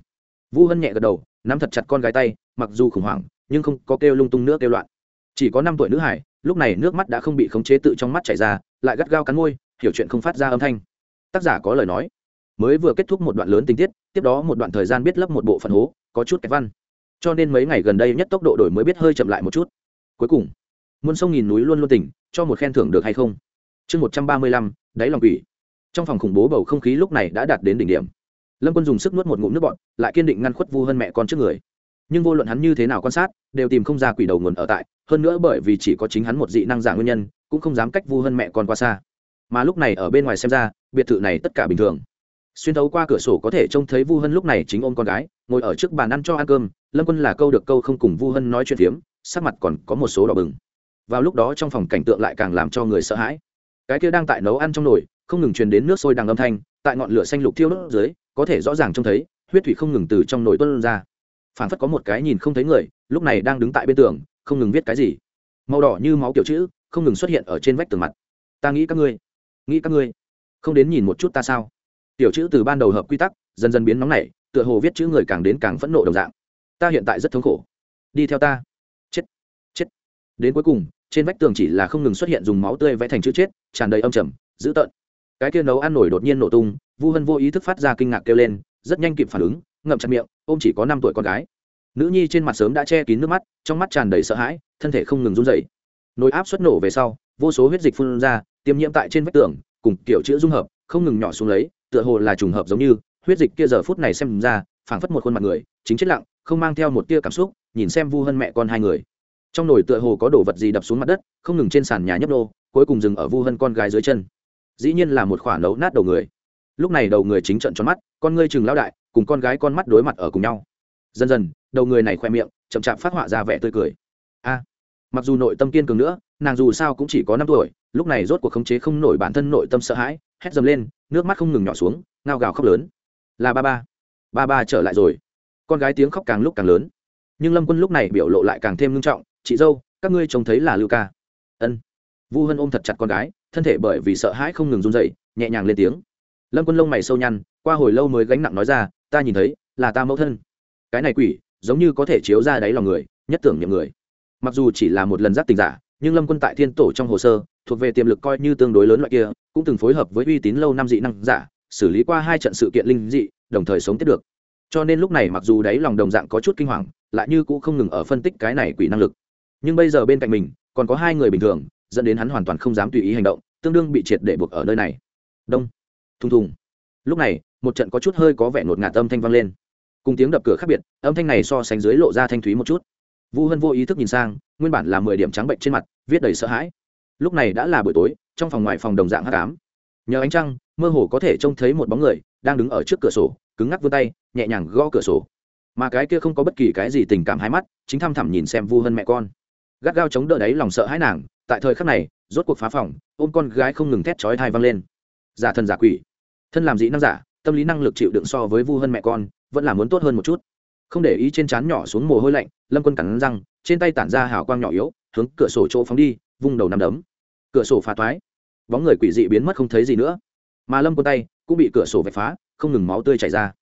Vu hân nhẹ gật đầu nắm thật chặt con gái tay mặc dù khủng hoảng nhưng không có kêu lung tung nữa, kêu loạn. Chỉ có năm tuổi nữ hải lúc này nước mắt đã không bị khống chế tự trong mắt chảy ra lại gắt gao cắn môi hiểu chuyện không phát ra âm thanh. Tác giả có lời nói. Mới vừa kết thúc một đoạn lớn tình tiết tiếp đó một đoạn thời gian biết lấp một bộ phận hố có chút kẹt văn. Cho nên mấy ngày gần đây nhất tốc độ đổi mới biết hơi chậm lại một chút. Cuối cùng muôn sông nghìn núi luôn luôn tỉnh cho một khen thưởng được hay không? Chương một trăm ba mươi lăm đáy lòng quỷ. Trong phòng khủng bố bầu không khí lúc này đã đạt đến đỉnh điểm lâm quân dùng sức nuốt một ngụm nước bọn lại kiên định ngăn khuất vu hơn mẹ con trước người. Nhưng vô luận hắn như thế nào quan sát, đều tìm không ra quỷ đầu nguồn ở tại, hơn nữa bởi vì chỉ có chính hắn một dị năng giả nguyên nhân, cũng không dám cách vu hơn mẹ con qua xa. Mà lúc này ở bên ngoài xem ra, biệt thự này tất cả bình thường. Xuyên thấu qua cửa sổ có thể trông thấy vu hân lúc này chính ôm con gái, ngồi ở trước bàn ăn cho ăn cơm. Lâm quân là câu được câu không cùng vu hân nói chuyện phiếm, sắc mặt còn có một số đỏ bừng. Vào lúc đó trong phòng cảnh tượng lại càng làm cho người sợ hãi. Cái kia đang tại nấu ăn trong nồi, không ngừng truyền đến nước sôi đằng âm thanh, tại ngọn lửa xanh lục thiêu đốt dưới có thể rõ ràng trông thấy, huyết thủy không ngừng từ trong nồi tuân ra. Phản phất có một cái nhìn không thấy người, lúc này đang đứng tại bên tường, không ngừng viết cái gì. Màu đỏ như máu kiểu chữ, không ngừng xuất hiện ở trên vách tường mặt. Ta nghĩ các ngươi, nghĩ các ngươi, không đến nhìn một chút ta sao? Tiểu chữ từ ban đầu hợp quy tắc, dần dần biến nóng nảy, tựa hồ viết chữ người càng đến càng phẫn nộ đồng dạng. Ta hiện tại rất thống khổ. Đi theo ta. Chết chết. Đến cuối cùng, trên vách tường chỉ là không ngừng xuất hiện dùng máu tươi vẽ thành chữ chết, tràn đầy âm trầm, dữ tợn cái kia nấu ăn nổi đột nhiên nổ tung, vu hân vô ý thức phát ra kinh ngạc kêu lên, rất nhanh kịp phản ứng, ngậm chặt miệng, ôm chỉ có năm tuổi con gái. Nữ nhi trên mặt sớm đã che kín nước mắt, trong mắt tràn đầy sợ hãi, thân thể không ngừng run dậy nồi áp suất nổ về sau, vô số huyết dịch phun ra, tiêm nhiễm tại trên vách tường, cùng kiểu chữ dung hợp, không ngừng nhỏ xuống lấy, tựa hồ là trùng hợp giống như, huyết dịch kia giờ phút này xem ra, phảng phất một khuôn mặt người, chính chết lặng, không mang theo một tia cảm xúc, nhìn xem vu hân mẹ con hai người. Trong nồi tựa hồ có đồ vật gì đập xuống mặt đất, không ngừng trên sàn nhà nhấp nô, cuối cùng dừng ở vu hân con gái dưới chân dĩ nhiên là một khoản nấu nát đầu người. Lúc này đầu người chính trận tròn mắt, con ngươi chừng lao đại, cùng con gái con mắt đối mặt ở cùng nhau. Dần dần, đầu người này khoe miệng chậm chạp phát họa ra vẻ tươi cười. A, mặc dù nội tâm kiên cường nữa, nàng dù sao cũng chỉ có năm tuổi, lúc này rốt cuộc khống chế không nổi bản thân nội tâm sợ hãi, hét dầm lên, nước mắt không ngừng nhỏ xuống, ngao gào khóc lớn. Là ba ba ba ba trở lại rồi. Con gái tiếng khóc càng lúc càng lớn. Nhưng lâm quân lúc này biểu lộ lại càng thêm nghiêm trọng, chị dâu, các ngươi trông thấy là lưu ca. Ân. Vu hân ôm thật chặt con gái thân thể bởi vì sợ hãi không ngừng run dậy nhẹ nhàng lên tiếng. Lâm quân lông mày sâu nhăn, qua hồi lâu mới gánh nặng nói ra, ta nhìn thấy, là ta mẫu thân. Cái này quỷ, giống như có thể chiếu ra đáy lòng người, nhất tưởng những người. Mặc dù chỉ là một lần giác tình giả, nhưng lâm quân tại thiên tổ trong hồ sơ, thuộc về tiềm lực coi như tương đối lớn loại kia, cũng từng phối hợp với uy tín lâu năm dị năng giả, xử lý qua hai trận sự kiện linh dị, đồng thời sống tiếp được. Cho nên lúc này mặc dù đáy lòng đồng dạng có chút kinh hoàng, lại như cũng không ngừng ở phân tích cái này quỷ năng lực. Nhưng bây giờ bên cạnh mình, còn có hai người bình thường dẫn đến hắn hoàn toàn không dám tùy ý hành động, tương đương bị triệt để buộc ở nơi này. Đông. Thùng thùng. Lúc này, một trận có chút hơi có vẻ ngột ngạt âm thanh vang lên. Cùng tiếng đập cửa khác biệt, âm thanh này so sánh dưới lộ ra thanh thúy một chút. Vu hân vô ý thức nhìn sang, nguyên bản là mười điểm trắng bệnh trên mặt, viết đầy sợ hãi. Lúc này đã là buổi tối, trong phòng ngoài phòng đồng dạng h tám nhờ ánh trăng, mơ hồ có thể trông thấy một bóng người, đang đứng ở trước cửa sổ, cứng ngắc vươn tay, nhẹ nhàng gõ cửa sổ. Mà cái kia không có bất kỳ cái gì tình cảm hai mắt, chính thăm thẳm nhìn xem vu hân mẹ con gắt gao chống đỡ đáy lòng sợ hãi nàng, tại thời khắc này, rốt cuộc phá phòng, ôm con gái không ngừng thét chói thai văng lên. Giả thân giả quỷ. Thân làm dị năng giả, tâm lý năng lực chịu đựng so với vu hơn mẹ con, vẫn là muốn tốt hơn một chút. Không để ý trên trán nhỏ xuống mồ hôi lạnh, lâm quân cắn răng, trên tay tản ra hào quang nhỏ yếu, hướng cửa sổ chỗ phóng đi, vung đầu nằm đấm. Cửa sổ phá thoái bóng người quỷ dị biến mất không thấy gì nữa. Mà lâm quân tay cũng bị cửa sổ vạch phá, không ngừng máu tươi chảy ra.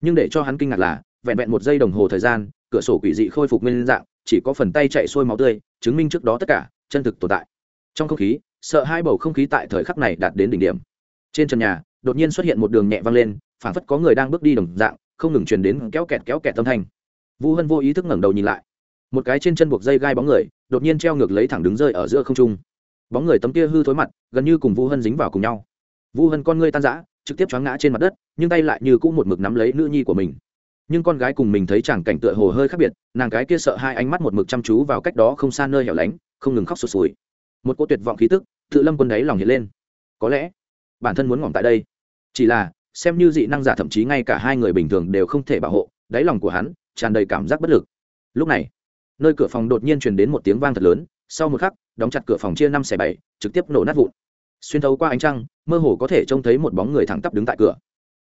Nhưng để cho hắn kinh ngạc là, vẹn vẹn một giây đồng hồ thời gian, cửa sổ quỷ dị khôi phục nguyên dạng chỉ có phần tay chạy sôi máu tươi, chứng minh trước đó tất cả, chân thực tồn tại. Trong không khí, sợ hai bầu không khí tại thời khắc này đạt đến đỉnh điểm. Trên trần nhà, đột nhiên xuất hiện một đường nhẹ vang lên, phảng phất có người đang bước đi đồng dạng, không ngừng truyền đến kéo kẹt kéo kẹt tâm thanh. Vu hân vô ý thức ngẩng đầu nhìn lại. Một cái trên chân buộc dây gai bóng người, đột nhiên treo ngược lấy thẳng đứng rơi ở giữa không trung. Bóng người tấm kia hư thối mặt, gần như cùng Vu hân dính vào cùng nhau. Vu hân con ngươi tan rã, trực tiếp choáng ngã trên mặt đất, nhưng tay lại như cũng một mực nắm lấy nữ nhi của mình nhưng con gái cùng mình thấy chẳng cảnh tựa hồ hơi khác biệt, nàng cái kia sợ hai ánh mắt một mực chăm chú vào cách đó không xa nơi hẻo lánh, không ngừng khóc sụt sùi. Một cô tuyệt vọng khí tức, tự lâm quân đáy lòng hiện lên. Có lẽ, bản thân muốn ngỏm tại đây. Chỉ là, xem như dị năng giả thậm chí ngay cả hai người bình thường đều không thể bảo hộ, đáy lòng của hắn tràn đầy cảm giác bất lực. Lúc này, nơi cửa phòng đột nhiên truyền đến một tiếng vang thật lớn, sau một khắc, đóng chặt cửa phòng chia năm xẻ bảy, trực tiếp nổ nát vụn. Xuyên thấu qua ánh trăng, mơ hồ có thể trông thấy một bóng người thẳng tắp đứng tại cửa.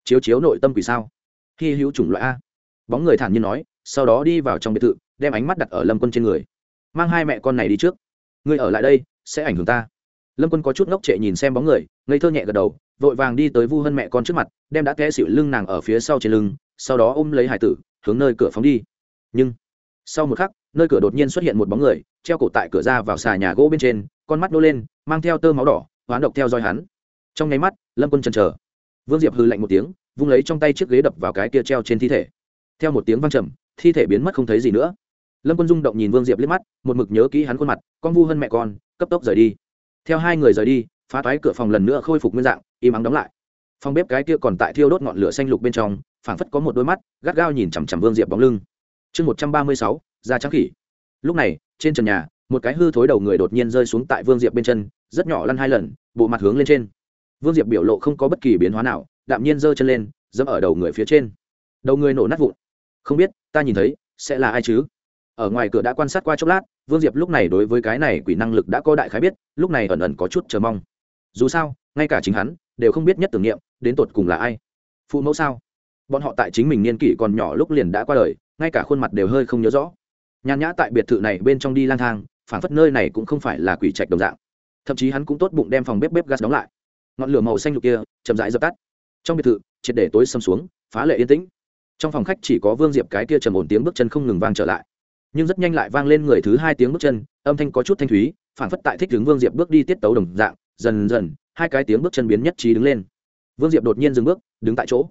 Chiếu chiếu nội tâm quỷ sao? Hy hữu chủng loại a bóng người thản nhiên nói, sau đó đi vào trong biệt thự, đem ánh mắt đặt ở lâm quân trên người. Mang hai mẹ con này đi trước. Ngươi ở lại đây, sẽ ảnh hưởng ta. Lâm quân có chút ngốc trệ nhìn xem bóng người, ngây thơ nhẹ gật đầu, vội vàng đi tới vu hân mẹ con trước mặt, đem đã té xịu lưng nàng ở phía sau trên lưng, sau đó ôm lấy hải tử, hướng nơi cửa phóng đi. Nhưng, sau một khắc, nơi cửa đột nhiên xuất hiện một bóng người, treo cổ tại cửa ra vào xà nhà gỗ bên trên, con mắt nô lên, mang theo tơ máu đỏ, hoán độc theo dõi hắn. Trong nháy mắt, lâm quân chần chờ. Vương diệp hư lạnh một tiếng, vung lấy trong tay chiếc ghế đập vào cái kia treo trên thi thể theo một tiếng vang trầm, thi thể biến mất không thấy gì nữa. Lâm quân rung động nhìn vương diệp liếc mắt, một mực nhớ kỹ hắn khuôn mặt, con vu hơn mẹ con, cấp tốc rời đi. Theo hai người rời đi, phá toái cửa phòng lần nữa khôi phục nguyên dạng, im ắng đóng lại. Phòng bếp cái kia còn tại thiêu đốt ngọn lửa xanh lục bên trong, phảng phất có một đôi mắt, gắt gao nhìn chằm chằm vương diệp bóng lưng. Chương một trăm ba mươi sáu, da trắng khỉ. Lúc này, trên trần nhà, một cái hư thối đầu người đột nhiên rơi xuống tại vương diệp bên chân, rất nhỏ lăn hai lần, bộ mặt hướng lên trên. Vương diệp biểu lộ không có bất kỳ biến hóa nào, đạm nhiên giơ chân lên, dẫm ở đầu người phía trên. Đầu người nổ nát vụn không biết, ta nhìn thấy, sẽ là ai chứ? Ở ngoài cửa đã quan sát qua chốc lát, vương diệp lúc này đối với cái này quỷ năng lực đã có đại khái biết, lúc này ẩn ẩn có chút chờ mong. Dù sao, ngay cả chính hắn, đều không biết nhất tưởng niệm, đến tột cùng là ai? Phụ mẫu sao? Bọn họ tại chính mình niên kỷ còn nhỏ lúc liền đã qua đời, ngay cả khuôn mặt đều hơi không nhớ rõ. Nhàn nhã tại biệt thự này bên trong đi lang thang phản phất nơi này cũng không phải là quỷ trạch đồng dạng. Thậm chí hắn cũng tốt bụng đem phòng bếp bếp gas đóng lại. Ngọn lửa màu xanh lục kia chậm rãi dập tắt. Trong biệt thự, triệt để tối xâm xuống, phá lệ yên tĩnh trong phòng khách chỉ có vương diệp cái kia trầm ổn tiếng bước chân không ngừng vang trở lại. Nhưng rất nhanh lại vang lên người thứ hai tiếng bước chân, âm thanh có chút thanh thúy, phản phất tại thích đứng vương diệp bước đi tiết tấu đồng dạng, dần dần, hai cái tiếng bước chân biến nhất trí đứng lên. Vương diệp đột nhiên dừng bước, đứng tại chỗ.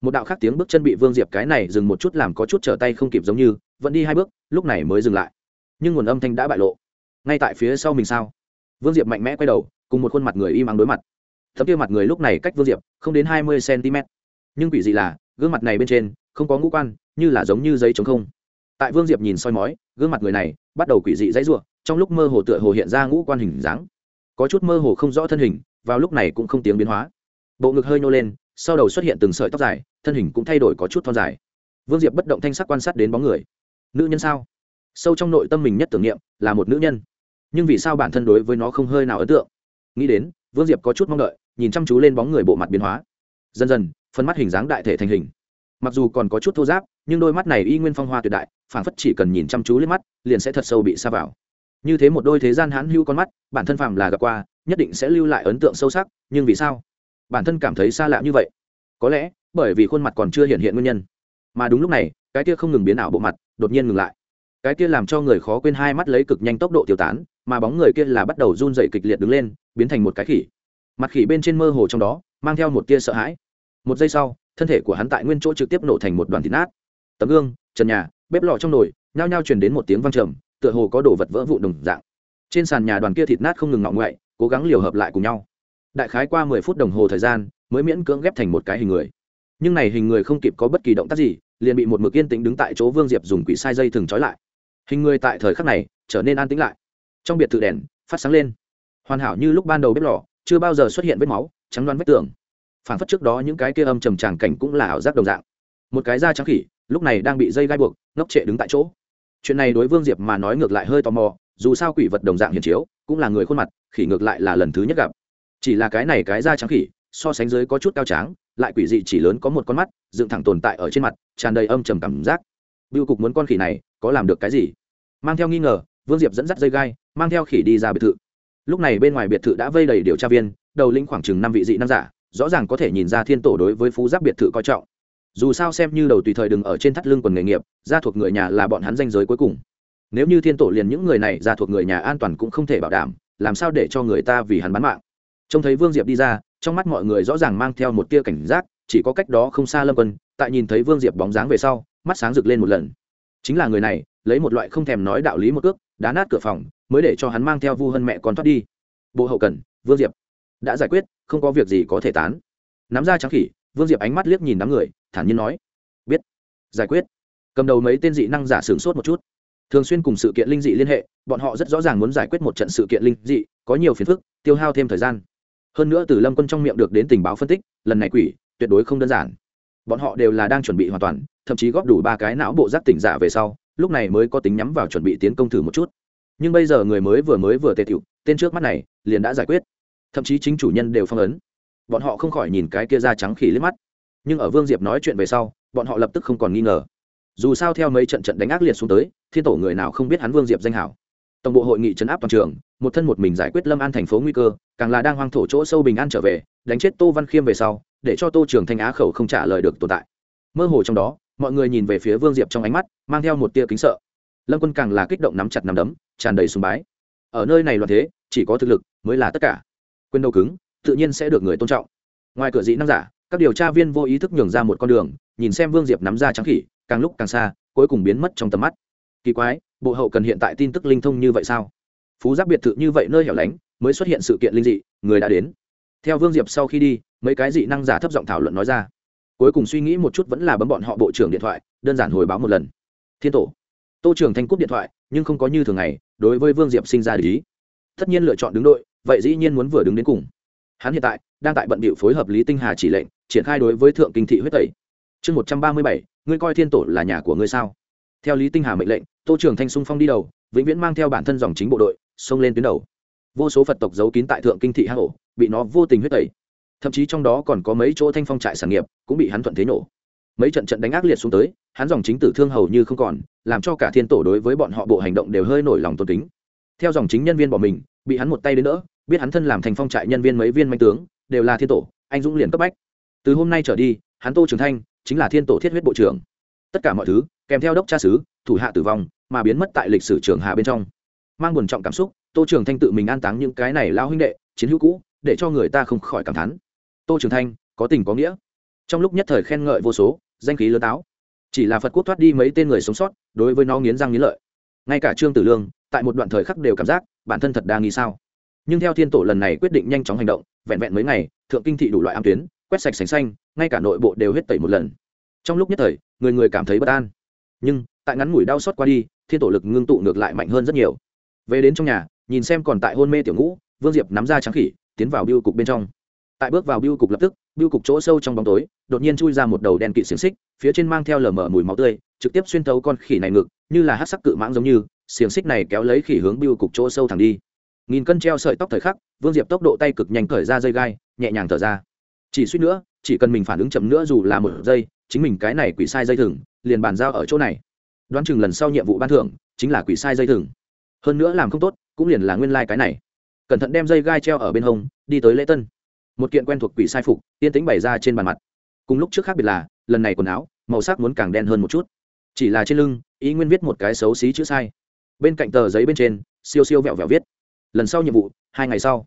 Một đạo khác tiếng bước chân bị vương diệp cái này dừng một chút làm có chút trở tay không kịp giống như, vẫn đi hai bước, lúc này mới dừng lại. Nhưng nguồn âm thanh đã bại lộ. Ngay tại phía sau mình sao? Vương diệp mạnh mẽ quay đầu, cùng một khuôn mặt người im ắng đối mặt. Thấm kia mặt người lúc này cách vương diệp không đến hai mươi cm nhưng quỷ dị là, gương mặt này bên trên không có ngũ quan, như là giống như giấy trống không. Tại vương diệp nhìn soi mói, gương mặt người này bắt đầu quỷ dị dãy ruộng trong lúc mơ hồ tựa hồ hiện ra ngũ quan hình dáng. Có chút mơ hồ không rõ thân hình, vào lúc này cũng không tiếng biến hóa. Bộ ngực hơi nhô lên, sau đầu xuất hiện từng sợi tóc dài, thân hình cũng thay đổi có chút thon dài. Vương diệp bất động thanh sắc quan sát đến bóng người. Nữ nhân sao? Sâu trong nội tâm mình nhất tưởng niệm là một nữ nhân. Nhưng vì sao bản thân đối với nó không hơi nào ấn tượng? Nghĩ đến, vương diệp có chút mong đợi, nhìn chăm chú lên bóng người bộ mặt biến hóa. Dần dần phân mắt hình dáng đại thể thành hình mặc dù còn có chút thô giáp, nhưng đôi mắt này y nguyên phong hoa tuyệt đại phản phất chỉ cần nhìn chăm chú lên mắt, liền sẽ thật sâu bị xa vào. Như thế một đôi thế gian hãn hữu con mắt, bản thân phàm là gặp qua, nhất định sẽ lưu lại ấn tượng sâu sắc, nhưng vì sao? Bản thân cảm thấy xa lạ như vậy. Có lẽ, bởi vì khuôn mặt còn chưa hiện hiện nguyên nhân. Mà đúng lúc này, cái kia không ngừng biến ảo bộ mặt, đột nhiên ngừng lại. Cái kia làm cho người khó quên hai mắt lấy cực nhanh tốc độ tiêu tán, mà bóng người kia là bắt đầu run dậy kịch liệt đứng lên, biến thành một cái khỉ. Mặt khỉ bên trên mơ hồ trong đó, mang theo một tia sợ hãi. Một giây sau thân thể của hắn tại nguyên chỗ trực tiếp nổ thành một đoàn thịt nát. Tấm gương, trần nhà, bếp lò trong nồi, nhao nhao truyền đến một tiếng văng trầm, tựa hồ có đồ vật vỡ vụn đồng dạng. Trên sàn nhà đoàn kia thịt nát không ngừng ngọ ngoại, cố gắng liều hợp lại cùng nhau. Đại khái qua mười phút đồng hồ thời gian, mới miễn cưỡng ghép thành một cái hình người. Nhưng này hình người không kịp có bất kỳ động tác gì, liền bị một mực yên tĩnh đứng tại chỗ vương diệp dùng quỷ sai dây thừng trói lại. Hình người tại thời khắc này trở nên an tĩnh lại. Trong biệt thự đèn phát sáng lên. Hoàn hảo như lúc ban đầu bếp lò, chưa bao giờ xuất hiện vết máu, trắng đoán vết tường phản phất trước đó những cái kia âm trầm tràng cảnh cũng là ảo giác đồng dạng. Một cái da trắng khỉ, lúc này đang bị dây gai buộc, ngốc trệ đứng tại chỗ. Chuyện này đối vương diệp mà nói ngược lại hơi tò mò, dù sao quỷ vật đồng dạng hiền chiếu, cũng là người khuôn mặt, khỉ ngược lại là lần thứ nhất gặp. Chỉ là cái này cái da trắng khỉ, so sánh dưới có chút cao tráng, lại quỷ dị chỉ lớn có một con mắt, dựng thẳng tồn tại ở trên mặt, tràn đầy âm trầm cảm giác. Biêu cục muốn con khỉ này có làm được cái gì? Mang theo nghi ngờ, vương diệp dẫn dắt dây gai, mang theo khỉ đi ra biệt thự. Lúc này bên ngoài biệt thự đã vây đầy điều tra viên, đầu lĩnh khoảng chừng năm vị dị nam giả rõ ràng có thể nhìn ra thiên tổ đối với phú giáp biệt thự coi trọng. Dù sao xem như đầu tùy thời đừng ở trên thắt lưng quần nghề nghiệp, gia thuộc người nhà là bọn hắn danh giới cuối cùng. Nếu như thiên tổ liền những người này, gia thuộc người nhà an toàn cũng không thể bảo đảm, làm sao để cho người ta vì hắn bán mạng? Trông thấy vương diệp đi ra, trong mắt mọi người rõ ràng mang theo một tia cảnh giác, chỉ có cách đó không xa lâm quân, tại nhìn thấy vương diệp bóng dáng về sau, mắt sáng rực lên một lần. Chính là người này, lấy một loại không thèm nói đạo lý một cước, đá nát cửa phòng, mới để cho hắn mang theo vu hơn mẹ con thoát đi. Bộ hậu cần, vương diệp đã giải quyết, không có việc gì có thể tán. Nắm ra trắng khỉ, vương diệp ánh mắt liếc nhìn đám người, thản nhiên nói. Biết. Giải quyết. Cầm đầu mấy tên dị năng giả sửng sốt một chút. Thường xuyên cùng sự kiện linh dị liên hệ, bọn họ rất rõ ràng muốn giải quyết một trận sự kiện linh dị, có nhiều phiền phức, tiêu hao thêm thời gian. Hơn nữa từ lâm quân trong miệng được đến tình báo phân tích, lần này quỷ, tuyệt đối không đơn giản. Bọn họ đều là đang chuẩn bị hoàn toàn, thậm chí góp đủ ba cái não bộ giác tỉnh giả về sau, lúc này mới có tính nhắm vào chuẩn bị tiến công thử một chút. Nhưng bây giờ người mới vừa mới vừa tê thiệu tên trước mắt này, liền đã giải quyết thậm chí chính chủ nhân đều phong ấn. Bọn họ không khỏi nhìn cái kia da trắng khỉ liếc mắt. Nhưng ở vương diệp nói chuyện về sau, bọn họ lập tức không còn nghi ngờ. Dù sao theo mấy trận trận đánh ác liệt xuống tới, thiên tổ người nào không biết hắn vương diệp danh hảo. Tổng bộ hội nghị trấn áp toàn trường, một thân một mình giải quyết lâm an thành phố nguy cơ, càng là đang hoang thổ chỗ sâu bình an trở về, đánh chết tô văn khiêm về sau, để cho tô trường thanh á khẩu không trả lời được tồn tại. Mơ hồ trong đó, mọi người nhìn về phía vương diệp trong ánh mắt, mang theo một tia kính sợ. Lâm quân càng là kích động nắm chặt nắm đấm, tràn đầy sùng bái. Ở nơi này loạn thế, chỉ có thực lực mới là tất cả quyền đầu cứng, tự nhiên sẽ được người tôn trọng. Ngoài cửa dĩ năng giả, các điều tra viên vô ý thức nhường ra một con đường, nhìn xem vương diệp nắm ra trắng khỉ, càng lúc càng xa, cuối cùng biến mất trong tầm mắt. Kỳ quái, bộ hậu cần hiện tại tin tức linh thông như vậy sao? Phú giáp biệt thự như vậy nơi hẻo lánh, mới xuất hiện sự kiện linh dị, người đã đến. Theo vương diệp sau khi đi, mấy cái dị năng giả thấp giọng thảo luận nói ra. Cuối cùng suy nghĩ một chút vẫn là bấm bọn họ bộ trưởng điện thoại, đơn giản hồi báo một lần. Thiên tổ, tô trưởng thanh cúp điện thoại, nhưng không có như thường ngày, đối với vương diệp sinh ra lý tất nhiên lựa chọn đứng đội, vậy dĩ nhiên muốn vừa đứng đến cùng. Hắn hiện tại đang tại bận bịu phối hợp lý tinh hà chỉ lệnh, triển khai đối với thượng kinh thị huyết tẩy. Chương một trăm ba mươi bảy, ngươi coi thiên tổ là nhà của ngươi sao? Theo lý tinh hà mệnh lệnh, tô trưởng thanh sung phong đi đầu, vĩnh viễn mang theo bản thân dòng chính bộ đội, xông lên tuyến đầu. Vô số phật tộc giấu kín tại thượng kinh thị hang ổ, bị nó vô tình huyết tẩy. Thậm chí trong đó còn có mấy chỗ thanh phong trại sản nghiệp cũng bị hắn thuận thế nổ. Mấy trận trận đánh ác liệt xuống tới, hắn dòng chính tử thương hầu như không còn, làm cho cả thiên tổ đối với bọn họ bộ hành động đều hơi nổi lòng tôn kính theo dòng chính nhân viên bỏ mình, bị hắn một tay đến đỡ, biết hắn thân làm thành phong trại nhân viên mấy viên manh tướng, đều là thiên tổ, anh dũng liền cấp bách. Từ hôm nay trở đi, hắn tô trường thanh chính là thiên tổ thiết huyết bộ trưởng. Tất cả mọi thứ, kèm theo đốc cha sứ thủ hạ tử vong, mà biến mất tại lịch sử trường hạ bên trong. Mang buồn trọng cảm xúc, tô trường thanh tự mình an táng những cái này lao huynh đệ, chiến hữu cũ, để cho người ta không khỏi cảm thán. Tô trường thanh, có tình có nghĩa. Trong lúc nhất thời khen ngợi vô số, danh khí lớn táo. Chỉ là phật quốc thoát đi mấy tên người sống sót, đối với nó nghiến răng nghiến lợi. Ngay cả trương tử lương tại một đoạn thời khắc đều cảm giác bản thân thật đang nghi sao. Nhưng theo thiên tổ lần này quyết định nhanh chóng hành động, vẹn vẹn mấy ngày, thượng kinh thị đủ loại am tuyến, quét sạch sành xanh, ngay cả nội bộ đều hết tẩy một lần. Trong lúc nhất thời, người người cảm thấy bất an. Nhưng, tại ngắn ngủi đau xót qua đi, thiên tổ lực ngưng tụ ngược lại mạnh hơn rất nhiều. Về đến trong nhà, nhìn xem còn tại hôn mê tiểu ngũ, vương diệp nắm ra trắng khỉ, tiến vào biêu cục bên trong. Tại bước vào biêu cục lập tức biêu cục chỗ sâu trong bóng tối, đột nhiên chui ra một đầu đen kỵ xiềng xích, phía trên mang theo lờ mờ mùi máu tươi, trực tiếp xuyên thấu con khỉ này ngực, như là hát sắc cự mãng giống như, xiềng xích này kéo lấy khỉ hướng biêu cục chỗ sâu thẳng đi. Nghìn cân treo sợi tóc thời khắc, vương diệp tốc độ tay cực nhanh cởi ra dây gai, nhẹ nhàng thở ra. Chỉ suýt nữa, chỉ cần mình phản ứng chậm nữa dù là một giây, chính mình cái này quỷ sai dây thừng, liền bàn giao ở chỗ này. Đoán chừng lần sau nhiệm vụ ban thưởng, chính là quỷ sai dây thừng. Hơn nữa làm không tốt, cũng liền là nguyên lai、like、cái này. Cẩn thận đem dây gai treo ở bên hông, đi tới lễ tân một kiện quen thuộc quỷ sai phục tiên tính bày ra trên bàn mặt. Cùng lúc trước khác biệt là, lần này quần áo, màu sắc muốn càng đen hơn một chút. Chỉ là trên lưng ý nguyên viết một cái xấu xí chữ sai. Bên cạnh tờ giấy bên trên, siêu siêu vẹo vẹo viết. Lần sau nhiệm vụ, hai ngày sau.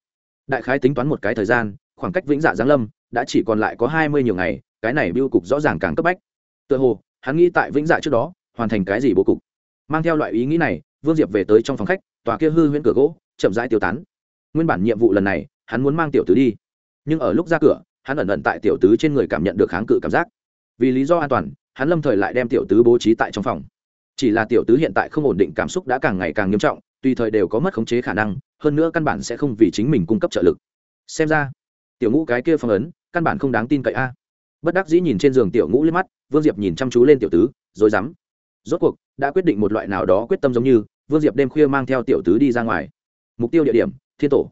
Đại khái tính toán một cái thời gian, khoảng cách vĩnh dạ giáng lâm, đã chỉ còn lại có hai mươi nhiều ngày, cái này biêu cục rõ ràng càng cấp bách. Tựa hồ, hắn nghĩ tại vĩnh dạ trước đó, hoàn thành cái gì bố cục. Mang theo loại ý nghĩ này, vương diệp về tới trong phòng khách, tòa kia hư huyễn cửa gỗ, chậm rãi tiêu tán. Nguyên bản nhiệm vụ lần này, hắn muốn mang tiểu tứ đi nhưng ở lúc ra cửa, hắn ẩn ẩn tại tiểu tứ trên người cảm nhận được kháng cự cảm giác. Vì lý do an toàn, hắn lâm thời lại đem tiểu tứ bố trí tại trong phòng. Chỉ là tiểu tứ hiện tại không ổn định cảm xúc đã càng ngày càng nghiêm trọng, tùy thời đều có mất khống chế khả năng, hơn nữa căn bản sẽ không vì chính mình cung cấp trợ lực. Xem ra, tiểu ngũ cái kia phong ấn, căn bản không đáng tin cậy a. Bất đắc dĩ nhìn trên giường tiểu ngũ lên mắt, vương diệp nhìn chăm chú lên tiểu tứ, rồi dám. Rốt cuộc, đã quyết định một loại nào đó quyết tâm giống như, vương diệp đêm khuya mang theo tiểu tứ đi ra ngoài. Mục tiêu địa điểm, thiên tổ.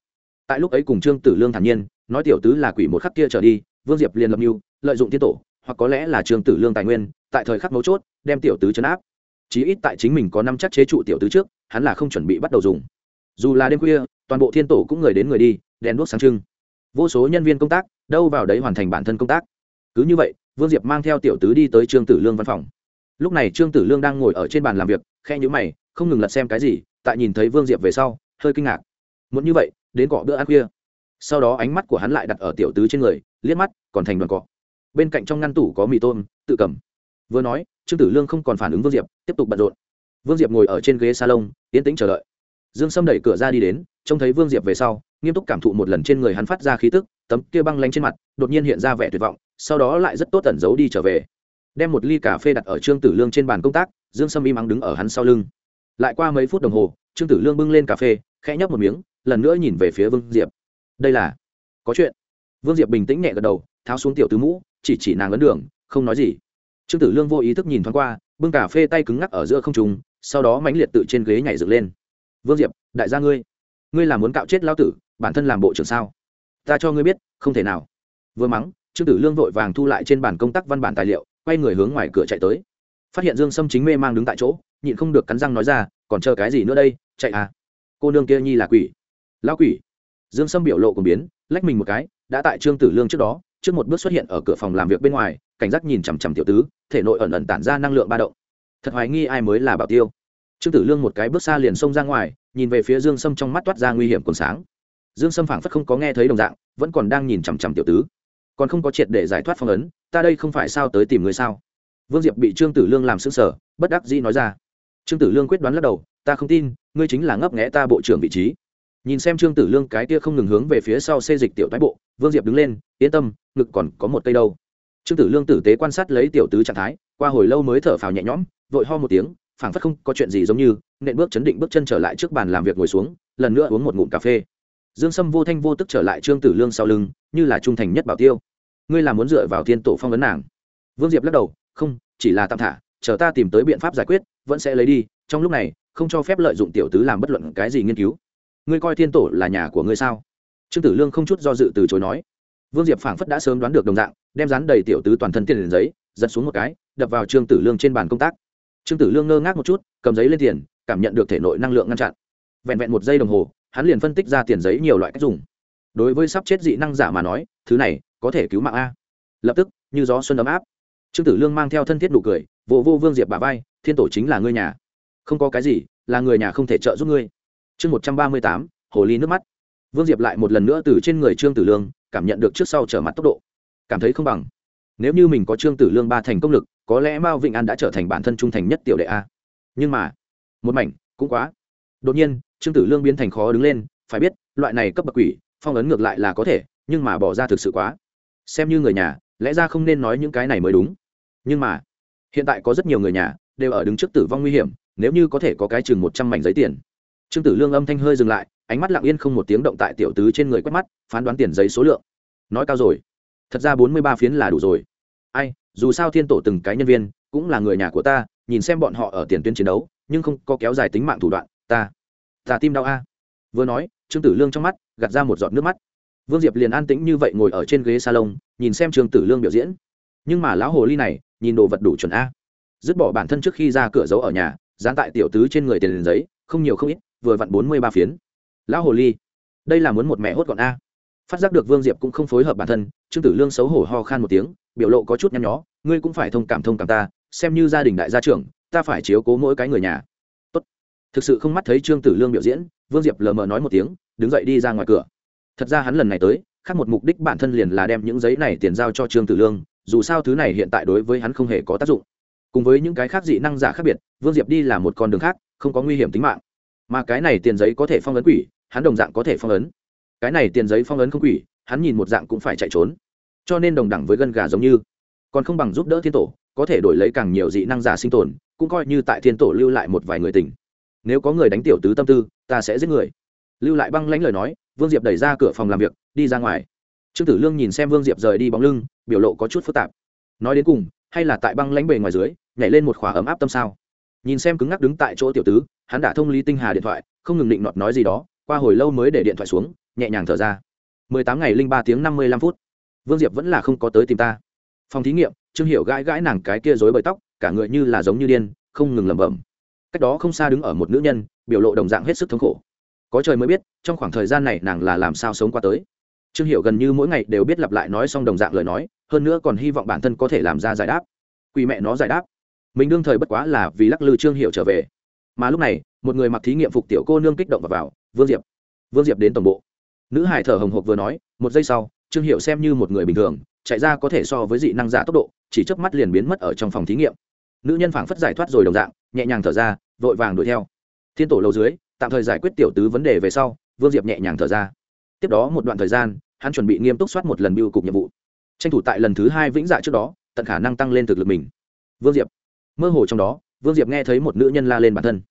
Tại lúc ấy cùng trương tử lương thản nhiên nói tiểu tứ là quỷ một khắc kia trở đi, vương diệp liền lập mưu, lợi dụng thiên tổ, hoặc có lẽ là trương tử lương tài nguyên, tại thời khắc mấu chốt, đem tiểu tứ chấn áp. Chí ít tại chính mình có năm chắc chế trụ tiểu tứ trước, hắn là không chuẩn bị bắt đầu dùng. Dù là đêm khuya, toàn bộ thiên tổ cũng người đến người đi, đèn đuốc sáng trưng. Vô số nhân viên công tác, đâu vào đấy hoàn thành bản thân công tác. Cứ như vậy, vương diệp mang theo tiểu tứ đi tới trương tử lương văn phòng. Lúc này trương tử lương đang ngồi ở trên bàn làm việc khe nhữ mày, không ngừng lật xem cái gì, tại nhìn thấy vương diệp về sau, hơi kinh ngạc. Muốn như vậy, đến cọ bữa ăn khuya sau đó ánh mắt của hắn lại đặt ở tiểu tứ trên người, liếc mắt, còn thành đoàn cọ. Bên cạnh trong ngăn tủ có mì tôm, tự cầm. Vừa nói, trương tử lương không còn phản ứng vương diệp, tiếp tục bận rộn. Vương diệp ngồi ở trên ghế salon, yên tĩnh chờ đợi. Dương sâm đẩy cửa ra đi đến, trông thấy vương diệp về sau, nghiêm túc cảm thụ một lần trên người hắn phát ra khí tức, tấm kia băng lanh trên mặt, đột nhiên hiện ra vẻ tuyệt vọng, sau đó lại rất tốt tẩn giấu đi trở về. Đem một ly cà phê đặt ở trương tử lương trên bàn công tác, dương sâm im ắng đứng ở hắn sau lưng. Lại qua mấy phút đồng hồ, trương tử lương bưng lên cà phê, khẽ nhấp một miếng, lần nữa nhìn về phía vương diệp đây là có chuyện. Vương diệp bình tĩnh nhẹ gật đầu, tháo xuống tiểu tứ mũ, chỉ chỉ nàng ấn đường, không nói gì. Trương tử lương vô ý thức nhìn thoáng qua, bưng cà phê tay cứng ngắc ở giữa không trùng sau đó mãnh liệt tự trên ghế nhảy dựng lên. Vương diệp, đại gia ngươi ngươi là muốn cạo chết lao tử, bản thân làm bộ trưởng sao? Ta cho ngươi biết, không thể nào. Vừa mắng, trương tử lương vội vàng thu lại trên bàn công tác văn bản tài liệu, quay người hướng ngoài cửa chạy tới. Phát hiện dương sâm chính mê mang đứng tại chỗ, nhịn không được cắn răng nói ra, còn chờ cái gì nữa đây? Chạy à? Cô nương kia nhi là quỷ. Lão quỷ? Dương sâm biểu lộ cùng biến, lách mình một cái, đã tại trương tử lương trước đó, trước một bước xuất hiện ở cửa phòng làm việc bên ngoài, cảnh giác nhìn chằm chằm tiểu tứ, thể nội ẩn ẩn tản ra năng lượng ba động. Thật hoài nghi ai mới là bảo tiêu. Trương tử lương một cái bước xa liền xông ra ngoài, nhìn về phía dương sâm trong mắt toát ra nguy hiểm còn sáng. Dương sâm phảng phất không có nghe thấy đồng dạng, vẫn còn đang nhìn chằm chằm tiểu tứ. Còn không có triệt để giải thoát phong ấn, ta đây không phải sao tới tìm người sao? Vương diệp bị trương tử lương làm xứng sở bất đắc dĩ nói ra. Trương tử lương quyết đoán lắc đầu, ta không tin, ngươi chính là ngấp nghẽ ta bộ trưởng vị trí nhìn xem trương tử lương cái kia không ngừng hướng về phía sau xê dịch tiểu thái bộ, vương diệp đứng lên, yên tâm, ngực còn có một cây đâu. Trương tử lương tử tế quan sát lấy tiểu tứ trạng thái, qua hồi lâu mới thở phào nhẹ nhõm, vội ho một tiếng, phảng phất không có chuyện gì giống như, nện bước chấn định bước chân trở lại trước bàn làm việc ngồi xuống, lần nữa uống một ngụm cà phê. Dương sâm vô thanh vô tức trở lại trương tử lương sau lưng, như là trung thành nhất bảo tiêu. Ngươi là muốn dựa vào thiên tổ phong vấn nàng? Vương diệp lắc đầu, không, chỉ là tạm thả, chờ ta tìm tới biện pháp giải quyết, vẫn sẽ lấy đi, trong lúc này, không cho phép lợi dụng tiểu tứ làm bất luận cái gì nghiên cứu ngươi coi thiên tổ là nhà của ngươi sao? Trương tử lương không chút do dự từ chối nói. Vương diệp phảng phất đã sớm đoán được đồng dạng, đem rán đầy tiểu tứ toàn thân tiền giấy, giật xuống một cái, đập vào trương tử lương trên bàn công tác. Trương tử lương ngơ ngác một chút, cầm giấy lên tiền, cảm nhận được thể nội năng lượng ngăn chặn. Vẹn vẹn một giây đồng hồ, hắn liền phân tích ra tiền giấy nhiều loại cách dùng. Đối với sắp chết dị năng giả mà nói, thứ này có thể cứu mạng a. Lập tức, như gió xuân ấm áp, trương tử lương mang theo thân thiết nụ cười vô vô vương diệp bà vai, thiên tổ chính là ngươi nhà. Không có cái gì là người nhà không thể trợ giúp ngươi chương một trăm ba mươi tám, hồ ly nước mắt. Vương diệp lại một lần nữa từ trên người trương tử lương, cảm nhận được trước sau trở mặt tốc độ. Cảm thấy không bằng. Nếu như mình có trương tử lương ba thành công lực, có lẽ mao vịnh an đã trở thành bản thân trung thành nhất tiểu đệ a. Nhưng mà, một mảnh, cũng quá. Đột nhiên, trương tử lương biến thành khó đứng lên, phải biết, loại này cấp bậc quỷ, phong ấn ngược lại là có thể, nhưng mà bỏ ra thực sự quá. Xem như người nhà, lẽ ra không nên nói những cái này mới đúng. Nhưng mà, hiện tại có rất nhiều người nhà, đều ở đứng trước tử vong nguy hiểm, nếu như có thể có cái chừng một trăm mảnh giấy tiền trương tử lương âm thanh hơi dừng lại, ánh mắt lặng yên không một tiếng động tại tiểu tứ trên người quét mắt, phán đoán tiền giấy số lượng. Nói cao rồi. Thật ra bốn mươi ba phiến là đủ rồi. Ai, dù sao thiên tổ từng cái nhân viên, cũng là người nhà của ta, nhìn xem bọn họ ở tiền tuyến chiến đấu, nhưng không có kéo dài tính mạng thủ đoạn, ta ta tim đau a. Vừa nói, trương tử lương trong mắt, gạt ra một giọt nước mắt. Vương diệp liền an tĩnh như vậy ngồi ở trên ghế salon, nhìn xem trương tử lương biểu diễn. Nhưng mà lão hồ ly này, nhìn đồ vật đủ chuẩn a. Dứt bỏ bản thân trước khi ra cửa giấu ở nhà, dán tại tiểu tứ trên người tiền giấy, không nhiều không ít vừa vặn bốn mươi ba phiến. Lão hồ ly, đây là muốn một mẹ hốt gọn a. Phát giác được vương diệp cũng không phối hợp bản thân, trương tử lương xấu hổ ho khan một tiếng, biểu lộ có chút nhăn nhó, ngươi cũng phải thông cảm thông cảm ta, xem như gia đình đại gia trưởng, ta phải chiếu cố mỗi cái người nhà. Tốt. thực sự không mắt thấy trương tử lương biểu diễn, vương diệp lờ mờ nói một tiếng, đứng dậy đi ra ngoài cửa. Thật ra hắn lần này tới, khác một mục đích bản thân liền là đem những giấy này tiền giao cho trương tử lương, dù sao thứ này hiện tại đối với hắn không hề có tác dụng. Cùng với những cái khác dị năng giả khác biệt, vương diệp đi là một con đường khác, không có nguy hiểm tính mạng mà cái này tiền giấy có thể phong ấn quỷ, hắn đồng dạng có thể phong ấn. Cái này tiền giấy phong ấn không quỷ, hắn nhìn một dạng cũng phải chạy trốn. Cho nên đồng đẳng với gân gà giống như. Còn không bằng giúp đỡ thiên tổ, có thể đổi lấy càng nhiều dị năng giả sinh tồn, cũng coi như tại thiên tổ lưu lại một vài người tình. Nếu có người đánh tiểu tứ tâm tư, ta sẽ giết người. Lưu lại băng lãnh lời nói, vương diệp đẩy ra cửa phòng làm việc, đi ra ngoài. Trương tử lương nhìn xem vương diệp rời đi bóng lưng, biểu lộ có chút phức tạp. Nói đến cùng, hay là tại băng lãnh bề ngoài dưới, nhảy lên một khóa ấm áp tâm sao? Nhìn xem cứng ngắc đứng tại chỗ tiểu tứ, hắn đã thông lý tinh hà điện thoại, không ngừng định nọt nói gì đó, qua hồi lâu mới để điện thoại xuống, nhẹ nhàng thở ra. Mười tám ngày linh ba tiếng năm mươi lăm phút. Vương diệp vẫn là không có tới tìm ta. Phòng thí nghiệm, trương hiệu gãi gãi nàng cái kia dối bời tóc, cả người như là giống như điên, không ngừng lẩm bẩm. Cách đó không xa đứng ở một nữ nhân, biểu lộ đồng dạng hết sức thống khổ. Có trời mới biết, trong khoảng thời gian này nàng là làm sao sống qua tới. Trương hiệu gần như mỗi ngày đều biết lặp lại nói xong đồng dạng lời nói, hơn nữa còn hy vọng bản thân có thể làm ra giải đáp. Quỳ mẹ nó giải đáp mình đương thời bất quá là vì lắc lư trương hiệu trở về. Mà lúc này, một người mặc thí nghiệm phục tiểu cô nương kích động và vào, vương diệp vương diệp đến tổng bộ. Nữ hải thở hồng hộc vừa nói, một giây sau, trương hiệu xem như một người bình thường, chạy ra có thể so với dị năng giả tốc độ, chỉ chớp mắt liền biến mất ở trong phòng thí nghiệm. Nữ nhân phảng phất giải thoát rồi đồng dạng, nhẹ nhàng thở ra, vội vàng đuổi theo. Thiên tổ lâu dưới, tạm thời giải quyết tiểu tứ vấn đề về sau, vương diệp nhẹ nhàng thở ra. Tiếp đó một đoạn thời gian, hắn chuẩn bị nghiêm túc soát một lần biêu cục nhiệm vụ. Tranh thủ tại lần thứ hai vĩnh dạ trước đó, tận khả năng tăng lên thực lực mình. Vương diệp mơ hồ trong đó, vương diệp nghe thấy một nữ nhân la lên bản thân.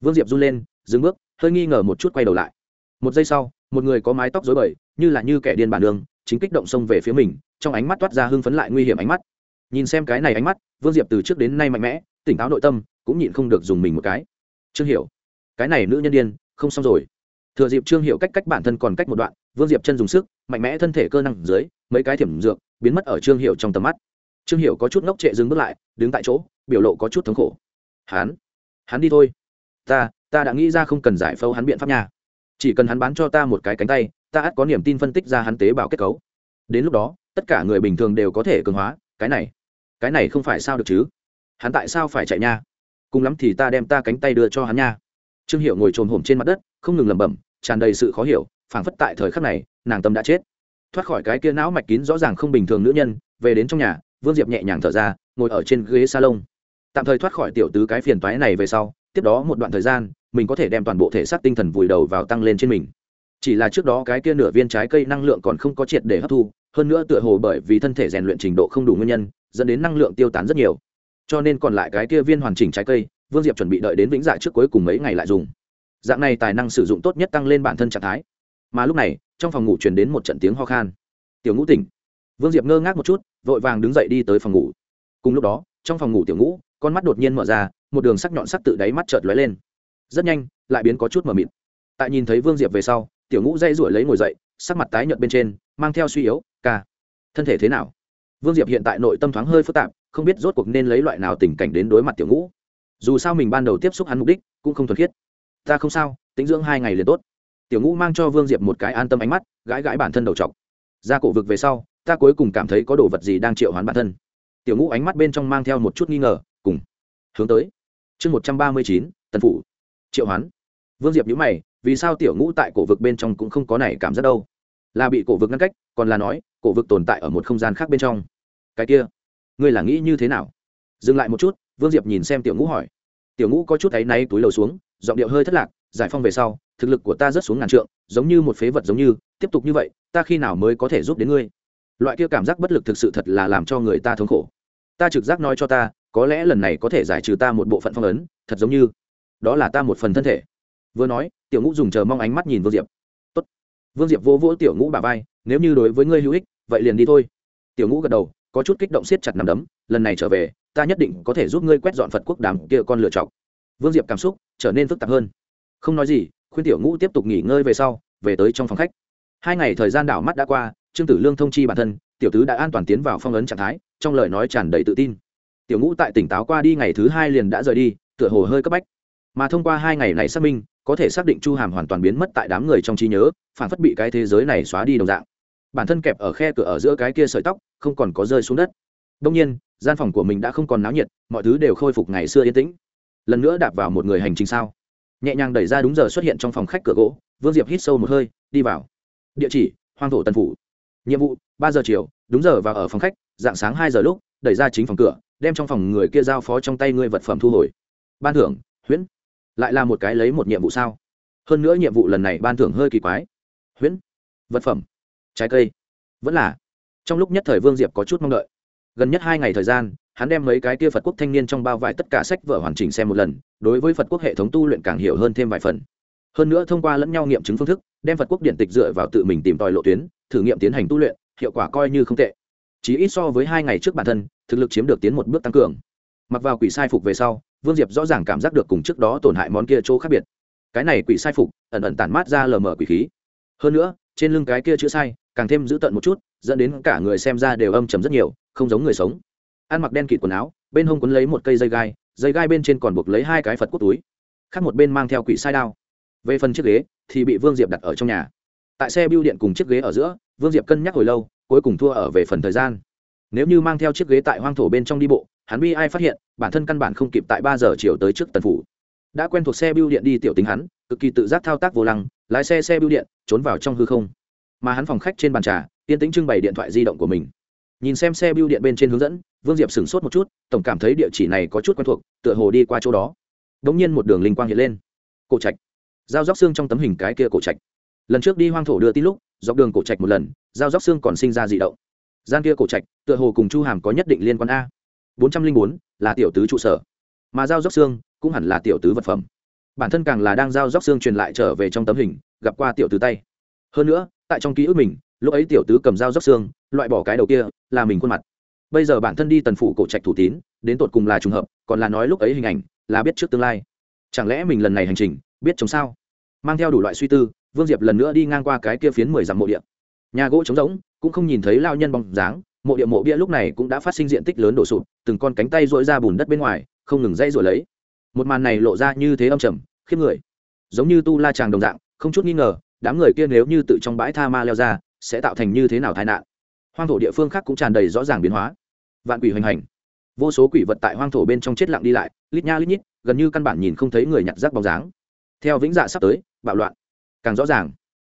Vương diệp run lên, dừng bước, hơi nghi ngờ một chút quay đầu lại. Một giây sau, một người có mái tóc dối bời, như là như kẻ điên bản đường, chính kích động xông về phía mình, trong ánh mắt toát ra hưng phấn lại nguy hiểm ánh mắt. Nhìn xem cái này ánh mắt, vương diệp từ trước đến nay mạnh mẽ, tỉnh táo nội tâm, cũng nhịn không được dùng mình một cái. Trương hiểu, cái này nữ nhân điên, không xong rồi. Thừa dịp trương hiệu cách cách bản thân còn cách một đoạn, vương diệp chân dùng sức, mạnh mẽ thân thể cơ năng dưới, mấy cái thiểm dược, biến mất ở trương hiệu trong tầm mắt. Trương hiệu có chút ngốc trệ dừng bước lại, đứng tại chỗ biểu lộ có chút thống khổ. Hắn hắn đi thôi. Ta ta đã nghĩ ra không cần giải phẫu hắn biện pháp nha. Chỉ cần hắn bán cho ta một cái cánh tay, ta ắt có niềm tin phân tích ra hắn tế bào kết cấu. Đến lúc đó, tất cả người bình thường đều có thể cường hóa. Cái này cái này không phải sao được chứ? Hắn tại sao phải chạy nha? Cùng lắm thì ta đem ta cánh tay đưa cho hắn nha. Trương hiệu ngồi trồm hổm trên mặt đất, không ngừng lẩm bẩm, tràn đầy sự khó hiểu, phảng phất tại thời khắc này, nàng tâm đã chết. Thoát khỏi cái kia não mạch kín rõ ràng không bình thường nữ nhân, về đến trong nhà, vương diệp nhẹ nhàng thở ra, ngồi ở trên ghế salon tạm thời thoát khỏi tiểu tứ cái phiền toái này về sau, tiếp đó một đoạn thời gian, mình có thể đem toàn bộ thể xác tinh thần vùi đầu vào tăng lên trên mình. Chỉ là trước đó cái kia nửa viên trái cây năng lượng còn không có triệt để hấp thu, hơn nữa tựa hồ bởi vì thân thể rèn luyện trình độ không đủ nguyên nhân, dẫn đến năng lượng tiêu tán rất nhiều. Cho nên còn lại cái kia viên hoàn chỉnh trái cây, vương diệp chuẩn bị đợi đến vĩnh dạ trước cuối cùng mấy ngày lại dùng. Dạng này tài năng sử dụng tốt nhất tăng lên bản thân trạng thái. Mà lúc này, trong phòng ngủ truyền đến một trận tiếng ho khan. Tiểu ngũ tỉnh. Vương diệp ngơ ngác một chút, vội vàng đứng dậy đi tới phòng ngủ. Cùng lúc đó, trong phòng ngủ tiểu ngũ con mắt đột nhiên mở ra, một đường sắc nhọn sắc tự đáy mắt chợt lóe lên. Rất nhanh, lại biến có chút mờ mịt. Tại nhìn thấy vương diệp về sau, tiểu ngũ dây rủi lấy ngồi dậy, sắc mặt tái nhợt bên trên, mang theo suy yếu, ca, thân thể thế nào? Vương diệp hiện tại nội tâm thoáng hơi phức tạp, không biết rốt cuộc nên lấy loại nào tình cảnh đến đối mặt tiểu ngũ. Dù sao mình ban đầu tiếp xúc hắn mục đích, cũng không thuần khiết. Ta không sao, tính dưỡng hai ngày liền tốt. Tiểu ngũ mang cho vương diệp một cái an tâm ánh mắt, gãi gãi bản thân đầu t ra cổ vực về sau, ta cuối cùng cảm thấy có đồ vật gì đang triệu hoán bản thân. Tiểu ngũ ánh mắt bên trong mang theo một chút nghi ngờ hướng tới. Chương một trăm ba mươi chín, tần phủ. Triệu hoán. Vương diệp nhữ mày, vì sao tiểu ngũ tại cổ vực bên trong cũng không có này cảm giác đâu? Là bị cổ vực ngăn cách, còn là nói, cổ vực tồn tại ở một không gian khác bên trong. Cái kia, ngươi là nghĩ như thế nào? Dừng lại một chút, vương diệp nhìn xem tiểu ngũ hỏi. Tiểu ngũ có chút áy náy túi lầu xuống, giọng điệu hơi thất lạc, giải phong về sau, thực lực của ta rất xuống ngàn trượng, giống như một phế vật giống như, tiếp tục như vậy, ta khi nào mới có thể giúp đến ngươi? Loại kia cảm giác bất lực thực sự thật là làm cho người ta thống khổ. Ta trực giác nói cho ta có lẽ lần này có thể giải trừ ta một bộ phận phong ấn, thật giống như, đó là ta một phần thân thể. Vừa nói, tiểu ngũ dùng chờ mong ánh mắt nhìn vương diệp. Tốt. vương diệp vô vỗ tiểu ngũ bà vai, nếu như đối với ngươi hữu ích, vậy liền đi thôi. Tiểu ngũ gật đầu, có chút kích động siết chặt nằm đấm, lần này trở về, ta nhất định có thể giúp ngươi quét dọn phật quốc đàm kia con lựa chọc vương diệp cảm xúc trở nên phức tạp hơn. Không nói gì, khuyên tiểu ngũ tiếp tục nghỉ ngơi về sau, về tới trong phòng khách. Hai ngày thời gian đảo mắt đã qua, trương tử lương thông chi bản thân, tiểu tứ đã an toàn tiến vào phong ấn trạng thái, trong lời nói tràn đầy tự tin tiểu ngũ tại tỉnh táo qua đi ngày thứ hai liền đã rời đi, tựa hồ hơi cấp bách. Mà thông qua hai ngày này xác minh, có thể xác định chu hàm hoàn toàn biến mất tại đám người trong trí nhớ, phản phất bị cái thế giới này xóa đi đồng dạng. Bản thân kẹp ở khe cửa ở giữa cái kia sợi tóc, không còn có rơi xuống đất. Đông nhiên, gian phòng của mình đã không còn náo nhiệt, mọi thứ đều khôi phục ngày xưa yên tĩnh. Lần nữa đạp vào một người hành trình sao? Nhẹ nhàng đẩy ra đúng giờ xuất hiện trong phòng khách cửa gỗ, vương diệp hít sâu một hơi, đi vào. Địa chỉ, hoang thổ tân phủ. Nhiệm vụ, ba giờ chiều, đúng giờ và ở phòng khách, dạng sáng hai giờ lúc, đẩy ra chính phòng cửa đem trong phòng người kia giao phó trong tay ngươi vật phẩm thu hồi. Ban thưởng, huyễn, lại là một cái lấy một nhiệm vụ sao? Hơn nữa nhiệm vụ lần này ban thưởng hơi kỳ quái. Huyễn, vật phẩm, trái cây, vẫn là. Trong lúc nhất thời vương diệp có chút mong đợi. Gần nhất hai ngày thời gian, hắn đem mấy cái kia phật quốc thanh niên trong bao vải tất cả sách vở hoàn chỉnh xem một lần, đối với phật quốc hệ thống tu luyện càng hiểu hơn thêm vài phần. Hơn nữa thông qua lẫn nhau nghiệm chứng phương thức, đem phật quốc điện tịch dựa vào tự mình tìm tòi lộ tuyến, thử nghiệm tiến hành tu luyện, hiệu quả coi như không tệ. Chỉ ít so với hai ngày trước bản thân thực lực chiếm được tiến một bước tăng cường. Mặc vào quỷ sai phục về sau, vương diệp rõ ràng cảm giác được cùng trước đó tổn hại món kia chỗ khác biệt. Cái này quỷ sai phục, ẩn ẩn tản mát ra lờ mờ quỷ khí. Hơn nữa, trên lưng cái kia chữ sai, càng thêm dữ tợn một chút, dẫn đến cả người xem ra đều âm chầm rất nhiều, không giống người sống. Ăn mặc đen kịt quần áo, bên hông quấn lấy một cây dây gai dây gai bên trên còn buộc lấy hai cái phật cốt túi. Khác một bên mang theo quỷ sai đao. Về phần chiếc ghế, thì bị vương diệp đặt ở trong nhà. Tại xe bưu điện cùng chiếc ghế ở giữa, vương diệp cân nhắc hồi lâu, cuối cùng thua ở về phần thời gian nếu như mang theo chiếc ghế tại hoang thổ bên trong đi bộ, hắn bi ai phát hiện, bản thân căn bản không kịp tại ba giờ chiều tới trước tần phủ. Đã quen thuộc xe bưu điện đi tiểu tính hắn, cực kỳ tự giác thao tác vô lăng, lái xe xe bưu điện, trốn vào trong hư không. Mà hắn phòng khách trên bàn trà, yên tĩnh trưng bày điện thoại di động của mình. Nhìn xem xe bưu điện bên trên hướng dẫn, vương diệp sửng sốt một chút, tổng cảm thấy địa chỉ này có chút quen thuộc, tựa hồ đi qua chỗ đó. Đ ỗ n g nhiên một đường linh quang hiện lên. Cổ trạch. Dao róc xương trong tấm hình cái kia cổ trạch. Lần trước đi hoang thổ đưa tin lúc, dọc đường cổ trạch một lần dao róc xương còn sinh ra dị động gian kia cổ trạch, tựa hồ cùng chu hàm có nhất định liên quan a. Bốn trăm linh bốn là tiểu tứ trụ sở. Mà dao dốc xương cũng hẳn là tiểu tứ vật phẩm. Bản thân càng là đang giao dốc xương truyền lại trở về trong tấm hình, gặp qua tiểu tứ tay. Hơn nữa, tại trong ký ức mình, lúc ấy tiểu tứ cầm dao dốc xương, loại bỏ cái đầu kia, là mình khuôn mặt. Bây giờ bản thân đi tần phủ cổ trạch thủ tín, đến tột cùng là trùng hợp, còn là nói lúc ấy hình ảnh, là biết trước tương lai. Chẳng lẽ mình lần này hành trình, biết chống sao? Mang theo đủ loại suy tư, vương diệp lần nữa đi ngang qua cái kia phiến mười dặm mộ điện nhà gỗ trống rỗng cũng không nhìn thấy lao nhân bóng dáng, mộ địa mộ bia lúc này cũng đã phát sinh diện tích lớn đổ sụp, từng con cánh tay dội ra bùn đất bên ngoài, không ngừng dây rồi lấy. Một màn này lộ ra như thế âm trầm, khiếp người. Giống như tu la tràng đồng dạng, không chút nghi ngờ, đám người kia nếu như tự trong bãi tha ma leo ra, sẽ tạo thành như thế nào tai nạn? Hoang thổ địa phương khác cũng tràn đầy rõ ràng biến hóa. Vạn quỷ hoành hành. Vô số quỷ vật tại hoang thổ bên trong chết lặng đi lại, lít nha lít nhít, gần như căn bản nhìn không thấy người nhặt rác bóng dáng. Theo vĩnh dạ sắp tới, bạo loạn. Càng rõ ràng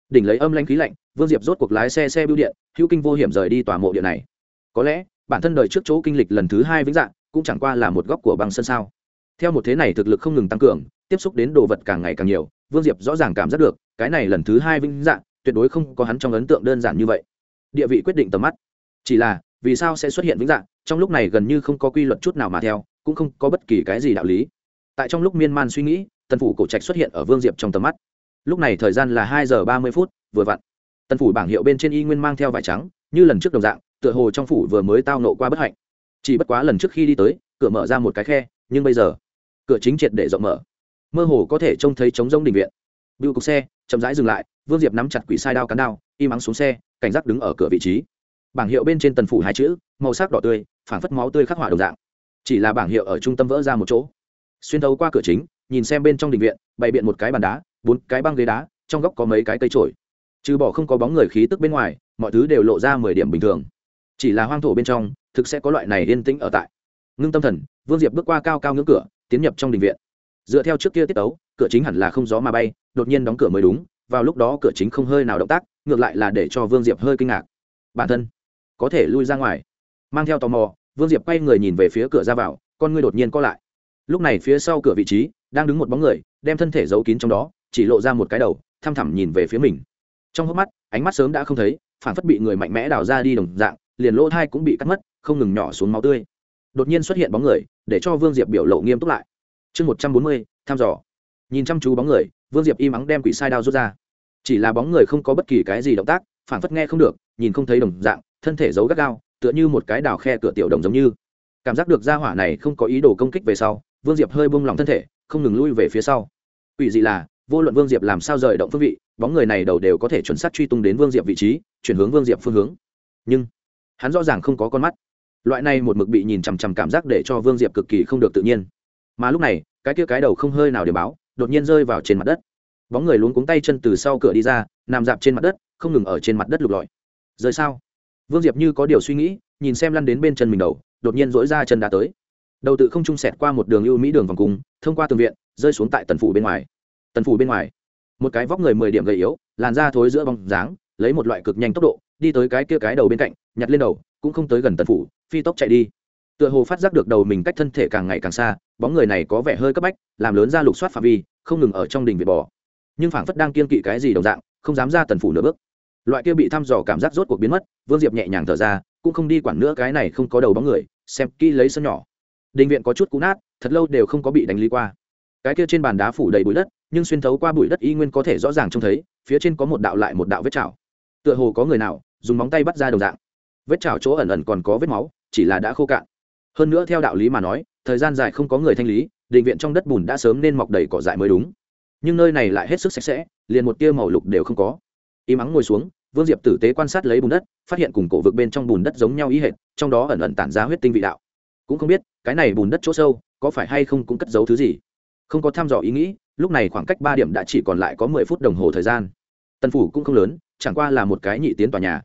đỉnh lấy âm lãnh khí lạnh, vương diệp rốt cuộc lái xe xe bưu điện, hữu kinh vô hiểm rời đi tòa mộ điện này. Có lẽ, bản thân đời trước chỗ kinh lịch lần thứ hai vĩnh dạng, cũng chẳng qua là một góc của băng sân sao. Theo một thế này thực lực không ngừng tăng cường, tiếp xúc đến đồ vật càng ngày càng nhiều, vương diệp rõ ràng cảm giác được, cái này lần thứ hai vĩnh dạng, tuyệt đối không có hắn trong ấn tượng đơn giản như vậy. Địa vị quyết định tầm mắt. Chỉ là, vì sao sẽ xuất hiện vĩnh dạng, trong lúc này gần như không có quy luật chút nào mà theo, cũng không có bất kỳ cái gì đạo lý. Tại trong lúc miên man suy nghĩ, tần phủ cổ trạch xuất hiện ở vương diệp trong tầm mắt lúc này thời gian là hai giờ ba mươi phút, vừa vặn. Tần phủ bảng hiệu bên trên y nguyên mang theo vải trắng, như lần trước đồng dạng, tựa hồ trong phủ vừa mới tao nộ qua bất hạnh. Chỉ bất quá lần trước khi đi tới, cửa mở ra một cái khe, nhưng bây giờ, cửa chính triệt để rộng mở. Mơ hồ có thể trông thấy trống rông đình viện. Bưu cục xe, chậm rãi dừng lại, vương diệp nắm chặt quỷ sai đao cán đao im ắng xuống xe, cảnh giác đứng ở cửa vị trí. Bảng hiệu bên trên tần phủ hai chữ, màu sắc đỏ tươi, phảng phất máu tươi khắc họa đồng dạng. Chỉ là bảng hiệu ở trung tâm vỡ ra một chỗ. Xuyên thấu qua cửa chính, nhìn xem bên trong đình viện, bày biện một cái bàn đá bốn cái băng ghế đá, trong góc có mấy cái cây trổi trừ bỏ không có bóng người khí tức bên ngoài, mọi thứ đều lộ ra mười điểm bình thường. Chỉ là hoang thổ bên trong, thực sẽ có loại này yên tĩnh ở tại. Ngưng tâm thần, vương diệp bước qua cao cao ngưỡng cửa, tiến nhập trong đình viện. Dựa theo trước kia tiết tấu, cửa chính hẳn là không gió mà bay, đột nhiên đóng cửa mới đúng, vào lúc đó cửa chính không hơi nào động tác, ngược lại là để cho vương diệp hơi kinh ngạc. Bản thân, có thể lui ra ngoài. Mang theo tò mò, vương diệp quay người nhìn về phía cửa ra vào, con ngươi đột nhiên co lại. Lúc này phía sau cửa vị trí, đang đứng một bóng người, đem thân thể giấu kín trong đó chỉ lộ ra một cái đầu, thăm thẳm nhìn về phía mình. Trong hốc mắt, ánh mắt sớm đã không thấy, phản phất bị người mạnh mẽ đào ra đi đồng dạng, liền lỗ thai cũng bị cắt mất, không ngừng nhỏ xuống máu tươi. Đột nhiên xuất hiện bóng người, để cho vương diệp biểu lộ nghiêm túc lại. Chương một trăm bốn mươi, thăm dò. Nhìn chăm chú bóng người, vương diệp im ắng đem quỷ sai đao rút ra. Chỉ là bóng người không có bất kỳ cái gì động tác, phản phất nghe không được, nhìn không thấy đồng dạng, thân thể giấu gắt gao, tựa như một cái đào khe cửa tiểu đồng giống như. Cảm giác được ra hỏa này không có ý đồ công kích về sau, vương diệp hơi bung lòng thân thể, không ngừng lui về phía sau. Ủy dị là vô luận vương diệp làm sao rời động phương vị, bóng người này đầu đều có thể chuẩn xác truy tung đến vương diệp vị trí, chuyển hướng vương diệp phương hướng. Nhưng, hắn rõ ràng không có con mắt. Loại này một mực bị nhìn chằm chằm cảm giác để cho vương diệp cực kỳ không được tự nhiên. Mà lúc này, cái kia cái đầu không hơi nào để báo, đột nhiên rơi vào trên mặt đất. Bóng người luống cuống tay chân từ sau cửa đi ra, nằm dạp trên mặt đất, không ngừng ở trên mặt đất lục lọi. Rời sao? Vương diệp như có điều suy nghĩ, nhìn xem lăn đến bên chân mình đầu, đột nhiên dỗi ra chân đá tới. Đầu tự không trung sẹt qua một đường ưu mỹ đường vòng cung, thông qua tường viện, rơi xuống tại tần phủ bên ngoài tần phủ bên ngoài. Một cái vóc người mười điểm gầy yếu, làn da thối giữa bóng dáng, lấy một loại cực nhanh tốc độ, đi tới cái kia cái đầu bên cạnh, nhặt lên đầu, cũng không tới gần tần phủ, phi tốc chạy đi. Tựa hồ phát giác được đầu mình cách thân thể càng ngày càng xa, bóng người này có vẻ hơi cấp bách, làm lớn ra lục soát phạm vi, không ngừng ở trong đình việt bò. Nhưng phảng phất đang kiên kỵ cái gì đồng dạng, không dám ra tần phủ nửa bước. Loại kia bị thăm dò cảm giác rốt cuộc biến mất, vương diệp nhẹ nhàng thở ra, cũng không đi quản nữa cái này không có đầu bóng người, xem kỹ lấy sân nhỏ. Đình viện có chút cú nát, thật lâu đều không có bị đánh lý qua. Cái kia trên bàn đá phủ đầy bụi đất nhưng xuyên thấu qua bụi đất y nguyên có thể rõ ràng trông thấy, phía trên có một đạo lại một đạo vết chảo. Tựa hồ có người nào dùng móng tay bắt ra đồng dạng. Vết chảo chỗ ẩn ẩn còn có vết máu, chỉ là đã khô cạn. Hơn nữa theo đạo lý mà nói, thời gian dài không có người thanh lý, định viện trong đất bùn đã sớm nên mọc đầy cỏ dại mới đúng. Nhưng nơi này lại hết sức sạch sẽ, liền một tia màu lục đều không có. Y mắng ngồi xuống, vương diệp tử tế quan sát lấy bùn đất, phát hiện cùng cổ vực bên trong bùn đất giống nhau ý hệt, trong đó ẩn ẩn tản ra huyết tinh vị đạo. Cũng không biết, cái này bùn đất chỗ sâu, có phải hay không cũng cất giấu thứ gì? Không có thăm dò ý nghĩ lúc này khoảng cách ba điểm đã chỉ còn lại có mười phút đồng hồ thời gian. Tân phủ cũng không lớn, chẳng qua là một cái nhị tiến tòa nhà.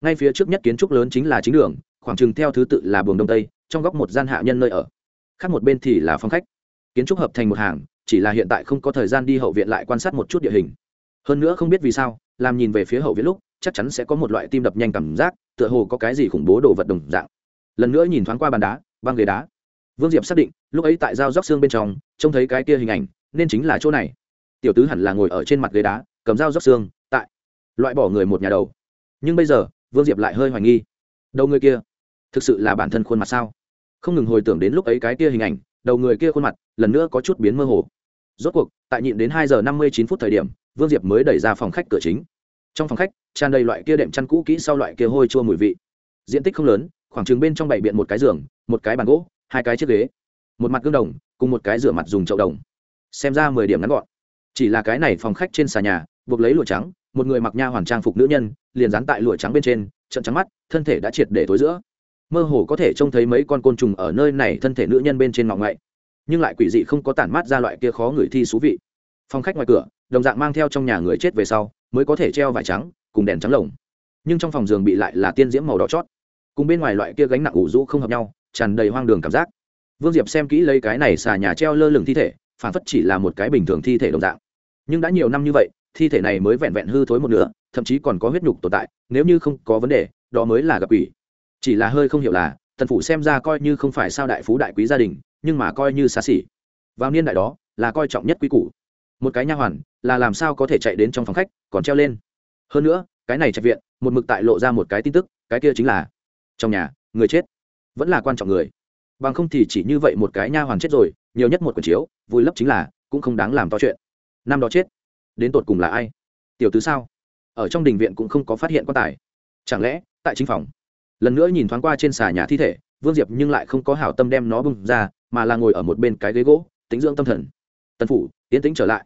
Ngay phía trước nhất kiến trúc lớn chính là chính đường, khoảng chừng theo thứ tự là buồng đông tây, trong góc một gian hạ nhân nơi ở. Khác một bên thì là phòng khách. Kiến trúc hợp thành một hàng, chỉ là hiện tại không có thời gian đi hậu viện lại quan sát một chút địa hình. Hơn nữa không biết vì sao, làm nhìn về phía hậu viện lúc, chắc chắn sẽ có một loại tim đập nhanh cảm giác, tựa hồ có cái gì khủng bố đồ vật đồng dạng. Lần nữa nhìn thoáng qua bàn đá, băng ghế đá. Vương diệp xác định, lúc ấy tại dao róc xương bên trong, trông thấy cái kia hình ảnh nên chính là chỗ này. Tiểu tứ hẳn là ngồi ở trên mặt ghế đá, cầm dao róc xương, tại. Loại bỏ người một nhà đầu. Nhưng bây giờ, vương diệp lại hơi hoài nghi. Đầu người kia, thực sự là bản thân khuôn mặt sao? Không ngừng hồi tưởng đến lúc ấy cái kia hình ảnh, đầu người kia khuôn mặt, lần nữa có chút biến mơ hồ. Rốt cuộc, tại nhịn đến hai giờ năm mươi chín phút thời điểm, vương diệp mới đẩy ra phòng khách cửa chính. Trong phòng khách, tràn đầy loại kia đệm chăn cũ kỹ sau loại kia hôi chua mùi vị. Diện tích không lớn, khoảng chừng bên trong bảy biện một cái giường, một cái bàn gỗ, hai cái chiếc ghế. Một mặt gương đồng, cùng một cái rửa mặt dùng chậu đồng xem ra mười điểm ngắn gọn. Chỉ là cái này phòng khách trên xà nhà, buộc lấy lụa trắng, một người mặc nha hoàn trang phục nữ nhân, liền dán tại lụa trắng bên trên, trận trắng mắt, thân thể đã triệt để tối giữa. Mơ hồ có thể trông thấy mấy con côn trùng ở nơi này thân thể nữ nhân bên trên ngọng ngậy nhưng lại quỷ dị không có tản mát ra loại kia khó người thi xú vị. Phòng khách ngoài cửa, đồng dạng mang theo trong nhà người chết về sau, mới có thể treo vải trắng, cùng đèn trắng lồng. Nhưng trong phòng giường bị lại là tiên diễm màu đỏ chót. Cùng bên ngoài loại kia gánh nặng ủ rũ không hợp nhau, tràn đầy hoang đường cảm giác. Vương diệp xem kỹ lấy cái này xà nhà treo lơ lửng thi thể phản phất chỉ là một cái bình thường thi thể đồng dạng. Nhưng đã nhiều năm như vậy, thi thể này mới vẹn vẹn hư thối một nửa, thậm chí còn có huyết nhục tồn tại, nếu như không có vấn đề, đó mới là gặp ủy chỉ là hơi không hiểu là, tần phủ xem ra coi như không phải sao đại phú đại quý gia đình, nhưng mà coi như xa xỉ. Vào niên đại đó, là coi trọng nhất quý củ. Một cái nha hoàn, là làm sao có thể chạy đến trong phòng khách, còn treo lên. Hơn nữa, cái này chạy viện, một mực tại lộ ra một cái tin tức, cái kia chính là, trong nhà, người chết. Vẫn là quan trọng người bằng không thì chỉ như vậy một cái nha hoàn chết rồi, nhiều nhất một quần chiếu, vui lấp chính là, cũng không đáng làm to chuyện. Năm đó chết. Đến tột cùng là ai? Tiểu tứ sao? Ở trong đình viện cũng không có phát hiện quan tài. Chẳng lẽ, tại chính phòng? Lần nữa nhìn thoáng qua trên xà nhà thi thể, vương diệp nhưng lại không có hảo tâm đem nó bung ra, mà là ngồi ở một bên cái ghế gỗ tính dưỡng tâm thần. Tân phủ, tiến tính trở lại.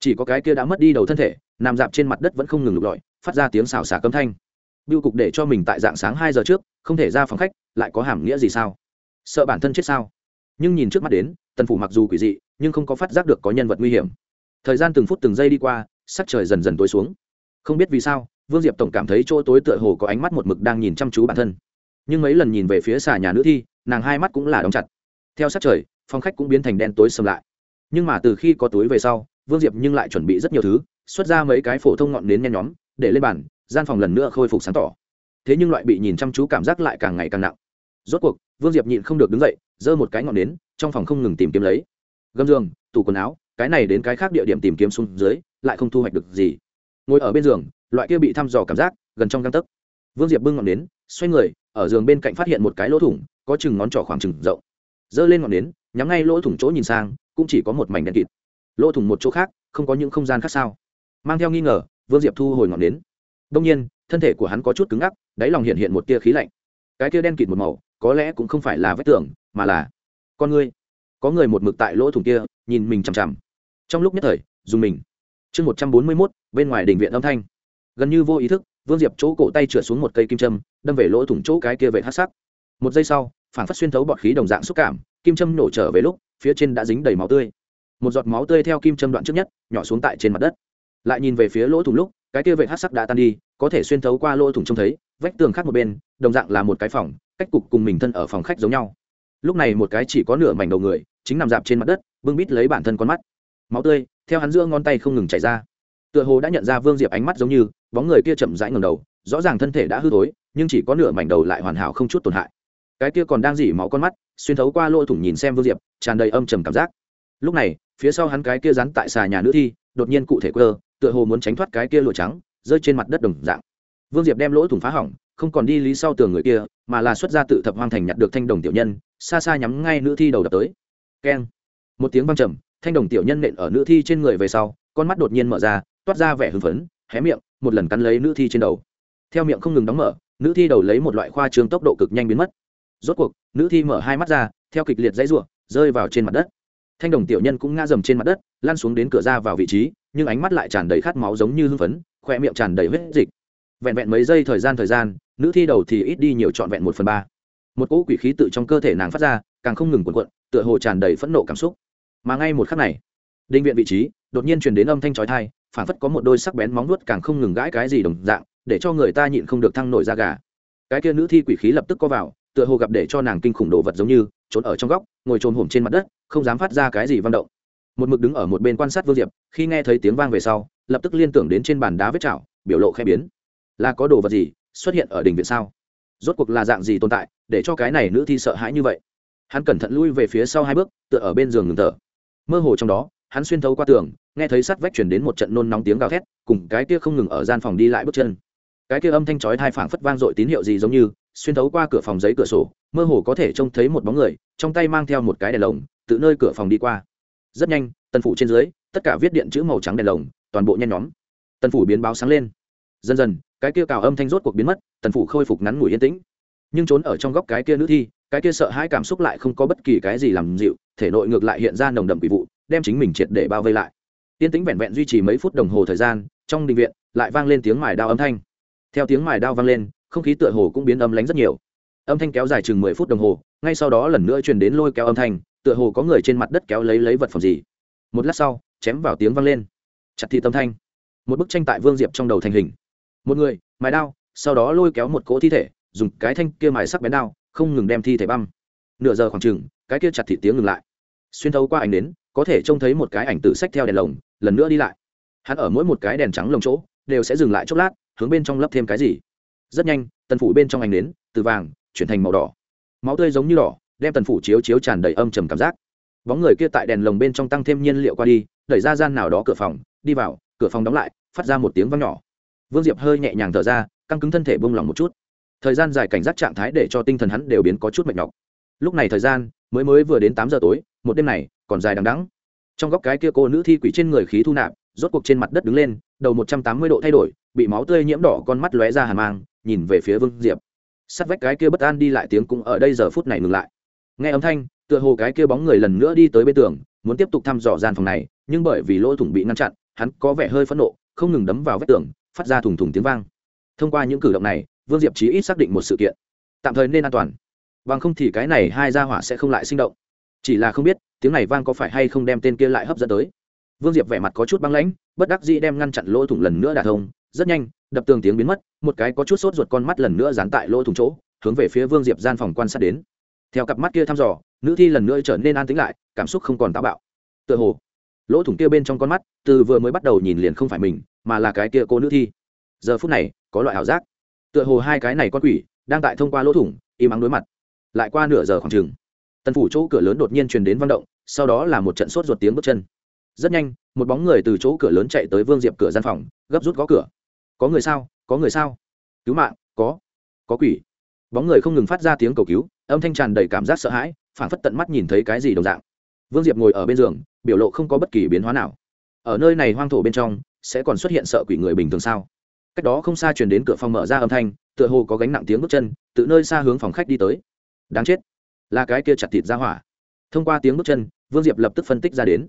Chỉ có cái kia đã mất đi đầu thân thể, nằm dạp trên mặt đất vẫn không ngừng lục lọi, phát ra tiếng xào xà cấm thanh. Biêu cục để cho mình tại dạng sáng hai giờ trước, không thể ra phòng khách, lại có hàm nghĩa gì sao? Sợ bản thân chết sao? Nhưng nhìn trước mắt đến, tần phủ mặc dù quỷ dị, nhưng không có phát giác được có nhân vật nguy hiểm. Thời gian từng phút từng giây đi qua, sắc trời dần dần tối xuống. Không biết vì sao, vương diệp tổng cảm thấy chỗ tối tựa hồ có ánh mắt một mực đang nhìn chăm chú bản thân. Nhưng mấy lần nhìn về phía xà nhà nữ thi, nàng hai mắt cũng là đóng chặt. Theo sắc trời, phòng khách cũng biến thành đen tối sầm lại. Nhưng mà từ khi có túi về sau, vương diệp nhưng lại chuẩn bị rất nhiều thứ, xuất ra mấy cái phổ thông ngọn nến nhen nhóm, để lên bàn, gian phòng lần nữa khôi phục sáng tỏ. Thế nhưng loại bị nhìn chăm chú cảm giác lại càng ngày càng nặng rốt cuộc, vương diệp nhịn không được đứng dậy, giơ một cái ngọn nến, trong phòng không ngừng tìm kiếm lấy. Gâm giường, tủ quần áo, cái này đến cái khác địa điểm tìm kiếm xuống dưới, lại không thu hoạch được gì. Ngồi ở bên giường, loại kia bị thăm dò cảm giác, gần trong găng tấc. Vương diệp bưng ngọn nến, xoay người, ở giường bên cạnh phát hiện một cái lỗ thủng, có chừng ngón trỏ khoảng chừng rộng. Giơ lên ngọn nến, nhắm ngay lỗ thủng chỗ nhìn sang, cũng chỉ có một mảnh đen kịt. Lỗ thủng một chỗ khác, không có những không gian khác sao? Mang theo nghi ngờ, vương diệp thu hồi ngọn nến. Đông nhiên, thân thể của hắn có chút cứng ngắc, đáy lòng hiện hiện một tia khí lạnh. Cái tia đen kịt một màu có lẽ cũng không phải là vết tưởng mà là con ngươi. Có người một mực tại lỗ thủng kia, nhìn mình chằm chằm. Trong lúc nhất thời, dùng mình. Chương một trăm bốn mươi mốt, bên ngoài đình viện âm thanh. Gần như vô ý thức, vương diệp chỗ cổ tay trượt xuống một cây kim châm, đâm về lỗ thủng chỗ cái kia vệ hát sắc. Một giây sau, phản phát xuyên thấu bọt khí đồng dạng xúc cảm, kim châm nổ trở về lúc, phía trên đã dính đầy máu tươi. Một giọt máu tươi theo kim châm đoạn trước nhất, nhỏ xuống tại trên mặt đất. Lại nhìn về phía lỗ thủng lúc, cái kia vệ hát sắc đã tan đi, có thể xuyên thấu qua lỗ thủng trông thấy, vách tường khác một bên, đồng dạng là một cái phòng cách cục cùng mình thân ở phòng khách giống nhau. Lúc này một cái chỉ có nửa mảnh đầu người, chính nằm dạp trên mặt đất, bưng bít lấy bản thân con mắt. Máu tươi, theo hắn giữa ngón tay không ngừng chảy ra. Tựa hồ đã nhận ra vương diệp ánh mắt giống như, bóng người kia chậm rãi ngầm đầu, rõ ràng thân thể đã hư thối, nhưng chỉ có nửa mảnh đầu lại hoàn hảo không chút tổn hại. Cái kia còn đang dỉ máu con mắt, xuyên thấu qua lỗ thủng nhìn xem vương diệp, tràn đầy âm trầm cảm giác. Lúc này, phía sau hắn cái kia rắn tại xà nhà nữ thi, đột nhiên cụ thể quơ, tựa hồ muốn tránh thoát cái kia lụa trắng, rơi trên mặt đất đồng dạng. Vương diệp đem lỗ thủng phá hỏng không còn đi lý sau tường người kia, mà là xuất ra tự thập hoang thành nhặt được thanh đồng tiểu nhân, xa xa nhắm ngay nữ thi đầu đập tới. Keng. Một tiếng văng trầm, thanh đồng tiểu nhân nện ở nữ thi trên người về sau, con mắt đột nhiên mở ra, toát ra vẻ hưng phấn, hé miệng, một lần cắn lấy nữ thi trên đầu. Theo miệng không ngừng đóng mở, nữ thi đầu lấy một loại khoa trương tốc độ cực nhanh biến mất. Rốt cuộc, nữ thi mở hai mắt ra, theo kịch liệt dãy ruộng rơi vào trên mặt đất. Thanh đồng tiểu nhân cũng ngã dầm trên mặt đất, lăn xuống đến cửa ra vào vị trí, nhưng ánh mắt lại tràn đầy khát máu giống như hưng phấn, khoe miệng tràn đầy huyết dịch. Vẹn vẹn mấy giây thời gian thời gian nữ thi đầu thì ít đi nhiều trọn vẹn một phần ba. Một cỗ quỷ khí tự trong cơ thể nàng phát ra, càng không ngừng cuộn cuộn, tựa hồ tràn đầy phẫn nộ cảm xúc. Mà ngay một khắc này định viện vị trí, đột nhiên truyền đến âm thanh chói tai phản phất có một đôi sắc bén móng nuốt càng không ngừng gãi cái gì đồng dạng, để cho người ta nhịn không được thăng nổi da gà. Cái kia nữ thi quỷ khí lập tức có vào, tựa hồ gặp để cho nàng kinh khủng đồ vật giống như, trốn ở trong góc, ngồi trồn hổm trên mặt đất, không dám phát ra cái gì vang động. Một mực đứng ở một bên quan sát vương diệp, khi nghe thấy tiếng vang về sau, lập tức liên tưởng đến trên bàn đá vết chảo, biểu lộ khẽ biến. Là có đồ vật gì? Xuất hiện ở đỉnh viện sao? Rốt cuộc là dạng gì tồn tại để cho cái này nữ thi sợ hãi như vậy? Hắn cẩn thận lui về phía sau hai bước, tựa ở bên giường ngừng thở. Mơ hồ trong đó, hắn xuyên thấu qua tường, nghe thấy sắt vách chuyển đến một trận nôn nóng tiếng gào thét, cùng cái kia không ngừng ở gian phòng đi lại bước chân. Cái kia âm thanh chói thai phảng phất vang dội tín hiệu gì giống như, xuyên thấu qua cửa phòng giấy cửa sổ, mơ hồ có thể trông thấy một bóng người, trong tay mang theo một cái đèn lồng tự nơi cửa phòng đi qua. Rất nhanh, tần phủ trên dưới, tất cả viết điện chữ màu trắng đèn lồng, toàn bộ nhen nhóm. Tần phủ biến báo sáng lên dần dần, cái kia cào âm thanh rốt cuộc biến mất, tần phủ khôi phục ngắn ngủi yên tĩnh. Nhưng trốn ở trong góc cái kia nữ thi, cái kia sợ hãi cảm xúc lại không có bất kỳ cái gì làm dịu, thể nội ngược lại hiện ra nồng đậm quỷ vụ, đem chính mình triệt để bao vây lại. Yên tĩnh vẹn vẹn duy trì mấy phút đồng hồ thời gian, trong đình viện, lại vang lên tiếng mài đao âm thanh. Theo tiếng mài đao vang lên, không khí tựa hồ cũng biến âm lánh rất nhiều. Âm thanh kéo dài chừng mười phút đồng hồ, ngay sau đó lần nữa truyền đến lôi kéo âm thanh, tựa hồ có người trên mặt đất kéo lấy lấy vật phẩm gì. Một lát sau, chém vào tiếng vang lên. Chặt thị tâm thanh. Một bức tranh tại vương diệp trong đầu thành hình một người, mài đao, sau đó lôi kéo một cỗ thi thể, dùng cái thanh kia mài sắc bén đao, không ngừng đem thi thể băm. Nửa giờ khoảng chừng, cái kia chặt thị tiếng ngừng lại. Xuyên thấu qua ảnh đến có thể trông thấy một cái ảnh tự sách theo đèn lồng, lần nữa đi lại. Hắn ở mỗi một cái đèn trắng lồng chỗ, đều sẽ dừng lại chốc lát, hướng bên trong lấp thêm cái gì. Rất nhanh, tần phủ bên trong ảnh đến từ vàng, chuyển thành màu đỏ. Máu tươi giống như đỏ, đem tần phủ chiếu chiếu tràn đầy âm trầm cảm giác. Bóng người kia tại đèn lồng bên trong tăng thêm nhiên liệu qua đi, đẩy ra gian nào đó cửa phòng, đi vào, cửa phòng đóng lại, phát ra một tiếng văng nhỏ vương diệp hơi nhẹ nhàng thở ra, căng cứng thân thể bông lỏng một chút. Thời gian dài cảnh giác trạng thái để cho tinh thần hắn đều biến có chút mệt nhọc. Lúc này thời gian mới mới vừa đến tám giờ tối, một đêm này còn dài đằng đắng trong góc cái kia cô nữ thi quỷ trên người khí thu nạp, rốt cuộc trên mặt đất đứng lên, đầu một trăm tám mươi độ thay đổi, bị máu tươi nhiễm đỏ, con mắt lóe ra hàn mang, nhìn về phía vương diệp. Sắt vách cái kia bất an đi lại tiếng cũng ở đây giờ phút này ngừng lại. Nghe âm thanh, tựa hồ cái kia bóng người lần nữa đi tới bên tường, muốn tiếp tục thăm dò gian phòng này, nhưng bởi vì lỗ thủng bị ngăn chặn, hắn có vẻ hơi phẫn nộ, không ngừng đấm vào vách tường phát ra thùng thùng tiếng vang. Thông qua những cử động này, vương diệp chí ít xác định một sự kiện. Tạm thời nên an toàn. Bằng không thì cái này hai gia hỏa sẽ không lại sinh động. Chỉ là không biết, tiếng này vang có phải hay không đem tên kia lại hấp dẫn tới. Vương diệp vẻ mặt có chút băng lãnh, bất đắc dĩ đem ngăn chặn lỗ thủng lần nữa đả thông. Rất nhanh, đập tường tiếng biến mất, một cái có chút sốt ruột con mắt lần nữa dán tại lỗ thủng chỗ, hướng về phía vương diệp gian phòng quan sát đến. Theo cặp mắt kia thăm dò, nữ thi lần nữa trở nên an tĩnh lại, cảm xúc không còn táo bạo. Tựa hồ lỗ thủng kia bên trong con mắt, từ vừa mới bắt đầu nhìn liền không phải mình, mà là cái kia cô nữ thi. Giờ phút này, có loại ảo giác. Tựa hồ hai cái này con quỷ đang tại thông qua lỗ thủng, im ắng đối mặt. Lại qua nửa giờ khoảng chừng, tần phủ chỗ cửa lớn đột nhiên truyền đến văn động, sau đó là một trận sốt ruột tiếng bước chân. Rất nhanh, một bóng người từ chỗ cửa lớn chạy tới vương diệp cửa gian phòng, gấp rút gõ cửa. Có người sao? Có người sao? Cứu mạng, có. Có quỷ. Bóng người không ngừng phát ra tiếng cầu cứu, âm thanh tràn đầy cảm giác sợ hãi phản phất tận mắt nhìn thấy cái gì đồng dạng vương diệp ngồi ở bên giường, biểu lộ không có bất kỳ biến hóa nào. Ở nơi này hoang thổ bên trong, sẽ còn xuất hiện sợ quỷ người bình thường sao? Cách đó không xa truyền đến cửa phòng mở ra âm thanh, tựa hồ có gánh nặng tiếng bước chân, từ nơi xa hướng phòng khách đi tới. Đáng chết. Là cái kia chặt thịt ra hỏa. Thông qua tiếng bước chân, vương diệp lập tức phân tích ra đến.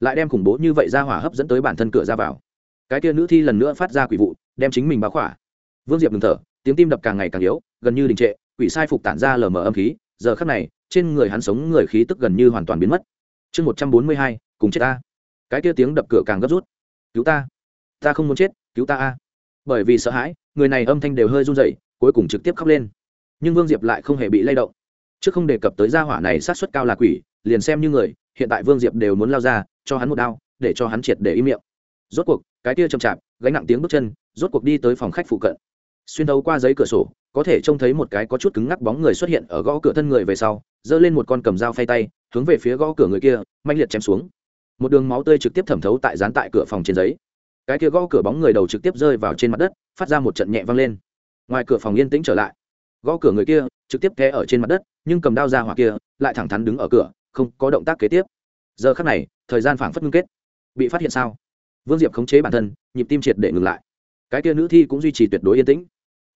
Lại đem khủng bố như vậy ra hỏa hấp dẫn tới bản thân cửa ra vào. Cái kia nữ thi lần nữa phát ra quỷ vụ, đem chính mình báo khỏa. Vương diệp ngừng thở, tiếng tim đập càng ngày càng yếu, gần như đình trệ, quỷ sai phục tản ra lờ mờ âm khí. Giờ khắc này, trên người hắn sống người khí tức gần như hoàn toàn biến mất chương một trăm bốn mươi hai, cùng chết ta. Cái kia tiếng đập cửa càng gấp rút. Cứu ta. Ta không muốn chết, cứu ta a. Bởi vì sợ hãi, người này âm thanh đều hơi run rẩy, cuối cùng trực tiếp khóc lên. Nhưng vương diệp lại không hề bị lay động. Trước không đề cập tới gia hỏa này sát suất cao là quỷ, liền xem như người, hiện tại vương diệp đều muốn lao ra, cho hắn một đao, để cho hắn triệt để im miệng. Rốt cuộc, cái kia chậm chạp, gánh nặng tiếng bước chân, rốt cuộc đi tới phòng khách phụ cận xuyên thấu qua giấy cửa sổ, có thể trông thấy một cái có chút cứng ngắc bóng người xuất hiện ở gõ cửa thân người về sau, giơ lên một con cầm dao phay tay, hướng về phía gõ cửa người kia manh liệt chém xuống. Một đường máu tươi trực tiếp thẩm thấu tại dán tại cửa phòng trên giấy. Cái kia gõ cửa bóng người đầu trực tiếp rơi vào trên mặt đất, phát ra một trận nhẹ vang lên. Ngoài cửa phòng yên tĩnh trở lại. Gõ cửa người kia trực tiếp té ở trên mặt đất, nhưng cầm đao ra hỏa kia lại thẳng thắn đứng ở cửa, không có động tác kế tiếp. Giờ khắc này, thời gian phảng phất ngưng kết. Bị phát hiện sao? Vương diệp khống chế bản thân, nhịp tim triệt để ngừng lại. Cái kia nữ thi cũng duy trì tuyệt đối yên tĩnh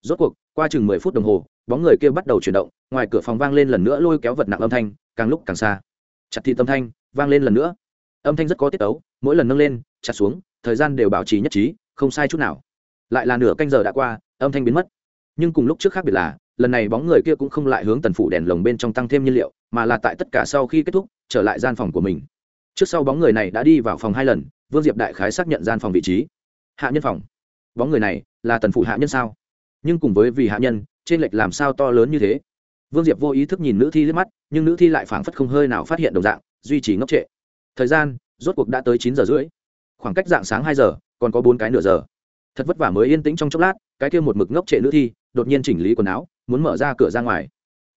rốt cuộc, qua chừng mười phút đồng hồ, bóng người kia bắt đầu chuyển động, ngoài cửa phòng vang lên lần nữa lôi kéo vật nặng âm thanh, càng lúc càng xa. Chặt thị tâm thanh vang lên lần nữa. Âm thanh rất có tiết ấu mỗi lần nâng lên, chặt xuống, thời gian đều bảo trì nhất trí, không sai chút nào. Lại là nửa canh giờ đã qua, âm thanh biến mất. Nhưng cùng lúc trước khác biệt là, lần này bóng người kia cũng không lại hướng tần phủ đèn lồng bên trong tăng thêm nhiên liệu, mà là tại tất cả sau khi kết thúc, trở lại gian phòng của mình. Trước sau bóng người này đã đi vào phòng hai lần, vương diệp đại khái xác nhận gian phòng vị trí. Hạ nhân phòng. Bóng người này là tần phủ hạ nhân sao? Nhưng cùng với vì hạ nhân, trên lệch làm sao to lớn như thế? Vương diệp vô ý thức nhìn nữ thi liếc mắt, nhưng nữ thi lại phảng phất không hơi nào phát hiện đồng dạng, duy trì ngốc trệ. Thời gian, rốt cuộc đã tới chín giờ rưỡi. Khoảng cách dạng sáng hai giờ, còn có bốn cái nửa giờ. Thật vất vả mới yên tĩnh trong chốc lát, cái kia một mực ngốc trệ nữ thi, đột nhiên chỉnh lý quần áo, muốn mở ra cửa ra ngoài.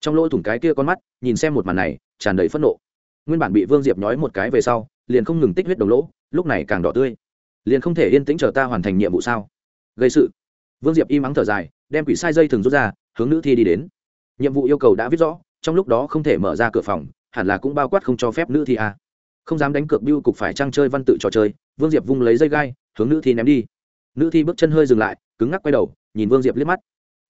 Trong lỗ thủng cái kia con mắt, nhìn xem một màn này, tràn đầy phẫn nộ. Nguyên bản bị vương diệp nói một cái về sau, liền không ngừng tích huyết đồng lỗ, lúc này càng đỏ tươi. Liền không thể yên tĩnh chờ ta hoàn thành nhiệm vụ sao? Gây sự. Vương diệp im ắng thở dài đem quỷ sai dây thường rút ra, hướng nữ thi đi đến. Nhiệm vụ yêu cầu đã viết rõ, trong lúc đó không thể mở ra cửa phòng, hẳn là cũng bao quát không cho phép nữ thi à. không dám đánh cược biêu cục phải trăng chơi văn tự trò chơi, vương diệp vung lấy dây gai, hướng nữ thi ném đi. Nữ thi bước chân hơi dừng lại, cứng ngắc quay đầu, nhìn vương diệp liếc mắt.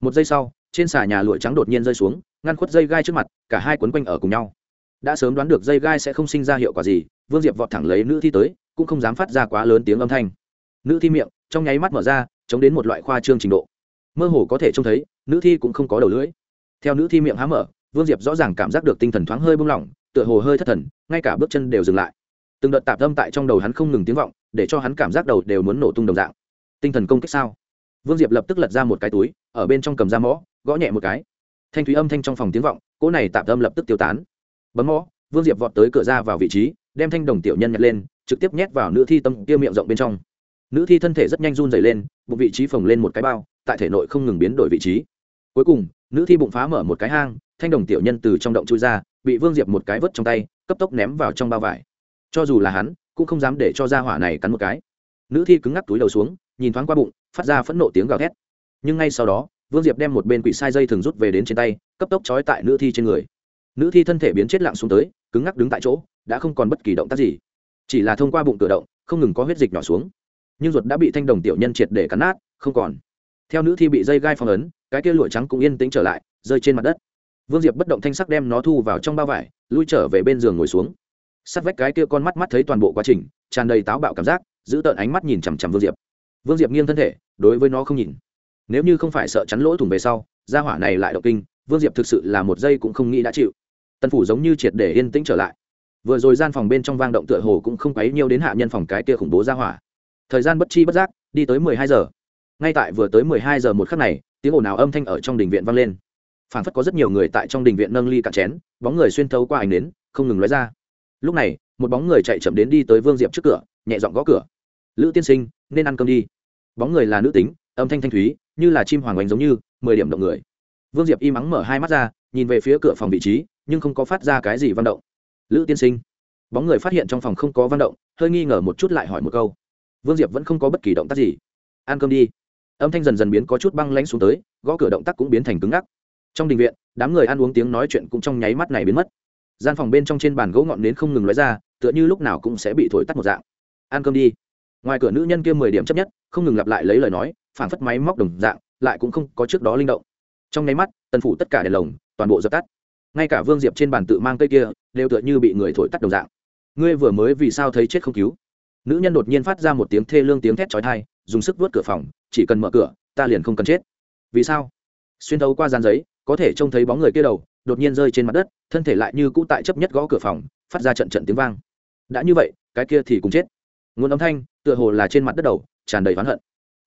Một giây sau, trên xà nhà lụa trắng đột nhiên rơi xuống, ngăn khuất dây gai trước mặt, cả hai quấn quanh ở cùng nhau. Đã sớm đoán được dây gai sẽ không sinh ra hiệu quả gì, vương diệp vọt thẳng lấy nữ thi tới, cũng không dám phát ra quá lớn tiếng âm thanh. Nữ thi miệng, trong nháy mắt mở ra, chống đến một loại khoa trương trình độ mơ hồ có thể trông thấy, nữ thi cũng không có đầu lưỡi. Theo nữ thi miệng há mở, vương diệp rõ ràng cảm giác được tinh thần thoáng hơi bung lỏng, tựa hồ hơi thất thần, ngay cả bước chân đều dừng lại. Từng đợt tạp âm tại trong đầu hắn không ngừng tiếng vọng, để cho hắn cảm giác đầu đều muốn nổ tung đồng dạng. Tinh thần công kích sao? Vương diệp lập tức lật ra một cái túi, ở bên trong cầm ra mõ, gõ nhẹ một cái. Thanh thúy âm thanh trong phòng tiếng vọng, cỗ này tạp âm lập tức tiêu tán. Bấm mõ, vương diệp vọt tới cửa ra vào vị trí, đem thanh đồng tiểu nhân nhặt lên, trực tiếp nhét vào nữ thi tâm kia miệng rộng bên trong. Nữ thi thân thể rất nhanh run dày lên, bụng vị trí phồng lên một cái bao tại thể nội không ngừng biến đổi vị trí. Cuối cùng, nữ thi bụng phá mở một cái hang, thanh đồng tiểu nhân từ trong động chui ra, bị vương diệp một cái vớt trong tay, cấp tốc ném vào trong bao vải. Cho dù là hắn, cũng không dám để cho ra hỏa này cắn một cái. Nữ thi cứng ngắc túi đầu xuống, nhìn thoáng qua bụng, phát ra phẫn nộ tiếng gào thét. Nhưng ngay sau đó, vương diệp đem một bên quỷ sai dây thường rút về đến trên tay, cấp tốc trói tại nữ thi trên người. Nữ thi thân thể biến chết lặng xuống tới, cứng ngắc đứng tại chỗ, đã không còn bất kỳ động tác gì. Chỉ là thông qua bụng tự động, không ngừng có huyết dịch nhỏ xuống. Nhưng ruột đã bị thanh đồng tiểu nhân triệt để cắn nát, không còn theo nữ thi bị dây gai phong ấn, cái kia lụa trắng cũng yên tĩnh trở lại, rơi trên mặt đất. Vương diệp bất động thanh sắc đem nó thu vào trong bao vải, lui trở về bên giường ngồi xuống. Sắt vách cái kia con mắt mắt thấy toàn bộ quá trình, tràn đầy táo bạo cảm giác, giữ tợn ánh mắt nhìn chằm chằm vương diệp. Vương diệp nghiêng thân thể, đối với nó không nhìn. Nếu như không phải sợ chắn lỗ thủng về sau, gia hỏa này lại động kinh, vương diệp thực sự là một giây cũng không nghĩ đã chịu. Tân phủ giống như triệt để yên tĩnh trở lại. Vừa rồi gian phòng bên trong vang động tựa hồ cũng không quấy nhiều đến hạ nhân phòng cái kia khủng bố gia hỏa. Thời gian bất chi bất giác, đi tới mười hai giờ ngay tại vừa tới mười hai giờ một khắc này tiếng ồn ào âm thanh ở trong đình viện vang lên. Phản phất có rất nhiều người tại trong đình viện nâng ly cạn chén bóng người xuyên thấu qua ảnh nến, không ngừng lóe ra. Lúc này một bóng người chạy chậm đến đi tới vương diệp trước cửa nhẹ dọn gõ cửa. Lữ tiên sinh nên ăn cơm đi. Bóng người là nữ tính âm thanh thanh thúy như là chim hoàng oanh giống như mười điểm động người. Vương diệp im ắng mở hai mắt ra nhìn về phía cửa phòng vị trí nhưng không có phát ra cái gì văn động. Lữ tiên sinh. Bóng người phát hiện trong phòng không có văn động hơi nghi ngờ một chút lại hỏi một câu. Vương diệp vẫn không có bất kỳ động tác gì. Ăn cơm đi âm thanh dần dần biến có chút băng lãnh xuống tới, gõ cửa động tác cũng biến thành cứng ngắc. Trong đình viện, đám người ăn uống tiếng nói chuyện cũng trong nháy mắt này biến mất. Gian phòng bên trong trên bàn gỗ ngọn nến không ngừng lóe ra, tựa như lúc nào cũng sẽ bị thổi tắt một dạng. Ăn cơm đi. Ngoài cửa nữ nhân kia mười điểm chấp nhất, không ngừng lặp lại lấy lời nói phản phất máy móc đồng dạng, lại cũng không có trước đó linh động. Trong nháy mắt, tần phủ tất cả đèn lồng, toàn bộ dập tắt. Ngay cả vương diệp trên bàn tự mang cây kia, đều tựa như bị người thổi tắt đồng dạng. Ngươi vừa mới vì sao thấy chết không cứu? Nữ nhân đột nhiên phát ra một tiếng thê lương tiếng thét chói tai dùng sức vớt cửa phòng, chỉ cần mở cửa, ta liền không cần chết. Vì sao? Xuyên thấu qua gian giấy, có thể trông thấy bóng người kia đầu, đột nhiên rơi trên mặt đất, thân thể lại như cũ tại chấp nhất gõ cửa phòng, phát ra trận trận tiếng vang. Đã như vậy, cái kia thì cũng chết. Nguồn âm thanh, tựa hồ là trên mặt đất đầu, tràn đầy oán hận.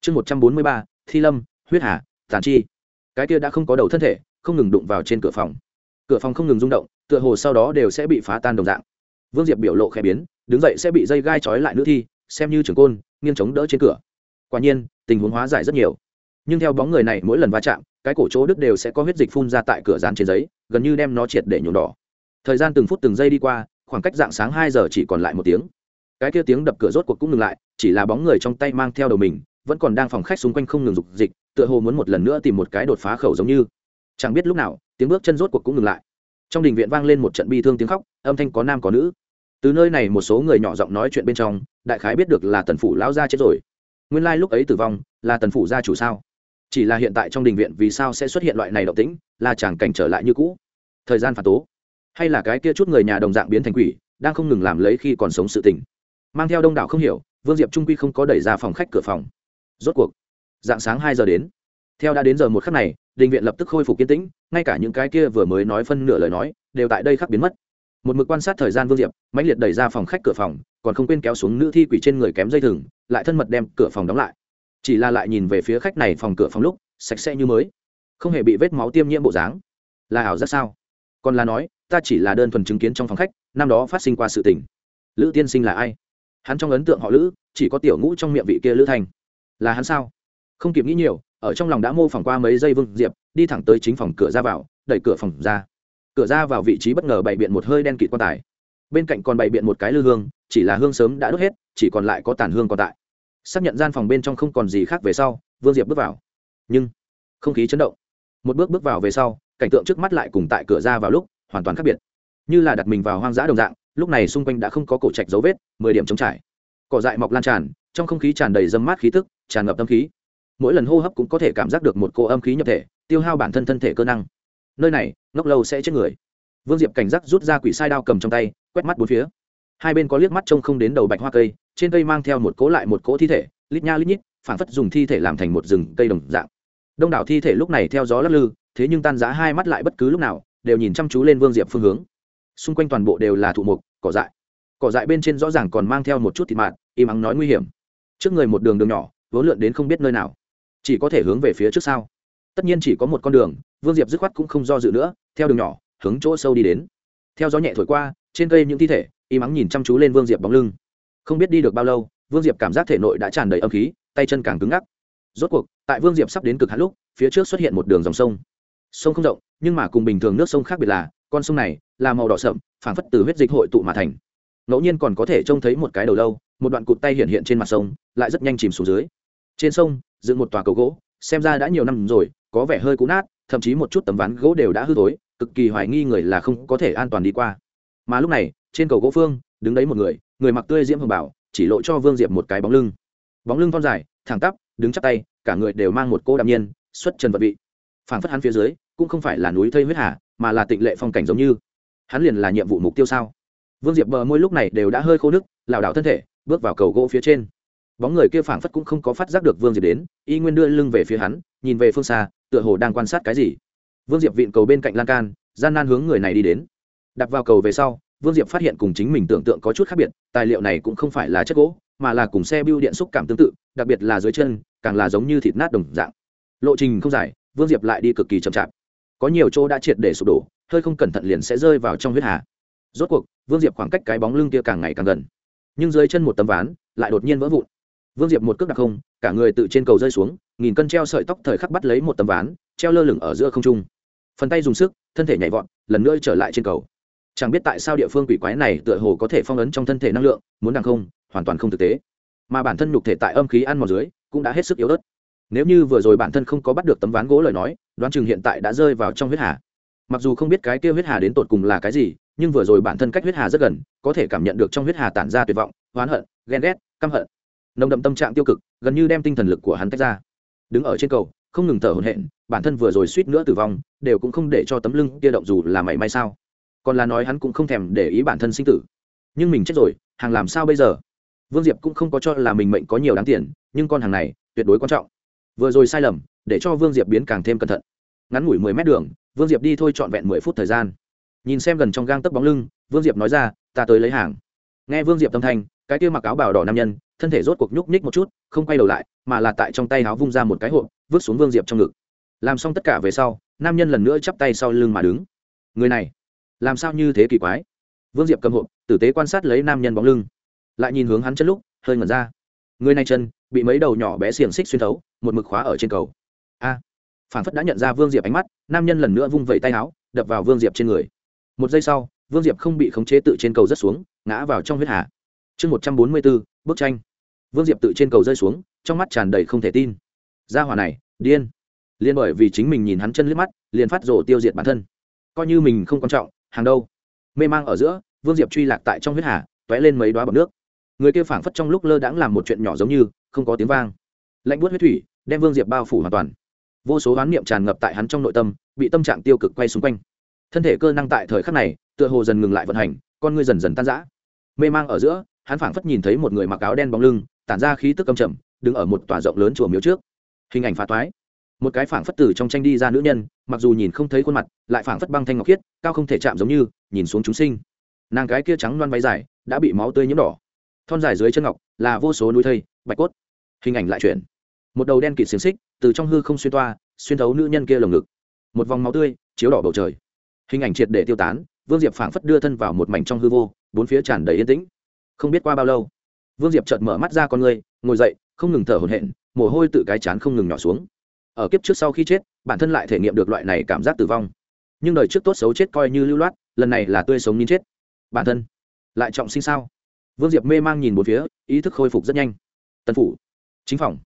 Chương một trăm bốn mươi ba, thi lâm, huyết hà, tàn chi. Cái kia đã không có đầu thân thể, không ngừng đụng vào trên cửa phòng. Cửa phòng không ngừng rung động, tựa hồ sau đó đều sẽ bị phá tan đồng dạng. Vương diệp biểu lộ khẽ biến, đứng dậy sẽ bị dây gai trói lại nữ thi, xem như trường côn, nghiêng chống đỡ trên cửa quả nhiên, tình huống hóa giải rất nhiều. Nhưng theo bóng người này mỗi lần va chạm, cái cổ chỗ đứt đều sẽ có huyết dịch phun ra tại cửa dán trên giấy, gần như đem nó triệt để nhuộm đỏ. Thời gian từng phút từng giây đi qua, khoảng cách dạng sáng hai giờ chỉ còn lại một tiếng. Cái kia tiếng đập cửa rốt cuộc cũng ngừng lại, chỉ là bóng người trong tay mang theo đầu mình, vẫn còn đang phòng khách xung quanh không ngừng dục dịch, tựa hồ muốn một lần nữa tìm một cái đột phá khẩu giống như. Chẳng biết lúc nào, tiếng bước chân rốt cuộc cũng ngừng lại. Trong đình viện vang lên một trận bi thương tiếng khóc, âm thanh có nam có nữ. Từ nơi này một số người nhỏ giọng nói chuyện bên trong, đại khái biết được là tần phủ lão gia chết rồi nguyên lai lúc ấy tử vong là tần phủ gia chủ sao? Chỉ là hiện tại trong đình viện vì sao sẽ xuất hiện loại này động tĩnh, là chẳng cảnh trở lại như cũ. Thời gian phản tố. Hay là cái kia chút người nhà đồng dạng biến thành quỷ, đang không ngừng làm lấy khi còn sống sự tình. Mang theo đông đảo không hiểu, vương diệp trung quy không có đẩy ra phòng khách cửa phòng. Rốt cuộc, dạng sáng hai giờ đến. Theo đã đến giờ một khắc này, đình viện lập tức khôi phục kiến tĩnh, ngay cả những cái kia vừa mới nói phân nửa lời nói, đều tại đây khắc biến mất một mực quan sát thời gian vương diệp, mãnh liệt đẩy ra phòng khách cửa phòng, còn không quên kéo xuống nữ thi quỷ trên người kém dây thừng, lại thân mật đem cửa phòng đóng lại. Chỉ là lại nhìn về phía khách này phòng cửa phòng lúc, sạch sẽ như mới, không hề bị vết máu tiêm nhiễm bộ dáng. Là ảo rất sao? Còn là nói, ta chỉ là đơn thuần chứng kiến trong phòng khách, năm đó phát sinh qua sự tình. Lữ tiên sinh là ai? Hắn trong ấn tượng họ lữ, chỉ có tiểu ngũ trong miệng vị kia lữ thành. Là hắn sao? Không kịp nghĩ nhiều, ở trong lòng đã mô phỏng qua mấy giây vương diệp, đi thẳng tới chính phòng cửa ra vào, đẩy cửa phòng ra cửa ra vào vị trí bất ngờ bày biện một hơi đen kịt quan tài. Bên cạnh còn bày biện một cái lư hương, chỉ là hương sớm đã đốt hết, chỉ còn lại có tàn hương còn tại. Xác nhận gian phòng bên trong không còn gì khác về sau, vương diệp bước vào. Nhưng, không khí chấn động. Một bước bước vào về sau, cảnh tượng trước mắt lại cùng tại cửa ra vào lúc, hoàn toàn khác biệt. Như là đặt mình vào hoang dã đồng dạng, lúc này xung quanh đã không có cổ trạch dấu vết, mười điểm chống trải. Cỏ dại mọc lan tràn, trong không khí tràn đầy dâm mát khí tức, tràn ngập tâm khí. Mỗi lần hô hấp cũng có thể cảm giác được một cô âm khí nhập thể, tiêu hao bản thân thân thể cơ năng nơi này, ngốc lâu sẽ chết người. Vương diệp cảnh giác rút ra quỷ sai đao cầm trong tay, quét mắt bốn phía. Hai bên có liếc mắt trông không đến đầu bạch hoa cây, trên cây mang theo một cỗ lại một cỗ thi thể, lít nha lít nhít phản phất dùng thi thể làm thành một rừng cây đồng dạng. Đông đảo thi thể lúc này theo gió lắc lư, thế nhưng tan giá hai mắt lại bất cứ lúc nào, đều nhìn chăm chú lên vương diệp phương hướng. Xung quanh toàn bộ đều là thụ mục, cỏ dại. Cỏ dại bên trên rõ ràng còn mang theo một chút thịt mạt, im ắng nói nguy hiểm. Trước người một đường đường nhỏ, vốn lượn đến không biết nơi nào. Chỉ có thể hướng về phía trước sau tất nhiên chỉ có một con đường vương diệp dứt khoát cũng không do dự nữa, theo đường nhỏ, hướng chỗ sâu đi đến. Theo gió nhẹ thổi qua, trên cây những thi thể, y mắng nhìn chăm chú lên vương diệp bóng lưng. Không biết đi được bao lâu, vương diệp cảm giác thể nội đã tràn đầy âm khí, tay chân càng cứng ngắc. Rốt cuộc, tại vương diệp sắp đến cực hạn lúc, phía trước xuất hiện một đường dòng sông. Sông không rộng, nhưng mà cùng bình thường nước sông khác biệt là, con sông này là màu đỏ sậm, phảng phất từ huyết dịch hội tụ mà thành. Ngẫu nhiên còn có thể trông thấy một cái đầu lâu, một đoạn cụt tay hiện hiện trên mặt sông, lại rất nhanh chìm xuống dưới. Trên sông, dựng một tòa cầu gỗ, xem ra đã nhiều năm rồi, có vẻ hơi cũ nát thậm chí một chút tấm ván gỗ đều đã hư tối cực kỳ hoài nghi người là không có thể an toàn đi qua. Mà lúc này, trên cầu gỗ phương, đứng đấy một người người mặc tươi diễm hồng bảo, chỉ lộ cho vương diệp một cái bóng lưng. Bóng lưng thon dài, thẳng tắp, đứng chắp tay, cả người đều mang một cô đạm nhiên, xuất trần vật vị. Phảng phất hắn phía dưới, cũng không phải là núi thây huyết hà, mà là tịnh lệ phong cảnh giống như. Hắn liền là nhiệm vụ mục tiêu sao? Vương diệp bờ môi lúc này đều đã hơi khô nức lảo đảo thân thể, bước vào cầu gỗ phía trên. Bóng người kia phảng phất cũng không có phát giác được vương diệp đến, y nguyên đưa lưng về phía hắn, nhìn về phương xa tựa hồ đang quan sát cái gì. Vương diệp vịn cầu bên cạnh lan can, gian nan hướng người này đi đến. Đặt vào cầu về sau, vương diệp phát hiện cùng chính mình tưởng tượng có chút khác biệt, tài liệu này cũng không phải là chất gỗ, mà là cùng xe bưu điện xúc cảm tương tự, đặc biệt là dưới chân, càng là giống như thịt nát đồng dạng. Lộ trình không dài, vương diệp lại đi cực kỳ chậm chạp. Có nhiều chỗ đã triệt để sụp đổ, hơi không cẩn thận liền sẽ rơi vào trong huyết hà. Rốt cuộc, vương diệp khoảng cách cái bóng lưng kia càng ngày càng gần. Nhưng dưới chân một tấm ván, lại đột nhiên vỡ vụn vương diệp một cước đặc không, cả người tự trên cầu rơi xuống, nghìn cân treo sợi tóc thời khắc bắt lấy một tấm ván, treo lơ lửng ở giữa không trung. Phần tay dùng sức, thân thể nhảy vọt, lần nữa trở lại trên cầu. Chẳng biết tại sao địa phương quỷ quái này tựa hồ có thể phong ấn trong thân thể năng lượng, muốn đằng không, hoàn toàn không thực tế. Mà bản thân nhục thể tại âm khí ăn mòn dưới, cũng đã hết sức yếu ớt. Nếu như vừa rồi bản thân không có bắt được tấm ván gỗ lời nói, đoán chừng hiện tại đã rơi vào trong huyết hà. Mặc dù không biết cái kia huyết hà đến tột cùng là cái gì, nhưng vừa rồi bản thân cách huyết hà rất gần, có thể cảm nhận được trong huyết hà tản ra tuyệt vọng, oán hận, ghen ghét, căm hận nồng đậm tâm trạng tiêu cực, gần như đem tinh thần lực của hắn tách ra. Đứng ở trên cầu, không ngừng thở hổn hển, bản thân vừa rồi suýt nữa tử vong, đều cũng không để cho tấm lưng kia động dù là mảy may sao. Còn là nói hắn cũng không thèm để ý bản thân sinh tử. Nhưng mình chết rồi, hàng làm sao bây giờ? Vương diệp cũng không có cho là mình mệnh có nhiều đáng tiền, nhưng con hàng này, tuyệt đối quan trọng. Vừa rồi sai lầm, để cho vương diệp biến càng thêm cẩn thận. Ngắn ngủi mười mét đường, vương diệp đi thôi trọn vẹn mười phút thời gian. Nhìn xem gần trong gang tấc bóng lưng, vương diệp nói ra, ta tới lấy hàng. Nghe vương diệp tâm thanh, cái kia mặc áo bào đỏ nam nhân thân thể rốt cuộc nhúc nhích một chút không quay đầu lại mà là tại trong tay áo vung ra một cái hộp vứt xuống vương diệp trong ngực. Làm xong tất cả về sau nam nhân lần nữa chắp tay sau lưng mà đứng. Người này làm sao như thế kỳ quái? Vương diệp cầm hộp tử tế quan sát lấy nam nhân bóng lưng. Lại nhìn hướng hắn chân lúc hơi ngẩn ra. Người này chân bị mấy đầu nhỏ bé xiềng xích xuyên thấu một mực khóa ở trên cầu. A! À, phản phất đã nhận ra vương diệp ánh mắt nam nhân lần nữa vung vẩy tay áo đập vào vương diệp trên người. Một giây sau vương diệp không bị khống chế tự trên cầu rất xuống ngã vào trong huyết hạ chương một trăm bốn mươi bốn bức tranh vương diệp tự trên cầu rơi xuống, trong mắt tràn đầy không thể tin. Ra hỏa này, điên. Liên bởi vì chính mình nhìn hắn chân liếc mắt, liền phát rổ tiêu diệt bản thân. Coi như mình không quan trọng, hàng đâu. Mê mang ở giữa, vương diệp truy lạc tại trong huyết hà t ó é lên mấy đoá bọc nước. Người kia phảng phất trong lúc lơ đãng làm một chuyện nhỏ giống như, không có tiếng vang. Lạnh buốt huyết thủy, đem vương diệp bao phủ hoàn toàn. Vô số oán niệm tràn ngập tại hắn trong nội tâm, bị tâm trạng tiêu cực quay xung quanh. Thân thể cơ năng tại thời khắc này, tựa hồ dần ngừng lại vận hành, con ngươi dần dần tan rã. Mê mang ở giữa, hắn phảng phất nhìn thấy một người mặc áo đen bóng lưng tản ra khí tức cầm trầm, đứng ở một tòa rộng lớn chùa miếu trước. Hình ảnh phá toái. Một cái phảng phất từ trong tranh đi ra nữ nhân mặc dù nhìn không thấy khuôn mặt lại phảng phất băng thanh ngọc khiết cao không thể chạm giống như nhìn xuống chúng sinh. Nàng cái kia trắng loan váy dài đã bị máu tươi nhiễm đỏ. Thon dài dưới chân ngọc là vô số núi thây bạch cốt. Hình ảnh lại chuyển. Một đầu đen kịt xiềng xích từ trong hư không xuyên toa xuyên thấu nữ nhân kia lồng ngực. Một vòng máu tươi chiếu đỏ bầu trời. Hình ảnh triệt để tiêu tán vương diệp phảng phất đưa thân vào một mảnh trong hư vô bốn phía tràn đầy yên tĩnh. Không biết qua bao lâu vương diệp chợt mở mắt ra con người ngồi dậy, không ngừng thở hổn hển, mồ hôi tự cái chán không ngừng nhỏ xuống. Ở kiếp trước sau khi chết, bản thân lại thể nghiệm được loại này cảm giác tử vong. Nhưng đời trước tốt xấu chết coi như lưu loát, lần này là tươi sống nín chết. Bản thân lại trọng sinh sao? Vương diệp mê mang nhìn một phía, ý thức khôi phục rất nhanh. Tân phủ, chính phòng.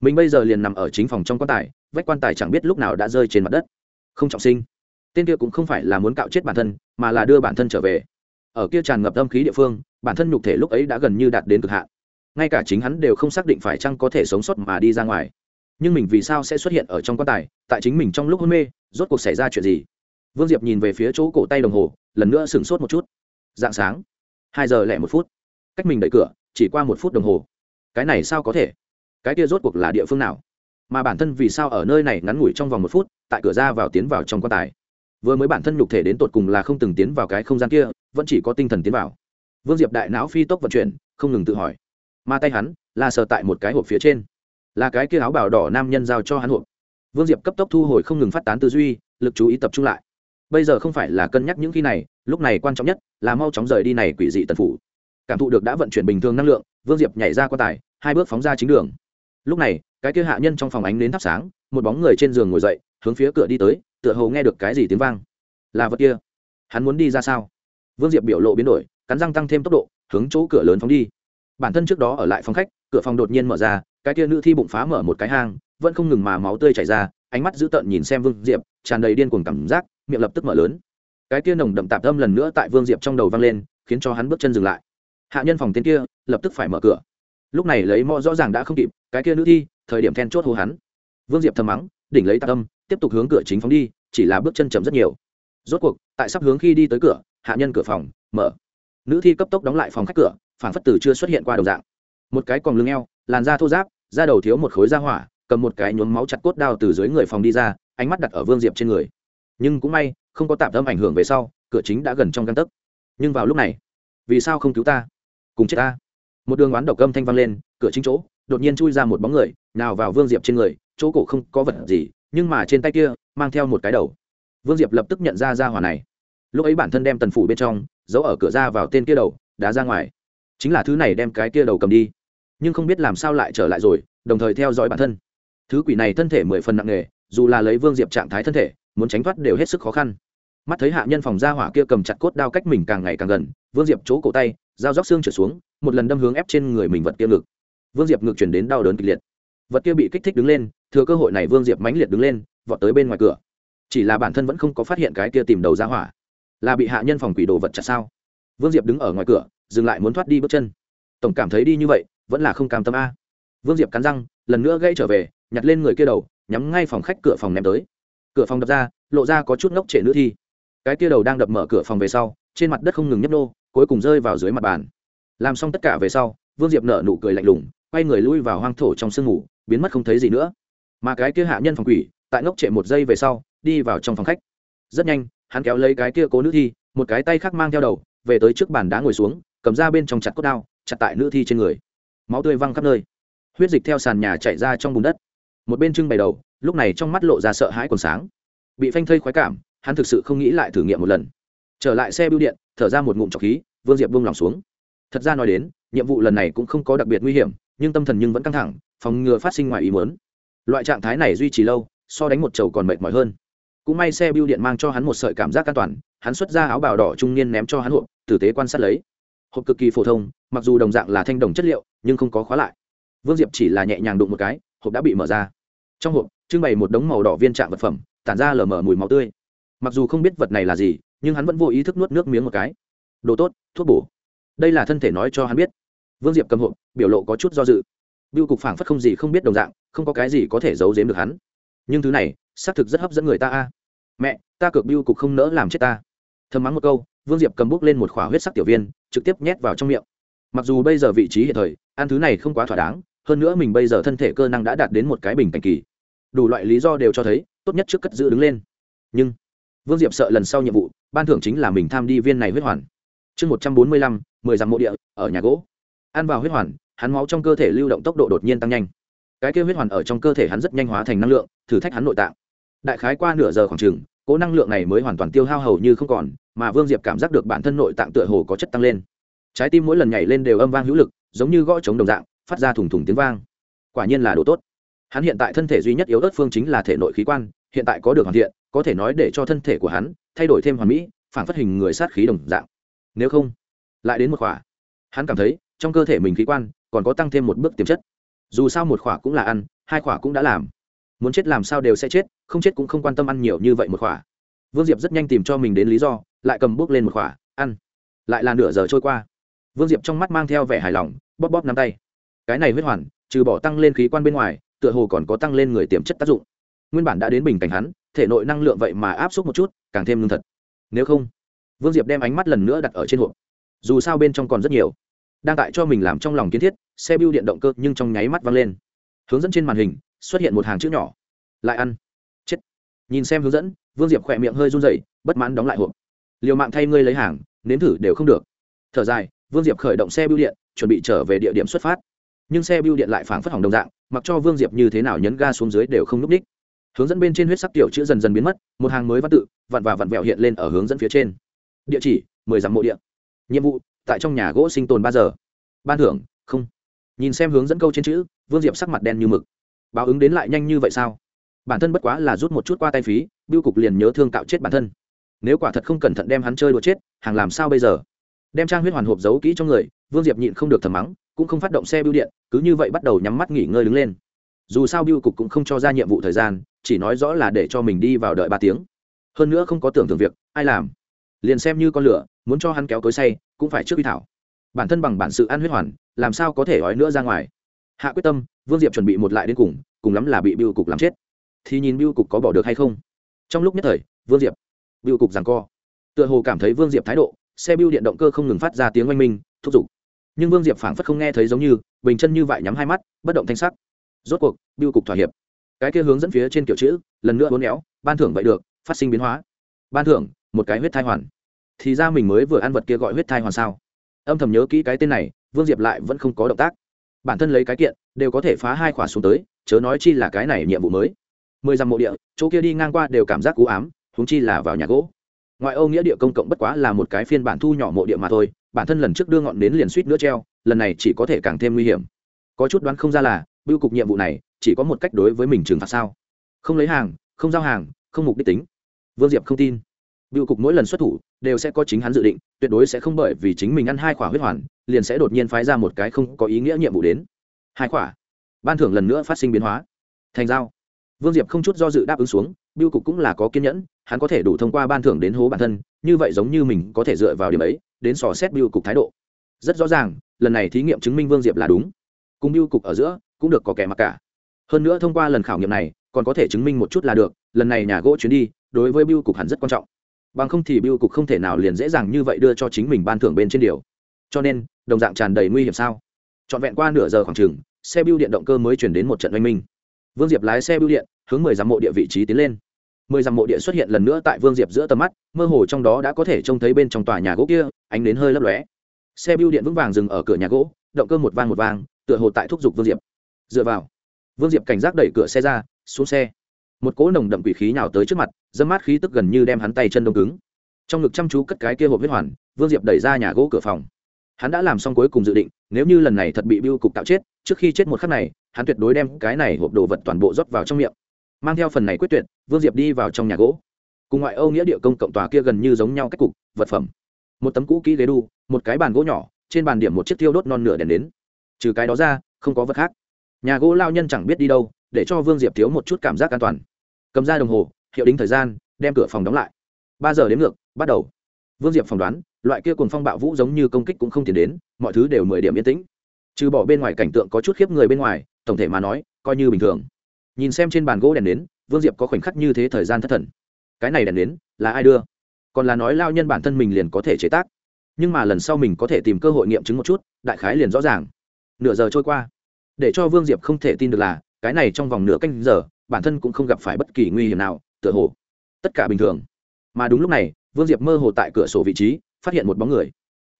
Mình bây giờ liền nằm ở chính phòng trong quan tài, vách quan tài chẳng biết lúc nào đã rơi trên mặt đất. Không trọng sinh. Tên kia cũng không phải là muốn cạo chết bản thân, mà là đưa bản thân trở về ở kia tràn ngập âm khí địa phương, bản thân nhục thể lúc ấy đã gần như đạt đến cực hạn. Ngay cả chính hắn đều không xác định phải chăng có thể sống sót mà đi ra ngoài. Nhưng mình vì sao sẽ xuất hiện ở trong quan tài, tại chính mình trong lúc hôn mê, rốt cuộc xảy ra chuyện gì? Vương diệp nhìn về phía chỗ cổ tay đồng hồ, lần nữa sửng sốt một chút. Dạng sáng, hai giờ lẻ một phút. Cách mình đẩy cửa, chỉ qua một phút đồng hồ. Cái này sao có thể? Cái kia rốt cuộc là địa phương nào? Mà bản thân vì sao ở nơi này ngắn ngủi trong vòng một phút, tại cửa ra vào tiến vào trong quan tài? Vừa mới bản thân nhục thể đến tột cùng là không từng tiến vào cái không gian kia, vẫn chỉ có tinh thần tiến vào. Vương diệp đại não phi tốc vận chuyển, không ngừng tự hỏi. Mà tay hắn, là sờ tại một cái hộp phía trên. Là cái kia áo bào đỏ nam nhân giao cho hắn hộp. Vương diệp cấp tốc thu hồi không ngừng phát tán tư duy, lực chú ý tập trung lại. Bây giờ không phải là cân nhắc những khi này, lúc này quan trọng nhất là mau chóng rời đi này quỷ dị tần phủ. Cảm thụ được đã vận chuyển bình thường năng lượng, vương diệp nhảy ra quan tài, hai bước phóng ra chính đường. Lúc này, cái kia hạ nhân trong phòng ánh đến thắp sáng, một bóng người trên giường ngồi dậy, hướng phía cửa đi tới tựa hồ nghe được cái gì tiếng vang. Là vật kia. Hắn muốn đi ra sao? Vương diệp biểu lộ biến đổi, cắn răng tăng thêm tốc độ, hướng chỗ cửa lớn phóng đi. Bản thân trước đó ở lại phòng khách, cửa phòng đột nhiên mở ra, cái kia nữ thi bụng phá mở một cái hang, vẫn không ngừng mà máu tươi chảy ra, ánh mắt dữ tợn nhìn xem vương diệp, tràn đầy điên cuồng cảm giác, miệng lập tức mở lớn. Cái kia nồng đậm tạp âm lần nữa tại vương diệp trong đầu vang lên, khiến cho hắn bước chân dừng lại. Hạ nhân phòng tên kia, lập tức phải mở cửa. Lúc này lấy mõ rõ ràng đã không kịp, cái kia nữ thi, thời điểm then chốt hô hắn. Vương diệp thầm mắng, đỉnh lấy tạp âm tiếp tục hướng cửa chính phóng đi, chỉ là bước chân chậm rất nhiều. Rốt cuộc, tại sắp hướng khi đi tới cửa, hạ nhân cửa phòng, mở. Nữ thi cấp tốc đóng lại phòng khách cửa phản phất tử chưa xuất hiện qua đầu dạng. Một cái còn lưng eo, làn da thô giáp da đầu thiếu một khối da hỏa, cầm một cái nhuốm máu chặt cốt đao từ dưới người phòng đi ra, ánh mắt đặt ở vương diệp trên người. Nhưng cũng may, không có tạm tâm ảnh hưởng về sau, cửa chính đã gần trong găng tấc. Nhưng vào lúc này, vì sao không cứu ta? Cùng chết ta? Một đường oán độc gâm thanh vang lên, cửa chính chỗ, đột nhiên chui ra một bóng người, nào vào vương diệp trên người, chỗ cổ không có vật gì nhưng mà trên tay kia mang theo một cái đầu. Vương diệp lập tức nhận ra ra hỏa này. Lúc ấy bản thân đem tần phủ bên trong, giấu ở cửa ra vào tên kia đầu, đá ra ngoài. Chính là thứ này đem cái kia đầu cầm đi. Nhưng không biết làm sao lại trở lại rồi, đồng thời theo dõi bản thân. Thứ quỷ này thân thể mười phần nặng nề, dù là lấy vương diệp trạng thái thân thể, muốn tránh thoát đều hết sức khó khăn. Mắt thấy hạ nhân phòng ra hỏa kia cầm chặt cốt đao cách mình càng ngày càng gần, vương diệp chỗ cổ tay, dao róc xương trở xuống, một lần đâm hướng ép trên người mình vật kia ngực. Vương diệp ngực chuyển đến đau đớn kịch liệt. Vật kia bị kích thích đứng lên thừa cơ hội này vương diệp mãnh liệt đứng lên, vọt tới bên ngoài cửa. Chỉ là bản thân vẫn không có phát hiện cái kia tìm đầu ra hỏa. Là bị hạ nhân phòng quỷ đồ vật chặt sao? Vương diệp đứng ở ngoài cửa, dừng lại muốn thoát đi bước chân. Tổng cảm thấy đi như vậy, vẫn là không cam tâm a. Vương diệp cắn răng, lần nữa gây trở về, nhặt lên người kia đầu, nhắm ngay phòng khách cửa phòng ném tới. Cửa phòng đập ra, lộ ra có chút ngốc trệ nữ thi. Cái kia đầu đang đập mở cửa phòng về sau, trên mặt đất không ngừng nhấp nô, cuối cùng rơi vào dưới mặt bàn. Làm xong tất cả về sau, vương diệp nở nụ cười lạnh lùng, quay người lui vào hoang thổ trong sương ngủ biến mất không thấy gì nữa mà cái kia hạ nhân phòng quỷ, tại ngốc trệ một giây về sau, đi vào trong phòng khách. Rất nhanh, hắn kéo lấy cái kia cố nữ thi, một cái tay khác mang theo đầu, về tới trước bàn đá ngồi xuống, cầm ra bên trong chặt cốt đao, chặt tại nữ thi trên người. Máu tươi văng khắp nơi. Huyết dịch theo sàn nhà chạy ra trong bùn đất. Một bên trưng bày đầu, lúc này trong mắt lộ ra sợ hãi còn sáng. Bị phanh thây khoái cảm, hắn thực sự không nghĩ lại thử nghiệm một lần. Trở lại xe bưu điện, thở ra một ngụm trọc khí, vương diệp buông lòng xuống. Thật ra nói đến, nhiệm vụ lần này cũng không có đặc biệt nguy hiểm, nhưng tâm thần nhưng vẫn căng thẳng, phòng ngừa phát sinh ngoài ý muốn loại trạng thái này duy trì lâu, so đánh một chầu còn mệt mỏi hơn. Cũng may xe bưu điện mang cho hắn một sợi cảm giác an toàn, hắn xuất ra áo bào đỏ trung niên ném cho hắn hộp, tử tế quan sát lấy. Hộp cực kỳ phổ thông, mặc dù đồng dạng là thanh đồng chất liệu, nhưng không có khóa lại. Vương diệp chỉ là nhẹ nhàng đụng một cái, hộp đã bị mở ra. Trong hộp, trưng bày một đống màu đỏ viên trạng vật phẩm, tản ra lở mở mùi máu tươi. Mặc dù không biết vật này là gì, nhưng hắn vẫn vô ý thức nuốt nước miếng một cái. Đồ tốt, thuốc bổ. Đây là thân thể nói cho hắn biết. Vương diệp cầm hộp, biểu lộ có chút do dự. Biêu cục phảng phất không gì không biết đồng dạng không có cái gì có thể giấu giếm được hắn. Nhưng thứ này, xác thực rất hấp dẫn người ta a. Mẹ, ta cược biêu cục không nỡ làm chết ta. Thầm mắng một câu, vương diệp cầm bút lên một khỏa huyết sắc tiểu viên, trực tiếp nhét vào trong miệng. Mặc dù bây giờ vị trí hiện thời, ăn thứ này không quá thỏa đáng, hơn nữa mình bây giờ thân thể cơ năng đã đạt đến một cái bình cảnh kỳ. Đủ loại lý do đều cho thấy, tốt nhất trước cất giữ đứng lên. Nhưng, vương diệp sợ lần sau nhiệm vụ, ban thưởng chính là mình tham đi viên này huyết hoàn. Chương một trăm bốn mươi lăm, mười dặm mộ địa, ở nhà gỗ. Ăn vào huyết hoàn, hắn máu trong cơ thể lưu động tốc độ đột nhiên tăng nhanh cái kia huyết hoàn ở trong cơ thể hắn rất nhanh hóa thành năng lượng, thử thách hắn nội tạng. Đại khái qua nửa giờ khoảng chừng cố năng lượng này mới hoàn toàn tiêu hao hầu như không còn, mà vương diệp cảm giác được bản thân nội tạng tựa hồ có chất tăng lên. Trái tim mỗi lần nhảy lên đều âm vang hữu lực, giống như gõ trống đồng dạng, phát ra thủng thủng tiếng vang. Quả nhiên là đồ tốt. Hắn hiện tại thân thể duy nhất yếu ớt phương chính là thể nội khí quan, hiện tại có được hoàn thiện, có thể nói để cho thân thể của hắn thay đổi thêm hoàn mỹ, phản phát hình người sát khí đồng dạng. Nếu không, lại đến một khỏa. Hắn cảm thấy, trong cơ thể mình khí quan còn có tăng thêm một bước tiềm chất dù sao một khỏa cũng là ăn, hai khỏa cũng đã làm. Muốn chết làm sao đều sẽ chết, không chết cũng không quan tâm ăn nhiều như vậy một khỏa. Vương diệp rất nhanh tìm cho mình đến lý do, lại cầm bước lên một khỏa, ăn. Lại là nửa giờ trôi qua. Vương diệp trong mắt mang theo vẻ hài lòng, bóp bóp nắm tay. Cái này huyết hoàn, trừ bỏ tăng lên khí quan bên ngoài, tựa hồ còn có tăng lên người tiềm chất tác dụng. Nguyên bản đã đến bình cảnh hắn, thể nội năng lượng vậy mà áp suất một chút, càng thêm lương thật. Nếu không, vương diệp đem ánh mắt lần nữa đặt ở trên hộp. Dù sao bên trong còn rất nhiều đang tại cho mình làm trong lòng kiến thiết, xe bưu điện động cơ nhưng trong nháy mắt văng lên. Hướng dẫn trên màn hình, xuất hiện một hàng chữ nhỏ. Lại ăn. Chết. Nhìn xem hướng dẫn, vương diệp khỏe miệng hơi run dậy bất mãn đóng lại hộp. Liều mạng thay ngươi lấy hàng, nếm thử đều không được. Thở dài, vương diệp khởi động xe bưu điện, chuẩn bị trở về địa điểm xuất phát. Nhưng xe bưu điện lại phảng phất hỏng đồng dạng, mặc cho vương diệp như thế nào nhấn ga xuống dưới đều không núp đích. Hướng dẫn bên trên huyết sắc tiểu chữ dần dần biến mất, một hàng mới văn tự, vặn và vặn vẹo hiện lên ở hướng dẫn phía trên. Địa chỉ, mười dặm mộ điện nhiệm vụ tại trong nhà gỗ sinh tồn ba giờ. Ban thưởng, không. Nhìn xem hướng dẫn câu trên chữ, vương diệp sắc mặt đen như mực. Báo ứng đến lại nhanh như vậy sao? Bản thân bất quá là rút một chút qua tay phí, biêu cục liền nhớ thương cạo chết bản thân. Nếu quả thật không cẩn thận đem hắn chơi đùa chết, hàng làm sao bây giờ? Đem trang huyết hoàn hộp giấu kỹ trong người, vương diệp nhịn không được thầm mắng, cũng không phát động xe biêu điện, cứ như vậy bắt đầu nhắm mắt nghỉ ngơi đứng lên. Dù sao biêu cục cũng không cho ra nhiệm vụ thời gian, chỉ nói rõ là để cho mình đi vào đợi ba tiếng. Hơn nữa không có tưởng tượng việc, ai làm. Liền xem như con lửa, muốn cho hắn kéo cối say cũng phải trước uy thảo. Bản thân bằng bản sự ăn huyết hoàn, làm sao có thể ói nữa ra ngoài? Hạ quyết tâm, vương diệp chuẩn bị một lại đến cùng cùng lắm là bị biêu cục làm chết. Thì nhìn biêu cục có bỏ được hay không? Trong lúc nhất thời, vương diệp biêu cục rằng co. Tựa hồ cảm thấy vương diệp thái độ, xe biêu điện động cơ không ngừng phát ra tiếng oanh minh, thúc giục. Nhưng vương diệp phảng phất không nghe thấy giống như, bình chân như vậy nhắm hai mắt, bất động thanh sắc. Rốt cuộc biêu cục thỏa hiệp. Cái kia hướng dẫn phía trên kiểu chữ, lần nữa uốn éo, ban thưởng vậy được, phát sinh biến hóa. Ban thưởng, một cái huyết thai hoàn thì ra mình mới vừa ăn vật kia gọi huyết thai hoàn sao? Âm thầm nhớ kỹ cái tên này, vương diệp lại vẫn không có động tác. Bản thân lấy cái kiện, đều có thể phá hai khỏa xuống tới, chớ nói chi là cái này nhiệm vụ mới. Mười dặm mộ địa, chỗ kia đi ngang qua đều cảm giác cú ám húng chi là vào nhà gỗ. Ngoại ô nghĩa địa công cộng bất quá là một cái phiên bản thu nhỏ mộ địa mà thôi, bản thân lần trước đưa ngọn đến liền suýt nữa treo, lần này chỉ có thể càng thêm nguy hiểm. Có chút đoán không ra là, bưu cục nhiệm vụ này, chỉ có một cách đối với mình trừng phạt sao? Không lấy hàng, không giao hàng, không mục đích tính. Vương diệp không tin bưu cục mỗi lần xuất thủ đều sẽ có chính hắn dự định, tuyệt đối sẽ không bởi vì chính mình ăn hai khỏa huyết hoàn, liền sẽ đột nhiên phái ra một cái không có ý nghĩa nhiệm vụ đến. Hai khỏa ban thưởng lần nữa phát sinh biến hóa. Thành giao. Vương diệp không chút do dự đáp ứng xuống, biêu cục cũng là có kiên nhẫn, hắn có thể đủ thông qua ban thưởng đến hố bản thân, như vậy giống như mình có thể dựa vào điểm ấy, đến dò xét biêu cục thái độ. Rất rõ ràng, lần này thí nghiệm chứng minh vương diệp là đúng. Cùng biêu cục ở giữa, cũng được có kẻ mặc cả. Hơn nữa thông qua lần khảo nghiệm này, còn có thể chứng minh một chút là được, lần này nhà gỗ chuyến đi, đối với biêu cục hẳn rất quan trọng bằng không thì biêu cục không thể nào liền dễ dàng như vậy đưa cho chính mình ban thưởng bên trên điều. Cho nên, đồng dạng tràn đầy nguy hiểm sao? Trọn vẹn qua nửa giờ khoảng chừng, xe biêu điện động cơ mới chuyển đến một trận oanh minh. Vương diệp lái xe biêu điện, hướng mười dặm mộ địa vị trí tiến lên. Mười dặm mộ địa xuất hiện lần nữa tại vương diệp giữa tầm mắt, mơ hồ trong đó đã có thể trông thấy bên trong tòa nhà gỗ kia, ánh đến hơi lấp lóe. Xe biêu điện vững vàng dừng ở cửa nhà gỗ, động cơ một vang một vang, tựa hồ tại thúc giục vương diệp. Dựa vào, vương diệp cảnh giác đẩy cửa xe ra, xuống xe một cỗ nồng đậm quỷ khí nào tới trước mặt, dâm mát khí tức gần như đem hắn tay chân đông cứng. Trong ngực chăm chú cất cái kia hộp huyết hoàn, vương diệp đẩy ra nhà gỗ cửa phòng. Hắn đã làm xong cuối cùng dự định, nếu như lần này thật bị biêu cục tạo chết, trước khi chết một khắc này, hắn tuyệt đối đem cái này hộp đồ vật toàn bộ rót vào trong miệng. Mang theo phần này quyết tuyệt, vương diệp đi vào trong nhà gỗ. Cùng ngoại âu nghĩa địa công cộng tòa kia gần như giống nhau cách cục, vật phẩm. Một tấm cũ kỹ ghế đu, một cái bàn gỗ nhỏ, trên bàn điểm một chiếc thiêu đốt non nửa đèn đến trừ cái đó ra, không có vật khác. Nhà gỗ lao nhân chẳng biết đi đâu để cho vương diệp thiếu một chút cảm giác an toàn. Cầm ra đồng hồ, hiệu đính thời gian, đem cửa phòng đóng lại. Ba giờ đến ngược, bắt đầu. Vương diệp phỏng đoán, loại kia cùng phong bạo vũ giống như công kích cũng không tiến đến, mọi thứ đều mười điểm yên tĩnh. Trừ bỏ bên ngoài cảnh tượng có chút khiếp người bên ngoài, tổng thể mà nói, coi như bình thường. Nhìn xem trên bàn gỗ đèn nến, vương diệp có khoảnh khắc như thế thời gian thất thần. Cái này đèn nến, là ai đưa? Còn là nói lao nhân bản thân mình liền có thể chế tác. Nhưng mà lần sau mình có thể tìm cơ hội nghiệm chứng một chút, đại khái liền rõ ràng. Nửa giờ trôi qua. Để cho vương diệp không thể tin được là cái này trong vòng nửa canh giờ, bản thân cũng không gặp phải bất kỳ nguy hiểm nào, tựa hồ, tất cả bình thường. Mà đúng lúc này, vương diệp mơ hồ tại cửa sổ vị trí, phát hiện một bóng người.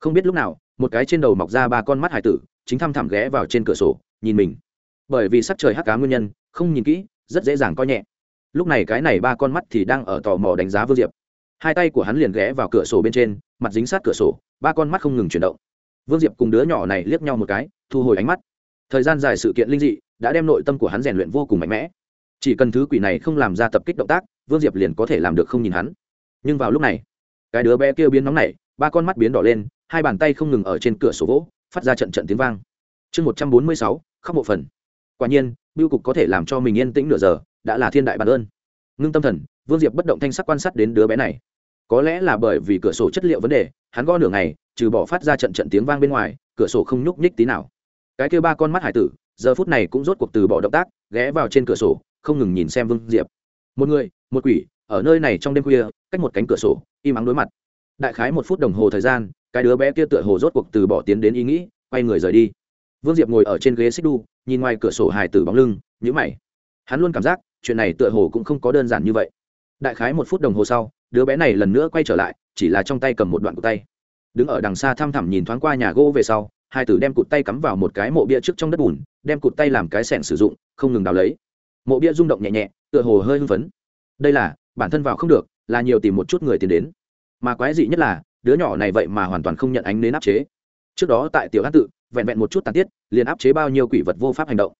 Không biết lúc nào, một cái trên đầu mọc ra ba con mắt hải tử, chính thăm thẳm ghé vào trên cửa sổ, nhìn mình. Bởi vì sắc trời hắc cá nguyên nhân, không nhìn kỹ, rất dễ dàng coi nhẹ. Lúc này cái này ba con mắt thì đang ở tò mò đánh giá vương diệp. Hai tay của hắn liền ghé vào cửa sổ bên trên, mặt dính sát cửa sổ, ba con mắt không ngừng chuyển động. Vương diệp cùng đứa nhỏ này liếc nhau một cái, thu hồi ánh mắt. Thời gian dài sự kiện linh dị đã đem nội tâm của hắn rèn luyện vô cùng mạnh mẽ. Chỉ cần thứ quỷ này không làm ra tập kích động tác, vương diệp liền có thể làm được không nhìn hắn. Nhưng vào lúc này, cái đứa bé kia biến nóng này ba con mắt biến đỏ lên, hai bàn tay không ngừng ở trên cửa sổ vỗ, phát ra trận trận tiếng vang. Chương một trăm bốn mươi sáu, khóc một phần. Quả nhiên biêu cục có thể làm cho mình yên tĩnh nửa giờ, đã là thiên đại bản ơn. Ngưng tâm thần, vương diệp bất động thanh sắc quan sát đến đứa bé này. Có lẽ là bởi vì cửa sổ chất liệu vấn đề, hắn gõ nửa ngày, trừ bỏ phát ra trận trận tiếng vang bên ngoài, cửa sổ không nhúc nhích tí nào. Cái kêu ba con mắt hải tử giờ phút này cũng rốt cuộc từ bỏ động tác, ghé vào trên cửa sổ, không ngừng nhìn xem vương diệp. Một người, một quỷ, ở nơi này trong đêm khuya, cách một cánh cửa sổ, im ắng đối mặt. Đại khái một phút đồng hồ thời gian, cái đứa bé kia tựa hồ rốt cuộc từ bỏ tiến đến ý nghĩ, quay người rời đi. Vương diệp ngồi ở trên ghế xích đu, nhìn ngoài cửa sổ hài tử bóng lưng nhữ mày. Hắn luôn cảm giác, chuyện này tựa hồ cũng không có đơn giản như vậy. Đại khái một phút đồng hồ sau, đứa bé này lần nữa quay trở lại, chỉ là trong tay cầm một đoạn cụt tay. Đứng ở đằng xa thăm thẳm nhìn thoáng qua nhà gỗ về sau hai tử đem cụt tay cắm vào một cái mộ bia trước trong đất bùn, đem cụt tay làm cái sẻng sử dụng, không ngừng đào lấy. Mộ bia rung động nhẹ nhẹ, tựa hồ hơi hưng phấn. Đây là, bản thân vào không được, là nhiều tìm một chút người tiền đến. Mà quái dị nhất là, đứa nhỏ này vậy mà hoàn toàn không nhận ánh đến áp chế. Trước đó tại tiểu an tự, vẹn vẹn một chút tàn tiết, liền áp chế bao nhiêu quỷ vật vô pháp hành động.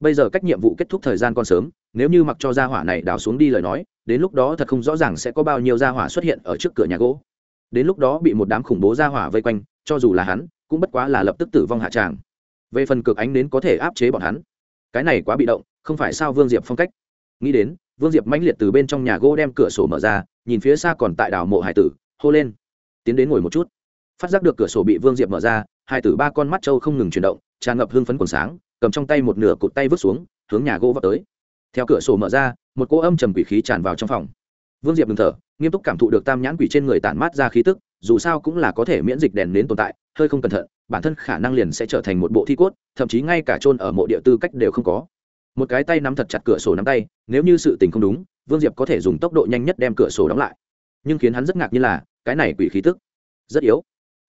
Bây giờ cách nhiệm vụ kết thúc thời gian còn sớm, nếu như mặc cho gia hỏa này đào xuống đi lời nói, đến lúc đó thật không rõ ràng sẽ có bao nhiêu gia hỏa xuất hiện ở trước cửa nhà gỗ. Đến lúc đó bị một đám khủng bố gia hỏa vây quanh, cho dù là hắn cũng bất quá là lập tức tử vong hạ tràng. Về phần cực ánh đến có thể áp chế bọn hắn. Cái này quá bị động, không phải sao vương diệp phong cách. Nghĩ đến, vương diệp mãnh liệt từ bên trong nhà gỗ đem cửa sổ mở ra, nhìn phía xa còn tại đảo mộ hải tử, hô lên. Tiến đến ngồi một chút. Phát giác được cửa sổ bị vương diệp mở ra, hải tử ba con mắt trâu không ngừng chuyển động, tràn ngập hương phấn quần sáng, cầm trong tay một nửa cụt tay vứt xuống, hướng nhà gỗ vào tới. Theo cửa sổ mở ra, một cô âm trầm quỷ khí tràn vào trong phòng. Vương diệp ngừng thở nghiêm túc cảm thụ được tam nhãn quỷ trên người tản mát ra khí tức, dù sao cũng là có thể miễn dịch đèn đến tồn tại, hơi không cẩn thận, bản thân khả năng liền sẽ trở thành một bộ thi cốt, thậm chí ngay cả chôn ở mộ địa tư cách đều không có. Một cái tay nắm thật chặt cửa sổ nắm tay, nếu như sự tình không đúng, vương diệp có thể dùng tốc độ nhanh nhất đem cửa sổ đóng lại. Nhưng khiến hắn rất ngạc như là, cái này quỷ khí tức rất yếu.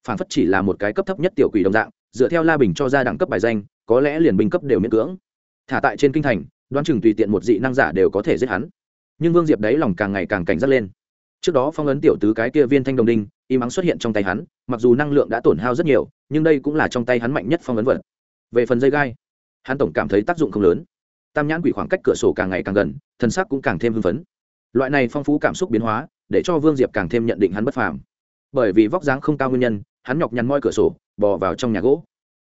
Phản phất chỉ là một cái cấp thấp nhất tiểu quỷ đồng dạng, dựa theo la bình cho ra đẳng cấp bài danh, có lẽ liền binh cấp đều miễn cưỡng. Thả tại trên kinh thành, đoán chừng tùy tiện một dị năng giả đều có thể giết hắn. Nhưng vương diệp đấy lòng càng ngày càng cảnh giác lên trước đó phong ấn tiểu tứ cái kia viên thanh đồng đinh, im ắng xuất hiện trong tay hắn, mặc dù năng lượng đã tổn hao rất nhiều, nhưng đây cũng là trong tay hắn mạnh nhất phong ấn vật. Về phần dây gai, hắn tổng cảm thấy tác dụng không lớn. Tam nhãn quỷ khoảng cách cửa sổ càng ngày càng gần, thân xác cũng càng thêm hưng phấn. Loại này phong phú cảm xúc biến hóa, để cho vương diệp càng thêm nhận định hắn bất phàm. Bởi vì vóc dáng không cao nguyên nhân, hắn nhọc nhằn moi cửa sổ, bò vào trong nhà gỗ.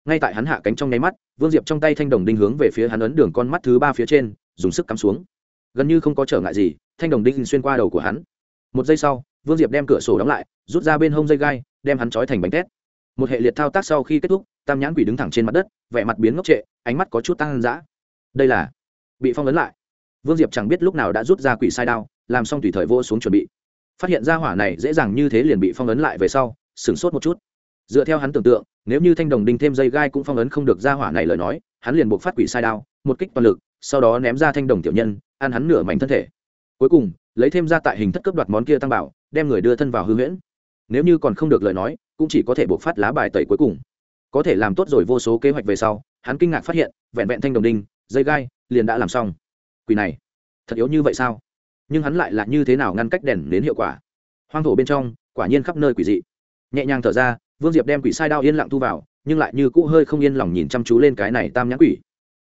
Ngay tại hắn hạ cánh trong nháy mắt, vương diệp trong tay thanh đồng đinh hướng về phía hắn ấn đường con mắt thứ ba phía trên, dùng sức cắm xuống. Gần như không có trở ngại gì, thanh đồng đinh xuyên qua đầu của hắn một giây sau, vương diệp đem cửa sổ đóng lại, rút ra bên hông dây gai, đem hắn trói thành bánh tét. Một hệ liệt thao tác sau khi kết thúc, tam nhãn quỷ đứng thẳng trên mặt đất, vẻ mặt biến ngốc trệ, ánh mắt có chút tăng dã. Đây là bị phong ấn lại. Vương diệp chẳng biết lúc nào đã rút ra quỷ sai đao, làm xong tùy thời vô xuống chuẩn bị. Phát hiện ra hỏa này dễ dàng như thế liền bị phong ấn lại về sau, sửng sốt một chút. Dựa theo hắn tưởng tượng, nếu như thanh đồng đinh thêm dây gai cũng phong ấn không được ra hỏa này lời nói, hắn liền buộc phát quỷ sai đao, một kích toàn lực, sau đó ném ra thanh đồng tiểu nhân, ăn hắn nửa mảnh thân thể. Cuối cùng lấy thêm ra tại hình thất cấp đoạt món kia tăng bảo, đem người đưa thân vào hư huyễn. Nếu như còn không được lời nói, cũng chỉ có thể buộc phát lá bài tẩy cuối cùng. Có thể làm tốt rồi vô số kế hoạch về sau, hắn kinh ngạc phát hiện, vẹn vẹn thanh đồng đinh, dây gai, liền đã làm xong. Quỷ này, thật yếu như vậy sao? Nhưng hắn lại là như thế nào ngăn cách đèn đến hiệu quả? Hoang thổ bên trong, quả nhiên khắp nơi quỷ dị. Nhẹ nhàng thở ra, vương diệp đem quỷ sai đao yên lặng thu vào, nhưng lại như cũ hơi không yên lòng nhìn chăm chú lên cái này tam nhãn quỷ.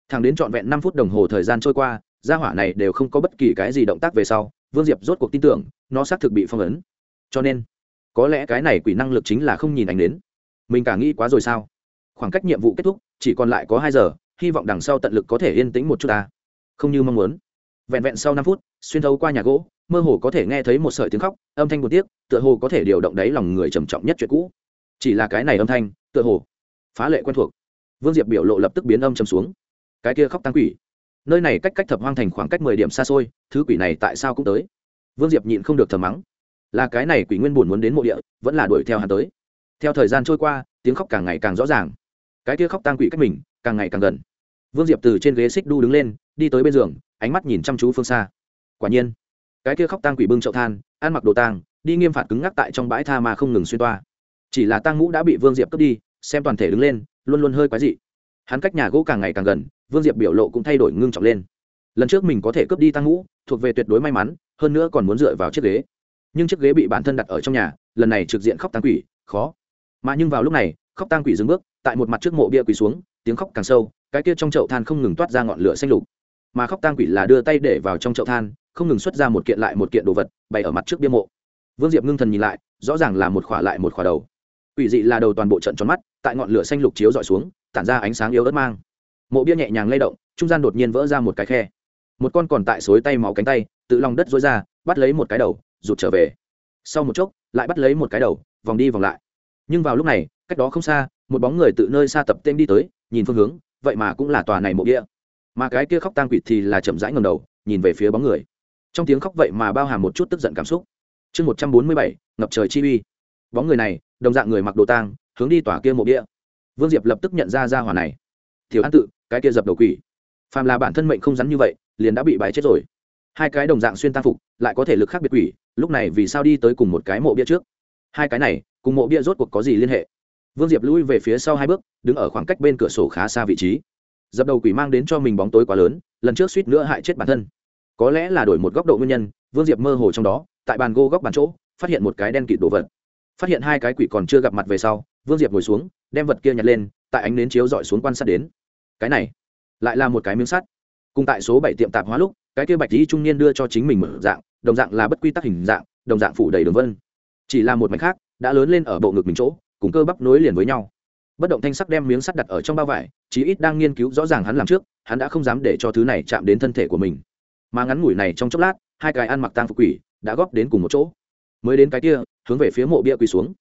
Thẳng đến trọn vẹn năm phút đồng hồ thời gian trôi qua, gia hỏa này đều không có bất kỳ cái gì động tác về sau vương diệp rốt cuộc tin tưởng, nó xác thực bị phong ấn. Cho nên, có lẽ cái này quỷ năng lực chính là không nhìn ảnh đến. Mình cả nghĩ quá rồi sao? Khoảng cách nhiệm vụ kết thúc, chỉ còn lại có hai giờ, hy vọng đằng sau tận lực có thể yên tĩnh một chút ta. Không như mong muốn. Vẹn vẹn sau năm phút, xuyên thấu qua nhà gỗ, mơ hồ có thể nghe thấy một sợi tiếng khóc, âm thanh buồn tiếc, tựa hồ có thể điều động đáy lòng người trầm trọng nhất chuyện cũ. Chỉ là cái này âm thanh, tựa hồ phá lệ quen thuộc. Vương diệp biểu lộ lập tức biến âm trầm xuống. Cái kia khóc tăng quỷ nơi này cách cách thập hoang thành khoảng cách mười điểm xa xôi, thứ quỷ này tại sao cũng tới? Vương diệp nhịn không được thầm mắng. Là cái này quỷ nguyên buồn muốn đến mộ địa, vẫn là đuổi theo hắn tới. Theo thời gian trôi qua, tiếng khóc càng ngày càng rõ ràng. Cái kia khóc tang quỷ cách mình, càng ngày càng gần. Vương diệp từ trên ghế xích đu đứng lên, đi tới bên giường, ánh mắt nhìn chăm chú phương xa. Quả nhiên, cái kia khóc tang quỷ bưng chậu than, ăn mặc đồ tang, đi nghiêm phạt cứng ngắc tại trong bãi tha mà không ngừng xuyên toa. Chỉ là tang ngũ đã bị vương diệp cướp đi, xem toàn thể đứng lên, luôn luôn hơi quái dị. Hắn cách nhà gỗ càng ngày càng gần vương diệp biểu lộ cũng thay đổi ngưng trọng lên. Lần trước mình có thể cướp đi tăng ngũ, thuộc về tuyệt đối may mắn, hơn nữa còn muốn dựa vào chiếc ghế. Nhưng chiếc ghế bị bản thân đặt ở trong nhà, lần này trực diện khóc tăng quỷ, khó. Mà nhưng vào lúc này, khóc tăng quỷ dừng bước, tại một mặt trước mộ bia quỳ xuống, tiếng khóc càng sâu, cái kia trong chậu than không ngừng toát ra ngọn lửa xanh lục. Mà khóc tăng quỷ là đưa tay để vào trong chậu than, không ngừng xuất ra một kiện lại một kiện đồ vật, bày ở mặt trước bia mộ. Vương diệp ngưng thần nhìn lại, rõ ràng là một khỏa lại một khỏa đầu. Quỷ dị là đầu toàn bộ trận tròn mắt, tại ngọn lửa xanh lục chiếu dọi xuống, tản ra ánh sáng yếu ớt mang mộ bia nhẹ nhàng lay động, trung gian đột nhiên vỡ ra một cái khe. Một con còn tại xối tay máu cánh tay, tự lòng đất dối ra, bắt lấy một cái đầu, rụt trở về. Sau một chốc, lại bắt lấy một cái đầu, vòng đi vòng lại. Nhưng vào lúc này, cách đó không xa, một bóng người tự nơi xa tập tên đi tới, nhìn phương hướng, vậy mà cũng là tòa này mộ bia. Mà cái kia khóc tang quỷ thì là chậm rãi ngầm đầu, nhìn về phía bóng người. Trong tiếng khóc vậy mà bao hàm một chút tức giận cảm xúc. Chương một trăm bốn mươi bảy, ngập trời chi uy. Bóng người này, đồng dạng người mặc đồ tang, hướng đi tòa kia mộ bia. Vương diệp lập tức nhận ra ra hỏa này. Thiếu an tự cái kia dập đầu quỷ. Phàm là bản thân mệnh không rắn như vậy, liền đã bị bãi chết rồi. Hai cái đồng dạng xuyên tăng phục, lại có thể lực khác biệt quỷ, lúc này vì sao đi tới cùng một cái mộ bia trước? Hai cái này, cùng mộ bia rốt cuộc có gì liên hệ? Vương diệp lui về phía sau hai bước, đứng ở khoảng cách bên cửa sổ khá xa vị trí. Dập đầu quỷ mang đến cho mình bóng tối quá lớn, lần trước suýt nữa hại chết bản thân. Có lẽ là đổi một góc độ nguyên nhân, vương diệp mơ hồ trong đó, tại bàn gô góc bàn chỗ, phát hiện một cái đen kịt đồ vật. Phát hiện hai cái quỷ còn chưa gặp mặt về sau, vương diệp ngồi xuống, đem vật kia nhặt lên, tại ánh nến chiếu dọi xuống quan sát đến cái này lại là một cái miếng sắt. Cùng tại số bảy tiệm tạp hóa lúc, cái kia bạch lý trung niên đưa cho chính mình mở dạng, đồng dạng là bất quy tắc hình dạng, đồng dạng phủ đầy đường vân. Chỉ là một mảnh khác, đã lớn lên ở bộ ngực mình chỗ, cùng cơ bắp nối liền với nhau. Bất động thanh sắc đem miếng sắt đặt ở trong bao vải, chí ít đang nghiên cứu rõ ràng hắn làm trước, hắn đã không dám để cho thứ này chạm đến thân thể của mình. Mà ngắn ngủi này trong chốc lát, hai cái ăn mặc tang phục quỷ, đã góp đến cùng một chỗ. Mới đến cái kia, hướng về phía mộ bia quỳ xuống.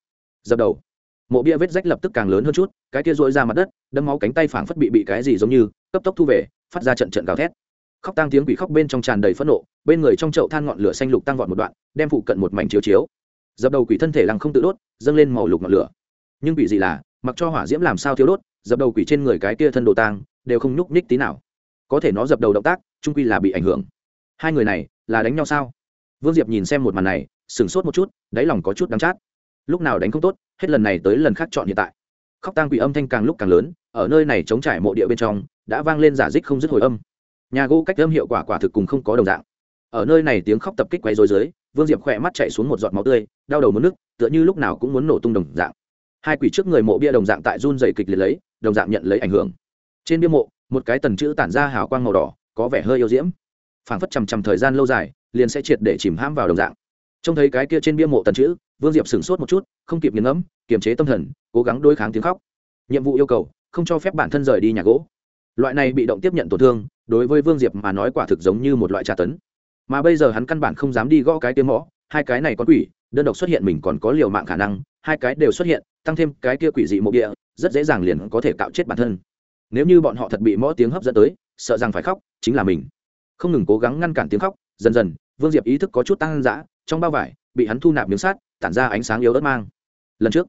Dập đầu mộ bia vết rách lập tức càng lớn hơn chút, cái kia dội ra mặt đất đâm máu cánh tay phảng phất bị bị cái gì giống như, cấp tốc thu về, phát ra trận trận gào thét. Khóc tang tiếng quỷ khóc bên trong tràn đầy phẫn nộ, bên người trong chậu than ngọn lửa xanh lục tăng vọt một đoạn, đem phụ cận một mảnh chiếu chiếu. Dập đầu quỷ thân thể lăng không tự đốt, dâng lên màu lục ngọn lửa. Nhưng quỷ gì là, mặc cho hỏa diễm làm sao thiếu đốt, dập đầu quỷ trên người cái kia thân đồ tang, đều không nhúc nhích tí nào. Có thể nó dập đầu động tác trung quy là bị ảnh hưởng. Hai người này, là đánh nhau sao? Vương diệp nhìn xem một màn này, sửng sốt một chút, đáy lòng có chút đắng chát lúc nào đánh không tốt, hết lần này tới lần khác chọn hiện tại. Khóc tang quỷ âm thanh càng lúc càng lớn, ở nơi này chống trải mộ địa bên trong, đã vang lên giả dích không dứt hồi âm. Nhà gỗ cách âm hiệu quả quả thực cùng không có đồng dạng. Ở nơi này tiếng khóc tập kích quay rối dưới, vương diệp khỏe mắt chạy xuống một giọt máu tươi, đau đầu muốn nước tựa như lúc nào cũng muốn nổ tung đồng dạng. Hai quỷ trước người mộ bia đồng dạng tại run dày kịch liệt lấy, đồng dạng nhận lấy ảnh hưởng. Trên bia mộ, một cái tần chữ tản ra hào quang màu đỏ, có vẻ hơi yêu diễm. Phảng phất chằm chằm thời gian lâu dài, liền sẽ triệt để chìm hãm vào đồng dạng. Trông thấy cái kia trên bia mộ tần chữ vương diệp sửng sốt một chút, không kịp nghiền ngẫm, kiềm chế tâm thần, cố gắng đối kháng tiếng khóc. Nhiệm vụ yêu cầu, không cho phép bản thân rời đi nhà gỗ. Loại này bị động tiếp nhận tổn thương, đối với vương diệp mà nói quả thực giống như một loại tra tấn. Mà bây giờ hắn căn bản không dám đi gõ cái tiếng mõ, hai cái này có quỷ, đơn độc xuất hiện mình còn có liều mạng khả năng, hai cái đều xuất hiện, tăng thêm cái kia quỷ dị mộ địa, rất dễ dàng liền có thể tạo chết bản thân. Nếu như bọn họ thật bị mõ tiếng hấp dẫn tới, sợ rằng phải khóc, chính là mình. Không ngừng cố gắng ngăn cản tiếng khóc, dần dần, vương diệp ý thức có chút tăng dã, trong bao vải, bị hắn thu nạp miếng sát tản ra ánh sáng yếu ớt mang. Lần trước,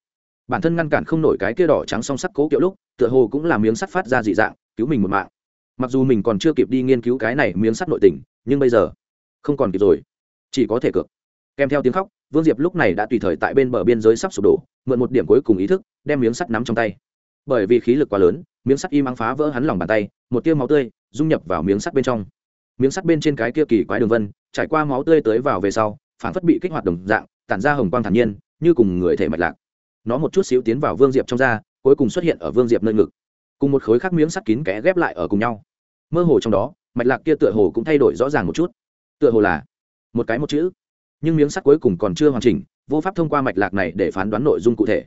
bản thân ngăn cản không nổi cái kia đỏ trắng song sắt cố kiệu lúc, tựa hồ cũng là miếng sắt phát ra dị dạng, cứu mình một mạng. Mặc dù mình còn chưa kịp đi nghiên cứu cái này miếng sắt nội tình, nhưng bây giờ, không còn kịp rồi. Chỉ có thể cược. Kèm theo tiếng khóc, vương diệp lúc này đã tùy thời tại bên bờ biên giới sắp sụp đổ, mượn một điểm cuối cùng ý thức, đem miếng sắt nắm trong tay. Bởi vì khí lực quá lớn, miếng sắt im ắng phá vỡ hắn lòng bàn tay, một tia máu tươi dung nhập vào miếng sắt bên trong. Miếng sắt bên trên cái kia kỳ quái đường vân, trải qua máu tươi tới vào về sau, phản phất bị kích hoạt đồng dạng tản ra hồng quang thản nhiên, như cùng người thể mạch lạc. Nó một chút xíu tiến vào vương diệp trong da, cuối cùng xuất hiện ở vương diệp nơi ngực. Cùng một khối khác miếng sắt kín kẽ ghép lại ở cùng nhau. Mơ hồ trong đó, mạch lạc kia tựa hồ cũng thay đổi rõ ràng một chút. Tựa hồ là một cái một chữ. Nhưng miếng sắt cuối cùng còn chưa hoàn chỉnh, vô pháp thông qua mạch lạc này để phán đoán nội dung cụ thể.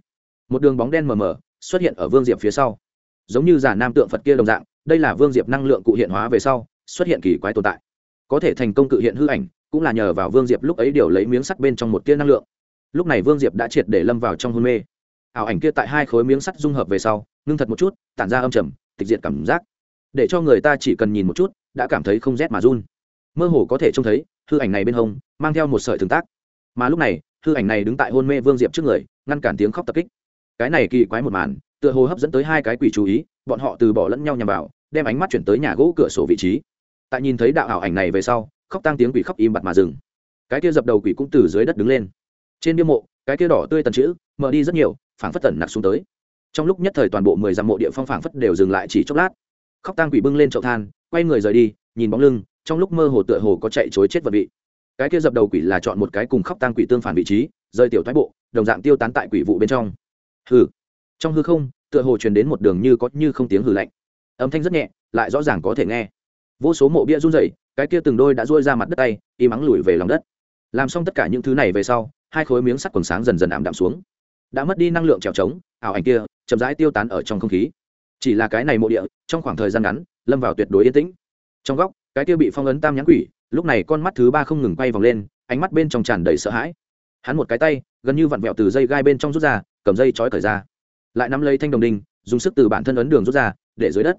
Một đường bóng đen mờ mờ xuất hiện ở vương diệp phía sau. Giống như giả nam tượng phật kia đồng dạng, đây là vương diệp năng lượng cụ hiện hóa về sau, xuất hiện kỳ quái tồn tại. Có thể thành công cự hiện hư ảnh cũng là nhờ vào vương diệp lúc ấy điều lấy miếng sắt bên trong một tia năng lượng. Lúc này vương diệp đã triệt để lâm vào trong hôn mê. Ảo ảnh kia tại hai khối miếng sắt dung hợp về sau, ngưng thật một chút, tản ra âm trầm, tịch diệt cảm giác. Để cho người ta chỉ cần nhìn một chút, đã cảm thấy không rét mà run. Mơ hồ có thể trông thấy, hư ảnh này bên hông, mang theo một sợi tương tác. Mà lúc này, hư ảnh này đứng tại hôn mê vương diệp trước người, ngăn cản tiếng khóc tập kích. Cái này kỳ quái một màn, tựa hồ hấp dẫn tới hai cái quỷ chú ý, bọn họ từ bỏ lẫn nhau nhằm vào, đem ánh mắt chuyển tới nhà gỗ cửa sổ vị trí. Tại nhìn thấy đạo ảo ảnh này về sau khóc tăng tiếng quỷ khóc im bặt mà dừng. Cái kia dập đầu quỷ cũng từ dưới đất đứng lên. Trên bia mộ, cái kia đỏ tươi tần chữ, mở đi rất nhiều, phảng phất tần nặc xuống tới. Trong lúc nhất thời toàn bộ mười dặm mộ địa phong phảng phất đều dừng lại chỉ chốc lát. Khóc tang quỷ bưng lên chậu than, quay người rời đi, nhìn bóng lưng, trong lúc mơ hồ tựa hồ có chạy chối chết vật vị. Cái kia dập đầu quỷ là chọn một cái cùng khóc tang quỷ tương phản vị trí rơi tiểu thoái bộ, đồng dạng tiêu tán tại quỷ vụ bên trong. Hừ. Trong hư không, tựa hồ truyền đến một đường như có như không tiếng hừ lạnh. Âm thanh rất nhẹ, lại rõ ràng có thể nghe. Vô số mộ bia run rẩy cái kia từng đôi đã ruôi ra mặt đất tay im mắng lùi về lòng đất. Làm xong tất cả những thứ này về sau, hai khối miếng sắt quần sáng dần dần ảm đạm xuống. Đã mất đi năng lượng trèo trống, ảo ảnh kia chậm rãi tiêu tán ở trong không khí. Chỉ là cái này mộ địa, trong khoảng thời gian ngắn, lâm vào tuyệt đối yên tĩnh. Trong góc, cái kia bị phong ấn tam nhãn quỷ, lúc này con mắt thứ ba không ngừng quay vòng lên, ánh mắt bên trong tràn đầy sợ hãi. Hắn một cái tay, gần như vặn vẹo từ dây gai bên trong rút ra, cầm dây trói cởi ra. Lại nắm lấy thanh đồng đinh, dùng sức từ bản thân ấn đường rút ra, để dưới đất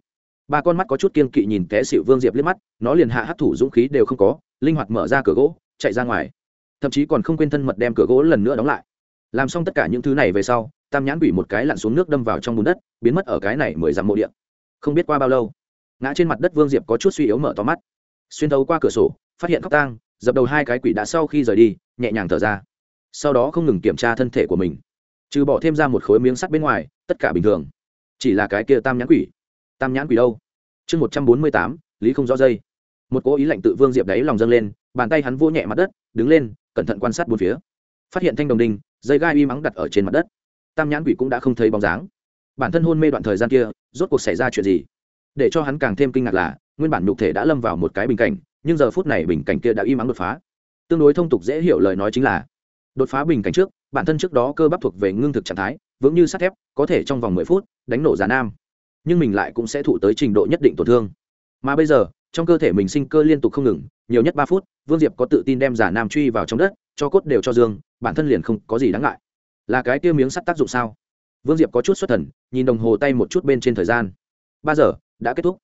ba con mắt có chút kiên kỵ nhìn té xịu vương diệp liếc mắt, nó liền hạ hấp thủ dũng khí đều không có, linh hoạt mở ra cửa gỗ, chạy ra ngoài. Thậm chí còn không quên thân mật đem cửa gỗ lần nữa đóng lại. Làm xong tất cả những thứ này về sau, tam nhãn quỷ một cái lặn xuống nước đâm vào trong bùn đất, biến mất ở cái này mười dặm mộ điện không biết qua bao lâu, ngã trên mặt đất vương diệp có chút suy yếu mở to mắt. Xuyên thấu qua cửa sổ, phát hiện khóc tang, dập đầu hai cái quỷ đã sau khi rời đi, nhẹ nhàng thở ra. Sau đó không ngừng kiểm tra thân thể của mình. Trừ bỏ thêm ra một khối miếng sắt bên ngoài, tất cả bình thường. Chỉ là cái kia tam nhãn quỷ tam nhãn quỷ đâu? Chương một trăm bốn mươi tám, lý không rõ dây. Một cố ý lạnh tự vương diệp đáy lòng dâng lên, bàn tay hắn vô nhẹ mặt đất, đứng lên, cẩn thận quan sát bốn phía. Phát hiện thanh đồng đinh, dây gai uy mắng đặt ở trên mặt đất. Tam nhãn quỷ cũng đã không thấy bóng dáng. Bản thân hôn mê đoạn thời gian kia, rốt cuộc xảy ra chuyện gì? Để cho hắn càng thêm kinh ngạc là, nguyên bản nhục thể đã lâm vào một cái bình cảnh, nhưng giờ phút này bình cảnh kia đã y mắng đột phá. Tương đối thông tục dễ hiểu lời nói chính là, đột phá bình cảnh trước, bản thân trước đó cơ bắp thuộc về ngưng thực trạng thái, vững như sắt thép, có thể trong vòng mười phút đánh nổ giá nam nhưng mình lại cũng sẽ thụ tới trình độ nhất định tổn thương. Mà bây giờ, trong cơ thể mình sinh cơ liên tục không ngừng, nhiều nhất ba phút, vương diệp có tự tin đem giả nam truy vào trong đất, cho cốt đều cho dương, bản thân liền không có gì đáng ngại. Là cái tiêu miếng sắt tác dụng sao? Vương diệp có chút xuất thần, nhìn đồng hồ tay một chút bên trên thời gian. Ba giờ, đã kết thúc.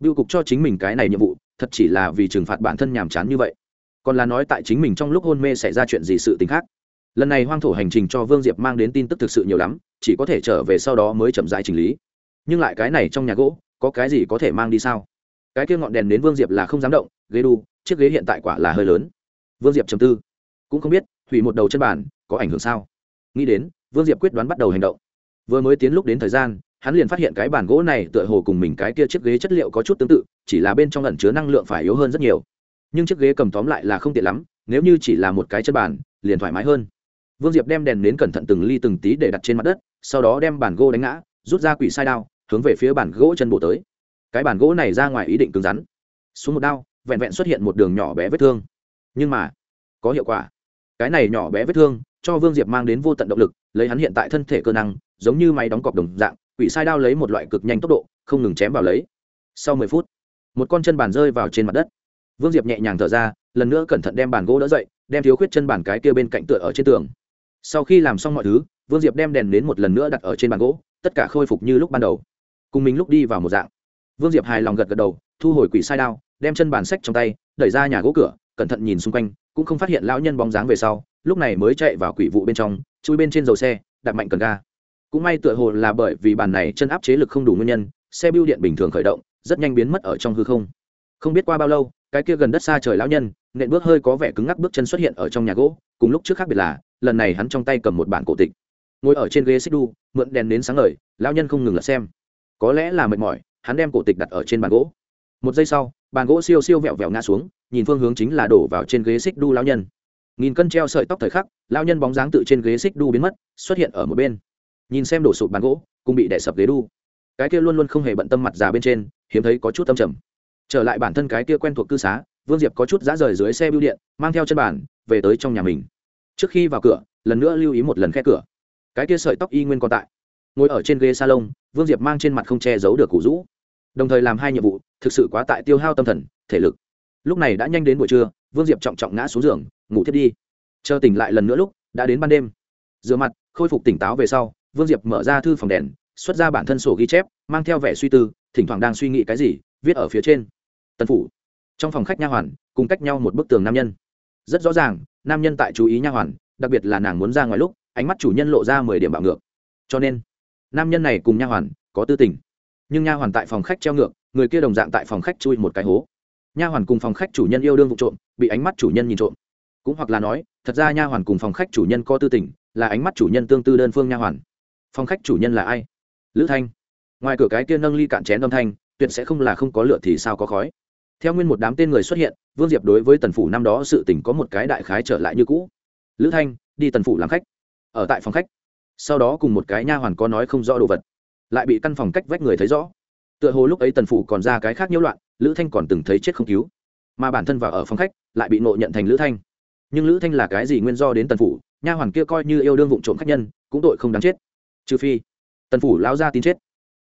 Biêu cục cho chính mình cái này nhiệm vụ, thật chỉ là vì trừng phạt bản thân nhàm chán như vậy. Còn là nói tại chính mình trong lúc hôn mê xảy ra chuyện gì sự t ì n h khác. Lần này hoang thổ hành trình cho vương diệp mang đến tin tức thực sự nhiều lắm, chỉ có thể trở về sau đó mới chậm rãi chỉnh lý nhưng lại cái này trong nhà gỗ, có cái gì có thể mang đi sao? Cái kia ngọn đèn đến vương diệp là không dám động, ghế đu, chiếc ghế hiện tại quả là hơi lớn. Vương diệp chầm tư. Cũng không biết, hủy một đầu chân bàn, có ảnh hưởng sao? Nghĩ đến, vương diệp quyết đoán bắt đầu hành động. Vừa mới tiến lúc đến thời gian, hắn liền phát hiện cái bàn gỗ này tựa hồ cùng mình cái kia chiếc ghế chất liệu có chút tương tự, chỉ là bên trong ẩn chứa năng lượng phải yếu hơn rất nhiều. Nhưng chiếc ghế cầm tóm lại là không tiện lắm, nếu như chỉ là một cái chân bàn, liền thoải mái hơn. Vương diệp đem đèn nến cẩn thận từng ly từng tí để đặt trên mặt đất, sau đó đem bàn gỗ đánh ngã, rút ra quỷ sai đao hướng về phía bàn gỗ chân bổ tới. Cái bàn gỗ này ra ngoài ý định cứng rắn. Xuống một đao, vẹn vẹn xuất hiện một đường nhỏ bé vết thương. Nhưng mà, có hiệu quả. Cái này nhỏ bé vết thương, cho vương diệp mang đến vô tận động lực, lấy hắn hiện tại thân thể cơ năng, giống như máy đóng cọc đồng dạng, quỷ sai đao lấy một loại cực nhanh tốc độ, không ngừng chém vào lấy. Sau mười phút, một con chân bàn rơi vào trên mặt đất. Vương diệp nhẹ nhàng thở ra, lần nữa cẩn thận đem bàn gỗ đỡ dậy, đem thiếu khuyết chân bàn cái kia bên cạnh tựa ở trên tường. Sau khi làm xong mọi thứ, vương diệp đem đèn đến một lần nữa đặt ở trên bàn gỗ, tất cả khôi phục như lúc ban đầu cùng mình lúc đi vào một dạng. Vương diệp hài lòng gật gật đầu, thu hồi quỷ sai đao, đem chân bàn sách trong tay, đẩy ra nhà gỗ cửa, cẩn thận nhìn xung quanh, cũng không phát hiện lão nhân bóng dáng về sau, lúc này mới chạy vào quỷ vụ bên trong, chui bên trên dầu xe đặt mạnh cần ga. Cũng may tựa hồ là bởi vì bàn này chân áp chế lực không đủ nguyên nhân, xe bưu điện bình thường khởi động, rất nhanh biến mất ở trong hư không. Không biết qua bao lâu, cái kia gần đất xa trời lão nhân, nện bước hơi có vẻ cứng ngắc bước chân xuất hiện ở trong nhà gỗ, cùng lúc trước khác biệt là, lần này hắn trong tay cầm một bản cổ tịch. Ngồi ở trên ghế xích đu, mượn đèn đến sáng ngời, lão nhân không ngừng lật xem có lẽ là mệt mỏi hắn đem cổ tịch đặt ở trên bàn gỗ. Một giây sau bàn gỗ siêu siêu vẹo vẹo ngã xuống nhìn phương hướng chính là đổ vào trên ghế xích đu lão nhân. Nghìn cân treo sợi tóc thời khắc lão nhân bóng dáng tự trên ghế xích đu biến mất xuất hiện ở một bên. Nhìn xem đổ sụp bàn gỗ cũng bị đè sập ghế đu. Cái kia luôn luôn không hề bận tâm mặt già bên trên hiếm thấy có chút tâm trầm. Trở lại bản thân cái kia quen thuộc cư xá vương diệp có chút dã rời dưới xe bưu điện mang theo chân bàn, về tới trong nhà mình. Trước khi vào cửa lần nữa lưu ý một lần khe cửa. Cái kia sợi tóc y nguyên còn tại. Ngồi ở trên ghế salon vương diệp mang trên mặt không che giấu được củ rũ. Đồng thời làm hai nhiệm vụ, thực sự quá tại tiêu hao tâm thần, thể lực. Lúc này đã nhanh đến buổi trưa, vương diệp trọng trọng ngã xuống giường, ngủ thiết đi. Chờ tỉnh lại lần nữa lúc, đã đến ban đêm. Rửa mặt, khôi phục tỉnh táo về sau, vương diệp mở ra thư phòng đèn, xuất ra bản thân sổ ghi chép, mang theo vẻ suy tư, thỉnh thoảng đang suy nghĩ cái gì, viết ở phía trên. Tân phủ. Trong phòng khách nha hoàn, cùng cách nhau một bức tường nam nhân. Rất rõ ràng, nam nhân tại chú ý nha hoàn, đặc biệt là nàng muốn ra ngoài lúc, ánh mắt chủ nhân lộ ra mười điểm bạo ngược. Cho nên nam nhân này cùng nha hoàn có tư tình. Nhưng nha hoàn tại phòng khách treo ngược, người kia đồng dạng tại phòng khách chui một cái hố. Nha hoàn cùng phòng khách chủ nhân yêu đương vụ trộm, bị ánh mắt chủ nhân nhìn trộm. Cũng hoặc là nói, thật ra nha hoàn cùng phòng khách chủ nhân có tư tình, là ánh mắt chủ nhân tương tư đơn phương nha hoàn. Phòng khách chủ nhân là ai? Lữ thanh. Ngoài cửa cái kia nâng ly cạn chén âm thanh, tuyệt sẽ không là không có lửa thì sao có khói. Theo nguyên một đám tên người xuất hiện, vương diệp đối với tần phủ năm đó sự tình có một cái đại khái trở lại như cũ. Lữ thanh, đi tần phủ làm khách. Ở tại phòng khách sau đó cùng một cái nha hoàn có nói không rõ đồ vật, lại bị căn phòng cách vách người thấy rõ. Tựa hồ lúc ấy tần phủ còn ra cái khác nhiễu loạn, lữ thanh còn từng thấy chết không cứu. Mà bản thân vào ở phòng khách, lại bị nộ nhận thành lữ thanh. Nhưng lữ thanh là cái gì nguyên do đến tần phủ, nha hoàn kia coi như yêu đương vụ trộm khách nhân, cũng tội không đáng chết. Trừ phi, tần phủ lao ra tin chết.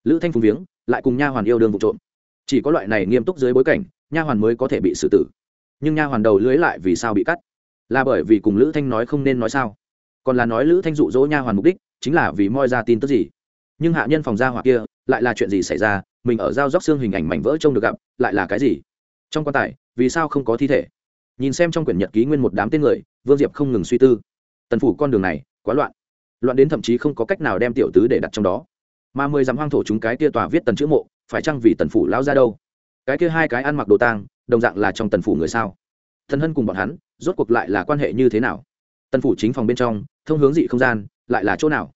Lữ thanh phùng viếng, lại cùng nha hoàn yêu đương vụ trộm. Chỉ có loại này nghiêm túc dưới bối cảnh, nha hoàn mới có thể bị xử tử. Nhưng nha hoàn đầu lưới lại vì sao bị cắt? Là bởi vì cùng lữ thanh nói không nên nói sao? Còn là nói lữ thanh dụ dỗ nha hoàn mục đích chính là vì moi ra tin tức gì nhưng hạ nhân phòng gia hỏa kia lại là chuyện gì xảy ra mình ở giao dóc xương hình ảnh mảnh vỡ trông được gặp lại là cái gì trong quan tài vì sao không có thi thể nhìn xem trong quyển nhật ký nguyên một đám tên người vương diệp không ngừng suy tư tần phủ con đường này quá loạn loạn đến thậm chí không có cách nào đem tiểu tứ để đặt trong đó mà mười dặm hoang thổ chúng cái kia tòa viết tần chữ mộ phải chăng vì tần phủ lao ra đâu cái kia hai cái ăn mặc đồ tang đồng dạng là trong tần phủ người sao thần hân cùng bọn hắn rốt cuộc lại là quan hệ như thế nào tần phủ chính phòng bên trong thông hướng dị không gian, lại là chỗ nào?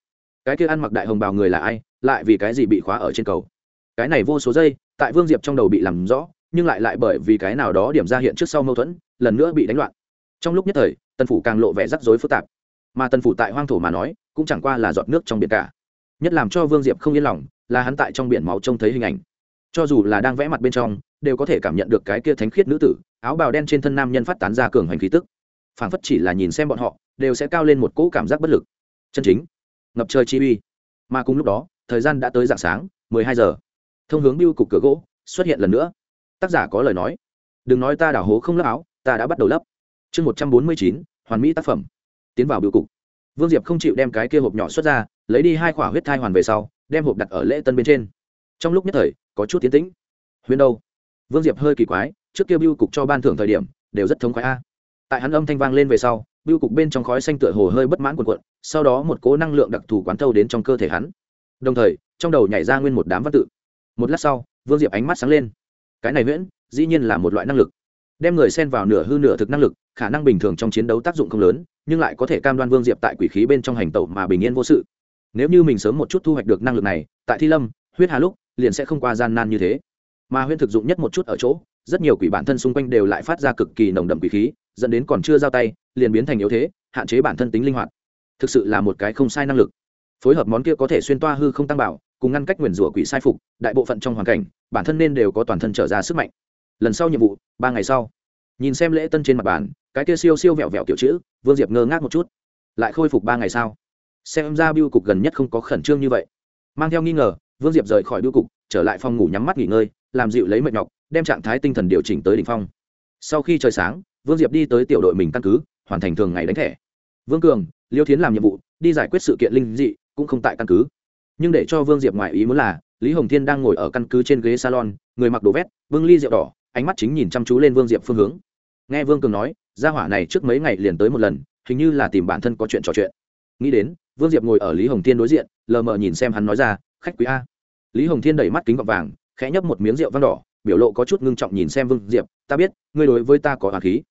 Cái kia ăn mặc đại hồng bào người là ai, lại vì cái gì bị khóa ở trên cầu? Cái này vô số giây, tại vương diệp trong đầu bị làm rõ, nhưng lại lại bởi vì cái nào đó điểm ra hiện trước sau mâu thuẫn, lần nữa bị đánh loạn. Trong lúc nhất thời tần phủ càng lộ vẻ rắc rối phức tạp. Mà tần phủ tại hoang thổ mà nói, cũng chẳng qua là giọt nước trong biển cả. Nhất làm cho vương diệp không yên lòng, là hắn tại trong biển máu trông thấy hình ảnh. Cho dù là đang vẽ mặt bên trong, đều có thể cảm nhận được cái kia thánh khiết nữ tử, áo bào đen trên thân nam nhân phát tán ra cường hành khí tức phảng phất chỉ là nhìn xem bọn họ, đều sẽ cao lên một cỗ cảm giác bất lực. Chân chính. Ngập trời chi uy. Mà cùng lúc đó, thời gian đã tới dạng sáng, mười hai giờ. Thông hướng biêu cục cửa gỗ, xuất hiện lần nữa. Tác giả có lời nói. Đừng nói ta đảo hố không lấp áo, ta đã bắt đầu lấp. Chương một trăm bốn mươi chín, hoàn mỹ tác phẩm. Tiến vào biêu cục. Vương diệp không chịu đem cái kia hộp nhỏ xuất ra, lấy đi hai khỏa huyết thai hoàn về sau, đem hộp đặt ở lễ tân bên trên. Trong lúc nhất thời, có chút tiến tĩnh. Huyền đâu? Vương diệp hơi kỳ quái, trước kia biêu cục cho ban thưởng thời điểm, đều rất thống khoái a tại hắn âm thanh vang lên về sau biêu cục bên trong khói xanh tựa hồ hơi bất mãn cuộn cuộn, sau đó một cố năng lượng đặc thù quán thâu đến trong cơ thể hắn. Đồng thời, trong đầu nhảy ra nguyên một đám văn tự. Một lát sau, vương diệp ánh mắt sáng lên. Cái này nguyễn, dĩ nhiên là một loại năng lực. Đem người xen vào nửa hư nửa thực năng lực, khả năng bình thường trong chiến đấu tác dụng không lớn, nhưng lại có thể cam đoan vương diệp tại quỷ khí bên trong hành tẩu mà bình yên vô sự. Nếu như mình sớm một chút thu hoạch được năng lực này, tại thi lâm, huyết hà lúc, liền sẽ không qua gian nan như thế. Mà huyễn thực dụng nhất một chút ở chỗ, rất nhiều quỷ bản thân xung quanh đều lại phát ra cực kỳ nồng đậm quỷ khí dẫn đến còn chưa giao tay, liền biến thành yếu thế, hạn chế bản thân tính linh hoạt. Thực sự là một cái không sai năng lực. Phối hợp món kia có thể xuyên toa hư không tăng bảo, cùng ngăn cách nguyền rủa quỷ sai phục, đại bộ phận trong hoàn cảnh, bản thân nên đều có toàn thân trở ra sức mạnh. Lần sau nhiệm vụ, ba ngày sau. Nhìn xem lễ tân trên mặt bàn, cái kia siêu siêu vẹo vẹo kiểu chữ, vương diệp ngơ ngác một chút. Lại khôi phục ba ngày sau. Xem ra biêu cục gần nhất không có khẩn trương như vậy. Mang theo nghi ngờ, vương diệp rời khỏi biêu cục, trở lại phòng ngủ nhắm mắt nghỉ ngơi, làm dịu lấy mệt nhọc, đem trạng thái tinh thần điều chỉnh tới đ ỉ n h phong. Sau khi trời sáng vương diệp đi tới tiểu đội mình căn cứ, hoàn thành thường ngày đánh thẻ. Vương cường, liêu thiến làm nhiệm vụ, đi giải quyết sự kiện linh dị, cũng không tại căn cứ. Nhưng để cho vương diệp ngoài ý muốn là, lý hồng thiên đang ngồi ở căn cứ trên ghế salon, người mặc đồ vét vương ly rượu đỏ, ánh mắt chính nhìn chăm chú lên vương diệp phương hướng. Nghe vương cường nói, gia hỏa này trước mấy ngày liền tới một lần, hình như là tìm bản thân có chuyện trò chuyện. Nghĩ đến, vương diệp ngồi ở lý hồng thiên đối diện, lờ mờ nhìn xem hắn nói ra, khách quý a. Lý hồng thiên đẩy mắt kính gọt vàng, khẽ nhấp một miếng rượu vang đỏ, biểu lộ có chút ngưng trọng nhìn xem vương diệp, ta biết, ngươi đối với ta có hà khí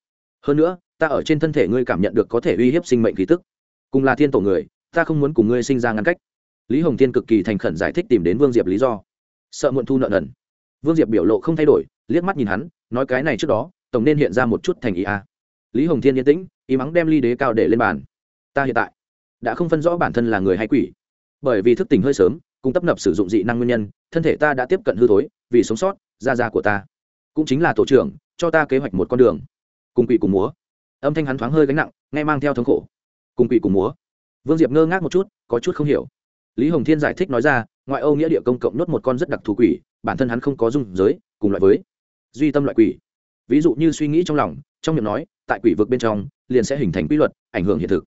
hơn nữa, ta ở trên thân thể ngươi cảm nhận được có thể uy hiếp sinh mệnh khí tức. Cùng là thiên tổ người, ta không muốn cùng ngươi sinh ra ngăn cách. Lý hồng thiên cực kỳ thành khẩn giải thích tìm đến vương diệp lý do. Sợ muộn thu nợ nần. Vương diệp biểu lộ không thay đổi, liếc mắt nhìn hắn, nói cái này trước đó, tổng nên hiện ra một chút thành ý a. Lý hồng thiên yên tĩnh ý mắng đem ly đế cao để lên bàn. Ta hiện tại đã không phân rõ bản thân là người hay quỷ. Bởi vì thức tỉnh hơi sớm cùng tấp nập sử dụng dị năng nguyên nhân, thân thể ta đã tiếp cận hư thối, vì sống sót da da của ta cũng chính là tổ trưởng, cho ta kế hoạch một con đường cùng quỷ cùng múa. Âm thanh hắn thoáng hơi gánh nặng, nghe mang theo thống khổ. Cùng quỷ cùng múa. Vương diệp ngơ ngác một chút, có chút không hiểu. Lý hồng thiên giải thích nói ra, ngoại âu nghĩa địa công cộng nốt một con rất đặc thù quỷ, bản thân hắn không có dung giới, cùng loại với duy tâm loại quỷ. Ví dụ như suy nghĩ trong lòng, trong miệng nói, tại quỷ vực bên trong, liền sẽ hình thành quy luật, ảnh hưởng hiện thực.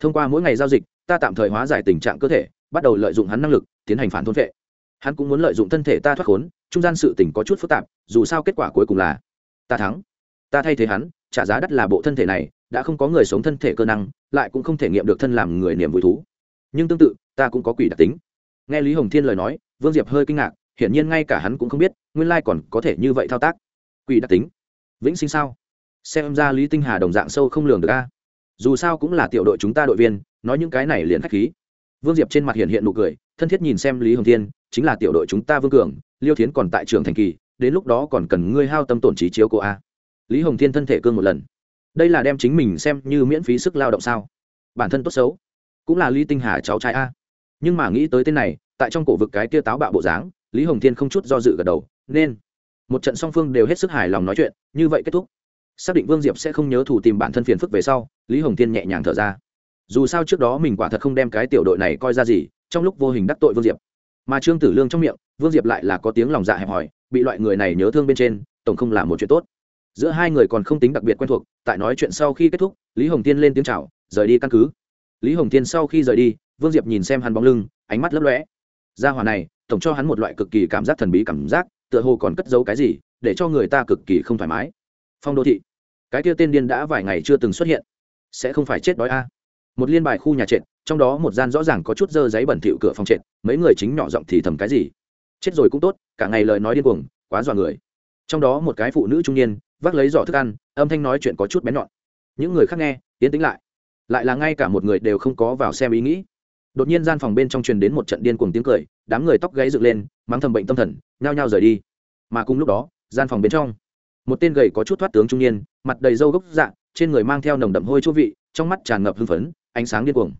Thông qua mỗi ngày giao dịch, ta tạm thời hóa giải tình trạng cơ thể, bắt đầu lợi dụng hắn năng lực, tiến hành phản thôn vệ. Hắn cũng muốn lợi dụng thân thể ta thoát khốn, trung gian sự tình có chút phức tạp, dù sao kết quả cuối cùng là ta thắng. Ta thay thế hắn trả giá đắt là bộ thân thể này, đã không có người sống thân thể cơ năng, lại cũng không thể nghiệm được thân làm người niềm vui thú. Nhưng tương tự, ta cũng có quỷ đặc tính. Nghe lý hồng thiên lời nói, vương diệp hơi kinh ngạc, hiển nhiên ngay cả hắn cũng không biết, nguyên lai còn có thể như vậy thao tác. Quỷ đặc tính? Vĩnh sinh sao? Xem ra lý tinh hà đồng dạng sâu không lường được a. Dù sao cũng là tiểu đội chúng ta đội viên, nói những cái này liền k h á c h khí. Vương diệp trên mặt hiện hiện nụ cười, thân thiết nhìn xem lý hồng thiên, chính là tiểu đội chúng ta vương cường, liêu thiến còn tại trường thành kỳ, đến lúc đó còn cần ngươi hao tâm tổn trí chiếu cô a lý hồng thiên thân thể cương một lần. Đây là đem chính mình xem như miễn phí sức lao động sao? Bản thân tốt xấu, cũng là lý tinh hà cháu trai a. Nhưng mà nghĩ tới tên này, tại trong cổ vực cái kia táo bạo bộ dáng, lý hồng thiên không chút do dự gật đầu, nên. Một trận song phương đều hết sức hài lòng nói chuyện, như vậy kết thúc. Xác định vương diệp sẽ không nhớ thủ tìm bản thân phiền phức về sau, lý hồng thiên nhẹ nhàng thở ra. Dù sao trước đó mình quả thật không đem cái tiểu đội này coi ra gì, trong lúc vô hình đắc tội vương diệp. Mà trương tử lương trong miệng, vương diệp lại là có tiếng lòng dạ hẹp hòi, bị loại người này nhớ thương bên trên, tổng không làm một chuyện tốt giữa hai người còn không tính đặc biệt quen thuộc, tại nói chuyện sau khi kết thúc, lý hồng tiên lên tiếng c h à o rời đi căn cứ. Lý hồng tiên sau khi rời đi, vương diệp nhìn xem hắn bóng lưng, ánh mắt lấp lõe gia hòa này, tổng cho hắn một loại cực kỳ cảm giác thần bí cảm giác, tựa hồ còn cất giấu cái gì, để cho người ta cực kỳ không thoải mái. Phong đô thị. Cái kia tên điên đã vài ngày chưa từng xuất hiện. Sẽ không phải chết đói a. Một liên bài khu nhà trệt, trong đó một gian rõ ràng có chút dơ giấy bẩn thịu cửa phòng trệt, mấy người chính nhỏ giọng thì thầm cái gì. Chết rồi cũng tốt, cả ngày lời nói điên cuồng, quá dọa người. Trong đó một cái phụ nữ trung niên vác lấy giỏ thức ăn, âm thanh nói chuyện có chút bén nhọn. Những người khác nghe tiến tính lại. Lại là ngay cả một người đều không có vào xem ý nghĩ. Đột nhiên gian phòng bên trong truyền đến một trận điên cuồng tiếng cười, đám người tóc gáy dựng lên, mắng thầm bệnh tâm thần, nhao nhao rời đi. Mà cùng lúc đó, gian phòng bên trong, một tên gầy có chút thoát tướng trung niên, mặt đầy râu gốc dạng trên người mang theo nồng đậm hôi chỗ vị, trong mắt tràn ngập hưng phấn, ánh sáng điên cuồng.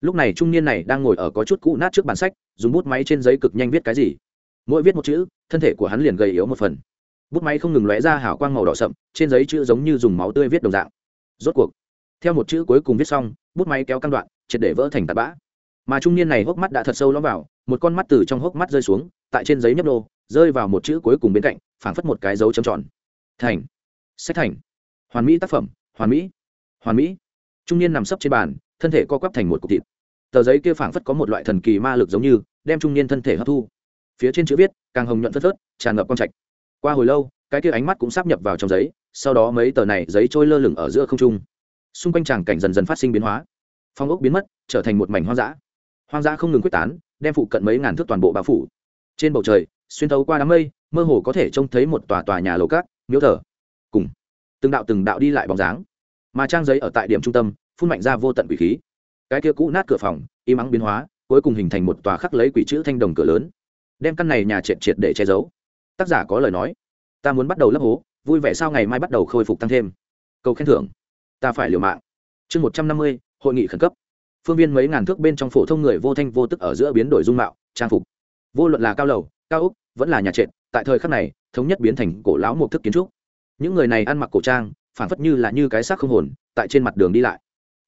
Lúc này trung niên này đang ngồi ở có chút cũ nát trước bàn sách, dùng bút máy trên giấy cực nhanh viết cái gì. Mỗi viết một chữ, thân thể của hắn liền gầy yếu một phần bút máy không ngừng lóe ra hào quang màu đỏ sậm, trên giấy chữ giống như dùng máu tươi viết đồng dạng. Rốt cuộc, theo một chữ cuối cùng viết xong, bút máy kéo căn đoạn, triệt để vỡ thành tạt bã. Mà trung niên này hốc mắt đã thật sâu lõm vào, một con mắt từ trong hốc mắt rơi xuống, tại trên giấy nhấp nô, rơi vào một chữ cuối cùng bên cạnh, phảng phất một cái dấu chấm tròn. Thành. Sách thành. Hoàn mỹ tác phẩm, hoàn mỹ. Hoàn mỹ. Trung niên nằm sấp trên bàn, thân thể co quắp thành một cục thịt. Tờ giấy kia phảng phất có một loại thần kỳ ma lực giống như, đem trung niên thân thể hấp thu. Phía trên chữ viết, càng hồng nhuận phất phớt, tràn ngập con trạch qua hồi lâu, cái kia ánh mắt cũng sắp nhập vào trong giấy, sau đó mấy tờ này giấy trôi lơ lửng ở giữa không trung. Xung quanh tràng cảnh dần dần phát sinh biến hóa. Phong ốc biến mất, trở thành một mảnh hoang dã. Hoang dã không ngừng quyết tán, đem phụ cận mấy ngàn thước toàn bộ bao phủ. Trên bầu trời, xuyên thấu qua đám mây, mơ hồ có thể trông thấy một tòa tòa nhà lầu cát, miếu thờ. Cùng, từng đạo từng đạo đi lại bóng dáng. Mà trang giấy ở tại điểm trung tâm, phun mạnh ra vô tận quỷ khí. Cái kia cũ nát cửa phòng, im ắng biến hóa, cuối cùng hình thành một tòa khắc lấy quỷ chữ thanh đồng cửa lớn. Đem căn này nhà triệt triệt để che giấu tác giả có lời nói. Ta muốn bắt đầu lấp hố, vui vẻ sao ngày mai bắt đầu khôi phục tăng thêm. Câu khen thưởng. Ta phải liều mạng. Chương một trăm năm mươi, hội nghị khẩn cấp. Phương viên mấy ngàn thước bên trong phổ thông người vô thanh vô tức ở giữa biến đổi dung mạo, trang phục. Vô luận là cao lầu, cao úc vẫn là nhà trệt, tại thời khắc này, thống nhất biến thành cổ lão một thức kiến trúc. Những người này ăn mặc cổ trang phản phất như là như cái xác không hồn, tại trên mặt đường đi lại.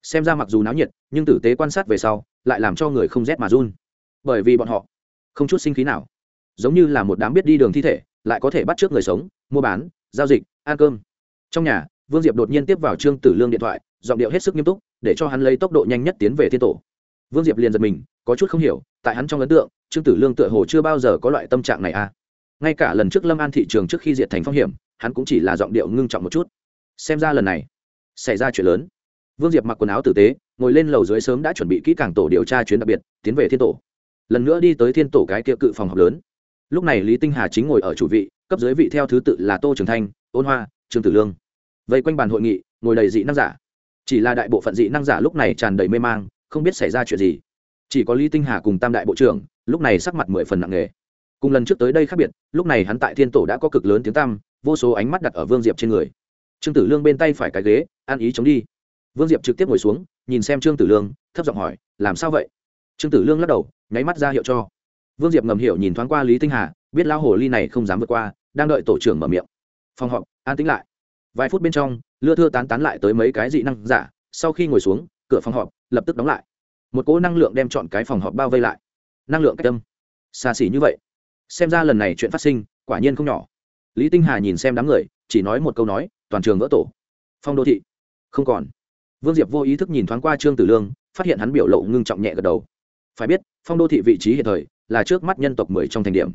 Xem ra mặc dù náo nhiệt, nhưng tử tế quan sát về sau, lại làm cho người không rét mà run. Bởi vì bọn họ, không chút sinh khí nào giống như là một đám biết đi đường thi thể, lại có thể bắt trước người sống, mua bán, giao dịch, ăn cơm. Trong nhà, vương diệp đột nhiên tiếp vào trương tử lương điện thoại, giọng điệu hết sức nghiêm túc, để cho hắn lấy tốc độ nhanh nhất tiến về thiên tổ. Vương diệp liền giật mình, có chút không hiểu, tại hắn trong ấn tượng, trương tử lương tựa hồ chưa bao giờ có loại tâm trạng này à. Ngay cả lần trước lâm an thị trường trước khi diệt thành phong hiểm, hắn cũng chỉ là giọng điệu ngưng trọng một chút. Xem ra lần này, xảy ra chuyện lớn. Vương diệp mặc quần áo tử tế, ngồi lên lầu dưới sớm đã chuẩn bị kỹ càng tổ điều tra chuyến đặc biệt, tiến về thiên tổ. Lần nữa đi tới thiên tổ cái kia cự phòng họp lớn lúc này lý tinh hà chính ngồi ở chủ vị, cấp dưới vị theo thứ tự là tô trường thanh, ôn hoa, trương tử lương. Vây quanh bàn hội nghị, ngồi đầy dị năng giả. Chỉ là đại bộ phận dị năng giả lúc này tràn đầy mê mang, không biết xảy ra chuyện gì. Chỉ có lý tinh hà cùng tam đại bộ trưởng, lúc này sắc mặt mười phần nặng nề. Cùng lần trước tới đây khác biệt, lúc này hắn tại thiên tổ đã có cực lớn tiếng tăm, vô số ánh mắt đặt ở vương diệp trên người. Trương tử lương bên tay phải cái ghế ăn ý chống đi. Vương diệp trực tiếp ngồi xuống, nhìn xem trương tử lương, thấp giọng hỏi, làm sao vậy? Trương tử lương lắc đầu, nháy mắt ra hiệu cho vương diệp ngầm hiểu nhìn thoáng qua lý tinh hà, biết lao hồ ly này không dám vượt qua, đang đợi tổ trưởng mở miệng. Phòng họp, an tĩnh lại. Vài phút bên trong, lưa thưa tán tán lại tới mấy cái dị năng giả, sau khi ngồi xuống, cửa phòng họp lập tức đóng lại. Một cỗ năng lượng đem chọn cái phòng họp bao vây lại. Năng lượng cách tâm xa xỉ như vậy. Xem ra lần này chuyện phát sinh, quả nhiên không nhỏ. Lý tinh hà nhìn xem đám người, chỉ nói một câu nói, toàn trường vỡ tổ. Phong đô thị. Không còn. Vương diệp vô ý thức nhìn thoáng qua trương tử lương, phát hiện hắn biểu lộ ngưng trọng nhẹ gật đầu. Phải biết, phong đô thị vị trí hiện thời là trước mắt nhân tộc mười trong thành điểm.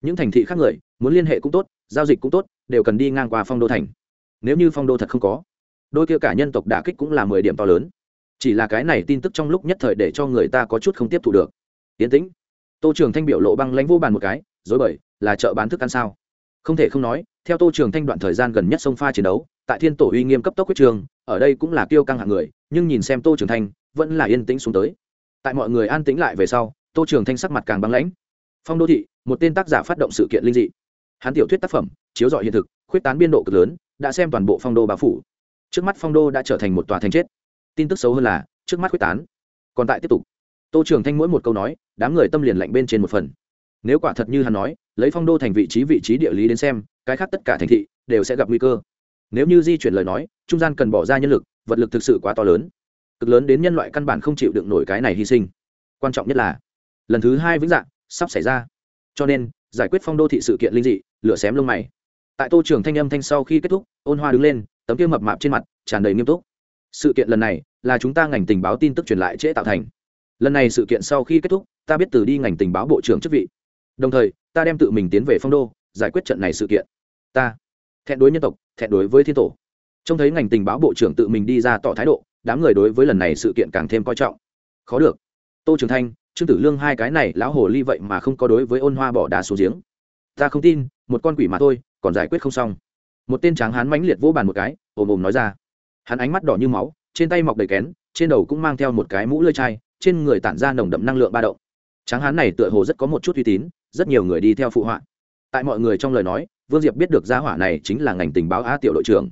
Những thành thị khác người, muốn liên hệ cũng tốt, giao dịch cũng tốt, đều cần đi ngang qua phong đô thành. Nếu như phong đô thật không có, đôi kia cả nhân tộc đả kích cũng là mười điểm to lớn. Chỉ là cái này tin tức trong lúc nhất thời để cho người ta có chút không tiếp thu được. Yến tĩnh. Tô trường thanh biểu lộ băng lãnh vô bàn một cái, dối bời, là chợ bán thức ăn sao? Không thể không nói, theo tô trường thanh đoạn thời gian gần nhất sông pha chiến đấu, tại thiên tổ uy nghiêm cấp tốc quyết trường, ở đây cũng là kiêu căng hạng người, nhưng nhìn xem tô trường thanh, vẫn là yên tĩnh xuống tới. Tại mọi người an tĩnh lại về sau tô trường thanh sắc mặt càng băng lãnh. Phong đô thị, một tên tác giả phát động sự kiện linh dị. Hắn tiểu thuyết tác phẩm, chiếu dọi hiện thực, khuyết tán biên độ cực lớn, đã xem toàn bộ phong đô bao phủ. Trước mắt phong đô đã trở thành một tòa thành chết. Tin tức xấu hơn là, trước mắt khuyết tán. Còn tại tiếp tục. Tô trường thanh mỗi một câu nói, đám người tâm liền lạnh bên trên một phần. Nếu quả thật như hắn nói, lấy phong đô thành vị trí vị trí địa lý đến xem, cái khác tất cả thành thị đều sẽ gặp nguy cơ. Nếu như di chuyển lời nói, trung gian cần bỏ ra nhân lực, vật lực thực sự quá to lớn. Cực lớn đến nhân loại căn bản không chịu đựng nổi cái này hy sinh. Quan trọng nhất là lần thứ hai vĩnh dạng sắp xảy ra. Cho nên, giải quyết phong đô thị sự kiện linh dị, lửa xém lông mày. Tại tô trường thanh âm thanh sau khi kết thúc, ôn hoa đứng lên, tấm kia mập mạp trên mặt, tràn đầy nghiêm túc. Sự kiện lần này là chúng ta ngành tình báo tin tức truyền lại trễ tạo thành. Lần này sự kiện sau khi kết thúc, ta biết từ đi ngành tình báo bộ trưởng chức vị. Đồng thời, ta đem tự mình tiến về phong đô, giải quyết trận này sự kiện. Ta thẹn đối nhân tộc, thẹn đối với thiên tổ. Trông thấy ngành tình báo bộ trưởng tự mình đi ra tỏ thái độ, đám người đối với lần này sự kiện càng thêm coi trọng. Khó được. Tô trường thanh trương tử lương hai cái này lão hồ ly vậy mà không có đối với ôn hoa bỏ đá xuống giếng. Ta không tin, một con quỷ mà thôi, còn giải quyết không xong. Một tên tráng hán mãnh liệt vỗ bàn một cái, ồm ồm nói ra. Hắn ánh mắt đỏ như máu, trên tay mọc đầy kén, trên đầu cũng mang theo một cái mũ lơi chai, trên người tản ra nồng đậm năng lượng ba động. Tráng hán này tựa hồ rất có một chút uy tín, rất nhiều người đi theo phụ họa. Tại mọi người trong lời nói, vương diệp biết được gia hỏa này chính là ngành tình báo a tiểu đội trưởng.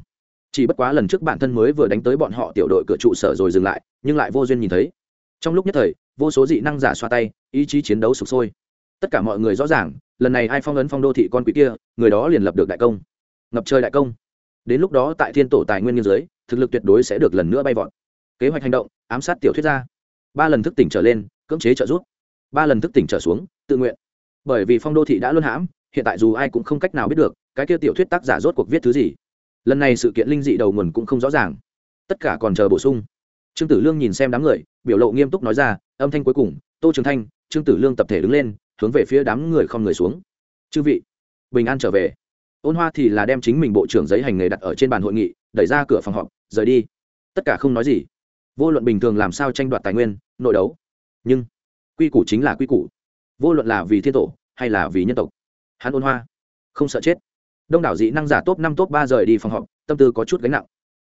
Chỉ bất quá lần trước bản thân mới vừa đánh tới bọn họ tiểu đội cửa trụ sở rồi dừng lại, nhưng lại vô duyên nhìn thấy. Trong lúc nhất thời vô số dị năng giả xoa tay, ý chí chiến đấu sụp sôi. Tất cả mọi người rõ ràng, lần này ai phong ấn phong đô thị con quỷ kia, người đó liền lập được đại công. Ngập trời đại công. Đến lúc đó tại thiên tổ tài nguyên nghiên giới thực lực tuyệt đối sẽ được lần nữa bay vọt. Kế hoạch hành động, ám sát tiểu thuyết ra. Ba lần thức tỉnh trở lên, cưỡng chế trợ giúp. Ba lần thức tỉnh trở xuống, tự nguyện. Bởi vì phong đô thị đã luân hãm, hiện tại dù ai cũng không cách nào biết được, cái kia tiểu thuyết tác giả rốt cuộc viết thứ gì. Lần này sự kiện linh dị đầu nguồn cũng không rõ ràng. Tất cả còn chờ bổ sung. Trương tử lương nhìn xem đám người, biểu lộ nghiêm túc nói ra âm thanh cuối cùng, tô trường thanh, trương tử lương tập thể đứng lên, hướng về phía đám người không người xuống. Chư vị, bình an trở về. Ôn hoa thì là đem chính mình bộ trưởng giấy hành nghề đặt ở trên bàn hội nghị, đẩy ra cửa phòng họp, rời đi. Tất cả không nói gì. Vô luận bình thường làm sao tranh đoạt tài nguyên, nội đấu. Nhưng, quy củ chính là quy củ. Vô luận là vì thiên tổ, hay là vì nhân tộc. Hắn ôn hoa, không sợ chết. Đông đảo dị năng giả top năm, top ba rời đi phòng họp, tâm tư có chút gánh nặng.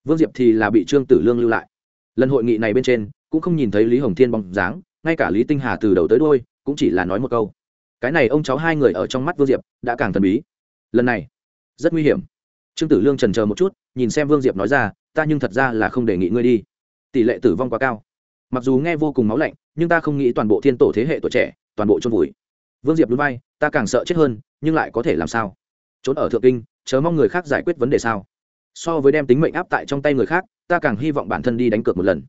Vương diệp thì là bị trương tử lương lưu lại. Lần hội nghị này bên trên cũng không nhìn thấy lý hồng thiên bóng dáng, ngay cả lý tinh hà từ đầu tới đôi cũng chỉ là nói một câu. Cái này ông cháu hai người ở trong mắt vương diệp đã càng thần bí. Lần này, rất nguy hiểm. Trương tử lương trần chờ một chút, nhìn xem vương diệp nói ra, ta nhưng thật ra là không đề nghị ngươi đi. Tỷ lệ tử vong quá cao. Mặc dù nghe vô cùng máu lạnh, nhưng ta không nghĩ toàn bộ thiên tổ thế hệ tuổi trẻ, toàn bộ chôn vùi. Vương diệp núi bay ta càng sợ chết hơn, nhưng lại có thể làm sao? Trốn ở thượng kinh, chờ mong người khác giải quyết vấn đề sao? So với đem tính mệnh áp tại trong tay người khác, ta càng hy vọng bản thân đi đánh cược một lần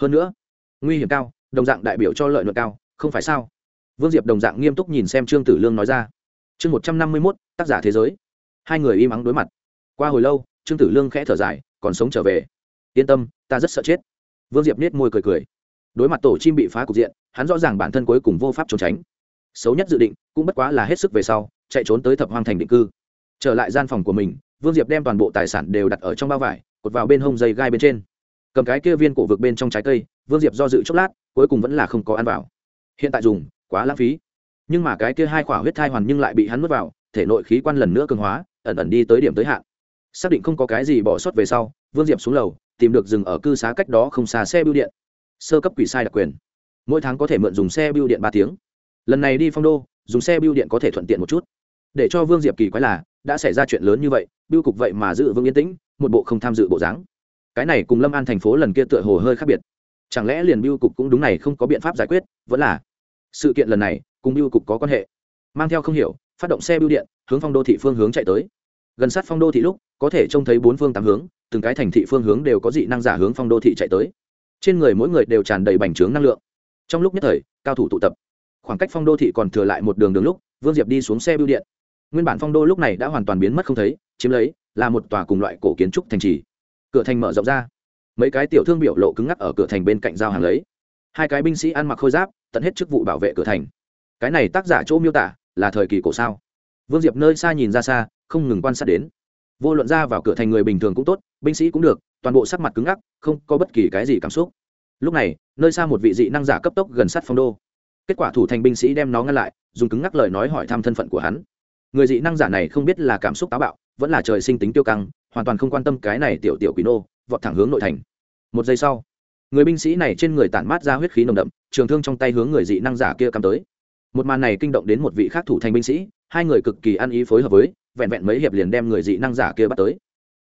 hơn nữa, nguy hiểm cao, đồng dạng đại biểu cho lợi nhuận cao, không phải sao? Vương diệp đồng dạng nghiêm túc nhìn xem trương tử lương nói ra. Chương một trăm năm mươi mốt, tác giả thế giới. Hai người im ắng đối mặt. Qua hồi lâu, trương tử lương khẽ thở dài, còn sống trở về. Yên tâm, ta rất sợ chết. Vương diệp nết môi cười cười. Đối mặt tổ chim bị phá cục diện, hắn rõ ràng bản thân cuối cùng vô pháp trốn tránh. Xấu nhất dự định, cũng bất quá là hết sức về sau, chạy trốn tới thập hoang thành định cư. Trở lại gian phòng của mình, vương diệp đem toàn bộ tài sản đều đặt ở trong bao vải, cột vào bên hông dây gai bên trên cầm cái kia viên cổ vực bên trong trái cây, vương diệp do dự chốc lát, cuối cùng vẫn là không có ăn vào. Hiện tại dùng, quá lãng phí. Nhưng mà cái kia hai khỏa huyết thai hoàn nhưng lại bị hắn mất vào, thể nội khí quan lần nữa cường hóa, ẩn ẩn đi tới điểm tới hạn. Xác định không có cái gì bỏ sót về sau, vương diệp xuống lầu, tìm được rừng ở cư xá cách đó không xa xe bưu điện. Sơ cấp quỷ sai đặc quyền. Mỗi tháng có thể mượn dùng xe bưu điện ba tiếng. Lần này đi phong đô, dùng xe bưu điện có thể thuận tiện một chút. Để cho vương diệp kỳ quái là, đã xảy ra chuyện lớn như vậy, bưu cục vậy mà giữ vương yên tĩnh, một bộ không tham dự bộ dáng cái này cùng lâm an thành phố lần kia tựa hồ hơi khác biệt. Chẳng lẽ liền biêu cục cũng đúng này không có biện pháp giải quyết, vẫn là sự kiện lần này cùng biêu cục có quan hệ? Mang theo không hiểu, phát động xe biêu điện, hướng phong đô thị phương hướng chạy tới. Gần sát phong đô thị lúc, có thể trông thấy bốn phương tám hướng, từng cái thành thị phương hướng đều có dị năng giả hướng phong đô thị chạy tới. Trên người mỗi người đều tràn đầy bành trướng năng lượng. Trong lúc nhất thời, cao thủ tụ tập. Khoảng cách phong đô thị còn thừa lại một đường đường lúc, vương diệp đi xuống xe biêu điện. Nguyên bản phong đô lúc này đã hoàn toàn biến mất không thấy, chiếm lấy là một tòa cùng loại cổ kiến trúc thành trì cửa thành mở rộng ra. Mấy cái tiểu thương biểu lộ cứng ngắc ở cửa thành bên cạnh giao hàng lấy. Hai cái binh sĩ ăn mặc khôi giáp, tận hết chức vụ bảo vệ cửa thành. Cái này tác giả chỗ miêu tả là thời kỳ cổ sao. Vương diệp nơi xa nhìn ra xa, không ngừng quan sát đến. Vô luận ra vào cửa thành người bình thường cũng tốt, binh sĩ cũng được, toàn bộ sắc mặt cứng ngắc, không có bất kỳ cái gì cảm xúc. Lúc này, nơi xa một vị dị năng giả cấp tốc gần sát phong đô. Kết quả thủ thành binh sĩ đem nó ngăn lại, dùng cứng ngắc lời nói hỏi thăm thân phận của hắn. Người dị năng giả này không biết là cảm xúc táo bạo vẫn là trời sinh tính tiêu căng, hoàn toàn không quan tâm cái này tiểu tiểu quỷ nô, vọt thẳng hướng nội thành. Một giây sau, người binh sĩ này trên người tản mát ra huyết khí nồng đậm, trường thương trong tay hướng người dị năng giả kia cắm tới. Một màn này kinh động đến một vị khác thủ thành binh sĩ, hai người cực kỳ ăn ý phối hợp với, vẹn vẹn mấy hiệp liền đem người dị năng giả kia bắt tới.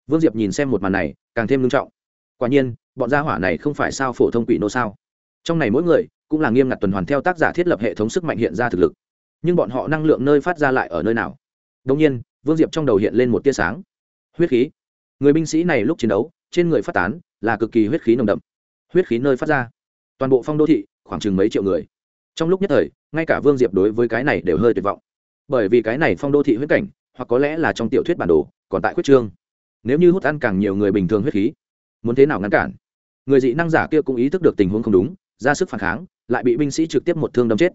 Vương diệp nhìn xem một màn này, càng thêm nghiêm trọng. Quả nhiên, bọn gia hỏa này không phải sao phổ thông quỷ nô sao? Trong này mỗi người cũng là nghiêm ngặt tuần hoàn theo tác giả thiết lập hệ thống sức mạnh hiện ra thực lực. Nhưng bọn họ năng lượng nơi phát ra lại ở nơi nào? Đông nhiên vương diệp trong đầu hiện lên một tia sáng. Huyết khí. Người binh sĩ này lúc chiến đấu, trên người phát tán, là cực kỳ huyết khí nồng đậm. Huyết khí nơi phát ra. Toàn bộ phong đô thị, khoảng chừng mấy triệu người. Trong lúc nhất thời, ngay cả vương diệp đối với cái này đều hơi tuyệt vọng. Bởi vì cái này phong đô thị huyết cảnh, hoặc có lẽ là trong tiểu thuyết bản đồ, còn tại huyết trương. Nếu như hút ăn càng nhiều người bình thường huyết khí, muốn thế nào ngăn cản? Người dị năng giả kia cũng ý thức được tình huống không đúng, ra sức phản kháng, lại bị binh sĩ trực tiếp một thương đâm chết.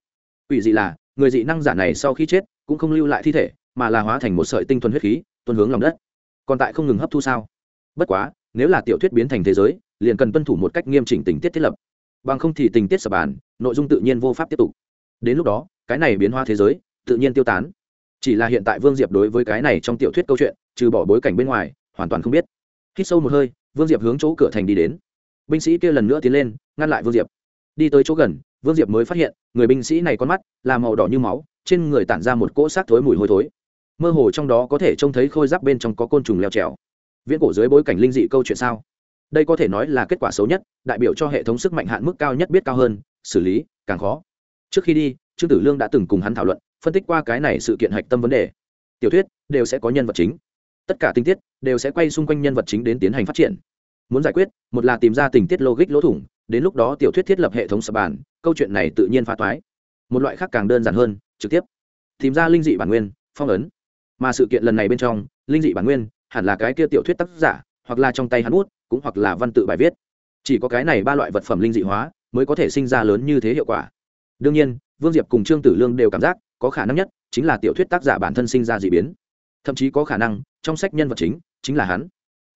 Ủy dị là, người dị năng giả này sau khi chết, cũng không lưu lại thi thể mà là hóa thành một sợi tinh thuần huyết khí tuân hướng lòng đất. Còn tại không ngừng hấp thu sao? Bất quá, nếu là tiểu thuyết biến thành thế giới, liền cần tuân thủ một cách nghiêm chỉnh tình tiết thiết lập. Bằng không thì tình tiết sập bàn, nội dung tự nhiên vô pháp tiếp tục. Đến lúc đó, cái này biến hóa thế giới, tự nhiên tiêu tán. Chỉ là hiện tại vương diệp đối với cái này trong tiểu thuyết câu chuyện, trừ bỏ bối cảnh bên ngoài, hoàn toàn không biết. Hít sâu một hơi, vương diệp hướng chỗ cửa thành đi đến. Binh sĩ kia lần nữa tiến lên, ngăn lại vương diệp. Đi tới chỗ gần, vương diệp mới phát hiện, người binh sĩ này con mắt là màu đỏ như máu, trên người tản ra một cỗ xác thối mùi hôi thối mơ hồ trong đó có thể trông thấy khôi giáp bên trong có côn trùng leo trèo. Viễn cổ dưới bối cảnh linh dị câu chuyện sao? Đây có thể nói là kết quả xấu nhất, đại biểu cho hệ thống sức mạnh hạn mức cao nhất biết cao hơn, xử lý, càng khó. Trước khi đi, trương tử lương đã từng cùng hắn thảo luận, phân tích qua cái này sự kiện hạch tâm vấn đề. Tiểu thuyết, đều sẽ có nhân vật chính. Tất cả tình tiết, đều sẽ quay xung quanh nhân vật chính đến tiến hành phát triển. Muốn giải quyết, một là tìm ra tình tiết logic lỗ thủng, đến lúc đó tiểu thuyết thiết lập hệ thống sập bàn, câu chuyện này tự nhiên phá toái. Một loại khác càng đơn giản hơn, trực tiếp. Tìm ra linh dị bản nguyên, phong ấn mà sự kiện lần này bên trong, linh dị bản nguyên, hẳn là cái kia tiểu thuyết tác giả, hoặc là trong tay hắn bút, cũng hoặc là văn tự bài viết. Chỉ có cái này ba loại vật phẩm linh dị hóa, mới có thể sinh ra lớn như thế hiệu quả. Đương nhiên, vương diệp cùng trương tử lương đều cảm giác, có khả năng nhất, chính là tiểu thuyết tác giả bản thân sinh ra d ị biến. Thậm chí có khả năng, trong sách nhân vật chính chính là hắn.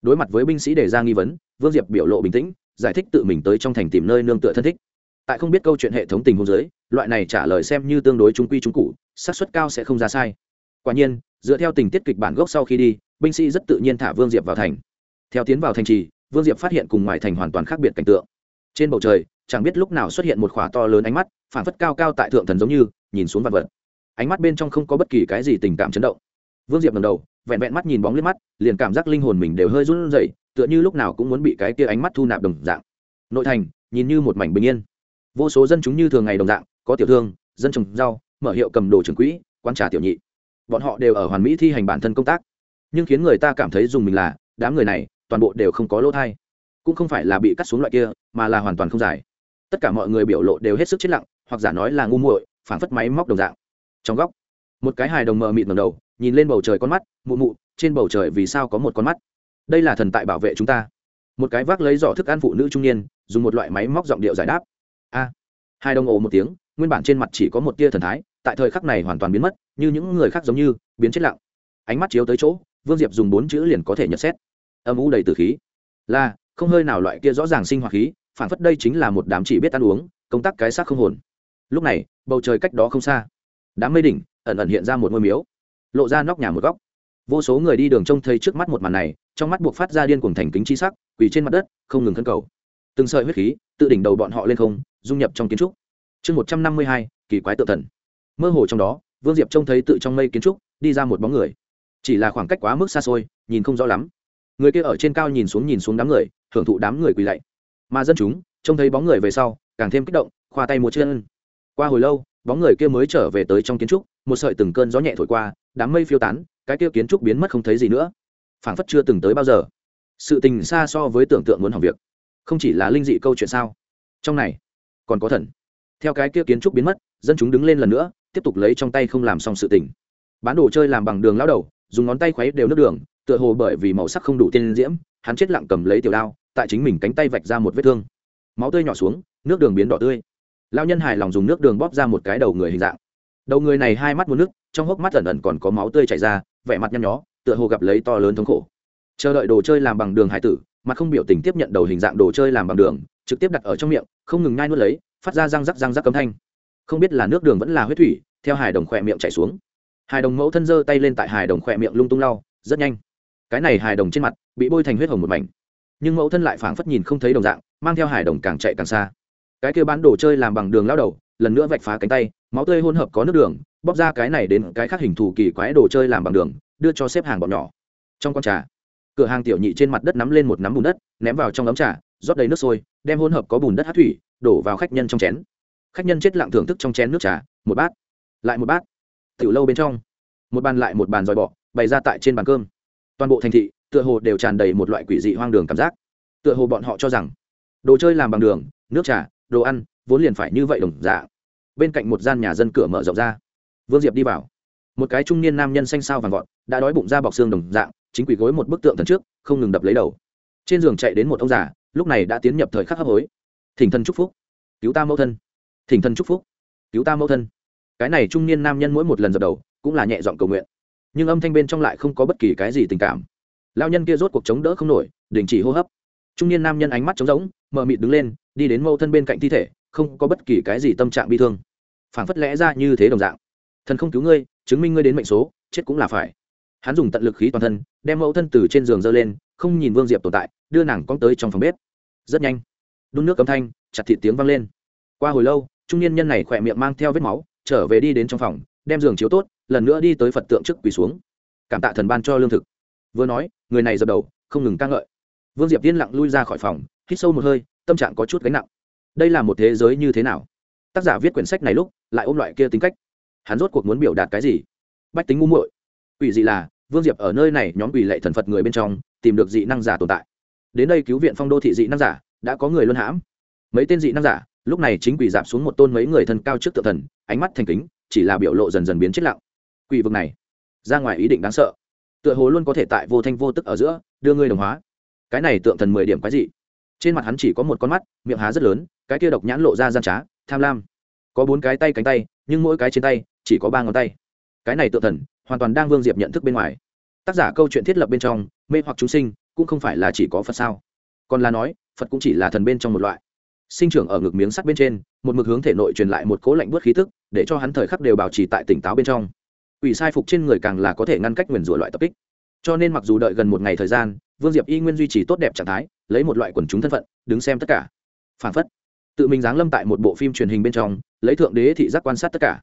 Đối mặt với binh sĩ đề ra nghi vấn, vương diệp biểu lộ bình tĩnh, giải thích tự mình tới trong thành tìm nơi nương tựa thân thích. Tại không biết câu chuyện hệ thống tình hôn giới loại này trả lời xem như tương đối trung quy trung cụ, xác suất cao sẽ không ra sai. Quả nhiên dựa theo tình tiết kịch bản gốc sau khi đi, binh sĩ rất tự nhiên thả vương diệp vào thành. Theo tiến vào thành trì, vương diệp phát hiện cùng ngoài thành hoàn toàn khác biệt cảnh tượng. Trên bầu trời, chẳng biết lúc nào xuất hiện một khỏa to lớn ánh mắt phản phất cao cao tại thượng thần giống như, nhìn xuống vật vật. Ánh mắt bên trong không có bất kỳ cái gì tình cảm chấn động. Vương diệp ngầm đầu, vẹn vẹn mắt nhìn bóng lên mắt, liền cảm giác linh hồn mình đều hơi run rẩy, tựa như lúc nào cũng muốn bị cái kia ánh mắt thu nạp đồng dạng. Nội thành, nhìn như một mảnh bình yên. Vô số dân chúng như thường ngày đồng dạng, có tiểu thương, dân trồng rau, mở hiệu cầm đồ trưởng quỹ quan trà tiểu nhị bọn họ đều ở hoàn mỹ thi hành bản thân công tác. Nhưng khiến người ta cảm thấy dùng mình là, đám người này, toàn bộ đều không có lỗ thai. Cũng không phải là bị cắt xuống loại kia, mà là hoàn toàn không giải. Tất cả mọi người biểu lộ đều hết sức chết lặng, hoặc giả nói là ngu muội phản phất máy móc đồng dạng. Trong góc, một cái hài đồng mờ mịt ngầm đầu, nhìn lên bầu trời con mắt, mụ mụ, trên bầu trời vì sao có một con mắt? Đây là thần tại bảo vệ chúng ta. Một cái vác lấy giỏ thức ăn phụ nữ trung niên, dùng một loại máy móc giọng điệu giải đáp. A. Hai đồng ồ một tiếng, nguyên bản trên mặt chỉ có một tia thần thái, tại thời khắc này hoàn toàn biến mất như những người khác giống như, biến chết lặng. Ánh mắt chiếu tới chỗ, vương diệp dùng bốn chữ liền có thể nhận xét. Âm u đầy từ khí. Là, không hơi nào loại kia rõ ràng sinh hoạt khí phản phất đây chính là một đám chỉ biết ăn uống, công tác cái xác không hồn. Lúc này, bầu trời cách đó không xa. Đám mây đỉnh, ẩn ẩn hiện ra một ngôi miếu, lộ ra nóc nhà một góc. Vô số người đi đường trông thấy trước mắt một màn này, trong mắt buộc phát ra điên cuồng thành kính chi sắc, quỳ trên mặt đất, không ngừng thân cầu. Từng sợi huyết khí, tự đỉnh đầu bọn họ lên không, dung nhập trong kiến trúc. Chương một trăm năm mươi hai, kỳ quái tự thần. Mơ hồ trong đó vương diệp trông thấy tự trong mây kiến trúc, đi ra một bóng người. Chỉ là khoảng cách quá mức xa xôi, nhìn không rõ lắm. Người kia ở trên cao nhìn xuống nhìn xuống đám người, hưởng thụ đám người quỳ lạy. Mà dân chúng, trông thấy bóng người về sau, càng thêm kích động, khoa tay một chân. Qua hồi lâu, bóng người kia mới trở về tới trong kiến trúc, một sợi từng cơn gió nhẹ thổi qua, đám mây phiêu tán, cái kia kiến trúc biến mất không thấy gì nữa. Phảng phất chưa từng tới bao giờ. Sự tình xa so với tưởng tượng muốn hỏng việc. Không chỉ là linh dị câu chuyện sao? Trong này, còn có thần. Theo cái kia kiến trúc biến mất, dân chúng đứng lên lần nữa tiếp tục lấy trong tay không làm xong sự tình. Bán đồ chơi làm bằng đường lao đầu, dùng ngón tay khuấy đều nước đường, tựa hồ bởi vì màu sắc không đủ tiên diễm, hắn chết lặng cầm lấy tiểu đao, tại chính mình cánh tay vạch ra một vết thương. Máu tươi nhỏ xuống, nước đường biến đỏ tươi. Lao nhân hài lòng dùng nước đường bóp ra một cái đầu người hình dạng. Đầu người này hai mắt muốn nước, trong hốc mắt ẩn ẩn còn có máu tươi chảy ra, vẻ mặt nhăn nhó, tựa hồ gặp lấy to lớn thống khổ. Chờ đợi đồ chơi làm bằng đường hải tử mặt không biểu tình tiếp nhận đầu hình dạng đồ chơi làm bằng đường, trực tiếp đặt ở trong miệng, không ngừng nhai nuốt lấy, phát ra răng rắc răng rắc cấm thanh không biết là nước đường vẫn là huyết thủy, theo hài đồng khỏe miệng chảy xuống. Hài đồng mẫu thân giơ tay lên tại hài đồng khỏe miệng lung tung lau, rất nhanh. Cái này hài đồng trên mặt bị bôi thành huyết hồng một mảnh. Nhưng mẫu thân lại phảng phất nhìn không thấy đồng dạng, mang theo hài đồng càng chạy càng xa. Cái kia bán đồ chơi làm bằng đường lao đầu, lần nữa vạch phá cánh tay, máu tươi hỗn hợp có nước đường bóc ra cái này đến cái khác hình thù kỳ quái đồ chơi làm bằng đường, đưa cho xếp hàng bọn nhỏ. Trong con trà, cửa hàng tiểu nhị trên mặt đất nắm lên một nắm bùn đất, ném vào trong ấm trà, rót đầy nước sôi, đem hỗn hợp có bùn đất hát thủy, đổ vào khách nhân trong chén khách nhân chết lặng thưởng thức trong chén nước trà, một bát, lại một bát. Tiểu lâu bên trong, một bàn lại một bàn dòi bọ, bày ra tại trên bàn cơm. Toàn bộ thành thị, tựa hồ đều tràn đầy một loại quỷ dị hoang đường cảm giác. Tựa hồ bọn họ cho rằng, đồ chơi làm bằng đường, nước trà, đồ ăn, vốn liền phải như vậy đồng dạ bên cạnh một gian nhà dân cửa mở rộng ra. Vương diệp đi vào. Một cái trung niên nam nhân xanh sao vàng vọt, đã đói bụng ra bọc xương đồng dạng, chính quỷ gối một bức tượng thần trước, không ngừng đập lấy đầu. Trên giường chạy đến một ông già, lúc này đã tiến nhập thời khắc hấp hối. Thỉnh thân chúc phúc. Cứu ta mẫu thân thỉnh thân chúc phúc. Cứu ta mẫu thân. Cái này trung niên nam nhân mỗi một lần dập đầu cũng là nhẹ giọng cầu nguyện. Nhưng âm thanh bên trong lại không có bất kỳ cái gì tình cảm. Lao nhân kia rốt cuộc chống đỡ không nổi, đình chỉ hô hấp. Trung niên nam nhân ánh mắt trống rỗng, mờ mịt đứng lên, đi đến mẫu thân bên cạnh thi thể, không có bất kỳ cái gì tâm trạng bi thương. Phảng phất lẽ ra như thế đồng dạng. Thần không cứu ngươi, chứng minh ngươi đến mệnh số, chết cũng là phải. Hắn dùng tận lực khí toàn thân, đem mẫu thân từ trên giường dơ lên, không nhìn vương diệp tồn tại, đưa nàng cong tới trong phòng bếp. Rất nhanh. Đun nước cấm thanh, chặt thịt tiếng vang lên. Qua hồi lâu trung niên nhân này khỏe miệng mang theo vết máu, trở về đi đến trong phòng, đem giường chiếu tốt, lần nữa đi tới phật tượng trước quỳ xuống. Cảm tạ thần ban cho lương thực. Vừa nói, người này dập đầu, không ngừng ca ngợi. Vương diệp yên lặng lui ra khỏi phòng, hít sâu một hơi, tâm trạng có chút gánh nặng. Đây là một thế giới như thế nào? Tác giả viết quyển sách này lúc, lại ôm loại kia tính cách. Hắn rốt cuộc muốn biểu đạt cái gì? Bách tính ngu muội. Quỷ dị là, vương diệp ở nơi này nhóm quỷ lệ thần phật người bên trong, tìm được dị năng giả tồn tại. Đến đây cứu viện phong đô thị dị năng giả, đã có người luân hãm. Mấy tên dị năng giả lúc này chính quỷ giảm xuống một tôn mấy người thân cao trước tự thần, ánh mắt thành kính, chỉ là biểu lộ dần dần biến chết lặng. Quỷ vực này, ra ngoài ý định đáng sợ. Tựa hồ luôn có thể tại vô thanh vô tức ở giữa, đưa ngươi đồng hóa. Cái này tượng thần mười điểm cái gì trên mặt hắn chỉ có một con mắt, miệng há rất lớn, cái kia độc nhãn lộ ra gian trá, tham lam. Có bốn cái tay cánh tay, nhưng mỗi cái trên tay, chỉ có ba ngón tay. Cái này tượng thần, hoàn toàn đang vương diệp nhận thức bên ngoài. Tác giả câu chuyện thiết lập bên trong, mê hoặc chúng sinh, cũng không phải là chỉ có phật sao? Còn là nói, phật cũng chỉ là thần bên trong một loại sinh trưởng ở ngực miếng sắt bên trên, một mực hướng thể nội truyền lại một cố lạnh bớt khí tức, để cho hắn thời khắc đều bảo trì tại tỉnh táo bên trong. Ủy sai phục trên người càng là có thể ngăn cách nguyền rủa loại tập kích. Cho nên mặc dù đợi gần một ngày thời gian, vương diệp y nguyên duy trì tốt đẹp trạng thái, lấy một loại quần chúng thân phận, đứng xem tất cả. Phản phất, tự mình giáng lâm tại một bộ phim truyền hình bên trong, lấy thượng đế thị giác quan sát tất cả.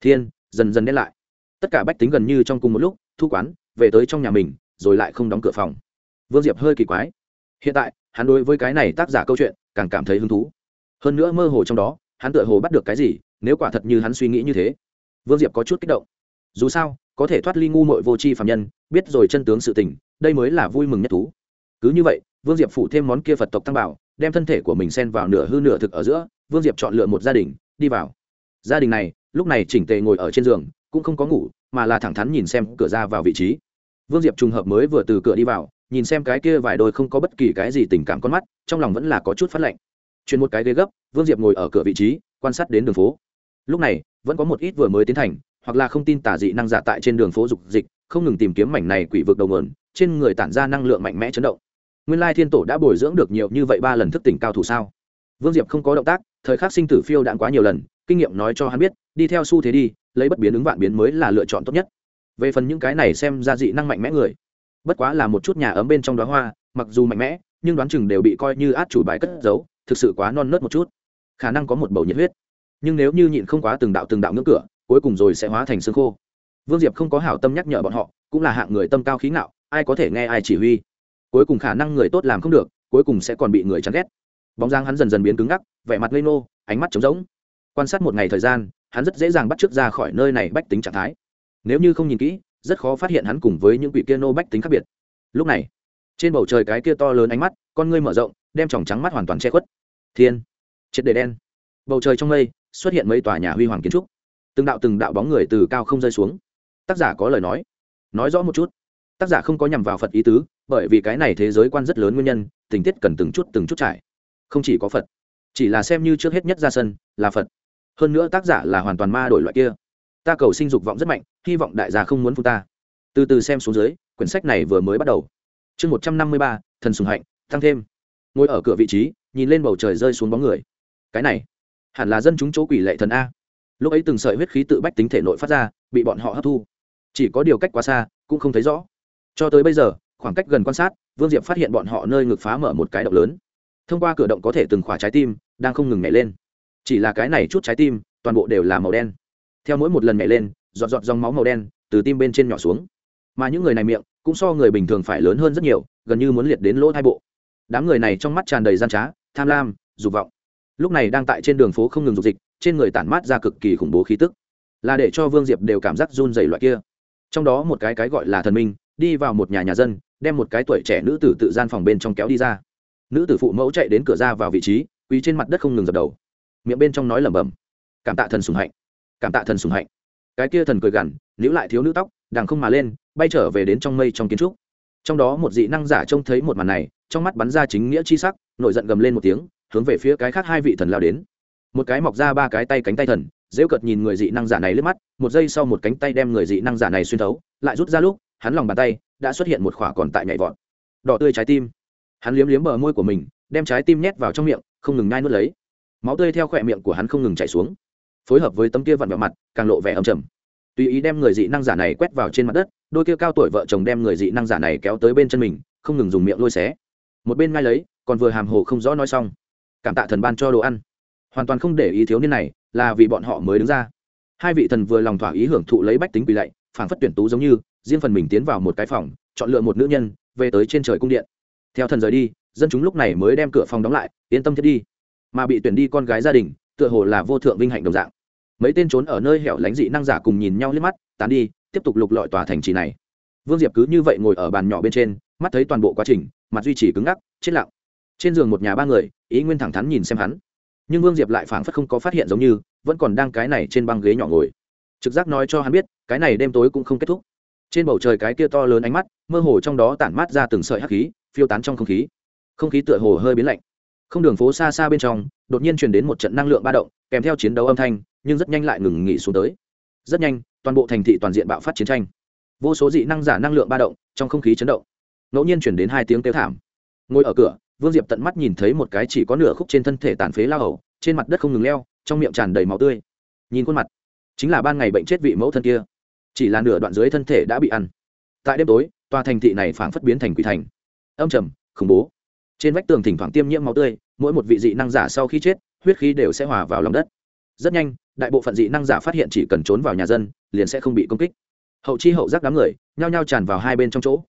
Thiên, dần dần đen lại. Tất cả bách tính gần như trong cùng một lúc, thu quán, về tới trong nhà mình, rồi lại không đóng cửa phòng. Vương diệp hơi kỳ quái. Hiện tại, hắn đối với cái này tác giả câu chuyện càng cảm thấy hứng thú. Hơn nữa mơ hồ trong đó, hắn tựa hồ bắt được cái gì, nếu quả thật như hắn suy nghĩ như thế. Vương diệp có chút kích động. Dù sao, có thể thoát ly ngu mội vô tri phạm nhân, biết rồi chân tướng sự tình, đây mới là vui mừng nhất thú. Cứ như vậy, vương diệp phụ thêm món kia phật tộc tăng bảo, đem thân thể của mình xen vào nửa hư nửa thực ở giữa, vương diệp chọn lựa một gia đình, đi vào. Gia đình này, lúc này chỉnh tề ngồi ở trên giường, cũng không có ngủ, mà là thẳng thắn nhìn xem cửa ra vào vị trí. Vương diệp trùng hợp mới vừa từ cửa đi vào nhìn xem cái kia vài đôi không có bất kỳ cái gì tình cảm con mắt, trong lòng vẫn là có chút phát lạnh. Chuyển một cái ghế gấp, vương diệp ngồi ở cửa vị trí, quan sát đến đường phố. Lúc này, vẫn có một ít vừa mới tiến thành, hoặc là không tin tả dị năng giả tại trên đường phố dục dịch, không ngừng tìm kiếm mảnh này quỷ vực đầu nguồn, trên người tản ra năng lượng mạnh mẽ chấn động. Nguyên lai thiên tổ đã bồi dưỡng được nhiều như vậy ba lần thức tỉnh cao thủ sao? Vương diệp không có động tác, thời khắc sinh tử phiêu đạn quá nhiều lần, kinh nghiệm nói cho hắn biết, đi theo xu thế đi, lấy bất biến ứng vạn biến mới là lựa chọn tốt nhất. Về phần những cái này xem ra dị năng mạnh mẽ người bất quá là một chút nhà ấm bên trong đóa hoa, mặc dù mạnh mẽ, nhưng đoán chừng đều bị coi như át chủ bài cất giấu, thực sự quá non nớt một chút. Khả năng có một bầu nhiệt huyết. Nhưng nếu như nhịn không quá từng đạo từng đạo ngưỡng cửa, cuối cùng rồi sẽ hóa thành xương khô. Vương diệp không có hảo tâm nhắc nhở bọn họ, cũng là hạng người tâm cao khí ngạo, ai có thể nghe ai chỉ huy. Cuối cùng khả năng người tốt làm không được, cuối cùng sẽ còn bị người chán ghét. Bóng dáng hắn dần dần biến cứng ngắc, vẻ mặt lây nô ánh mắt trống rỗng. Quan sát một ngày thời gian, hắn rất dễ dàng bắt chước ra khỏi nơi này bách tính trạng thái. Nếu như không nhìn kỹ rất khó phát hiện hắn cùng với những quỷ kia nô bách tính khác biệt. Lúc này, trên bầu trời cái kia to lớn ánh mắt, con ngươi mở rộng, đem tròng trắng mắt hoàn toàn che khuất. Thiên, triệt đề đen. Bầu trời trong mây, xuất hiện mấy tòa nhà huy hoàng kiến trúc. Từng đạo từng đạo bóng người từ cao không rơi xuống. Tác giả có lời nói. Nói rõ một chút. Tác giả không có nhằm vào phật ý tứ, bởi vì cái này thế giới quan rất lớn nguyên nhân, tình tiết cần từng chút từng chút trải. Không chỉ có phật, chỉ là xem như trước hết nhất ra sân, là phật. Hơn nữa tác giả là hoàn toàn ma đổi loại kia ta cầu sinh dục vọng rất mạnh, hy vọng đại gia không muốn phụ ta. Từ từ xem xuống dưới, quyển sách này vừa mới bắt đầu. Chương một trăm năm mươi ba, thần sùng hạnh, tăng thêm. Ngồi ở cửa vị trí, nhìn lên bầu trời rơi xuống bóng người. Cái này, hẳn là dân chúng chỗ quỷ lệ thần a. Lúc ấy từng sợi huyết khí tự bách tính thể nội phát ra, bị bọn họ hấp thu. Chỉ có điều cách quá xa, cũng không thấy rõ. Cho tới bây giờ, khoảng cách gần quan sát, vương diệp phát hiện bọn họ nơi ngực phá mở một cái động lớn. Thông qua cửa động có thể từng khỏa trái tim, đang không ngừng nhảy lên. Chỉ là cái này chút trái tim, toàn bộ đều là màu đen theo mỗi một lần nhảy lên, giọt giọt dòng máu màu đen từ tim bên trên nhỏ xuống. Mà những người này miệng cũng so người bình thường phải lớn hơn rất nhiều, gần như muốn liệt đến lỗ hai bộ. Đám người này trong mắt tràn đầy gian trá, tham lam, dục vọng. Lúc này đang tại trên đường phố không ngừng dục dịch, trên người tản mát ra cực kỳ khủng bố khí tức. Là để cho vương diệp đều cảm giác run dày loại kia. Trong đó một cái cái gọi là thần minh, đi vào một nhà nhà dân, đem một cái tuổi trẻ nữ tử tự gian phòng bên trong kéo đi ra. Nữ tử phụ mẫu chạy đến cửa ra vào vị trí, quỳ trên mặt đất không ngừng dập đầu. Miệng bên trong nói lẩm bẩm, cảm tạ thần sùng hạnh cảm tạ thần sùng hạnh. Cái kia thần cười gằn, níu lại thiếu nữ tóc, đằng không mà lên, bay trở về đến trong mây trong kiến trúc. Trong đó một dị năng giả trông thấy một màn này, trong mắt bắn ra chính nghĩa chi sắc, nổi giận gầm lên một tiếng, hướng về phía cái khác hai vị thần lao đến. Một cái mọc ra ba cái tay cánh tay thần dễu cợt nhìn người dị năng giả này lướt mắt, một giây sau một cánh tay đem người dị năng giả này xuyên thấu, lại rút ra lúc, hắn lòng bàn tay đã xuất hiện một khỏa còn tại nhảy vọt. Đỏ tươi trái tim. Hắn liếm liếm bờ môi của mình, đem trái tim nhét vào trong miệng, không ngừng nhai nuốt lấy. Máu tươi theo khỏe miệng của hắn không ngừng chảy xuống phối hợp với tấm kia vặn vẹo mặt, càng lộ vẻ âm trầm. Tùy ý đem người dị năng giả này quét vào trên mặt đất, đôi kia cao tuổi vợ chồng đem người dị năng giả này kéo tới bên chân mình, không ngừng dùng miệng lôi xé. Một bên ngay lấy, còn vừa hàm hồ không rõ nói xong. Cảm tạ thần ban cho đồ ăn. Hoàn toàn không để ý thiếu niên này, là vì bọn họ mới đứng ra. Hai vị thần vừa lòng thỏa ý hưởng thụ lấy bách tính quỳ lạy phản phất tuyển tú giống như, riêng phần mình tiến vào một cái phòng, chọn lựa một nữ nhân, về tới trên trời cung điện. Theo thần rời đi, dân chúng lúc này mới đem cửa phòng đóng lại, yên tâm thiết đi. Mà bị tuyển đi con gái gia đình, tựa hồ là vô thượng vinh hạnh đồng dạng mấy tên trốn ở nơi hẻo lánh dị năng giả cùng nhìn nhau liếc mắt, tán đi, tiếp tục lục lọi tòa thành trì này. Vương diệp cứ như vậy ngồi ở bàn nhỏ bên trên, mắt thấy toàn bộ quá trình, mặt duy trì cứng ngắc, chết lặng. Trên giường một nhà ba người, ý nguyên thẳng thắn nhìn xem hắn. Nhưng vương diệp lại phảng phất không có phát hiện giống như, vẫn còn đang cái này trên băng ghế nhỏ ngồi. Trực giác nói cho hắn biết, cái này đêm tối cũng không kết thúc. Trên bầu trời cái kia to lớn ánh mắt, mơ hồ trong đó tản mát ra từng sợi hắc khí, phiêu tán trong không khí. Không khí tựa hồ hơi biến lạnh. Không đường phố xa xa bên trong, đột nhiên truyền đến một trận năng lượng ba động, kèm theo chiến đấu âm thanh nhưng rất nhanh lại ngừng nghỉ xuống tới. Rất nhanh, toàn bộ thành thị toàn diện bạo phát chiến tranh. Vô số dị năng giả năng lượng ba động, trong không khí chấn động. Ngẫu nhiên chuyển đến hai tiếng kêu thảm. Ngồi ở cửa, vương diệp tận mắt nhìn thấy một cái chỉ có nửa khúc trên thân thể tàn phế lao hầu, trên mặt đất không ngừng leo, trong miệng tràn đầy máu tươi. Nhìn khuôn mặt, chính là ban ngày bệnh chết vị mẫu thân kia. Chỉ là nửa đoạn dưới thân thể đã bị ăn. Tại đêm tối, tòa thành thị này phảng phất biến thành quỷ thành. Âm trầm, khủng bố. Trên vách tường thỉnh thoảng tiêm nhiễm máu tươi, mỗi một vị dị năng giả sau khi chết, huyết khí đều sẽ hòa vào lòng đất. Rất nhanh đại bộ phận dị năng giả phát hiện chỉ cần trốn vào nhà dân, liền sẽ không bị công kích. Hậu chi hậu giác đám người, nhao nhao tràn vào hai bên trong chỗ.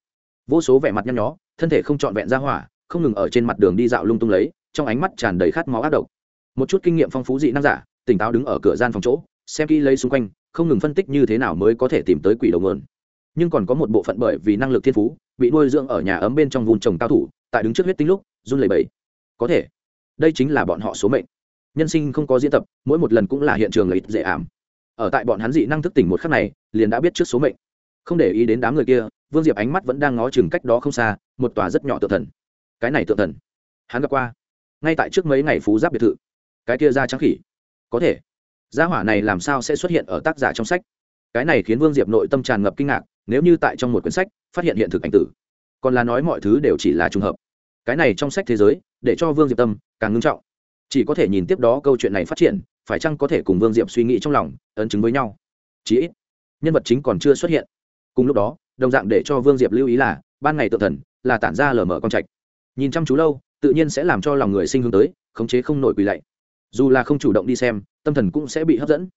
Vô số vẻ mặt nhăn nhó, thân thể không trọn vẹn ra hỏa, không ngừng ở trên mặt đường đi dạo lung tung lấy, trong ánh mắt tràn đầy khát máu ác độc. Một chút kinh nghiệm phong phú dị năng giả, tỉnh táo đứng ở cửa gian phòng chỗ, xem kỹ lấy xung quanh, không ngừng phân tích như thế nào mới có thể tìm tới quỷ đầu mượn nhưng còn có một bộ phận bởi vì năng lực thiên phú, bị nuôi dưỡng ở nhà ấm bên trong vùng trồng cao thủ, tại đứng trước huyết tinh lúc, run lẩy bẩy. Có thể, đây chính là bọn họ số mệnh nhân sinh không có diễn tập, mỗi một lần cũng là hiện trường lấy dễ ảm. Ở tại bọn hắn dị năng thức tỉnh một khắc này, liền đã biết trước số mệnh. Không để ý đến đám người kia, vương diệp ánh mắt vẫn đang ngó chừng cách đó không xa, một tòa rất nhỏ tự thần. Cái này tự thần, hắn gặp qua. Ngay tại trước mấy ngày phú giáp biệt thự. Cái kia ra trắng khỉ. Có thể. Gia hỏa này làm sao sẽ xuất hiện ở tác giả trong sách? Cái này khiến vương diệp nội tâm tràn ngập kinh ngạc, nếu như tại trong một quyển sách, phát hiện hiện thực ảnh tử. Còn là nói mọi thứ đều chỉ là trùng hợp. Cái này trong sách thế giới, để cho vương diệp tâm càng ngưng trọng chỉ có thể nhìn tiếp đó câu chuyện này phát triển, phải chăng có thể cùng vương diệp suy nghĩ trong lòng, ấn chứng với nhau? Chí ít, nhân vật chính còn chưa xuất hiện. Cùng lúc đó, đồng dạng để cho vương diệp lưu ý là, ban ngày tự thần là tản ra lở mở con trạch. Nhìn chăm chú lâu, tự nhiên sẽ làm cho lòng người sinh hướng tới, khống chế không nổi quỳ lạy. Dù là không chủ động đi xem, tâm thần cũng sẽ bị hấp dẫn.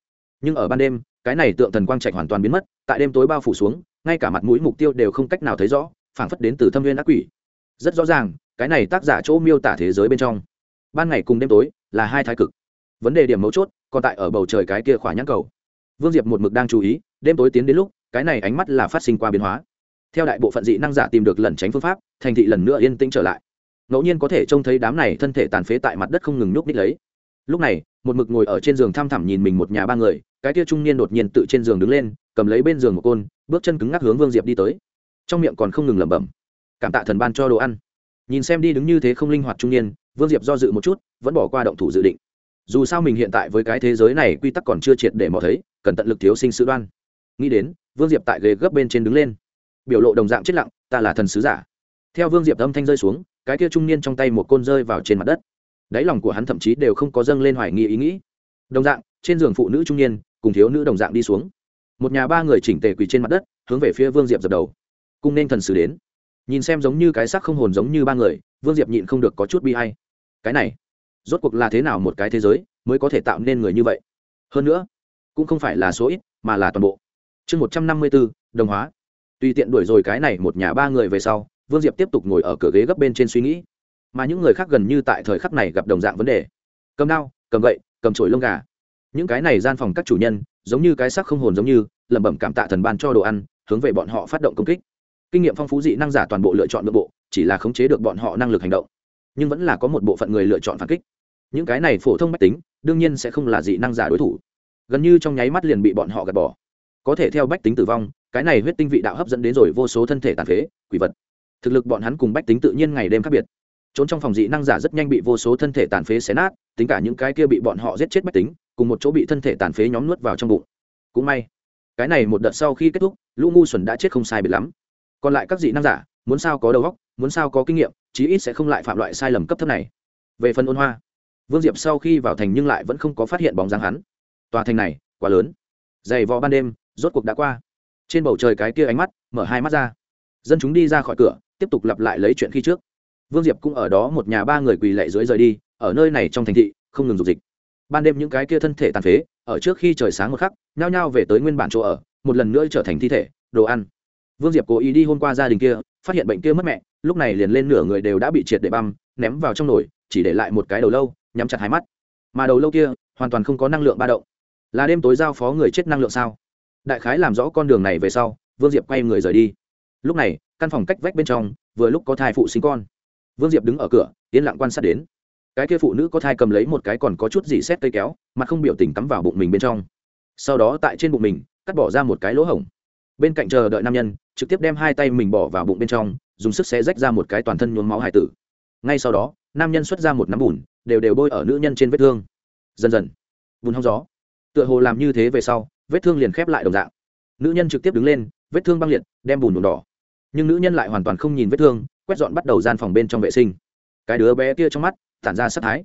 Nhưng ở ban đêm, cái này tượng thần quang trạch hoàn toàn biến mất, tại đêm tối bao phủ xuống, ngay cả mặt mũi mục tiêu đều không cách nào thấy rõ, phảng phất đến từ thâm viên ác quỷ. Rất rõ ràng, cái này tác giả chỗ miêu tả thế giới bên trong ban ngày cùng đêm tối là hai thái cực. Vấn đề điểm mấu chốt còn tại ở bầu trời cái kia khỏa nhãn cầu. Vương diệp một mực đang chú ý, đêm tối tiến đến lúc, cái này ánh mắt là phát sinh qua biến hóa. Theo đại bộ phận dị năng giả tìm được lẩn tránh phương pháp, thành thị lần nữa yên tĩnh trở lại. Ngẫu nhiên có thể trông thấy đám này thân thể tàn phế tại mặt đất không ngừng nhúc ních lấy. Lúc này, một mực ngồi ở trên giường thăm thẳm nhìn mình một nhà ba người, cái kia trung niên đột nhiên tự trên giường đứng lên, cầm lấy bên giường một côn, bước chân cứng ngắc hướng vương diệp đi tới. Trong miệng còn không ngừng lẩm bẩm, cảm tạ thần ban cho đồ ăn nhìn xem đi đứng như thế không linh hoạt trung niên, vương diệp do dự một chút, vẫn bỏ qua động thủ dự định. Dù sao mình hiện tại với cái thế giới này quy tắc còn chưa triệt để mò thấy, cần tận lực thiếu sinh sự đoan. Nghĩ đến, vương diệp tại ghế gấp bên trên đứng lên. Biểu lộ đồng dạng chết lặng, ta là thần sứ giả. Theo vương diệp âm thanh rơi xuống, cái kia trung niên trong tay một côn rơi vào trên mặt đất. Đáy lòng của hắn thậm chí đều không có dâng lên hoài nghi ý nghĩ. Đồng dạng, trên giường phụ nữ trung niên, cùng thiếu nữ đồng dạng đi xuống. Một nhà ba người chỉnh tề quỳ trên mặt đất, hướng về phía vương diệp dập đầu. Cung nên thần sứ đến nhìn xem giống như cái xác không hồn giống như ba người, vương diệp nhịn không được có chút bi hay cái này, rốt cuộc là thế nào một cái thế giới mới có thể tạo nên người như vậy? Hơn nữa, cũng không phải là số ít, mà là toàn bộ. Chương một trăm năm mươi bốn, đồng hóa. Tùy tiện đuổi rồi cái này một nhà ba người về sau, vương diệp tiếp tục ngồi ở cửa ghế gấp bên trên suy nghĩ. Mà những người khác gần như tại thời khắc này gặp đồng dạng vấn đề. Cầm đao, cầm gậy, cầm trổi lông gà. Những cái này gian phòng các chủ nhân, giống như cái xác không hồn giống như, lẩm bẩm cảm tạ thần ban cho đồ ăn, hướng về bọn họ phát động công kích kinh nghiệm phong phú dị năng giả toàn bộ lựa chọn nội bộ, chỉ là khống chế được bọn họ năng lực hành động. Nhưng vẫn là có một bộ phận người lựa chọn phản kích. Những cái này phổ thông mách tính, đương nhiên sẽ không là dị năng giả đối thủ. Gần như trong nháy mắt liền bị bọn họ gạt bỏ. Có thể theo bách tính tử vong, cái này huyết tinh vị đạo hấp dẫn đến rồi vô số thân thể tàn phế, quỷ vật. Thực lực bọn hắn cùng bách tính tự nhiên ngày đêm khác biệt. Trốn trong phòng dị năng giả rất nhanh bị vô số thân thể tàn phế xé nát, tính cả những cái kia bị bọn họ giết chết bách tính, cùng một chỗ bị thân thể tàn phế nhóm nuốt vào trong bụng. Cũng may, cái này một đợt sau khi kết thúc, lũ ngu xuẩn đã chết không sai biệt lắm còn lại các dị năng giả, muốn sao có đầu óc, muốn sao có kinh nghiệm, chí ít sẽ không lại phạm loại sai lầm cấp thấp này. Về phần ôn hoa, vương diệp sau khi vào thành nhưng lại vẫn không có phát hiện bóng dáng hắn. Tòa thành này, quá lớn. Dày vò ban đêm, rốt cuộc đã qua. Trên bầu trời cái kia ánh mắt, mở hai mắt ra. Dân chúng đi ra khỏi cửa, tiếp tục lặp lại lấy chuyện khi trước. Vương diệp cũng ở đó một nhà ba người quỳ lệ dưới rời đi, ở nơi này trong thành thị, không ngừng dục dịch. Ban đêm những cái kia thân thể tàn phế, ở trước khi trời sáng một khắc, nhao nhao về tới nguyên bản chỗ ở, một lần nữa trở thành thi thể, đồ ăn vương diệp cố ý đi hôm qua gia đình kia, phát hiện bệnh kia mất mẹ, lúc này liền lên nửa người đều đã bị triệt để băm, ném vào trong nồi, chỉ để lại một cái đầu lâu, nhắm chặt hai mắt. Mà đầu lâu kia, hoàn toàn không có năng lượng ba động. Là đêm tối giao phó người chết năng lượng sao? Đại khái làm rõ con đường này về sau, vương diệp quay người rời đi. Lúc này, căn phòng cách vách bên trong, vừa lúc có thai phụ sinh con. Vương diệp đứng ở cửa, yên lặng quan sát đến. Cái kia phụ nữ có thai cầm lấy một cái còn có chút gì xét cây kéo, mặt không biểu tình cắm vào bụng mình bên trong. Sau đó tại trên bụng mình, cắt bỏ ra một cái lỗ hổng bên cạnh chờ đợi nam nhân, trực tiếp đem hai tay mình bỏ vào bụng bên trong, dùng sức xé rách ra một cái toàn thân nhuốm máu hải tử. Ngay sau đó, nam nhân xuất ra một nắm bùn, đều đều bôi ở nữ nhân trên vết thương. Dần dần, bùn hóng gió. Tựa hồ làm như thế về sau, vết thương liền khép lại đồng dạng. Nữ nhân trực tiếp đứng lên, vết thương băng liệt, đem bùn nhuộm đỏ. Nhưng nữ nhân lại hoàn toàn không nhìn vết thương, quét dọn bắt đầu gian phòng bên trong vệ sinh. Cái đứa bé kia trong mắt, tản ra sắc thái.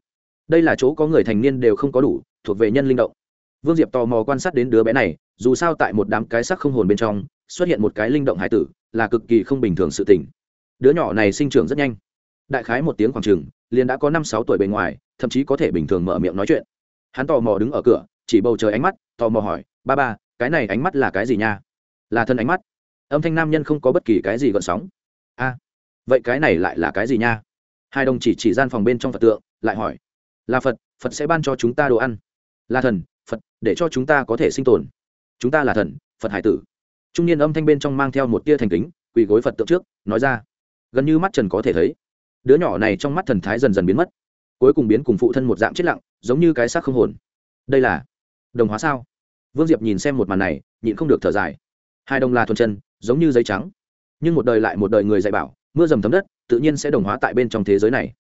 Đây là chỗ có người thành niên đều không có đủ, thuộc về nhân linh động vương diệp tò mò quan sát đến đứa bé này, dù sao tại một đám cái sắc không hồn bên trong, xuất hiện một cái linh động hải tử, là cực kỳ không bình thường sự tình. Đứa nhỏ này sinh trưởng rất nhanh. Đại khái một tiếng khoảng chừng, liền đã có năm sáu tuổi bề ngoài, thậm chí có thể bình thường mở miệng nói chuyện. Hắn tò mò đứng ở cửa, chỉ bầu trời ánh mắt, tò mò hỏi, ba ba, cái này ánh mắt là cái gì nha? Là thân ánh mắt. Âm thanh nam nhân không có bất kỳ cái gì gợn sóng. A, vậy cái này lại là cái gì nha? Hai đồng chỉ chỉ gian phòng bên trong phật tượng, lại hỏi, là phật phật sẽ ban cho chúng ta đồ ăn. Là thần để cho chúng ta có thể sinh tồn. Chúng ta là thần, phật hải tử. Trung niên âm thanh bên trong mang theo một tia thành kính, quỳ gối phật tượng trước, nói ra. Gần như mắt trần có thể thấy. Đứa nhỏ này trong mắt thần thái dần dần biến mất. Cuối cùng biến cùng phụ thân một dạng chết lặng, giống như cái xác không hồn. Đây là đồng hóa sao? Vương diệp nhìn xem một màn này, nhịn không được thở dài. Hai đồng là thuần chân, giống như giấy trắng. Nhưng một đời lại một đời người dạy bảo, mưa dầm thấm đất, tự nhiên sẽ đồng hóa tại bên trong thế giới này.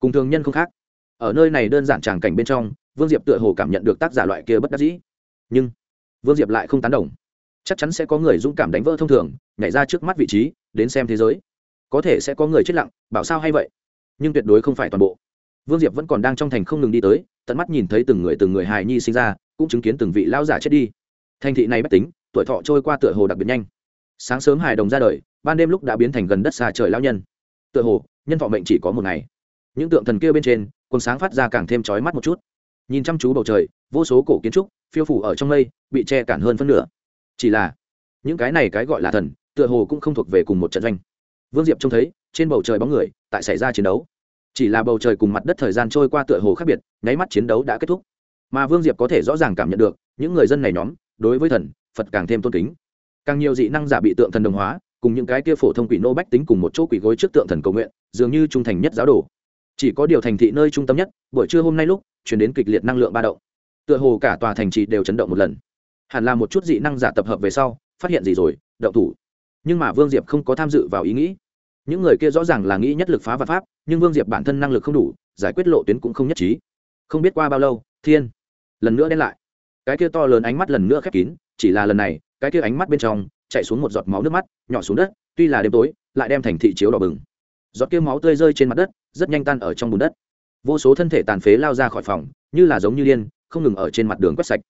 Cùng thường nhân không khác. Ở nơi này đơn giản tràng cảnh bên trong vương diệp tựa hồ cảm nhận được tác giả loại kia bất đắc dĩ. Nhưng, vương diệp lại không tán đồng. Chắc chắn sẽ có người dũng cảm đánh vỡ thông thường, nhảy ra trước mắt vị trí, đến xem thế giới. Có thể sẽ có người chết lặng, bảo sao hay vậy? Nhưng tuyệt đối không phải toàn bộ. Vương diệp vẫn còn đang trong thành không ngừng đi tới, tận mắt nhìn thấy từng người từng người hài nhi sinh ra, cũng chứng kiến từng vị lão giả chết đi. Thành thị này bất tính, tuổi thọ trôi qua tựa hồ đặc biệt nhanh. Sáng sớm hài đồng ra đời, ban đêm lúc đã biến thành gần đất xa trời lão nhân. Tựa hồ, nhân thọ mệnh chỉ có một ngày. Những tượng thần kia bên trên, quần sáng phát ra càng thêm chói mắt một chút nhìn chăm chú bầu trời, vô số cổ kiến trúc, phiêu phủ ở trong mây, bị che cản hơn phân nửa. Chỉ là, những cái này cái gọi là thần, tựa hồ cũng không thuộc về cùng một trận doanh. Vương diệp trông thấy, trên bầu trời bóng người, tại xảy ra chiến đấu. Chỉ là bầu trời cùng mặt đất thời gian trôi qua tựa hồ khác biệt, nháy mắt chiến đấu đã kết thúc. Mà vương diệp có thể rõ ràng cảm nhận được, những người dân này nhóm, đối với thần, phật càng thêm tôn kính. Càng nhiều dị năng giả bị tượng thần đồng hóa, cùng những cái kia phổ thông quỷ nô bách tính cùng một chỗ quỷ gối trước tượng thần cầu nguyện, dường như trung thành nhất giáo đồ chỉ có điều thành thị nơi trung tâm nhất, buổi trưa hôm nay lúc, chuyển đến kịch liệt năng lượng ba động. Tựa hồ cả tòa thành trì đều chấn động một lần. Hẳn là một chút dị năng giả tập hợp về sau, phát hiện gì rồi, động thủ. Nhưng mà vương diệp không có tham dự vào ý nghĩ. Những người kia rõ ràng là nghĩ nhất lực phá vật pháp, nhưng vương diệp bản thân năng lực không đủ, giải quyết lộ tuyến cũng không nhất trí. Không biết qua bao lâu, thiên lần nữa đen lại. Cái kia to lớn ánh mắt lần nữa khép kín, chỉ là lần này, cái kia ánh mắt bên trong chạy xuống một giọt máu nước mắt, nhỏ xuống đất, tuy là đêm tối, lại đem thành thị chiếu đỏ bừng giọt kia máu tươi rơi trên mặt đất, rất nhanh tan ở trong bùn đất. Vô số thân thể tàn phế lao ra khỏi phòng, như là giống như điên, không ngừng ở trên mặt đường quét sạch.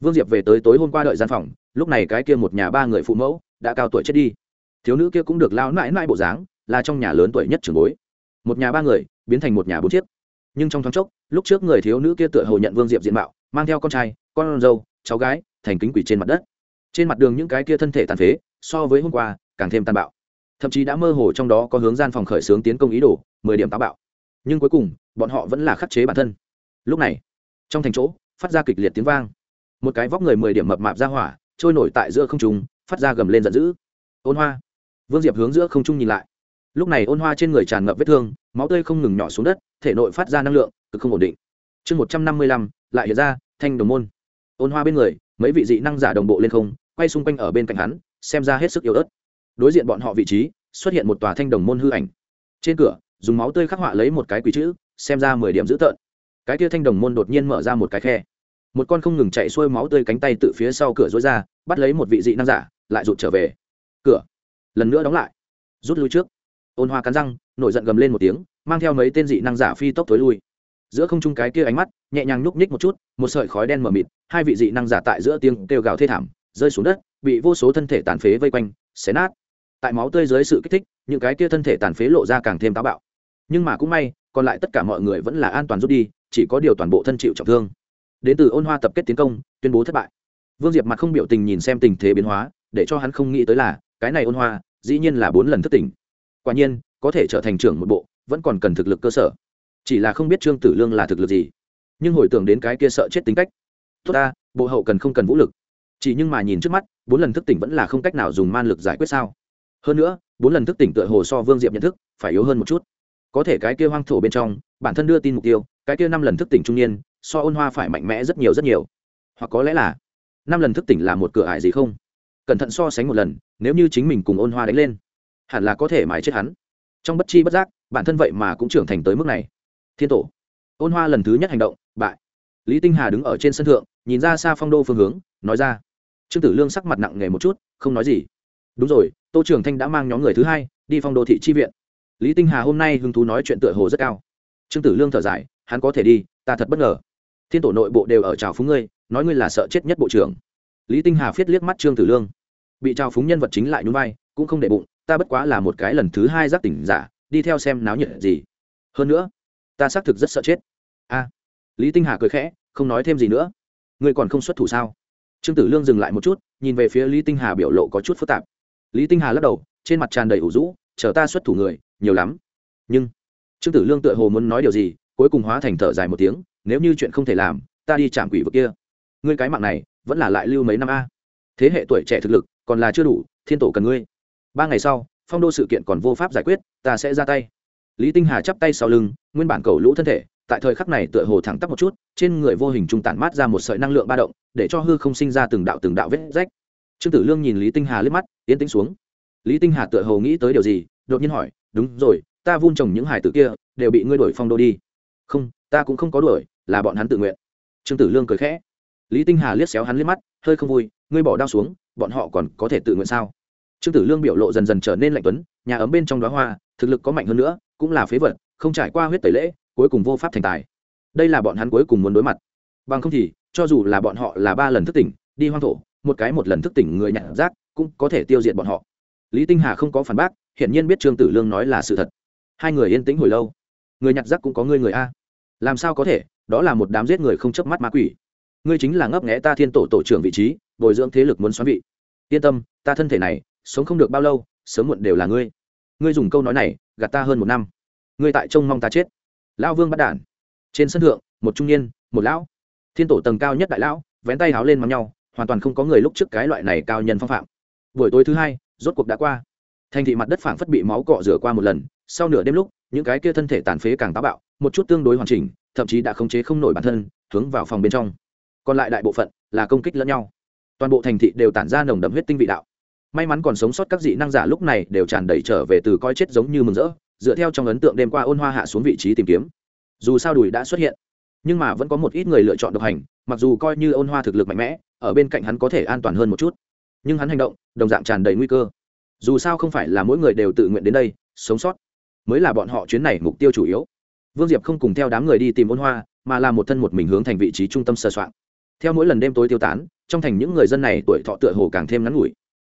Vương diệp về tới tối hôm qua đợi gian phòng, lúc này cái kia một nhà ba người phụ mẫu đã cao tuổi chết đi. Thiếu nữ kia cũng được lao mãi mãi bộ dáng, là trong nhà lớn tuổi nhất trường bối. Một nhà ba người, biến thành một nhà bốn chiếc. Nhưng trong thoáng chốc, lúc trước người thiếu nữ kia tựa hồ nhận vương diệp diện mạo, mang theo con trai, con dâu, cháu gái, thành kính quỷ trên mặt đất. Trên mặt đường những cái kia thân thể tàn phế, so với hôm qua, càng thêm tàn bạo thậm chí đã mơ hồ trong đó có hướng gian phòng khởi xướng tiến công ý đồ, mười điểm táo bạo. Nhưng cuối cùng, bọn họ vẫn là khắc chế bản thân. Lúc này, trong thành chỗ, phát ra kịch liệt tiếng vang. Một cái vóc người mười điểm mập mạp ra hỏa, trôi nổi tại giữa không trung, phát ra gầm lên giận dữ. Ôn hoa. Vương diệp hướng giữa không trung nhìn lại. Lúc này ôn hoa trên người tràn ngập vết thương, máu tươi không ngừng nhỏ xuống đất, thể nội phát ra năng lượng, cực không ổn định. Chương một trăm năm mươi lăm, lại hiện ra, thanh đồng môn. Ôn hoa bên người, mấy vị dị năng giả đồng bộ lên không, quay xung quanh ở bên cạnh hắn, xem ra hết sức yếu ớt đối diện bọn họ vị trí, xuất hiện một tòa thanh đồng môn hư ảnh. Trên cửa, dùng máu tươi khắc họa lấy một cái quỷ chữ, xem ra mười điểm dữ tợn. Cái kia thanh đồng môn đột nhiên mở ra một cái khe. Một con không ngừng chạy xuôi máu tươi cánh tay từ phía sau cửa rối ra, bắt lấy một vị dị năng giả, lại rụt trở về. Cửa, lần nữa đóng lại. Rút lui trước. Ôn hoa cắn răng, nổi giận gầm lên một tiếng, mang theo mấy tên dị năng giả phi tốc tối lui. Giữa không trung cái kia ánh mắt, nhẹ nhàng nhúc nhích một chút, một sợi khói đen mờ mịt, hai vị dị năng giả tại giữa tiếng kêu gào thê thảm, rơi xuống đất, bị vô số thân thể tàn phế vây quanh, xé nát tại máu tươi dưới sự kích thích, những cái kia thân thể tàn phế lộ ra càng thêm táo bạo. Nhưng mà cũng may, còn lại tất cả mọi người vẫn là an toàn rút đi, chỉ có điều toàn bộ thân chịu trọng thương. Đến từ ôn hoa tập kết tiến công, tuyên bố thất bại. Vương diệp mặt không biểu tình nhìn xem tình thế biến hóa, để cho hắn không nghĩ tới là, cái này ôn hoa, dĩ nhiên là bốn lần thất tỉnh. Quả nhiên, có thể trở thành trưởng một bộ, vẫn còn cần thực lực cơ sở. Chỉ là không biết trương tử lương là thực lực gì. Nhưng hồi tưởng đến cái kia sợ chết tính cách. Tốt ta, bộ hậu cần không cần vũ lực. Chỉ nhưng mà nhìn trước mắt, bốn lần thức tỉnh vẫn là không cách nào dùng man lực giải quyết sao hơn nữa, bốn lần thức tỉnh tựa hồ so vương diệp nhận thức, phải yếu hơn một chút. Có thể cái kia hoang thổ bên trong, bản thân đưa tin mục tiêu, cái kia năm lần thức tỉnh trung niên, so ôn hoa phải mạnh mẽ rất nhiều rất nhiều. Hoặc có lẽ là, năm lần thức tỉnh là một cửa ải gì không? Cẩn thận so sánh một lần, nếu như chính mình cùng ôn hoa đánh lên, hẳn là có thể mãi chết hắn. Trong bất chi bất giác, bản thân vậy mà cũng trưởng thành tới mức này. Thiên tổ. Ôn hoa lần thứ nhất hành động, bại. Lý tinh hà đứng ở trên sân thượng, nhìn ra xa phong đô phương hướng, nói ra. Trương tử lương sắc mặt nặng nề một chút, không nói gì. Đúng rồi tô trường thanh đã mang nhóm người thứ hai đi phong đô thị chi viện. Lý tinh hà hôm nay hứng thú nói chuyện tựa hồ rất cao. Trương tử lương thở dài, hắn có thể đi, ta thật bất ngờ. Thiên tổ nội bộ đều ở trào phúng ngươi, nói ngươi là sợ chết nhất bộ trưởng. Lý tinh hà viết liếc mắt trương tử lương. Bị trào phúng nhân vật chính lại nhún vai, cũng không để bụng, ta bất quá là một cái lần thứ hai giác tỉnh giả, đi theo xem náo nhiệt gì. Hơn nữa, ta xác thực rất sợ chết. A. Lý tinh hà cười khẽ, không nói thêm gì nữa. Ngươi còn không xuất thủ sao? Trương tử lương dừng lại một chút, nhìn về phía lý tinh hà biểu lộ có chút phức tạp lý tinh hà lắc đầu, trên mặt tràn đầy ủ rũ, chờ ta xuất thủ người, nhiều lắm. Nhưng, trương tử lương tựa hồ muốn nói điều gì, cuối cùng hóa thành thở dài một tiếng, nếu như chuyện không thể làm, ta đi chạm quỷ vực kia. Ngươi cái mạng này, vẫn là lại lưu mấy năm a? Thế hệ tuổi trẻ thực lực, còn là chưa đủ, thiên tổ cần ngươi. Ba ngày sau, phong đô sự kiện còn vô pháp giải quyết, ta sẽ ra tay. Lý tinh hà chắp tay sau lưng, nguyên bản cầu lũ thân thể, tại thời khắc này tựa hồ thẳng tắp một chút, trên người vô hình trung tản mát ra một sợi năng lượng ba động, để cho hư không sinh ra từng đạo từng đạo vết rách. Trương tử lương nhìn lý tinh hà liếc mắt tiến tĩnh xuống. Lý tinh hà tựa hồ nghĩ tới điều gì, đột nhiên hỏi, đúng rồi, ta vun trồng những hải tử kia, đều bị ngươi đuổi phong đô đi. Không, ta cũng không có đuổi, là bọn hắn tự nguyện. Trương tử lương cười khẽ. Lý tinh hà liếc xéo hắn liếc mắt, hơi không vui, ngươi bỏ đao xuống, bọn họ còn có thể tự nguyện sao? Trương tử lương biểu lộ dần dần trở nên lạnh tuấn, nhà ấm bên trong đó hoa, thực lực có mạnh hơn nữa, cũng là phế vật, không trải qua huyết tẩy lễ, cuối cùng vô pháp thành tài. Đây là bọn hắn cuối cùng muốn đối mặt. Bằng không thì, cho dù là bọn họ là ba lần thức tỉnh, đi hoang thổ, một cái một lần thức tỉnh người nhặt rác cũng có thể tiêu diệt bọn họ. Lý tinh hà không có phản bác, hiển nhiên biết trương tử lương nói là sự thật. Hai người yên tĩnh hồi lâu. Người nhặt rác cũng có ngươi người a. Làm sao có thể? Đó là một đám giết người không chớp mắt ma quỷ. Ngươi chính là ngấp nghẽ ta thiên tổ tổ trưởng vị trí, bồi dưỡng thế lực muốn xoắn vị. Yên tâm, ta thân thể này, sống không được bao lâu, sớm muộn đều là ngươi. Ngươi dùng câu nói này, gạt ta hơn một năm. Ngươi tại trông mong ta chết. Lão vương bắt đản trên sân thượng, một trung niên, một lão. Thiên tổ tầng cao nhất đại lão, vén tay háo lên mắm nhau, hoàn toàn không có người lúc trước cái loại này cao nhân phong phạm buổi tối thứ hai, rốt cuộc đã qua. Thành thị mặt đất phảng phất bị máu cọ rửa qua một lần, sau nửa đêm lúc, những cái kia thân thể tàn phế càng táo bạo, một chút tương đối hoàn chỉnh, thậm chí đã khống chế không nổi bản thân, hướng vào phòng bên trong. Còn lại đại bộ phận là công kích lẫn nhau. Toàn bộ thành thị đều tản ra nồng đậm huyết tinh vị đạo. May mắn còn sống sót các dị năng giả lúc này đều tràn đầy trở về từ coi chết giống như mừng rỡ, dựa theo trong ấn tượng đêm qua ôn hoa hạ xuống vị trí tìm kiếm. Dù sao đùi đã xuất hiện, nhưng mà vẫn có một ít người lựa chọn độc hành, mặc dù coi như ôn hoa thực lực mạnh mẽ, ở bên cạnh hắn có thể an toàn hơn một chút nhưng hắn hành động, đồng dạng tràn đầy nguy cơ. Dù sao không phải là mỗi người đều tự nguyện đến đây, sống sót mới là bọn họ chuyến này mục tiêu chủ yếu. Vương diệp không cùng theo đám người đi tìm ôn hoa, mà là một thân một mình hướng thành vị trí trung tâm sơ soạn. Theo mỗi lần đêm tối tiêu tán, trong thành những người dân này tuổi thọ tựa hồ càng thêm ngắn ngủi.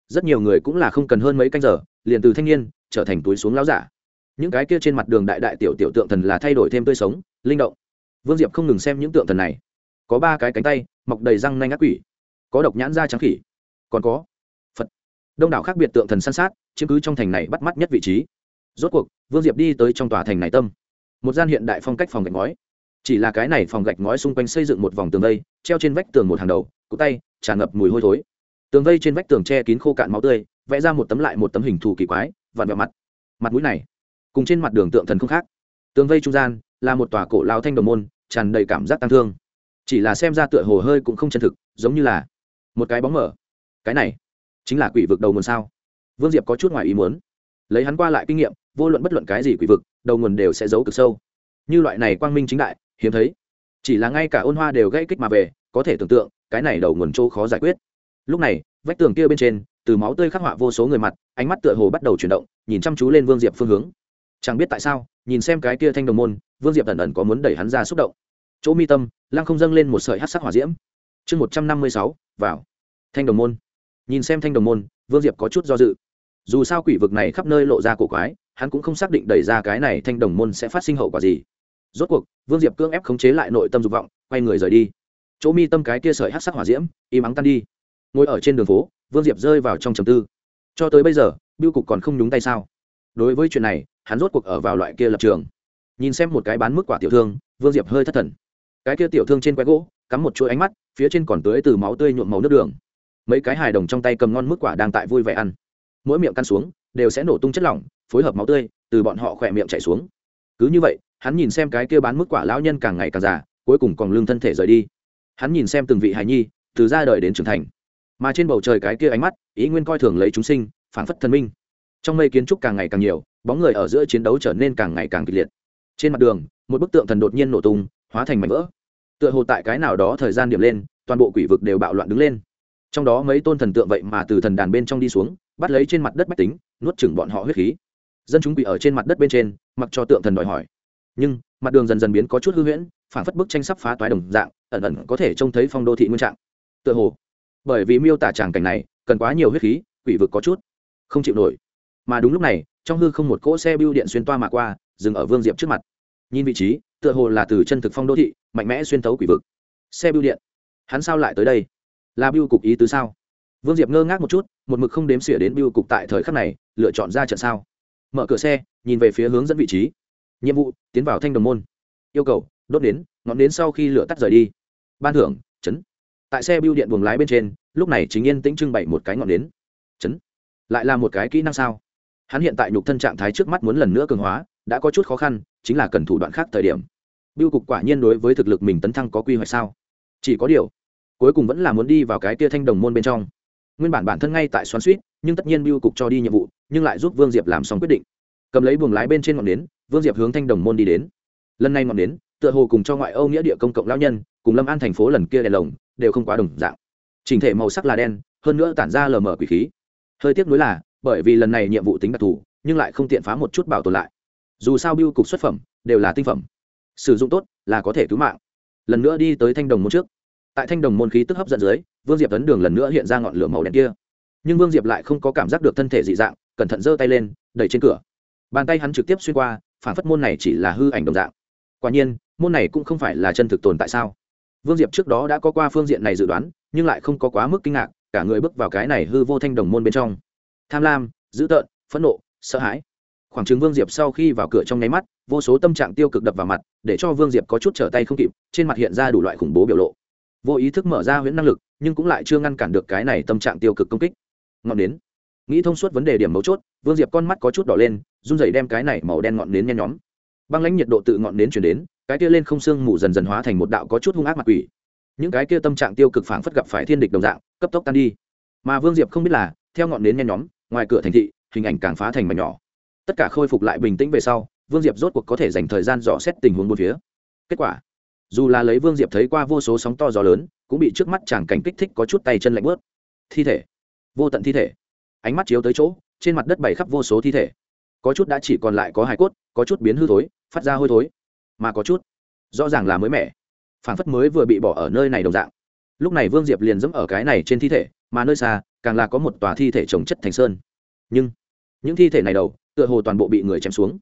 Rất nhiều người cũng là không cần hơn mấy canh giờ, liền từ thanh niên trở thành túi xuống láo giả. Những cái kia trên mặt đường đại đại tiểu tiểu tượng thần là thay đổi thêm tươi sống, linh động. Vương diệp không ngừng xem những tượng thần này. Có ba cái cánh tay, mọc đầy răng nanh ác quỷ. Có độc nhãn da trắng khỉ còn có phật đông đảo khác biệt tượng thần san sát chiếm cứ trong thành này bắt mắt nhất vị trí rốt cuộc vương diệp đi tới trong tòa thành này tâm một gian hiện đại phong cách phòng gạch ngói chỉ là cái này phòng gạch ngói xung quanh xây dựng một vòng tường vây treo trên vách tường một hàng đầu cụ tay tràn ngập mùi hôi thối tường vây trên vách tường che kín khô cạn máu tươi vẽ ra một tấm lại một tấm hình thù kỳ quái và vẹo mặt mặt mũi này cùng trên mặt đường tượng thần không khác tường vây trung gian là một tòa cổ lao thanh đồng môn tràn đầy cảm giác tăng thương chỉ là xem ra tựa hồ hơi cũng không chân thực giống như là một cái bóng mở cái này chính là quỷ vực đầu nguồn sao? Vương diệp có chút ngoài ý muốn. Lấy hắn qua lại kinh nghiệm, vô luận bất luận cái gì quỷ vực, đầu nguồn đều sẽ giấu cực sâu. Như loại này quang minh chính đại, hiếm thấy. Chỉ là ngay cả ôn hoa đều gây kích mà về, có thể tưởng tượng, cái này đầu nguồn chỗ khó giải quyết. Lúc này, vách tường kia bên trên, từ máu tươi khắc họa vô số người mặt, ánh mắt tựa hồ bắt đầu chuyển động, nhìn chăm chú lên vương diệp phương hướng. Chẳng biết tại sao, nhìn xem cái kia thanh đồng môn, vương diệp ẩn ẩn có muốn đẩy hắn ra xúc động. Chỗ mi tâm, lăng không dâng lên một sợi hát sắc hỏa diễm. Chương một trăm năm mươi sáu, vào. Thanh đồng môn nhìn xem thanh đồng môn, vương diệp có chút do dự. Dù sao quỷ vực này khắp nơi lộ ra cổ quái, hắn cũng không xác định đẩy ra cái này thanh đồng môn sẽ phát sinh hậu quả gì. Rốt cuộc, vương diệp cưỡng ép khống chế lại nội tâm dục vọng, quay người rời đi. Chỗ mi tâm cái kia sợi hát sắc hỏa diễm, im ắng tan đi. Ngồi ở trên đường phố, vương diệp rơi vào trong trầm tư. Cho tới bây giờ biêu cục còn không nhúng tay sao? Đối với chuyện này, hắn rốt cuộc ở vào loại kia lập trường. Nhìn xem một cái bán mức quả tiểu thương, vương diệp hơi thất thần. Cái kia tiểu thương trên quái gỗ, cắm một chuỗi ánh mắt, phía trên còn tưới từ máu tươi nhuộm màu nước đường mấy cái hài đồng trong tay cầm ngon mức quả đang tại vui vẻ ăn. Mỗi miệng căn xuống, đều sẽ nổ tung chất lỏng, phối hợp máu tươi, từ bọn họ khỏe miệng chảy xuống. Cứ như vậy, hắn nhìn xem cái kia bán mức quả lão nhân càng ngày càng già, cuối cùng còn lương thân thể rời đi. Hắn nhìn xem từng vị hài nhi, từ ra đời đến trưởng thành. Mà trên bầu trời cái kia ánh mắt, ý nguyên coi thường lấy chúng sinh phản phất thần minh. Trong mây kiến trúc càng ngày càng nhiều, bóng người ở giữa chiến đấu trở nên càng ngày càng kịch liệt. Trên mặt đường, một bức tượng thần đột nhiên nổ tung, hóa thành mảnh vỡ. Tựa hồ tại cái nào đó thời gian điểm lên, toàn bộ quỷ vực đều bạo loạn đứng lên trong đó mấy tôn thần tượng vậy mà từ thần đàn bên trong đi xuống, bắt lấy trên mặt đất bách tính, nuốt chửng bọn họ huyết khí. Dân chúng bị ở trên mặt đất bên trên, mặc cho tượng thần đòi hỏi. Nhưng, mặt đường dần dần biến có chút hư huyễn phản phất bức tranh sắp phá toái đồng dạng, ẩn ẩn có thể trông thấy phong đô thị nguyên trạng. Tựa hồ, bởi vì miêu tả tràng cảnh này, cần quá nhiều huyết khí, quỷ vực có chút không chịu nổi. Mà đúng lúc này, trong hư không một cỗ xe bưu điện xuyên toa mà qua, dừng ở vương diệp trước mặt. Nhìn vị trí, tựa hồ là từ chân thực phong đô thị, mạnh mẽ xuyên tấu quỷ vực. Xe bưu điện. Hắn sao lại tới đây? Là biêu cục ý tứ sao? Vương diệp ngơ ngác một chút, một mực không đếm xỉa đến biêu cục tại thời khắc này, lựa chọn ra trận sao? Mở cửa xe, nhìn về phía hướng dẫn vị trí. Nhiệm vụ, tiến vào thanh đồng môn. Yêu cầu, đốt đến ngọn đến sau khi lửa tắt rời đi. Ban thưởng, chấn. Tại xe biêu điện buồng lái bên trên, lúc này chính yên tĩnh trưng bày một cái ngọn đến chấn. Lại là một cái kỹ năng sao? Hắn hiện tại nhục thân trạng thái trước mắt muốn lần nữa cường hóa, đã có chút khó khăn, chính là cần thủ đoạn khác thời điểm. Biêu cục quả nhiên đối với thực lực mình tấn thăng có quy hoạch sao? Chỉ có điều cuối cùng vẫn là muốn đi vào cái tia thanh đồng môn bên trong. Nguyên bản bản thân ngay tại xoắn suýt, nhưng tất nhiên biêu cục cho đi nhiệm vụ, nhưng lại giúp vương diệp làm xong quyết định. Cầm lấy buồng lái bên trên ngọn nến, vương diệp hướng thanh đồng môn đi đến. Lần này ngọn nến, tựa hồ cùng cho ngoại âu nghĩa địa công cộng lao nhân, cùng lâm an thành phố lần kia đèn lồng, đều không quá đồng dạng. Trình thể màu sắc là đen, hơn nữa tản ra lờ mờ quỷ khí. Hơi tiếc nuối là, bởi vì lần này nhiệm vụ tính đặc thù, nhưng lại không tiện phá một chút bảo tồn lại. Dù sao biêu cục xuất phẩm, đều là tinh phẩm. Sử dụng tốt là có thể cứu mạng. Lần nữa đi tới thanh đồng môn trước tại thanh đồng môn khí tức hấp dẫn dưới, vương diệp tấn đường lần nữa hiện ra ngọn lửa màu đen kia. Nhưng vương diệp lại không có cảm giác được thân thể dị dạng, cẩn thận giơ tay lên, đẩy trên cửa. Bàn tay hắn trực tiếp xuyên qua, phản phất môn này chỉ là hư ảnh đồng dạng. Quả nhiên, môn này cũng không phải là chân thực tồn tại sao? Vương diệp trước đó đã có qua phương diện này dự đoán, nhưng lại không có quá mức kinh ngạc, cả người bước vào cái này hư vô thanh đồng môn bên trong. Tham lam, dữ tợn, phẫn nộ, sợ hãi. Khoảng chừng vương diệp sau khi vào cửa trong nháy mắt, vô số tâm trạng tiêu cực đập vào mặt, để cho vương diệp có chút trở tay không kịp, trên mặt hiện ra đủ loại khủng bố biểu lộ vô ý thức mở ra huyễn năng lực, nhưng cũng lại chưa ngăn cản được cái này tâm trạng tiêu cực công kích. Ngọn nến. Nghĩ thông suốt vấn đề điểm mấu chốt, vương diệp con mắt có chút đỏ lên, run rẩy đem cái này màu đen ngọn nến nhen nhóm. Băng lãnh nhiệt độ tự ngọn nến chuyển đến, cái kia lên không xương mù dần dần hóa thành một đạo có chút hung ác mặt quỷ. Những cái kia tâm trạng tiêu cực phảng phất gặp phải thiên địch đồng dạng, cấp tốc tan đi. Mà vương diệp không biết là, theo ngọn nến nhen nhóm, ngoài cửa thành thị, hình ảnh càng phá thành mảnh nhỏ. Tất cả khôi phục lại bình tĩnh về sau, vương diệp rốt cuộc có thể dành thời gian dò xét tình huống bốn phía. Kết quả dù là lấy vương diệp thấy qua vô số sóng to gió lớn, cũng bị trước mắt chàng cảnh kích thích có chút tay chân lạnh bớt thi thể. Vô tận thi thể. Ánh mắt chiếu tới chỗ, trên mặt đất bày khắp vô số thi thể. Có chút đã chỉ còn lại có hài cốt, có chút biến hư thối, phát ra hôi thối. Mà có chút, rõ ràng là mới mẻ. Phản phất mới vừa bị bỏ ở nơi này đồng dạng. Lúc này vương diệp liền dẫm ở cái này trên thi thể, mà nơi xa, càng là có một tòa thi thể trồng chất thành sơn. Nhưng, những thi thể này đầu, tựa hồ toàn bộ bị người chém xuống.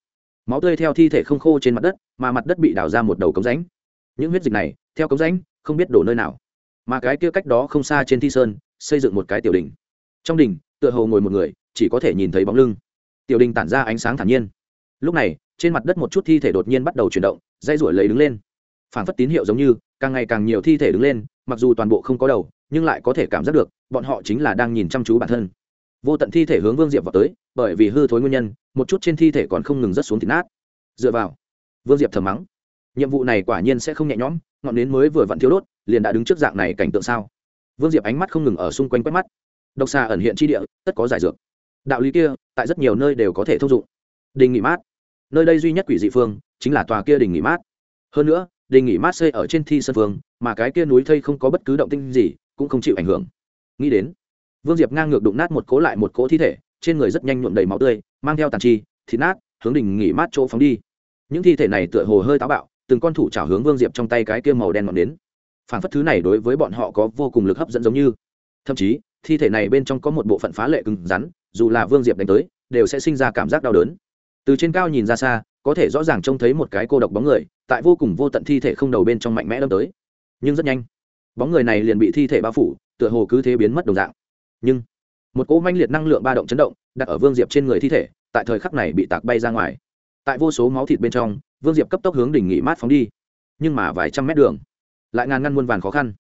Máu tươi theo thi thể không khô trên mặt đất, mà mặt đất bị đào ra một đầu cống rãnh những huyết dịch này, theo cống rãnh, không biết đổ nơi nào. Mà cái kia cách đó không xa trên thi sơn, xây dựng một cái tiểu đình trong đình tựa hồ ngồi một người, chỉ có thể nhìn thấy bóng lưng. Tiểu đình tản ra ánh sáng thản nhiên. Lúc này, trên mặt đất một chút thi thể đột nhiên bắt đầu chuyển động dây ruổi lấy đứng lên. Phản phất tín hiệu giống như, càng ngày càng nhiều thi thể đứng lên, mặc dù toàn bộ không có đầu, nhưng lại có thể cảm giác được, bọn họ chính là đang nhìn chăm chú bản thân. Vô tận thi thể hướng vương diệp vào tới, bởi vì hư thối nguyên nhân, một chút trên thi thể còn không ngừng rớt xuống thịt nát. Dựa vào, vương diệp thầm mắng nhiệm vụ này quả nhiên sẽ không nhẹ nhõm, ngọn nến mới vừa vặn thiếu đốt, liền đã đứng trước dạng này cảnh tượng sao? Vương diệp ánh mắt không ngừng ở xung quanh quét mắt. Độc xà ẩn hiện tri địa, tất có giải dược. Đạo lý kia, tại rất nhiều nơi đều có thể thông dụng. Đình nghỉ mát. Nơi đây duy nhất quỷ dị phương, chính là tòa kia đình nghỉ mát. Hơn nữa, đình nghỉ mát xây ở trên thi sân phương, mà cái kia núi thây không có bất cứ động tinh gì, cũng không chịu ảnh hưởng. Nghĩ đến, vương diệp ngang ngược đụng nát một cố lại một cố thi thể, trên người rất nhanh nhuộm đầy máu tươi, mang theo tàn chi, thịt nát, hướng đình nghỉ mát chỗ phóng đi. Những thi thể này tựa hồ hơi táo bạo từng con thủ chảo hướng vương diệp trong tay cái kia màu đen ngọn đến phản phất thứ này đối với bọn họ có vô cùng lực hấp dẫn giống như. Thậm chí, thi thể này bên trong có một bộ phận phá lệ cứng rắn, dù là vương diệp đánh tới, đều sẽ sinh ra cảm giác đau đớn. Từ trên cao nhìn ra xa, có thể rõ ràng trông thấy một cái cô độc bóng người, tại vô cùng vô tận thi thể không đầu bên trong mạnh mẽ đâm tới. Nhưng rất nhanh, bóng người này liền bị thi thể bao phủ, tựa hồ cứ thế biến mất đồng dạng. Nhưng, một cỗ manh liệt năng lượng ba động chấn động, đặt ở vương diệp trên người thi thể, tại thời khắc này bị tạc bay ra ngoài tại vô số máu thịt bên trong, vương diệp cấp tốc hướng đỉnh nghỉ mát phóng đi. Nhưng mà vài trăm mét đường, lại ngàn ngăn muôn vàn khó khăn.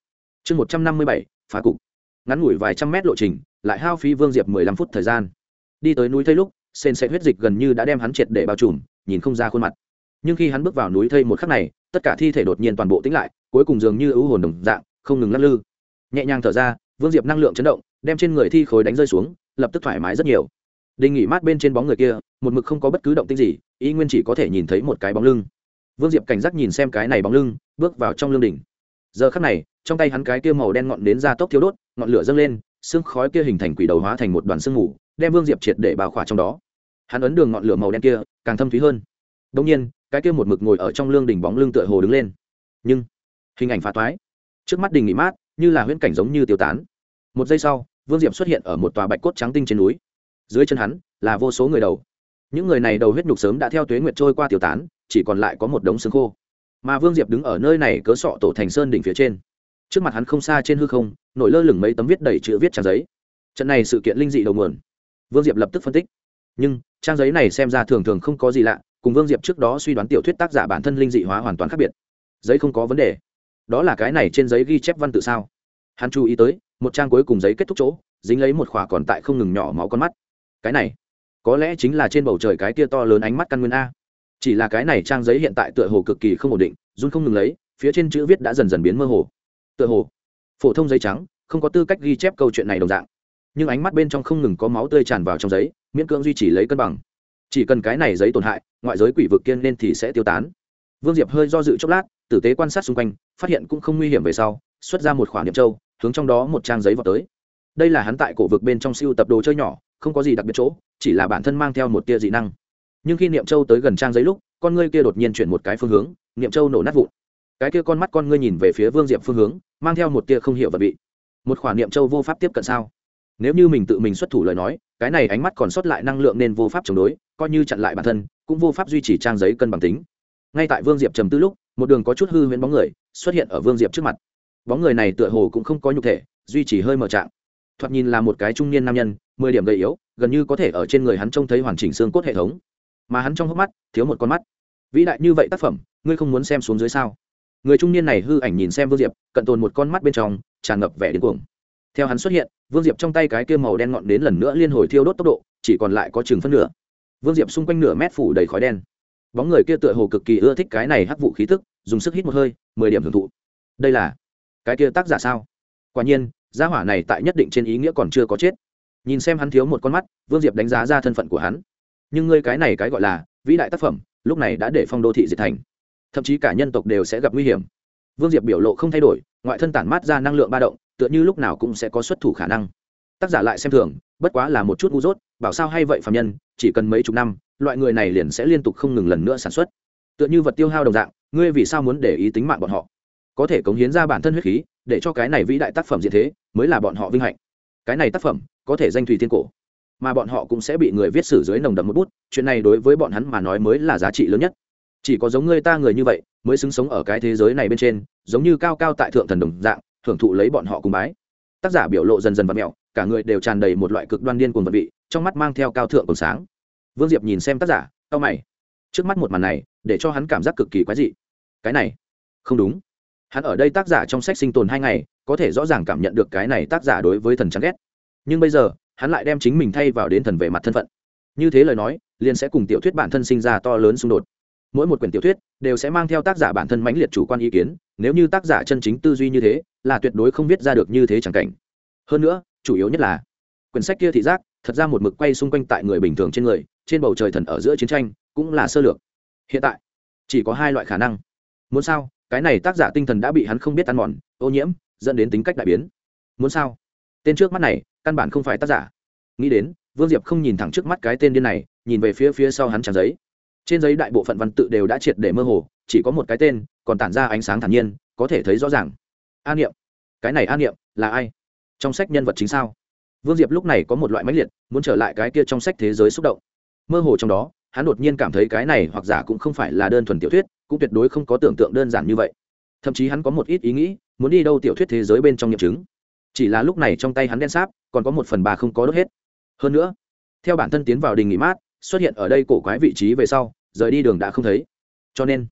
Chương một trăm năm mươi bảy, phá cục. Ngắn ngủi vài trăm mét lộ trình, lại hao phí vương diệp mười lăm phút thời gian. Đi tới núi thây lúc, sền sệt huyết dịch gần như đã đem hắn triệt để bao trùm, nhìn không ra khuôn mặt. Nhưng khi hắn bước vào núi thây một khắc này, tất cả thi thể đột nhiên toàn bộ tính lại, cuối cùng dường như ưu hồn đồng dạng, không ngừng lắc lư. Nhẹ nhàng thở ra, vương diệp năng lượng chấn động, đem trên người thi khối đánh rơi xuống, lập tức thoải mái rất nhiều đình nghỉ mát bên trên bóng người kia, một mực không có bất cứ động tích gì, ý nguyên chỉ có thể nhìn thấy một cái bóng lưng. Vương diệp cảnh giác nhìn xem cái này bóng lưng, bước vào trong lương đỉnh. Giờ khắc này, trong tay hắn cái kia màu đen ngọn đến ra tốc thiếu đốt, ngọn lửa dâng lên, xương khói kia hình thành quỷ đầu hóa thành một đoàn sương mù, đem vương diệp triệt để bào khỏa trong đó. Hắn ấn đường ngọn lửa màu đen kia, càng thâm thúy hơn. Đông nhiên, cái kia một mực ngồi ở trong lương đỉnh bóng lưng tựa hồ đứng lên. Nhưng, hình ảnh phá toái. Trước mắt đình nghỉ mát, như là huyễn cảnh giống như tiêu tán. Một giây sau, vương diệp xuất hiện ở một tòa bạch cốt trắng tinh trên núi dưới chân hắn là vô số người đầu. Những người này đầu huyết nhục sớm đã theo tuế nguyệt trôi qua tiêu tán, chỉ còn lại có một đống xương khô. Mà vương diệp đứng ở nơi này cớ sọ tổ thành sơn đỉnh phía trên. Trước mặt hắn không xa trên hư không, nổi lơ lửng mấy tấm viết đầy chữ viết trang giấy. Trận này sự kiện linh dị đầu nguồn. Vương diệp lập tức phân tích. Nhưng, trang giấy này xem ra thường thường không có gì lạ, cùng vương diệp trước đó suy đoán tiểu thuyết tác giả bản thân linh dị hóa hoàn toàn khác biệt. Giấy không có vấn đề. Đó là cái này trên giấy ghi chép văn tự sao? Hắn chú ý tới, một trang cuối cùng giấy kết thúc chỗ, dính lấy một khỏa còn tại không ngừng nhỏ máu con mắt cái này, có lẽ chính là trên bầu trời cái kia to lớn ánh mắt căn nguyên a. Chỉ là cái này trang giấy hiện tại tựa hồ cực kỳ không ổn định, run không ngừng lấy, phía trên chữ viết đã dần dần biến mơ hồ. Tựa hồ, phổ thông giấy trắng, không có tư cách ghi chép câu chuyện này đồng dạng. Nhưng ánh mắt bên trong không ngừng có máu tươi tràn vào trong giấy, miễn cưỡng duy trì lấy cân bằng. Chỉ cần cái này giấy tổn hại, ngoại giới quỷ vực kiên nên thì sẽ tiêu tán. Vương diệp hơi do dự chốc lát, tử tế quan sát xung quanh, phát hiện cũng không nguy hiểm về sau, xuất ra một khoản niệm châu, hướng trong đó một trang giấy vào tới. Đây là hắn tại cổ vực bên trong siêu tập đồ chơi nhỏ không có gì đặc biệt chỗ, chỉ là bản thân mang theo một tia dị năng. Nhưng khi niệm châu tới gần trang giấy lúc, con ngươi kia đột nhiên chuyển một cái phương hướng, niệm châu nổ nát vụn. Cái kia con mắt con ngươi nhìn về phía vương diệp phương hướng, mang theo một tia không hiểu vật bị. một khoản niệm châu vô pháp tiếp cận sao? Nếu như mình tự mình xuất thủ lời nói, cái này ánh mắt còn sót lại năng lượng nên vô pháp chống đối, coi như chặn lại bản thân, cũng vô pháp duy trì trang giấy cân bằng tính. Ngay tại vương diệp trầm tư lúc, một đường có chút hư huyễn bóng người xuất hiện ở vương diệp trước mặt. Bóng người này tựa hồ cũng không có nhục thể, duy trì hơi mở trạng thoạt nhìn là một cái trung niên nam nhân, mười điểm gầy yếu, gần như có thể ở trên người hắn trông thấy hoàn chỉnh xương cốt hệ thống. Mà hắn trong hốc mắt, thiếu một con mắt. Vĩ đại như vậy tác phẩm, ngươi không muốn xem xuống dưới sao? Người trung niên này hư ảnh nhìn xem vương diệp, cận tồn một con mắt bên trong, tràn ngập vẻ điên cuồng. Theo hắn xuất hiện, vương diệp trong tay cái kia màu đen ngọn đến lần nữa liên hồi thiêu đốt tốc độ, chỉ còn lại có chừng phân nửa. Vương diệp xung quanh nửa mét phủ đầy khói đen. Bóng người kia tựa hồ cực kỳ ưa thích cái này hắc vụ khí tức, dùng sức hít một hơi, mười điểm hưởng thụ. Đây là cái kia tác giả sao? Quả nhiên gia hỏa này tại nhất định trên ý nghĩa còn chưa có chết. Nhìn xem hắn thiếu một con mắt, vương diệp đánh giá ra thân phận của hắn. Nhưng ngươi cái này cái gọi là vĩ đại tác phẩm, lúc này đã để phong đô thị diệt thành. Thậm chí cả nhân tộc đều sẽ gặp nguy hiểm. Vương diệp biểu lộ không thay đổi, ngoại thân tản mát ra năng lượng ba động, tựa như lúc nào cũng sẽ có xuất thủ khả năng. Tác giả lại xem thường, bất quá là một chút ngu dốt, bảo sao hay vậy phạm nhân, chỉ cần mấy chục năm, loại người này liền sẽ liên tục không ngừng lần nữa sản xuất. Tựa như vật tiêu hao đồng dạng, ngươi vì sao muốn để ý tính mạng bọn họ? Có thể cống hiến ra bản thân huyết khí, để cho cái này vĩ đại tác phẩm diện thế mới là bọn họ vinh hạnh. Cái này tác phẩm có thể danh thủy thiên cổ, mà bọn họ cũng sẽ bị người viết sử dưới nồng đậm một bút, chuyện này đối với bọn hắn mà nói mới là giá trị lớn nhất. Chỉ có giống người ta người như vậy, mới xứng sống ở cái thế giới này bên trên, giống như cao cao tại thượng thần đồng dạng, thưởng thụ lấy bọn họ cùng bái. Tác giả biểu lộ dần dần và mẹo, cả người đều tràn đầy một loại cực đoan điên cuồng vật vị, trong mắt mang theo cao thượng còn sáng. Vương diệp nhìn xem tác giả cao mày. Trước mắt một màn này, để cho hắn cảm giác cực kỳ quái dị. Cái này, không đúng hắn ở đây tác giả trong sách sinh tồn hai ngày, có thể rõ ràng cảm nhận được cái này tác giả đối với thần chán ghét. Nhưng bây giờ, hắn lại đem chính mình thay vào đến thần về mặt thân phận. Như thế lời nói, liền sẽ cùng tiểu thuyết bản thân sinh ra to lớn xung đột. Mỗi một quyển tiểu thuyết đều sẽ mang theo tác giả bản thân mãnh liệt chủ quan ý kiến, nếu như tác giả chân chính tư duy như thế, là tuyệt đối không viết ra được như thế chẳng cảnh. Hơn nữa, chủ yếu nhất là, quyển sách kia thị giác, thật ra một mực quay xung quanh tại người bình thường trên người, trên bầu trời thần ở giữa chiến tranh, cũng là sơ lược. Hiện tại, chỉ có hai loại khả năng. Muốn sao? Cái này tác giả tinh thần đã bị hắn không biết ăn mòn, ô nhiễm, dẫn đến tính cách đại biến. Muốn sao? Tên trước mắt này, căn bản không phải tác giả. Nghĩ đến, vương diệp không nhìn thẳng trước mắt cái tên điên này, nhìn về phía phía sau hắn trang giấy. Trên giấy đại bộ phận văn tự đều đã triệt để mơ hồ, chỉ có một cái tên, còn tản ra ánh sáng thản nhiên, có thể thấy rõ ràng. A niệm. Cái này a niệm, là ai? Trong sách nhân vật chính sao? Vương diệp lúc này có một loại máy liệt, muốn trở lại cái kia trong sách thế giới xúc động. Mơ hồ trong đó, hắn đột nhiên cảm thấy cái này hoặc giả cũng không phải là đơn thuần tiểu thuyết cũng tuyệt đối không có tưởng tượng đơn giản như vậy. Thậm chí hắn có một ít ý nghĩ, muốn đi đâu tiểu thuyết thế giới bên trong nghiệm chứng. Chỉ là lúc này trong tay hắn đen sáp, còn có một phần ba không có đốt hết. Hơn nữa, theo bản thân tiến vào đình nghỉ mát, xuất hiện ở đây cổ quái vị trí về sau, rời đi đường đã không thấy. Cho nên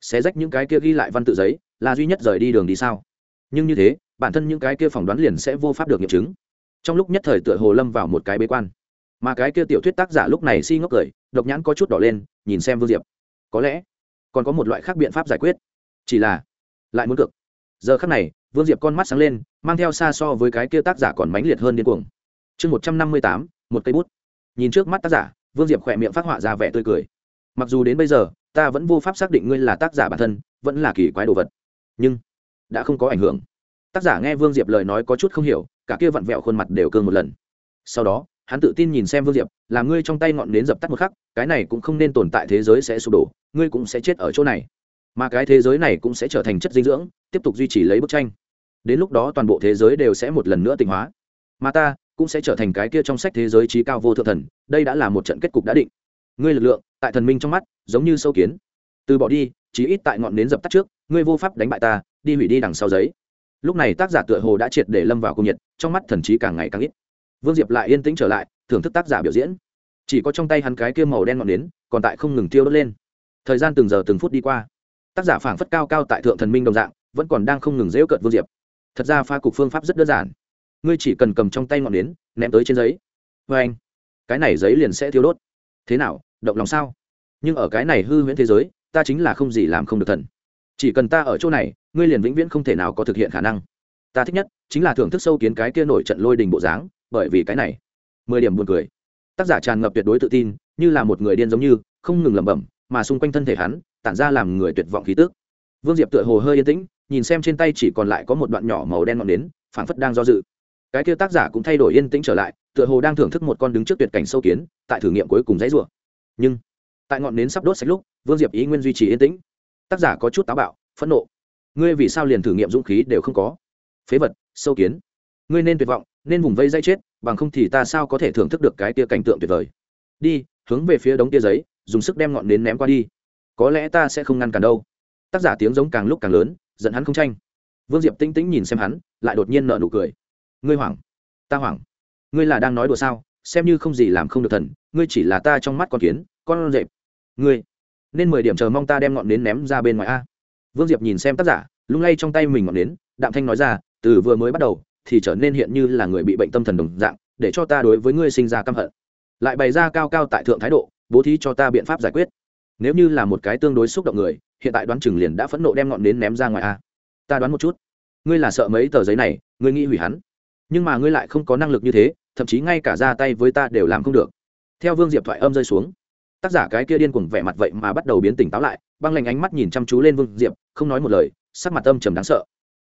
sẽ rách những cái kia ghi lại văn tự giấy là duy nhất rời đi đường đi sao? Nhưng như thế, bản thân những cái kia phỏng đoán liền sẽ vô pháp được nghiệm chứng. Trong lúc nhất thời tựa hồ lâm vào một cái bế quan. Mà cái kia tiểu thuyết tác giả lúc này si ngốc cười, độc nhãn có chút đỏ lên, nhìn xem vương diệp. Có lẽ còn có một loại khác biện pháp giải quyết. Chỉ là, lại muốn cực giờ khắc này, vương diệp con mắt sáng lên, mang theo xa so với cái kia tác giả còn mãnh liệt hơn điên cuồng. Chương một trăm năm mươi tám, một cây bút. Nhìn trước mắt tác giả, vương diệp khỏe miệng phát họa ra vẻ tươi cười. Mặc dù đến bây giờ, ta vẫn vô pháp xác định ngươi là tác giả bản thân, vẫn là kỳ quái đồ vật. Nhưng, đã không có ảnh hưởng. Tác giả nghe vương diệp lời nói có chút không hiểu, cả kia vặn vẹo khuôn mặt đều cương một lần. Sau đó hắn tự tin nhìn xem vương diệp, là ngươi trong tay ngọn nến dập tắt một khắc, cái này cũng không nên tồn tại thế giới sẽ sụp đổ, ngươi cũng sẽ chết ở chỗ này. Mà cái thế giới này cũng sẽ trở thành chất dinh dưỡng, tiếp tục duy trì lấy bức tranh. Đến lúc đó toàn bộ thế giới đều sẽ một lần nữa tịnh hóa. Mà ta cũng sẽ trở thành cái kia trong sách thế giới trí cao vô thượng thần, đây đã là một trận kết cục đã định. Ngươi lực lượng, tại thần minh trong mắt, giống như sâu kiến. Từ bỏ đi, chí ít tại ngọn nến dập tắt trước, ngươi vô pháp đánh bại ta, đi hủy đi đằng sau giấy. Lúc này tác giả tựa hồ đã triệt để lâm vào cung nhiệt, trong mắt thần trí càng ngày càng ít vương diệp lại yên tĩnh trở lại, thưởng thức tác giả biểu diễn. Chỉ có trong tay hắn cái kia màu đen ngọn nến, còn tại không ngừng tiêu đốt lên. Thời gian từng giờ từng phút đi qua. Tác giả phảng phất cao cao tại thượng thần minh đồng dạng, vẫn còn đang không ngừng dễu cợt vương diệp. Thật ra pha cục phương pháp rất đơn giản. Ngươi chỉ cần cầm trong tay ngọn nến, ném tới trên giấy. Vê anh, cái này giấy liền sẽ tiêu đốt. Thế nào, động lòng sao? Nhưng ở cái này hư huyễn thế giới, ta chính là không gì làm không được thần. Chỉ cần ta ở chỗ này, ngươi liền vĩnh viễn không thể nào có thực hiện khả năng. Ta thích nhất chính là thưởng thức sâu kiến cái kia nổi trận lôi đình bộ dáng bởi vì cái này. Mười điểm buồn cười. Tác giả tràn ngập tuyệt đối tự tin, như là một người điên giống như, không ngừng lẩm bẩm, mà xung quanh thân thể hắn, tản ra làm người tuyệt vọng khí tước vương diệp tựa hồ hơi yên tĩnh, nhìn xem trên tay chỉ còn lại có một đoạn nhỏ màu đen ngọn nến, phảng phất đang do dự. Cái kia tác giả cũng thay đổi yên tĩnh trở lại, tựa hồ đang thưởng thức một con đứng trước tuyệt cảnh sâu kiến, tại thử nghiệm cuối cùng dãy rủa. Nhưng, tại ngọn nến sắp đốt sạch lúc, vương diệp ý nguyên duy trì yên tĩnh. Tác giả có chút táo bạo, phẫn nộ. Ngươi vì sao liền thử nghiệm dũng khí đều không có? Phế vật, sâu kiến ngươi nên tuyệt vọng, nên vùng vây dây chết, bằng không thì ta sao có thể thưởng thức được cái tia cảnh tượng tuyệt vời. Đi, hướng về phía đống tia giấy, dùng sức đem ngọn nến ném qua đi. Có lẽ ta sẽ không ngăn cản đâu. Tác giả tiếng giống càng lúc càng lớn, giận hắn không tranh. Vương diệp tinh tĩnh nhìn xem hắn, lại đột nhiên nợ nụ cười. Ngươi hoảng. Ta hoảng. Ngươi là đang nói đùa sao? Xem như không gì làm không được thần, ngươi chỉ là ta trong mắt con kiến, con rệp. Ngươi, nên mười điểm chờ mong ta đem ngọn nến ném ra bên ngoài a. Vương diệp nhìn xem tác giả, lung lay trong tay mình ngọn nến, đạm thanh nói ra, từ vừa mới bắt đầu thì trở nên hiện như là người bị bệnh tâm thần đồng dạng, để cho ta đối với ngươi sinh ra căm hận. Lại bày ra cao cao tại thượng thái độ, bố thí cho ta biện pháp giải quyết. Nếu như là một cái tương đối xúc động người, hiện tại đoán chừng liền đã phẫn nộ đem ngọn nến ném ra ngoài a. Ta đoán một chút. Ngươi là sợ mấy tờ giấy này, ngươi nghĩ hủy hắn. Nhưng mà ngươi lại không có năng lực như thế, thậm chí ngay cả ra tay với ta đều làm không được. Theo vương diệp thoại âm rơi xuống, tác giả cái kia điên cuồng vẻ mặt vậy mà bắt đầu biến tỉnh táo lại, băng lanh ánh mắt nhìn chăm chú lên vương diệp, không nói một lời, sắc mặt âm trầm đáng sợ.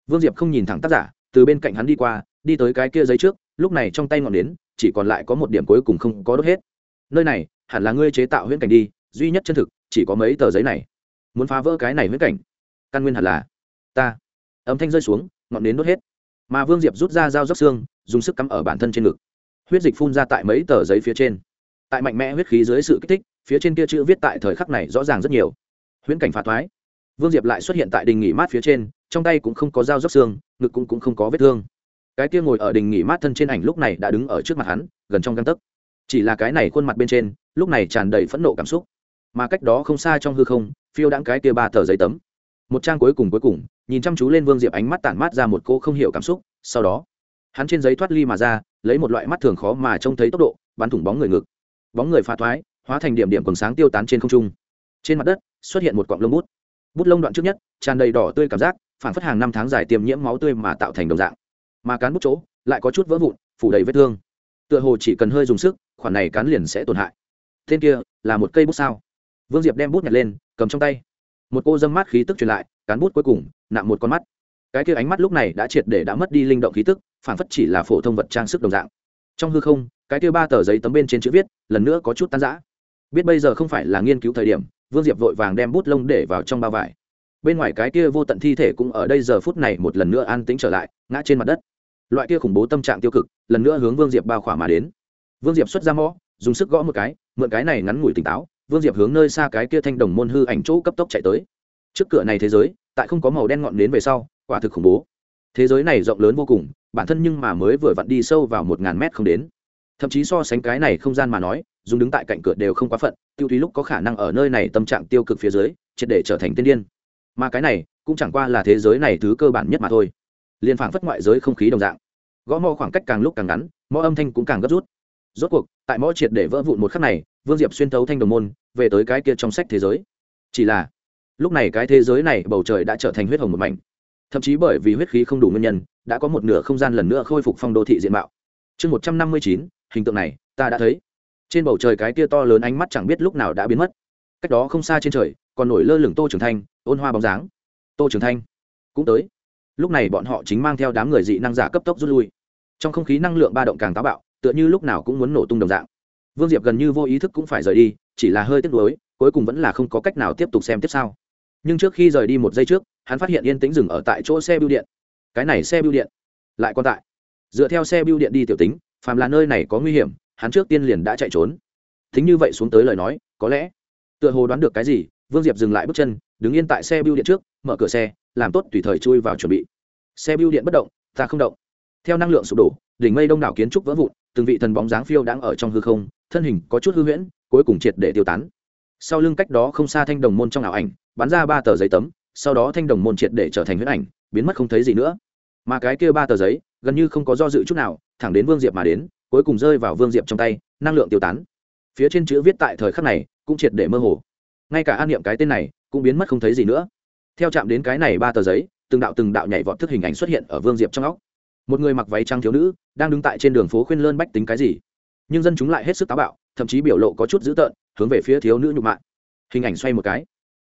Vương diệp không nhìn thẳng tác giả từ bên cạnh hắn đi qua, đi tới cái kia giấy trước, lúc này trong tay ngọn nến, chỉ còn lại có một điểm cuối cùng không có đốt hết. Nơi này, hẳn là ngươi chế tạo huyễn cảnh đi, duy nhất chân thực, chỉ có mấy tờ giấy này. Muốn phá vỡ cái này huyễn cảnh? Căn nguyên hẳn là ta. Âm thanh rơi xuống, ngọn nến đốt hết. Mà vương diệp rút ra dao dốc xương, dùng sức cắm ở bản thân trên ngực. Huyết dịch phun ra tại mấy tờ giấy phía trên. Tại mạnh mẽ huyết khí dưới sự kích thích, phía trên kia chữ viết tại thời khắc này rõ ràng rất nhiều. Huyễn cảnh phá thoái. Vương diệp lại xuất hiện tại đình nghỉ mát phía trên trong tay cũng không có dao dốc xương ngực cũng, cũng không có vết thương. Cái kia ngồi ở đình nghỉ mát thân trên ảnh lúc này đã đứng ở trước mặt hắn gần trong găng tấc. Chỉ là cái này khuôn mặt bên trên lúc này tràn đầy phẫn nộ cảm xúc. Mà cách đó không xa trong hư không phiêu đãng cái kia ba tờ giấy tấm. Một trang cuối cùng cuối cùng nhìn chăm chú lên vương diệp ánh mắt tản mát ra một cô không hiểu cảm xúc sau đó hắn trên giấy thoát ly mà ra lấy một loại mắt thường khó mà trông thấy tốc độ bắn thủng bóng người ngực. Bóng người pha thoái hóa thành điểm điểm quần sáng tiêu tán trên không trung. Trên mặt đất xuất hiện một cọng lông bút. Bút lông đoạn trước nhất tràn đầy đỏ tươi cảm giác phản phất hàng năm tháng dài tiêm nhiễm máu tươi mà tạo thành đồng dạng. Mà cán bút chỗ lại có chút vỡ vụn, phủ đầy vết thương. Tựa hồ chỉ cần hơi dùng sức, khoản này cán liền sẽ tổn hại. Tên kia là một cây bút sao? Vương diệp đem bút nhặt lên, cầm trong tay. Một cô dâm mát khí tức truyền lại, cán bút cuối cùng nặng một con mắt. Cái kia ánh mắt lúc này đã triệt để đã mất đi linh động khí tức phản phất chỉ là phổ thông vật trang sức đồng dạng. Trong hư không, cái kia ba tờ giấy tấm bên trên chữ viết, lần nữa có chút tan rã. Biết bây giờ không phải là nghiên cứu thời điểm, vương diệp vội vàng đem bút lông để vào trong bao vải bên ngoài cái kia vô tận thi thể cũng ở đây giờ phút này một lần nữa an tĩnh trở lại, ngã trên mặt đất. Loại kia khủng bố tâm trạng tiêu cực, lần nữa hướng vương diệp bao khỏa mà đến. Vương diệp xuất ra mõ, dùng sức gõ một cái, mượn cái này ngắn ngủi tỉnh táo, vương diệp hướng nơi xa cái kia thanh đồng môn hư ảnh chỗ cấp tốc chạy tới. Trước cửa này thế giới, tại không có màu đen ngọn đến về sau, quả thực khủng bố. Thế giới này rộng lớn vô cùng, bản thân nhưng mà mới vừa vặn đi sâu vào một ngàn mét không đến. Thậm chí so sánh cái này không gian mà nói, dùng đứng tại cạnh cửa đều không quá phận, tiêu thúy lúc có khả năng ở nơi này tâm trạng tiêu cực phía dưới, triệt để trở thành tiên điên mà cái này cũng chẳng qua là thế giới này thứ cơ bản nhất mà thôi. Liền phảng phất ngoại giới không khí đồng dạng. Gõ mõ khoảng cách càng lúc càng ngắn, mõ âm thanh cũng càng gấp rút. Rốt cuộc, tại mõ triệt để vỡ vụn một khắc này, vương diệp xuyên thấu thanh đồng môn, về tới cái kia trong sách thế giới. Chỉ là, lúc này cái thế giới này bầu trời đã trở thành huyết hồng một mảnh. Thậm chí bởi vì huyết khí không đủ nguyên nhân, đã có một nửa không gian lần nữa khôi phục phong đô thị diện mạo. Chương một trăm năm mươi chín, hình tượng này, ta đã thấy. Trên bầu trời cái kia to lớn ánh mắt chẳng biết lúc nào đã biến mất. Cách đó không xa trên trời, còn nổi lơ lửng tô trưởng thanh ôn hoa bóng dáng. Tô trường thanh cũng tới. Lúc này bọn họ chính mang theo đám người dị năng giả cấp tốc rút lui. Trong không khí năng lượng ba động càng táo bạo, tựa như lúc nào cũng muốn nổ tung đồng dạng. Vương diệp gần như vô ý thức cũng phải rời đi, chỉ là hơi tiếc nuối, cuối cùng vẫn là không có cách nào tiếp tục xem tiếp sau. Nhưng trước khi rời đi một giây trước, hắn phát hiện yên tĩnh dừng ở tại chỗ xe bưu điện. Cái này xe bưu điện lại còn tại. Dựa theo xe bưu điện đi tiểu tính, phàm là nơi này có nguy hiểm, hắn trước tiên liền đã chạy trốn. Thính như vậy xuống tới lời nói, có lẽ tựa hồ đoán được cái gì vương diệp dừng lại bước chân, đứng yên tại xe bưu điện trước, mở cửa xe, làm tốt tùy thời chui vào chuẩn bị. Xe bưu điện bất động, ta không động. Theo năng lượng sụp đổ, đỉnh mây đông đảo kiến trúc vỡ vụn, từng vị thần bóng dáng phiêu đang ở trong hư không, thân hình có chút hư huyễn, cuối cùng triệt để tiêu tán. Sau lưng cách đó không xa thanh đồng môn trong ảo ảnh, bắn ra ba tờ giấy tấm, sau đó thanh đồng môn triệt để trở thành huyễn ảnh, biến mất không thấy gì nữa. Mà cái kia ba tờ giấy, gần như không có do dự chút nào, thẳng đến vương diệp mà đến, cuối cùng rơi vào vương diệp trong tay, năng lượng tiêu tán. Phía trên chữ viết tại thời khắc này, cũng triệt để mơ hồ ngay cả an niệm cái tên này cũng biến mất không thấy gì nữa. Theo chạm đến cái này ba tờ giấy, từng đạo từng đạo nhảy vọt thức hình ảnh xuất hiện ở vương diệp trong óc. Một người mặc váy trăng thiếu nữ đang đứng tại trên đường phố khuyên lơn bách tính cái gì. Nhưng dân chúng lại hết sức táo bạo, thậm chí biểu lộ có chút dữ tợn, hướng về phía thiếu nữ nhục mạ. Hình ảnh xoay một cái.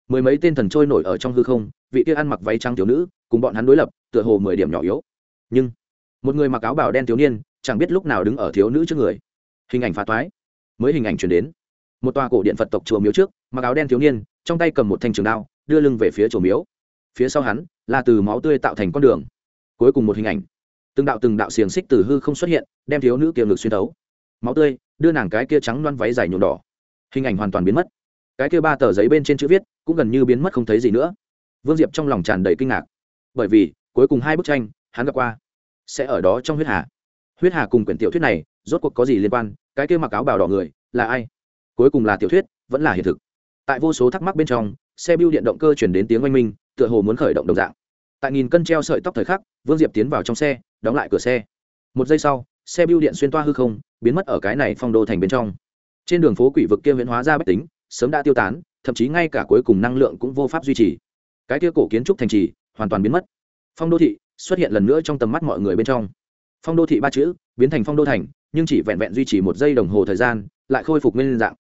Mười mấy tên thần trôi nổi ở trong hư không, vị kia ăn mặc váy trăng thiếu nữ, cùng bọn hắn đối lập, tựa hồ mười điểm nhỏ yếu. Nhưng, một người mặc áo bào đen thiếu niên, chẳng biết lúc nào đứng ở thiếu nữ trước người. Hình ảnh phá toái. Mới hình ảnh chuyển đến. Một tòa cổ điện phật tộc chùa miếu trước mặc áo đen thiếu niên, trong tay cầm một thanh trường đao, đưa lưng về phía chùa miếu. Phía sau hắn là từ máu tươi tạo thành con đường. Cuối cùng một hình ảnh. Từng đạo từng đạo xiềng xích từ hư không xuất hiện, đem thiếu nữ kiềm ngực xuyên tấu máu tươi, đưa nàng cái kia trắng loăn váy dài nhuộm đỏ. Hình ảnh hoàn toàn biến mất. Cái kia ba tờ giấy bên trên chữ viết cũng gần như biến mất không thấy gì nữa. Vương diệp trong lòng tràn đầy kinh ngạc. Bởi vì, cuối cùng hai bức tranh hắn gặp qua sẽ ở đó trong huyết hà. Huyết hà cùng quyển tiểu thuyết này rốt cuộc có gì liên quan? Cái kia mặc áo bào đỏ người là ai? Cuối cùng là tiểu thuyết vẫn là hiện thực tại vô số thắc mắc bên trong, xe bưu điện động cơ chuyển đến tiếng oanh minh, tựa hồ muốn khởi động đồng dạng. Tại nghìn cân treo sợi tóc thời khắc, vương diệp tiến vào trong xe, đóng lại cửa xe. Một giây sau, xe bưu điện xuyên toa hư không, biến mất ở cái này phong đô thành bên trong. Trên đường phố quỷ vực kia huyễn hóa ra bách tính, sớm đã tiêu tán, thậm chí ngay cả cuối cùng năng lượng cũng vô pháp duy trì. Cái kia cổ kiến trúc thành trì, hoàn toàn biến mất. Phong đô thị xuất hiện lần nữa trong tầm mắt mọi người bên trong. Phong đô thị ba chữ, biến thành phong đô thành, nhưng chỉ vẹn vẹn duy trì một giây đồng hồ thời gian, lại khôi phục nguyên dạng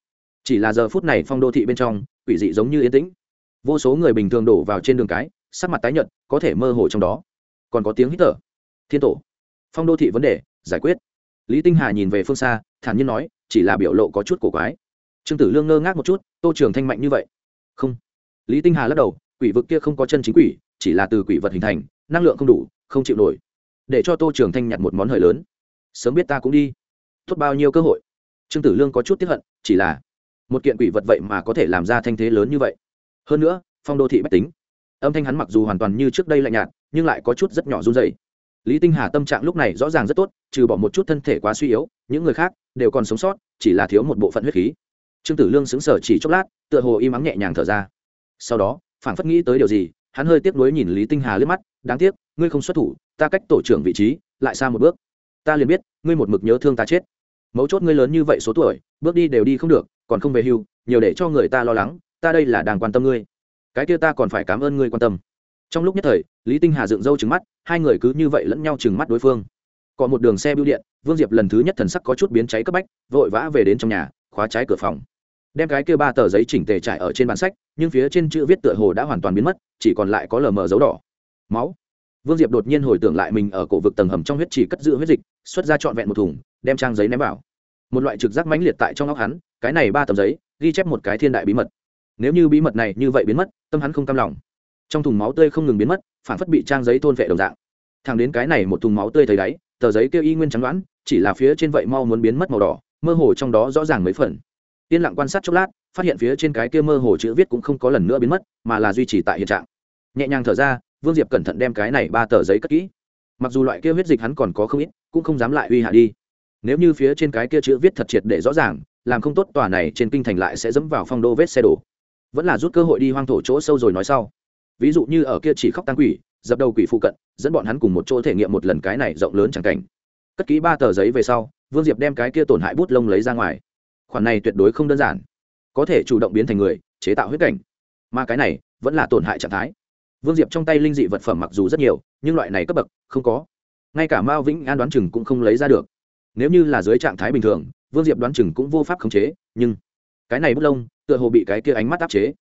chỉ là giờ phút này phong đô thị bên trong, quỷ dị giống như yên tĩnh. Vô số người bình thường đổ vào trên đường cái, sắc mặt tái nhợt, có thể mơ hồ trong đó. Còn có tiếng hít thở. Thiên tổ. Phong đô thị vấn đề, giải quyết. Lý tinh hà nhìn về phương xa, thản nhiên nói, chỉ là biểu lộ có chút cổ quái. Trương tử lương ngơ ngác một chút, tô trường thanh mạnh như vậy? Không. Lý tinh hà lắc đầu, quỷ vực kia không có chân chính quỷ, chỉ là từ quỷ vật hình thành, năng lượng không đủ, không chịu nổi. Để cho tô trường thanh nhặt một món hời lớn. Sớm biết ta cũng đi. Tốt bao nhiêu cơ hội. Trương tử lương có chút tiếp hận, chỉ là một kiện quỷ vật vậy mà có thể làm ra thanh thế lớn như vậy. Hơn nữa, phong đô thị bách tính. Âm thanh hắn mặc dù hoàn toàn như trước đây lạnh nhạt, nhưng lại có chút rất nhỏ run dày lý tinh hà tâm trạng lúc này rõ ràng rất tốt, trừ bỏ một chút thân thể quá suy yếu, những người khác đều còn sống sót, chỉ là thiếu một bộ phận huyết khí. Trương tử lương xứng sở chỉ chốc lát, tựa hồ im ắng nhẹ nhàng thở ra. Sau đó, phảng phất nghĩ tới điều gì, hắn hơi tiếc nuối nhìn lý tinh hà lướt mắt, đáng tiếc, ngươi không xuất thủ, ta cách tổ trưởng vị trí lại xa một bước. Ta liền biết, ngươi một mực nhớ thương ta chết. Mấu chốt ngươi lớn như vậy số tuổi, bước đi đều đi không được còn không về hưu, nhiều để cho người ta lo lắng, ta đây là đang quan tâm ngươi. Cái kia ta còn phải cảm ơn ngươi quan tâm. Trong lúc nhất thời, lý tinh hà dựng râu trừng mắt, hai người cứ như vậy lẫn nhau trừng mắt đối phương. Có một đường xe bưu điện, vương diệp lần thứ nhất thần sắc có chút biến cháy cấp bách, vội vã về đến trong nhà, khóa trái cửa phòng. Đem cái kia ba tờ giấy chỉnh tề trải ở trên bản sách, nhưng phía trên chữ viết tựa hồ đã hoàn toàn biến mất, chỉ còn lại có lờ mờ dấu đỏ. Máu. Vương diệp đột nhiên hồi tưởng lại mình ở cổ vực tầng hầm trong huyết chỉ cất giữ huyết dịch, xuất ra trọn vẹn một thùng, đem trang giấy ném vào một loại trực giác mãnh liệt tại trong óc hắn, cái này ba tờ giấy, ghi chép một cái thiên đại bí mật. Nếu như bí mật này như vậy biến mất, tâm hắn không cam lòng. Trong thùng máu tươi không ngừng biến mất, phản phất bị trang giấy thôn vệ đồng dạng. Thẳng đến cái này một thùng máu tươi thấy đáy, tờ giấy kêu y nguyên trắng đoán, chỉ là phía trên vậy mau muốn biến mất màu đỏ, mơ hồ trong đó rõ ràng mấy phần. Yên lặng quan sát chốc lát, phát hiện phía trên cái kia mơ hồ chữ viết cũng không có lần nữa biến mất, mà là duy trì tại hiện trạng. Nhẹ nhàng thở ra, vương diệp cẩn thận đem cái này ba tờ giấy cất kỹ. Mặc dù loại kia huyết dịch hắn còn có không ít, cũng không dám lại uy hạ đi nếu như phía trên cái kia chữ viết thật triệt để rõ ràng, làm không tốt tòa này trên kinh thành lại sẽ dẫm vào phong đô vết xe đổ. Vẫn là rút cơ hội đi hoang thổ chỗ sâu rồi nói sau. Ví dụ như ở kia chỉ khóc tăng quỷ, dập đầu quỷ phụ cận, dẫn bọn hắn cùng một chỗ thể nghiệm một lần cái này rộng lớn chẳng cảnh. Cất ký ba tờ giấy về sau, vương diệp đem cái kia tổn hại bút lông lấy ra ngoài. Khoản này tuyệt đối không đơn giản. Có thể chủ động biến thành người, chế tạo huyết cảnh. Mà cái này, vẫn là tổn hại trạng thái. Vương diệp trong tay linh dị vật phẩm mặc dù rất nhiều, nhưng loại này cấp bậc, không có. Ngay cả mao vĩnh an đoán chừng cũng không lấy ra được nếu như là dưới trạng thái bình thường, vương diệp đoán chừng cũng vô pháp khống chế, nhưng cái này bút lông, tựa hồ bị cái kia ánh mắt áp chế.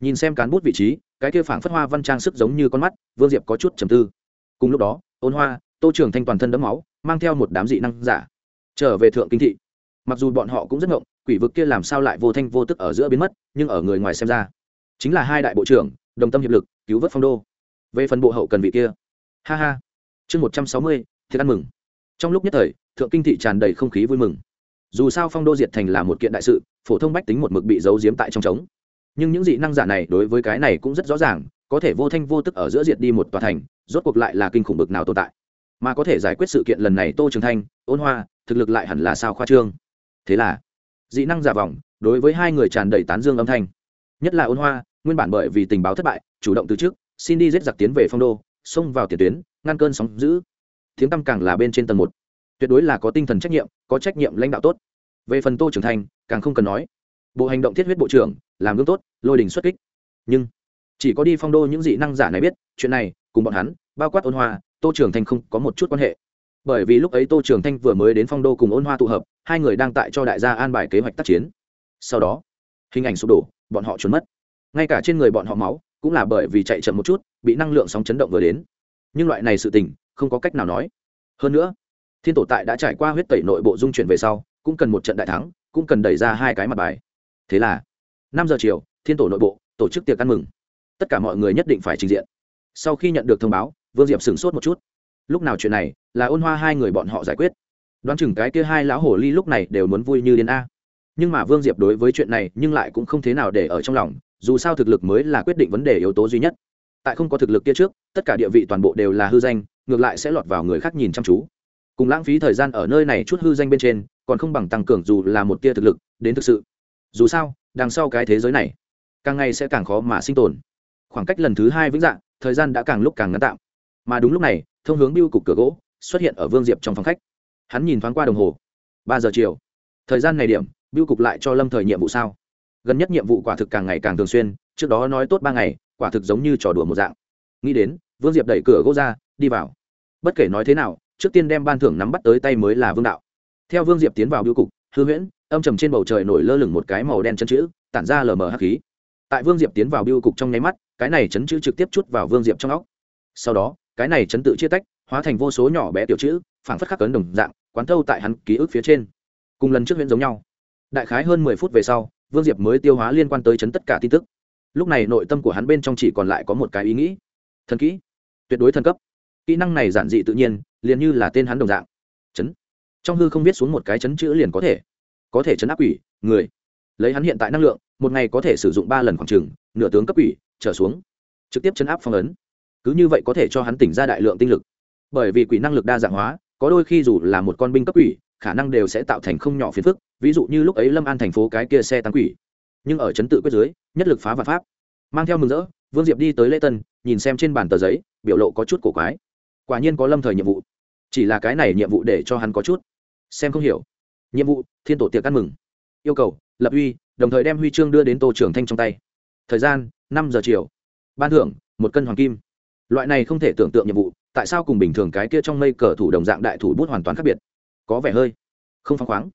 Nhìn xem cán bút vị trí, cái kia phảng phất hoa văn trang sức giống như con mắt, vương diệp có chút trầm tư. Cùng lúc đó, ôn hoa, tô trưởng thanh toàn thân đấm máu, mang theo một đám dị năng giả trở về thượng kinh thị. Mặc dù bọn họ cũng rất ngộng, quỷ vực kia làm sao lại vô thanh vô tức ở giữa biến mất, nhưng ở người ngoài xem ra, chính là hai đại bộ trưởng, đồng tâm hiệp lực, cứu vớt phong đô. Về phần bộ hậu cần vị kia, ha ha. Chương một trăm sáu mươi, thiệt ăn mừng trong lúc nhất thời, thượng kinh thị tràn đầy không khí vui mừng. Dù sao phong đô diệt thành là một kiện đại sự, phổ thông bách tính một mực bị giấu giếm tại trong trống. Nhưng những dị năng giả này đối với cái này cũng rất rõ ràng, có thể vô thanh vô tức ở giữa diệt đi một tòa thành, rốt cuộc lại là kinh khủng bực nào tồn tại. Mà có thể giải quyết sự kiện lần này tô trường thanh, ôn hoa, thực lực lại hẳn là sao khoa trương. Thế là, dị năng giả vòng đối với hai người tràn đầy tán dương âm thanh. Nhất là ôn hoa, nguyên bản bởi vì tình báo thất bại, chủ động từ trước, xin đi giết giặc tiến về phong đô, xông vào tiền tuyến, ngăn cơn sóng giữ tiếng tăm càng là bên trên tầng một. Tuyệt đối là có tinh thần trách nhiệm, có trách nhiệm lãnh đạo tốt. Về phần tô trưởng thành, càng không cần nói. Bộ hành động thiết huyết bộ trưởng, làm gương tốt, lôi đình xuất kích. Nhưng, chỉ có đi phong đô những dị năng giả này biết, chuyện này, cùng bọn hắn, bao quát ôn hoa, tô trưởng thành không có một chút quan hệ. Bởi vì lúc ấy tô trường thanh vừa mới đến phong đô cùng ôn hoa tụ hợp, hai người đang tại cho đại gia an bài kế hoạch tác chiến. Sau đó, hình ảnh sụp đổ, bọn họ trốn mất. Ngay cả trên người bọn họ máu, cũng là bởi vì chạy chậm một chút, bị năng lượng sóng chấn động vừa đến. Nhưng loại này sự tình không có cách nào nói. Hơn nữa, thiên tổ tại đã trải qua huyết tẩy nội bộ dung chuyển về sau, cũng cần một trận đại thắng, cũng cần đẩy ra hai cái mặt bài. Thế là, năm giờ chiều, thiên tổ nội bộ tổ chức tiệc ăn mừng. Tất cả mọi người nhất định phải trình diện. Sau khi nhận được thông báo, vương diệp sửng sốt một chút. Lúc nào chuyện này, là ôn hoa hai người bọn họ giải quyết. Đoán chừng cái kia hai lão hồ ly lúc này đều muốn vui như điên a. Nhưng mà vương diệp đối với chuyện này nhưng lại cũng không thế nào để ở trong lòng, dù sao thực lực mới là quyết định vấn đề yếu tố duy nhất. Tại không có thực lực kia trước, tất cả địa vị toàn bộ đều là hư danh ngược lại sẽ lọt vào người khác nhìn chăm chú. Cùng lãng phí thời gian ở nơi này chút hư danh bên trên, còn không bằng tăng cường dù là một tia thực lực, đến thực sự. Dù sao, đằng sau cái thế giới này, càng ngày sẽ càng khó mà sinh tồn. Khoảng cách lần thứ hai vĩnh dạng, thời gian đã càng lúc càng ngắn tạm. Mà đúng lúc này, thông hướng biêu cục cửa gỗ, xuất hiện ở vương diệp trong phòng khách. Hắn nhìn thoáng qua đồng hồ, ba giờ chiều. Thời gian này điểm, biêu cục lại cho lâm thời nhiệm vụ sao? Gần nhất nhiệm vụ quả thực càng ngày càng thường xuyên, trước đó nói tốt ba ngày, quả thực giống như trò đùa một dạng. Nghĩ đến, vương diệp đẩy cửa gỗ ra đi vào. Bất kể nói thế nào, trước tiên đem ban thưởng nắm bắt tới tay mới là vương đạo. Theo vương diệp tiến vào biêu cục, hư huyễn, âm trầm trên bầu trời nổi lơ lửng một cái màu đen chân chữ, tản ra lờ mờ hắc khí. Tại vương diệp tiến vào biêu cục trong nháy mắt, cái này chấn chữ trực tiếp chút vào vương diệp trong óc. Sau đó, cái này chấn tự chia tách, hóa thành vô số nhỏ bé tiểu chữ, phảng phất khắc cấn đồng dạng, quán thâu tại hắn ký ức phía trên. Cùng lần trước huyễn giống nhau. Đại khái hơn mười phút về sau, vương diệp mới tiêu hóa liên quan tới chấn tất cả tin tức. Lúc này nội tâm của hắn bên trong chỉ còn lại có một cái ý nghĩ. Thần kỹ. Tuyệt đối thần cấp kỹ năng này giản dị tự nhiên, liền như là tên hắn đồng dạng. Chấn. Trong hư không viết xuống một cái chấn chữ liền có thể. Có thể chấn áp quỷ, người. Lấy hắn hiện tại năng lượng, một ngày có thể sử dụng ba lần khoảng trừng nửa tướng cấp quỷ, trở xuống. Trực tiếp chấn áp phong ấn. Cứ như vậy có thể cho hắn tỉnh ra đại lượng tinh lực. Bởi vì quỷ năng lực đa dạng hóa, có đôi khi dù là một con binh cấp quỷ, khả năng đều sẽ tạo thành không nhỏ phiền phức, ví dụ như lúc ấy lâm an thành phố cái kia xe tăng quỷ. Nhưng ở chấn tự quyết dưới, nhất lực phá và pháp. Mang theo mừng rỡ, vương diệp đi tới lễ tân, nhìn xem trên bàn tờ giấy, biểu lộ có chút cổ quái quả nhiên có lâm thời nhiệm vụ. Chỉ là cái này nhiệm vụ để cho hắn có chút xem không hiểu. Nhiệm vụ, thiên tổ tiệc ăn mừng. Yêu cầu, lập uy, đồng thời đem huy chương đưa đến tô trưởng thanh trong tay. Thời gian, năm giờ chiều. Ban thưởng, một cân hoàng kim. Loại này không thể tưởng tượng nhiệm vụ, tại sao cùng bình thường cái kia trong mây cờ thủ đồng dạng đại thủ bút hoàn toàn khác biệt? Có vẻ hơi không phăng khoáng.